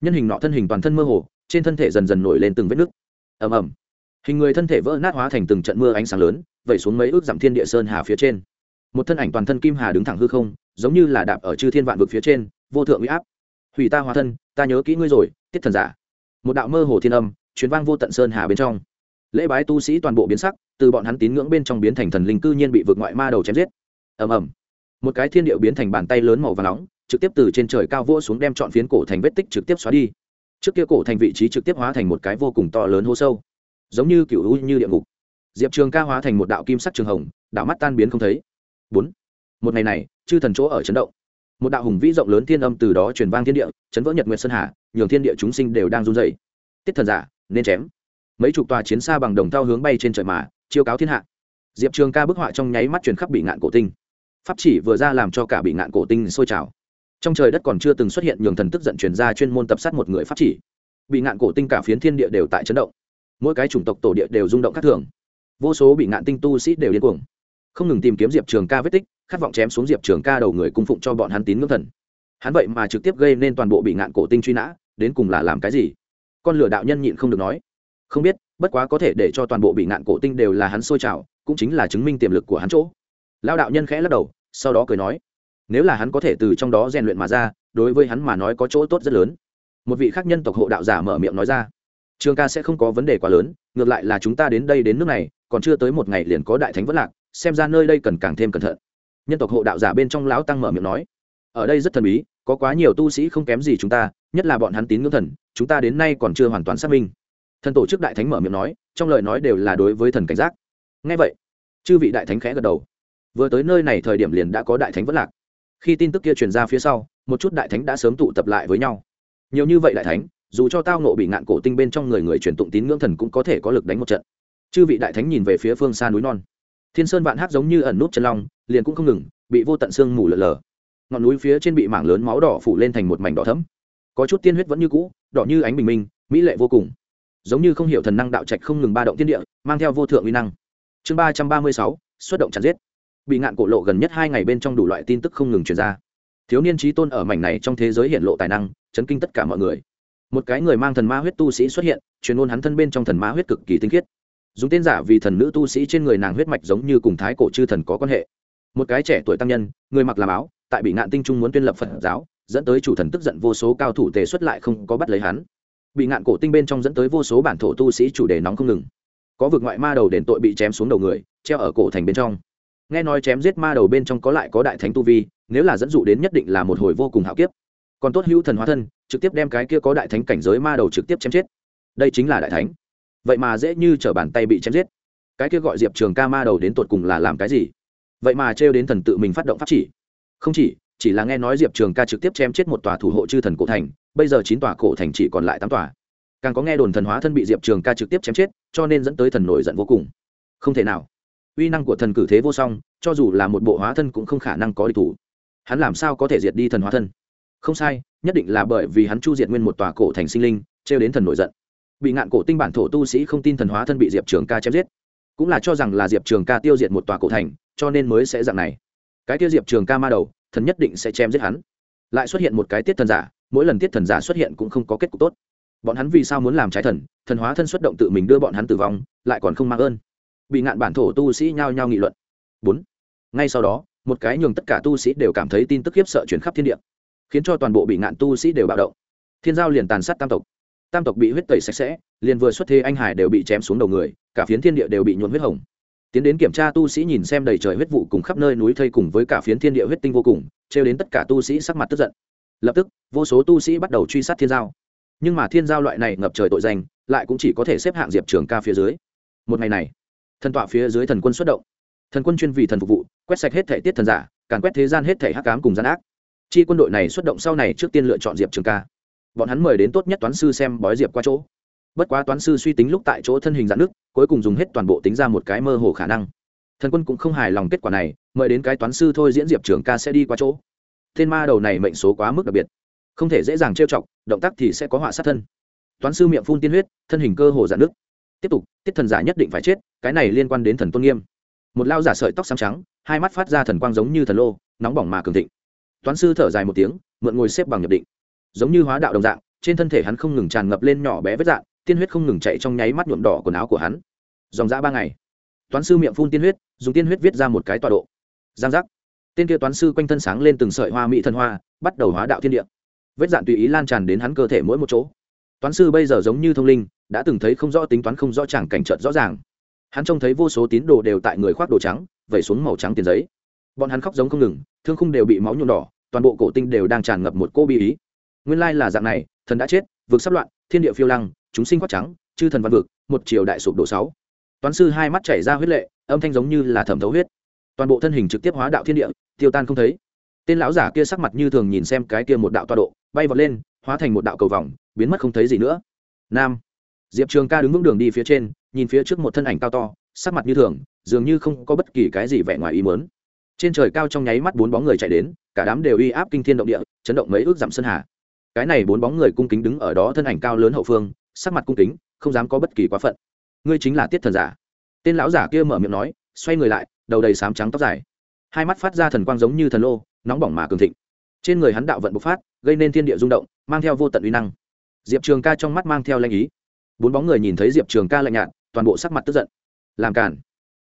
Nhân hình nọ thân hình toàn thân mơ hồ, trên thân thể dần dần nổi lên từng vết nứt. Ầm ầm. Hình người thân thể vỡ nát hóa thành từng trận mưa ánh sáng lớn vẩy xuống mấy ước dặm thiên địa sơn hà phía trên. Một thân ảnh toàn thân kim hà đứng thẳng hư không, giống như là đạp ở chư thiên vạn vực phía trên, vô thượng uy áp. Hủy ta hóa thân, ta nhớ kỹ ngươi rồi, tiết thần giả. Một đạo mơ hồ thiên âm chuyến vang vô tận sơn hà bên trong. Lễ bái tu sĩ toàn bộ biến sắc, từ bọn hắn tín ngưỡng bên trong biến thành thần linh cư nhiên bị vượt ngoại ma đầu chém giết. Ầm ầm. Một cái thiên điệu biến thành bàn tay lớn màu và nóng, trực tiếp từ trên trời cao vỗ xuống đem trọn phiến cổ thành vết tích trực tiếp xóa đi. Trước kia cổ thành vị trí trực tiếp hóa thành một cái vô cùng to lớn hô sâu, giống như cựu u như địa ngục diệp trường ca hóa thành một đạo kim sắc trường hồng, đạo mắt tan biến không thấy. Bốn. Một ngày này, chư thần chỗ ở chấn động. Một đạo hùng vĩ rộng lớn thiên âm từ đó truyền vang thiên địa, chấn vỡ nhật nguyệt sơn hà, nhường thiên địa chúng sinh đều đang run dày tiết thần giả, nên chém. Mấy chục tòa chiến xa bằng đồng thao hướng bay trên trời mà, chiêu cáo thiên hạ. Diệp trường ca bức họa trong nháy mắt truyền khắp bị ngạn cổ tinh. Pháp chỉ vừa ra làm cho cả bị ngạn cổ tinh sôi trào. Trong trời đất còn chưa từng xuất hiện nhường thần tức giận truyền ra chuyên môn tập sát một người pháp chỉ. Bị ngạn cổ tinh cả phiến thiên địa đều tại chấn động. Mỗi cái chủng tộc tổ địa đều rung động các thường vô số bị ngạn tinh tu sĩ đều điên cuồng. Không ngừng tìm kiếm diệp trường ca vết tích, khát vọng chém xuống diệp trường ca đầu người cung phụng cho bọn hắn tín ngưỡng thần. Hắn vậy mà trực tiếp gây nên toàn bộ bị ngạn cổ tinh truy nã, đến cùng là làm cái gì? Con lửa đạo nhân nhịn không được nói. Không biết, bất quá có thể để cho toàn bộ bị ngạn cổ tinh đều là hắn sôi trào, cũng chính là chứng minh tiềm lực của hắn chỗ. Lao đạo nhân khẽ lắc đầu, sau đó cười nói. Nếu là hắn có thể từ trong đó rèn luyện mà ra, đối với hắn mà nói có chỗ tốt rất lớn. Một vị khác nhân tộc hộ đạo giả mở miệng nói ra. Trường ca sẽ không có vấn đề quá lớn, ngược lại là chúng ta đến đây đến nước này còn chưa tới một ngày liền có đại thánh vất lạc, xem ra nơi đây cần càng thêm cẩn thận. Nhân tộc hộ đạo giả bên trong lão tăng mở miệng nói, ở đây rất thần bí, có quá nhiều tu sĩ không kém gì chúng ta, nhất là bọn hắn tín ngưỡng thần, chúng ta đến nay còn chưa hoàn toàn xác minh. Thần tổ chức đại thánh mở miệng nói, trong lời nói đều là đối với thần cảnh giác. Ngay vậy, chư vị đại thánh khẽ gật đầu. Vừa tới nơi này thời điểm liền đã có đại thánh vất lạc. Khi tin tức kia truyền ra phía sau, một chút đại thánh đã sớm tụ tập lại với nhau. Nhiều như vậy đại thánh, dù cho tao nộ bị ngạn cổ tinh bên trong người người truyền tụng tín ngưỡng thần cũng có thể có lực đánh một trận chư vị đại thánh nhìn về phía phương xa núi non. Thiên sơn vạn hát giống như ẩn nút chân long, liền cũng không ngừng, bị vô tận xương mù lở lở. Ngọn núi phía trên bị mảng lớn máu đỏ phủ lên thành một mảnh đỏ thấm có chút tiên huyết vẫn như cũ, đỏ như ánh bình minh, mỹ lệ vô cùng. Giống như không hiểu thần năng đạo trạch không ngừng ba động thiên địa, mang theo vô thượng uy năng. Chương ba trăm ba mươi sáu, xuất động chặt giết. Bị ngạn cổ lộ gần nhất hai ngày bên trong đủ loại tin tức không ngừng truyền ra. Thiếu niên trí tôn ở mảnh này trong thế giới hiện lộ tài năng, chấn kinh tất cả mọi người. Một cái người mang thần ma huyết tu sĩ xuất hiện, truyền ngôn hắn thân bên trong thần ma huyết cực kỳ tinh khiết dùng tên giả vì thần nữ tu sĩ trên người nàng huyết mạch giống như cùng thái cổ chư thần có quan hệ. Một cái trẻ tuổi tăng nhân, người mặc làm áo, tại bị ngạn tinh trung muốn tuyên lập phật giáo, dẫn tới chủ thần tức giận vô số cao thủ tề xuất lại không có bắt lấy hắn. Bị ngạn cổ tinh bên trong dẫn tới vô số bản thổ tu sĩ chủ đề nóng không ngừng. Có vực ngoại ma đầu đền tội bị chém xuống đầu người, treo ở cổ thành bên trong. Nghe nói chém giết ma đầu bên trong có lại có đại thánh tu vi, nếu là dẫn dụ đến nhất định là một hồi vô cùng hạo kiếp. Còn tốt hữu thần hóa thân, trực tiếp đem cái kia có đại thánh cảnh giới ma đầu trực tiếp chém chết. Đây chính là đại thánh vậy mà dễ như t r ở bàn tay bị chém giết. Cái kia gọi diệp trường ca ma đầu đến tột cùng là làm cái gì? Vậy mà trêu đến thần tự mình phát động pháp chỉ. Không chỉ chỉ là nghe nói diệp trường ca trực tiếp chém chết một tòa thủ hộ chư thần cổ thành, bây giờ chín tòa cổ thành chỉ còn lại tám tòa. Càng có nghe đồn thần hóa thân bị diệp trường ca trực tiếp chém chết, cho nên dẫn tới thần nổi giận vô cùng. Không thể nào. Uy năng của thần cử thế vô song, cho dù là một bộ hóa thân cũng không khả năng có địch thủ. Hắn làm sao có thể diệt đi thần hóa thân? Không sai, nhất định là bởi vì hắn chu diệt nguyên một tòa cổ thành sinh linh, trêu đến thần nổi giận bị ngạn cổ tinh bản thổ tu sĩ không tin thần hóa thân bị diệp trường ca chém giết. Cũng là cho rằng là diệp trường ca tiêu diệt một tòa cổ thành, cho nên mới sẽ dạng này. Cái tiêu diệp trường ca ma đầu, thần nhất định sẽ chém giết hắn. Lại xuất hiện một cái tiết thần giả, mỗi lần tiết thần giả xuất hiện cũng không có kết cục tốt. Bọn hắn vì sao muốn làm trái thần thần hóa thân xuất động tự mình đưa bọn hắn tử vong, lại còn không mang ơn. Bị ngạn bản thổ tu sĩ nhao nhao nghị luận. Bốn. Ngay sau đó, một cái nhường tất cả tu sĩ đều cảm thấy tin tức khiếp sợ chuyển khắp thiên địa, khiến cho toàn bộ bị ngạn tu sĩ đều bạo động. Thiên giao liền tàn sát tam tộc tam tộc bị huyết tẩy sạch sẽ, liền vừa xuất thế anh hải đều bị chém xuống đầu người, cả phiến thiên địa đều bị nhuộn huyết hồng. Tiến đến kiểm tra tu sĩ nhìn xem đầy trời huyết vụ cùng khắp nơi núi thây cùng với cả phiến thiên địa huyết tinh vô cùng, trêu đến tất cả tu sĩ sắc mặt tức giận. Lập tức, vô số tu sĩ bắt đầu truy sát thiên giao. Nhưng mà thiên giao loại này ngập trời tội danh, lại cũng chỉ có thể xếp hạng diệp trường ca phía dưới. Một ngày này, thần tọa phía dưới thần quân xuất động. Thần quân chuyên vì thần phục vụ, quét sạch hết thể tiết thần giả, càn quét thế gian hết thể hắc cám cùng gian ác. Chi quân đội này xuất động sau này trước tiên lựa chọn diệp trường ca bọn hắn mời đến tốt nhất toán sư xem bói diệp qua chỗ. Bất quá toán sư suy tính lúc tại chỗ thân hình dạn nước, cuối cùng dùng hết toàn bộ tính ra một cái mơ hồ khả năng. Thần quân cũng không hài lòng kết quả này, mời đến cái toán sư thôi diễn diệp trưởng ca sẽ đi qua chỗ. Tên ma đầu này mệnh số quá mức đặc biệt, không thể dễ dàng trêu chọc, động tác thì sẽ có họa sát thân. Toán sư miệng phun tiên huyết, thân hình cơ hồ dạn nước. Tiếp tục, tiết thần giả nhất định phải chết, cái này liên quan đến thần tôn nghiêm. Một lao giả sợi tóc xám trắng, hai mắt phát ra thần quang giống như thần lô, nóng bỏng mà cường thịnh. Toán sư thở dài một tiếng, mượn ngồi xếp bằng nhập định giống như hóa đạo đồng dạng, trên thân thể hắn không ngừng tràn ngập lên nhỏ bé vết dạng tiên huyết không ngừng chạy trong nháy mắt nhuộm đỏ quần áo của hắn. Dòng dã ba ngày, toán sư miệng phun tiên huyết, dùng tiên huyết viết ra một cái tọa độ. Giang giác. Tên kia toán sư quanh thân sáng lên từng sợi hoa mỹ thân hoa, bắt đầu hóa đạo thiên địa. Vết dạn tùy ý lan tràn đến hắn cơ thể mỗi một chỗ. Toán sư bây giờ giống như thông linh, đã từng thấy không rõ tính toán không rõ chẳng cảnh trợt rõ ràng. Hắn trông thấy vô số tín đồ đều tại người khoác đồ trắng, vẩy xuống màu trắng tiền giấy. Bọn hắn khóc giống không ngừng, thương khung đều bị máu nhuộm đỏ, toàn bộ cổ tinh đều đang tràn ngập một cô bi ý nguyên lai là dạng này, thần đã chết, vực sắp loạn, thiên địa phiêu lăng, chúng sinh khoác trắng, chư thần văn vực, một triều đại sụp đổ sáu. Toán sư hai mắt chảy ra huyết lệ, âm thanh giống như là thẩm thấu huyết. Toàn bộ thân hình trực tiếp hóa đạo thiên địa, tiêu tan không thấy. Tên lão giả kia sắc mặt như thường nhìn xem cái kia một đạo toa độ, bay vọt lên, hóa thành một đạo cầu vòng, biến mất không thấy gì nữa. Nam. Diệp trường ca đứng vững đường đi phía trên, nhìn phía trước một thân ảnh cao to, sắc mặt như thường, dường như không có bất kỳ cái gì vẻ ngoài ý mớn trên trời cao trong nháy mắt bốn bóng người chạy đến, cả đám đều uy áp kinh thiên động địa, chấn động mấy ước dặm sơn hà cái này bốn bóng người cung kính đứng ở đó thân ảnh cao lớn hậu phương, sắc mặt cung kính, không dám có bất kỳ quá phận. Ngươi chính là tiết thần giả. Tên lão giả kia mở miệng nói, xoay người lại, đầu đầy sám trắng tóc dài. Hai mắt phát ra thần quang giống như thần lô, nóng bỏng mà cường thịnh. Trên người hắn đạo vận bộc phát, gây nên thiên địa rung động, mang theo vô tận uy năng. Diệp trường ca trong mắt mang theo lanh ý. Bốn bóng người nhìn thấy diệp trường ca lạnh nhạt, toàn bộ sắc mặt tức giận. Làm cản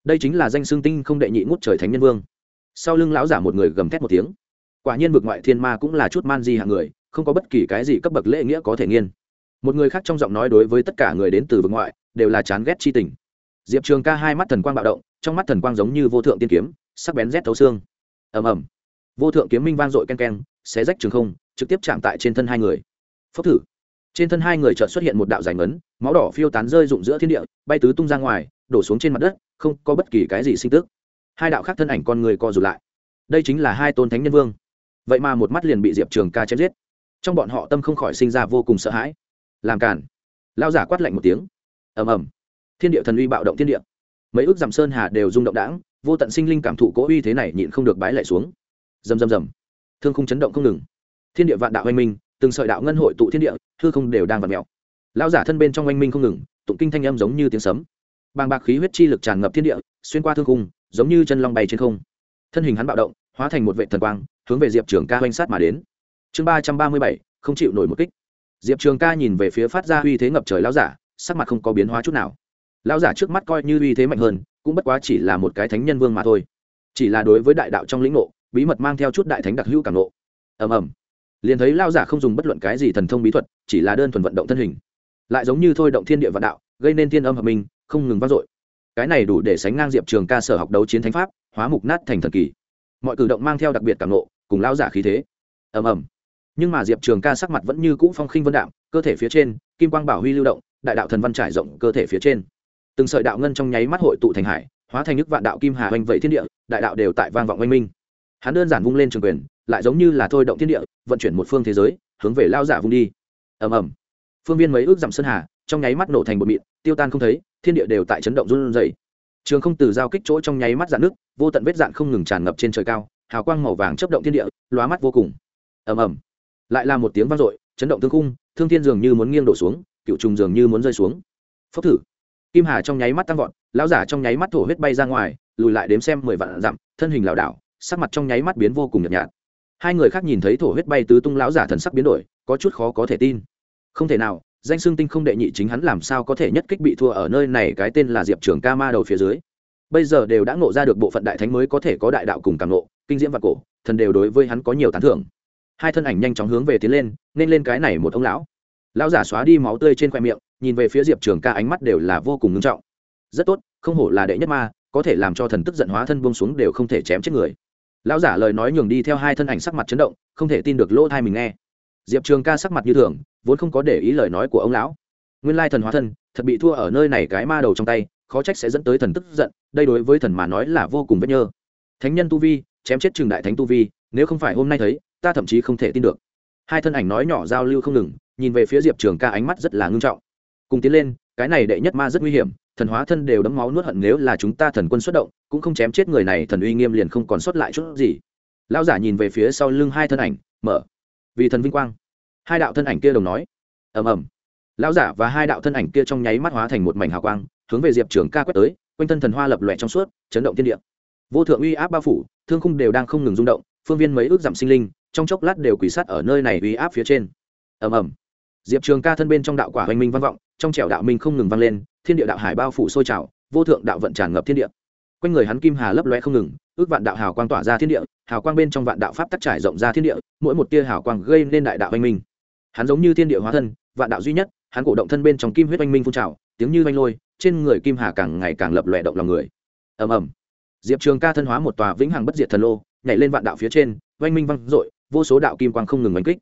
đây chính là danh xương tinh không đệ nhị ngút trời thánh nhân vương. Sau lưng lão giả một người gầm thét một tiếng. Quả nhiên vực ngoại thiên ma cũng là chút man di hạng người không có bất kỳ cái gì cấp bậc lễ nghĩa có thể nghiên. Một người khác trong giọng nói đối với tất cả người đến từ vực ngoại, đều là chán ghét chi tình. Diệp trường ca hai mắt thần quang bạo động, trong mắt thần quang giống như vô thượng tiên kiếm, sắc bén rét thấu xương. Ầm ầm. Vô thượng kiếm minh vang dội ken ken, xé rách trường không, trực tiếp chạm tại trên thân hai người. Phốc thử. Trên thân hai người chợt xuất hiện một đạo giải ngấn, máu đỏ phiêu tán rơi rụng giữa thiên địa, bay tứ tung ra ngoài, đổ xuống trên mặt đất, không có bất kỳ cái gì sinh tức. Hai đạo khác thân ảnh con người co rụt lại. Đây chính là hai tôn thánh nhân vương. Vậy mà một mắt liền bị diệp trường ca chém giết trong bọn họ tâm không khỏi sinh ra vô cùng sợ hãi. Làm cản lao giả quát lạnh một tiếng. Ầm ầm. Thiên địa thần uy bạo động thiên địa. Mấy ước dặm sơn hà đều rung động đãng, vô tận sinh linh cảm thụ cố uy thế này nhịn không được bái lại xuống. Rầm rầm rầm. Thương không chấn động không ngừng. Thiên địa vạn đạo oanh minh, từng sợi đạo ngân hội tụ thiên địa, hư không đều đang vặn mèo. Lao giả thân bên trong oanh minh không ngừng, tụng kinh thanh âm giống như tiếng sấm. Bàng bạc khí huyết chi lực tràn ngập thiên địa, xuyên qua thương khung, giống như chân long bay trên không. Thân hình hắn bạo động, hóa thành một vệ thần quang, hướng về diệp trường ca oanh sát mà đến chương ba trăm ba mươi bảy, không chịu nổi một kích. Diệp trường ca nhìn về phía phát ra uy thế ngập trời lao giả, sắc mặt không có biến hóa chút nào. Lao giả trước mắt coi như uy thế mạnh hơn, cũng bất quá chỉ là một cái thánh nhân vương mà thôi. Chỉ là đối với đại đạo trong lĩnh ngộ, bí mật mang theo chút đại thánh đặc hữu cảm ngộ. Ầm ầm. Liền thấy lao giả không dùng bất luận cái gì thần thông bí thuật, chỉ là đơn thuần vận động thân hình. Lại giống như thôi động thiên địa vạn đạo, gây nên thiên âm hợp minh, không ngừng vang dội. Cái này đủ để sánh ngang diệp trường ca sở học đấu chiến thánh pháp, hóa mục nát thành thần kỳ. Mọi cử động mang theo đặc biệt cảm nộ cùng lao giả khí thế. Ầm ầm nhưng mà diệp trường ca sắc mặt vẫn như cũ phong khinh vân đạm, cơ thể phía trên, kim quang bảo huy lưu động, đại đạo thần văn trải rộng cơ thể phía trên. Từng sợi đạo ngân trong nháy mắt hội tụ thành hải, hóa thành nước vạn đạo kim hà oanh vẫy thiên địa, đại đạo đều tại vang vọng oanh minh. Hắn đơn giản vung lên trường quyền, lại giống như là thôi động thiên địa, vận chuyển một phương thế giới, hướng về lao giả vung đi. Ầm ầm. Phương viên mấy ước dặm sơn hà, trong nháy mắt nổ thành bột mịn, tiêu tan không thấy, thiên địa đều tại chấn động run rẩy. Trường không từ giao kích chỗ trong nháy mắt dạn nước, vô tận vết dạn không ngừng tràn ngập trên trời cao, hào quang màu vàng chấp động thiên địa, lóa mắt vô cùng. Ầm ầm lại là một tiếng vang dội, chấn động thương khung, thương thiên dường như muốn nghiêng đổ xuống, cựu trùng dường như muốn rơi xuống. Phốc thử. Kim hà trong nháy mắt tăng vọt, lão giả trong nháy mắt thổ huyết bay ra ngoài, lùi lại đếm xem mười vạn dặm, thân hình lảo đảo, sắc mặt trong nháy mắt biến vô cùng nhợt nhạt. Hai người khác nhìn thấy thổ huyết bay tứ tung lão giả thần sắc biến đổi, có chút khó có thể tin. Không thể nào, danh xương tinh không đệ nhị chính hắn làm sao có thể nhất kích bị thua ở nơi này, cái tên là diệp trường ca ma đầu phía dưới. Bây giờ đều đã ngộ ra được bộ phận đại thánh mới có thể có đại đạo cùng càng ngộ, kinh diễm và cổ, thần đều đối với hắn có nhiều tán thưởng hai thân ảnh nhanh chóng hướng về tiến lên, nên lên cái này một ông lão. Lão giả xóa đi máu tươi trên khoe miệng, nhìn về phía diệp trường ca ánh mắt đều là vô cùng ngưng trọng. Rất tốt, không hổ là đệ nhất ma, có thể làm cho thần tức giận hóa thân bông xuống đều không thể chém chết người. Lão giả lời nói nhường đi theo hai thân ảnh sắc mặt chấn động, không thể tin được lỗ thai mình nghe. Diệp trường ca sắc mặt như thường, vốn không có để ý lời nói của ông lão. Nguyên lai thần hóa thân, thật bị thua ở nơi này cái ma đầu trong tay, khó trách sẽ dẫn tới thần tức giận, đây đối với thần mà nói là vô cùng vết nhơ. Thánh nhân tu vi, chém chết trường đại thánh tu vi, nếu không phải hôm nay thấy ta thậm chí không thể tin được. Hai thân ảnh nói nhỏ giao lưu không ngừng, nhìn về phía diệp trường ca ánh mắt rất là ngưng trọng. Cùng tiến lên, cái này đệ nhất ma rất nguy hiểm, thần hóa thân đều đấm máu nuốt hận nếu là chúng ta thần quân xuất động, cũng không chém chết người này thần uy nghiêm liền không còn sót lại chút gì. Lão giả nhìn về phía sau lưng hai thân ảnh, mở. Vì thần vinh quang. Hai đạo thân ảnh kia đồng nói. Ầm ầm. Lão giả và hai đạo thân ảnh kia trong nháy mắt hóa thành một mảnh hào quang, hướng về diệp trường ca quét tới, quanh thân thần hoa lập lòe trong suốt, chấn động thiên địa. Vô thượng uy áp bao phủ, thương khung đều đang không ngừng rung động, phương viên mấy ước giảm sinh linh trong chốc lát đều quỷ sát ở nơi này uy áp phía trên. Ầm ầm. Diệp trường ca thân bên trong đạo quả hoành minh vang vọng, trong trẻo đạo minh không ngừng vang lên, thiên địa đạo hải bao phủ sôi trào, vô thượng đạo vận tràn ngập thiên địa. Quanh người hắn kim hà lấp loe không ngừng, ước vạn đạo hào quang tỏa ra thiên địa, hào quang bên trong vạn đạo pháp tắc trải rộng ra thiên địa, mỗi một tia hào quang gây nên đại đạo hoành minh. Hắn giống như thiên địa hóa thân, vạn đạo duy nhất, hắn cổ động thân bên trong kim huyết oanh minh phun trào, tiếng như oanh lôi, trên người kim hà càng ngày càng lập lòe động lòng người. Ầm ầm. Diệp trường ca thân hóa một tòa vĩnh hằng bất diệt thần lô, nhảy lên vạn đạo phía trên oanh minh văng dội vô số đạo kim quang không ngừng oanh kích.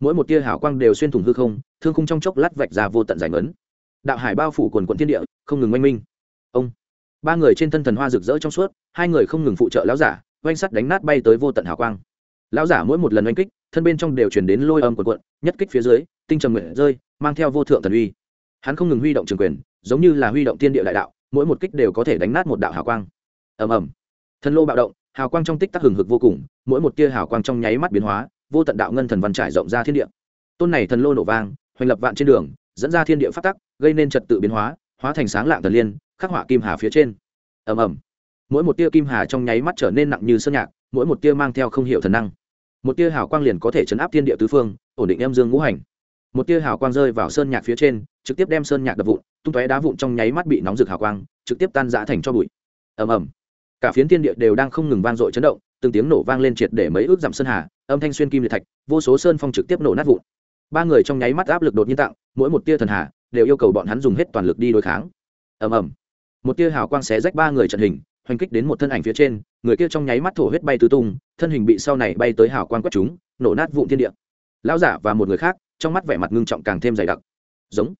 Mỗi một tia hào quang đều xuyên thủng hư không, thương khung trong chốc lát vạch ra vô tận giải ngấn. Đạo hải bao phủ quần quận thiên địa, không ngừng oanh minh. Ông. Ba người trên thân thần hoa rực rỡ trong suốt, hai người không ngừng phụ trợ lão giả, oanh sắt đánh nát bay tới vô tận hào quang. Lão giả mỗi một lần oanh kích, thân bên trong đều chuyển đến lôi âm quần quận, nhất kích phía dưới, tinh trầm nguyện rơi, mang theo vô thượng thần uy. Hắn không ngừng huy động trường quyền, giống như là huy động tiên địa đại đạo, mỗi một kích đều có thể đánh nát một đạo hào quang. Ầm ầm. Thần lô bạo động hào quang trong tích tắc hừng hực vô cùng, mỗi một tia hào quang trong nháy mắt biến hóa, vô tận đạo ngân thần văn trải rộng ra thiên địa. Tôn này thần lô nổ vang, hoành lập vạn trên đường, dẫn ra thiên địa phát tắc, gây nên trật tự biến hóa hóa thành sáng lạng thần liên, khắc họa kim hà phía trên. Ầm ầm. Mỗi một tia kim hà trong nháy mắt trở nên nặng như sơn nhạc, mỗi một tia mang theo không hiểu thần năng. Một tia hào quang liền có thể chấn áp thiên địa tứ phương, ổn định em dương ngũ hành. Một tia hào quang rơi vào sơn nhạc phía trên, trực tiếp đem sơn nhạc đập vụn, tung tóe đá vụn trong nháy mắt bị nóng rực hào quang, trực tiếp tan rã thành cho bụi. Ầm ầm cả phiến thiên địa đều đang không ngừng vang dội chấn động, từng tiếng nổ vang lên triệt để mấy ước dặm sơn hà, âm thanh xuyên kim liệt thạch, vô số sơn phong trực tiếp nổ nát vụn. Ba người trong nháy mắt áp lực đột nhiên tặng mỗi một tia thần hà đều yêu cầu bọn hắn dùng hết toàn lực đi đối kháng. Ầm ầm. Một tia hào quang xé rách ba người trận hình, hoành kích đến một thân ảnh phía trên, người kia trong nháy mắt thổ huyết bay tứ tung, thân hình bị sau này bay tới hào quang quét chúng, nổ nát vụn thiên địa. Lão giả và một người khác, trong mắt vẻ mặt ngưng trọng càng thêm dày đặc. Giống.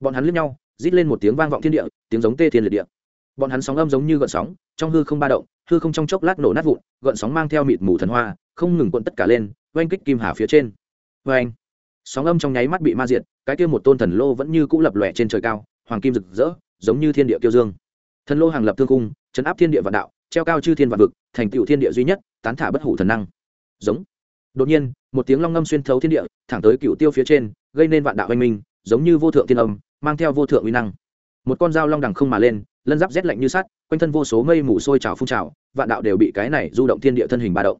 Bọn hắn liếc nhau, rít lên một tiếng vang vọng thiên địa, tiếng giống tê thiên liệt địa bọn hắn sóng âm giống như gợn sóng, trong hư không ba động, hư không trong chốc lát nổ nát vụn, gợn sóng mang theo mịt mù thần hoa, không ngừng cuộn tất cả lên, oanh kích kim hà phía trên. Oanh! Sóng âm trong nháy mắt bị ma diệt, cái kia một tôn thần lô vẫn như cũ lập lòe trên trời cao, hoàng kim rực rỡ, giống như thiên địa kiêu dương. Thần lô hàng lập thương cung, chấn áp thiên địa vạn đạo, treo cao chư thiên vạn vực, thành tựu thiên địa duy nhất, tán thả bất hủ thần năng. Giống! Đột nhiên, một tiếng long ngâm xuyên thấu thiên địa, thẳng tới cựu tiêu phía trên, gây nên vạn đạo anh minh, giống như vô thượng thiên âm, mang theo vô thượng uy năng một con dao long đằng không mà lên, lân giáp rét lạnh như sắt, quanh thân vô số mây mù sôi trào phun trào, vạn đạo đều bị cái này du động thiên địa thân hình ba động.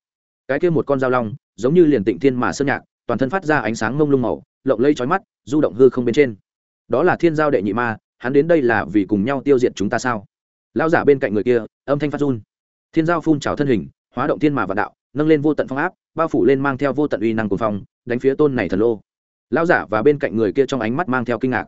Cái kia một con dao long, giống như liền tịnh thiên mà sơn nhạc, toàn thân phát ra ánh sáng mông lung màu, lộng lây trói mắt, du động hư không bên trên. Đó là thiên giao đệ nhị ma, hắn đến đây là vì cùng nhau tiêu diệt chúng ta sao? Lao giả bên cạnh người kia, âm thanh phát run. Thiên giao phun trào thân hình, hóa động thiên mà vạn đạo, nâng lên vô tận phong áp, bao phủ lên mang theo vô tận uy năng cùng phong, đánh phía tôn này thần lô. Lao giả và bên cạnh người kia trong ánh mắt mang theo kinh ngạc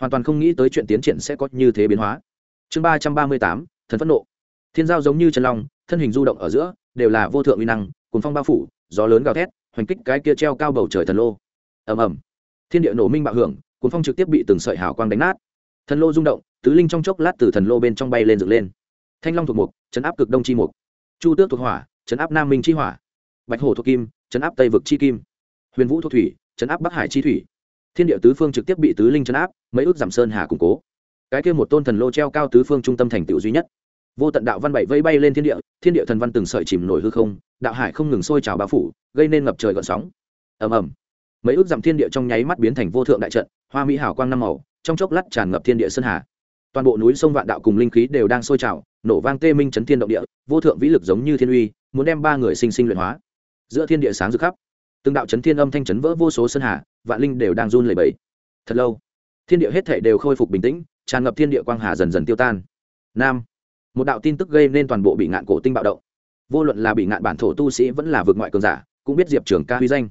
hoàn toàn không nghĩ tới chuyện tiến triển sẽ có như thế biến hóa. Chương ba trăm ba mươi tám, thần phẫn nộ. Thiên giao giống như chân long, thân hình du động ở giữa, đều là vô thượng uy năng cuốn phong bao phủ, gió lớn gào thét, hoành kích cái kia treo cao bầu trời thần lô. Ầm ầm. Thiên địa nổ minh bạo hưởng cuốn phong trực tiếp bị từng sợi hào quang đánh nát. Thần lô rung động, tứ linh trong chốc lát từ thần lô bên trong bay lên dựng lên. Thanh long thuộc mục chấn áp cực đông chi mục. Chu tước thuộc hỏa chấn áp nam minh chi hỏa. Bạch hổ thuộc kim chấn áp tây vực chi kim. Huyền vũ thuộc thủy chấn áp bắc hải chi thủy thiên địa tứ phương trực tiếp bị tứ linh chấn áp, mấy ước giảm sơn hà củng cố. Cái kia một tôn thần lô treo cao tứ phương trung tâm thành tựu duy nhất. Vô tận đạo văn bảy vây bay lên thiên địa thiên địa thần văn từng sợi chìm nổi hư không, đạo hải không ngừng sôi trào bao phủ, gây nên ngập trời gợn sóng. Ầm ầm. Mấy ước giảm thiên địa trong nháy mắt biến thành vô thượng đại trận, hoa mỹ hảo quang năm màu, trong chốc lát tràn ngập thiên địa sơn hà. Toàn bộ núi sông vạn đạo cùng linh khí đều đang sôi trào, nổ vang tê minh chấn thiên động địa, vô thượng vĩ lực giống như thiên uy, muốn đem ba người sinh sinh luyện hóa. Giữa thiên địa sáng rực khắp. Từng đạo chấn thiên âm thanh chấn vỡ vô số sơn hà vạn linh đều đang run lẩy bẩy. Thật lâu, thiên địa hết thể đều khôi phục bình tĩnh, tràn ngập thiên địa quang hà dần dần tiêu tan. Nam, một đạo tin tức gây nên toàn bộ bị ngạn cổ tinh bạo động. Vô luận là bị ngạn bản thổ tu sĩ vẫn là vượt ngoại cường giả, cũng biết diệp trường ca huy danh.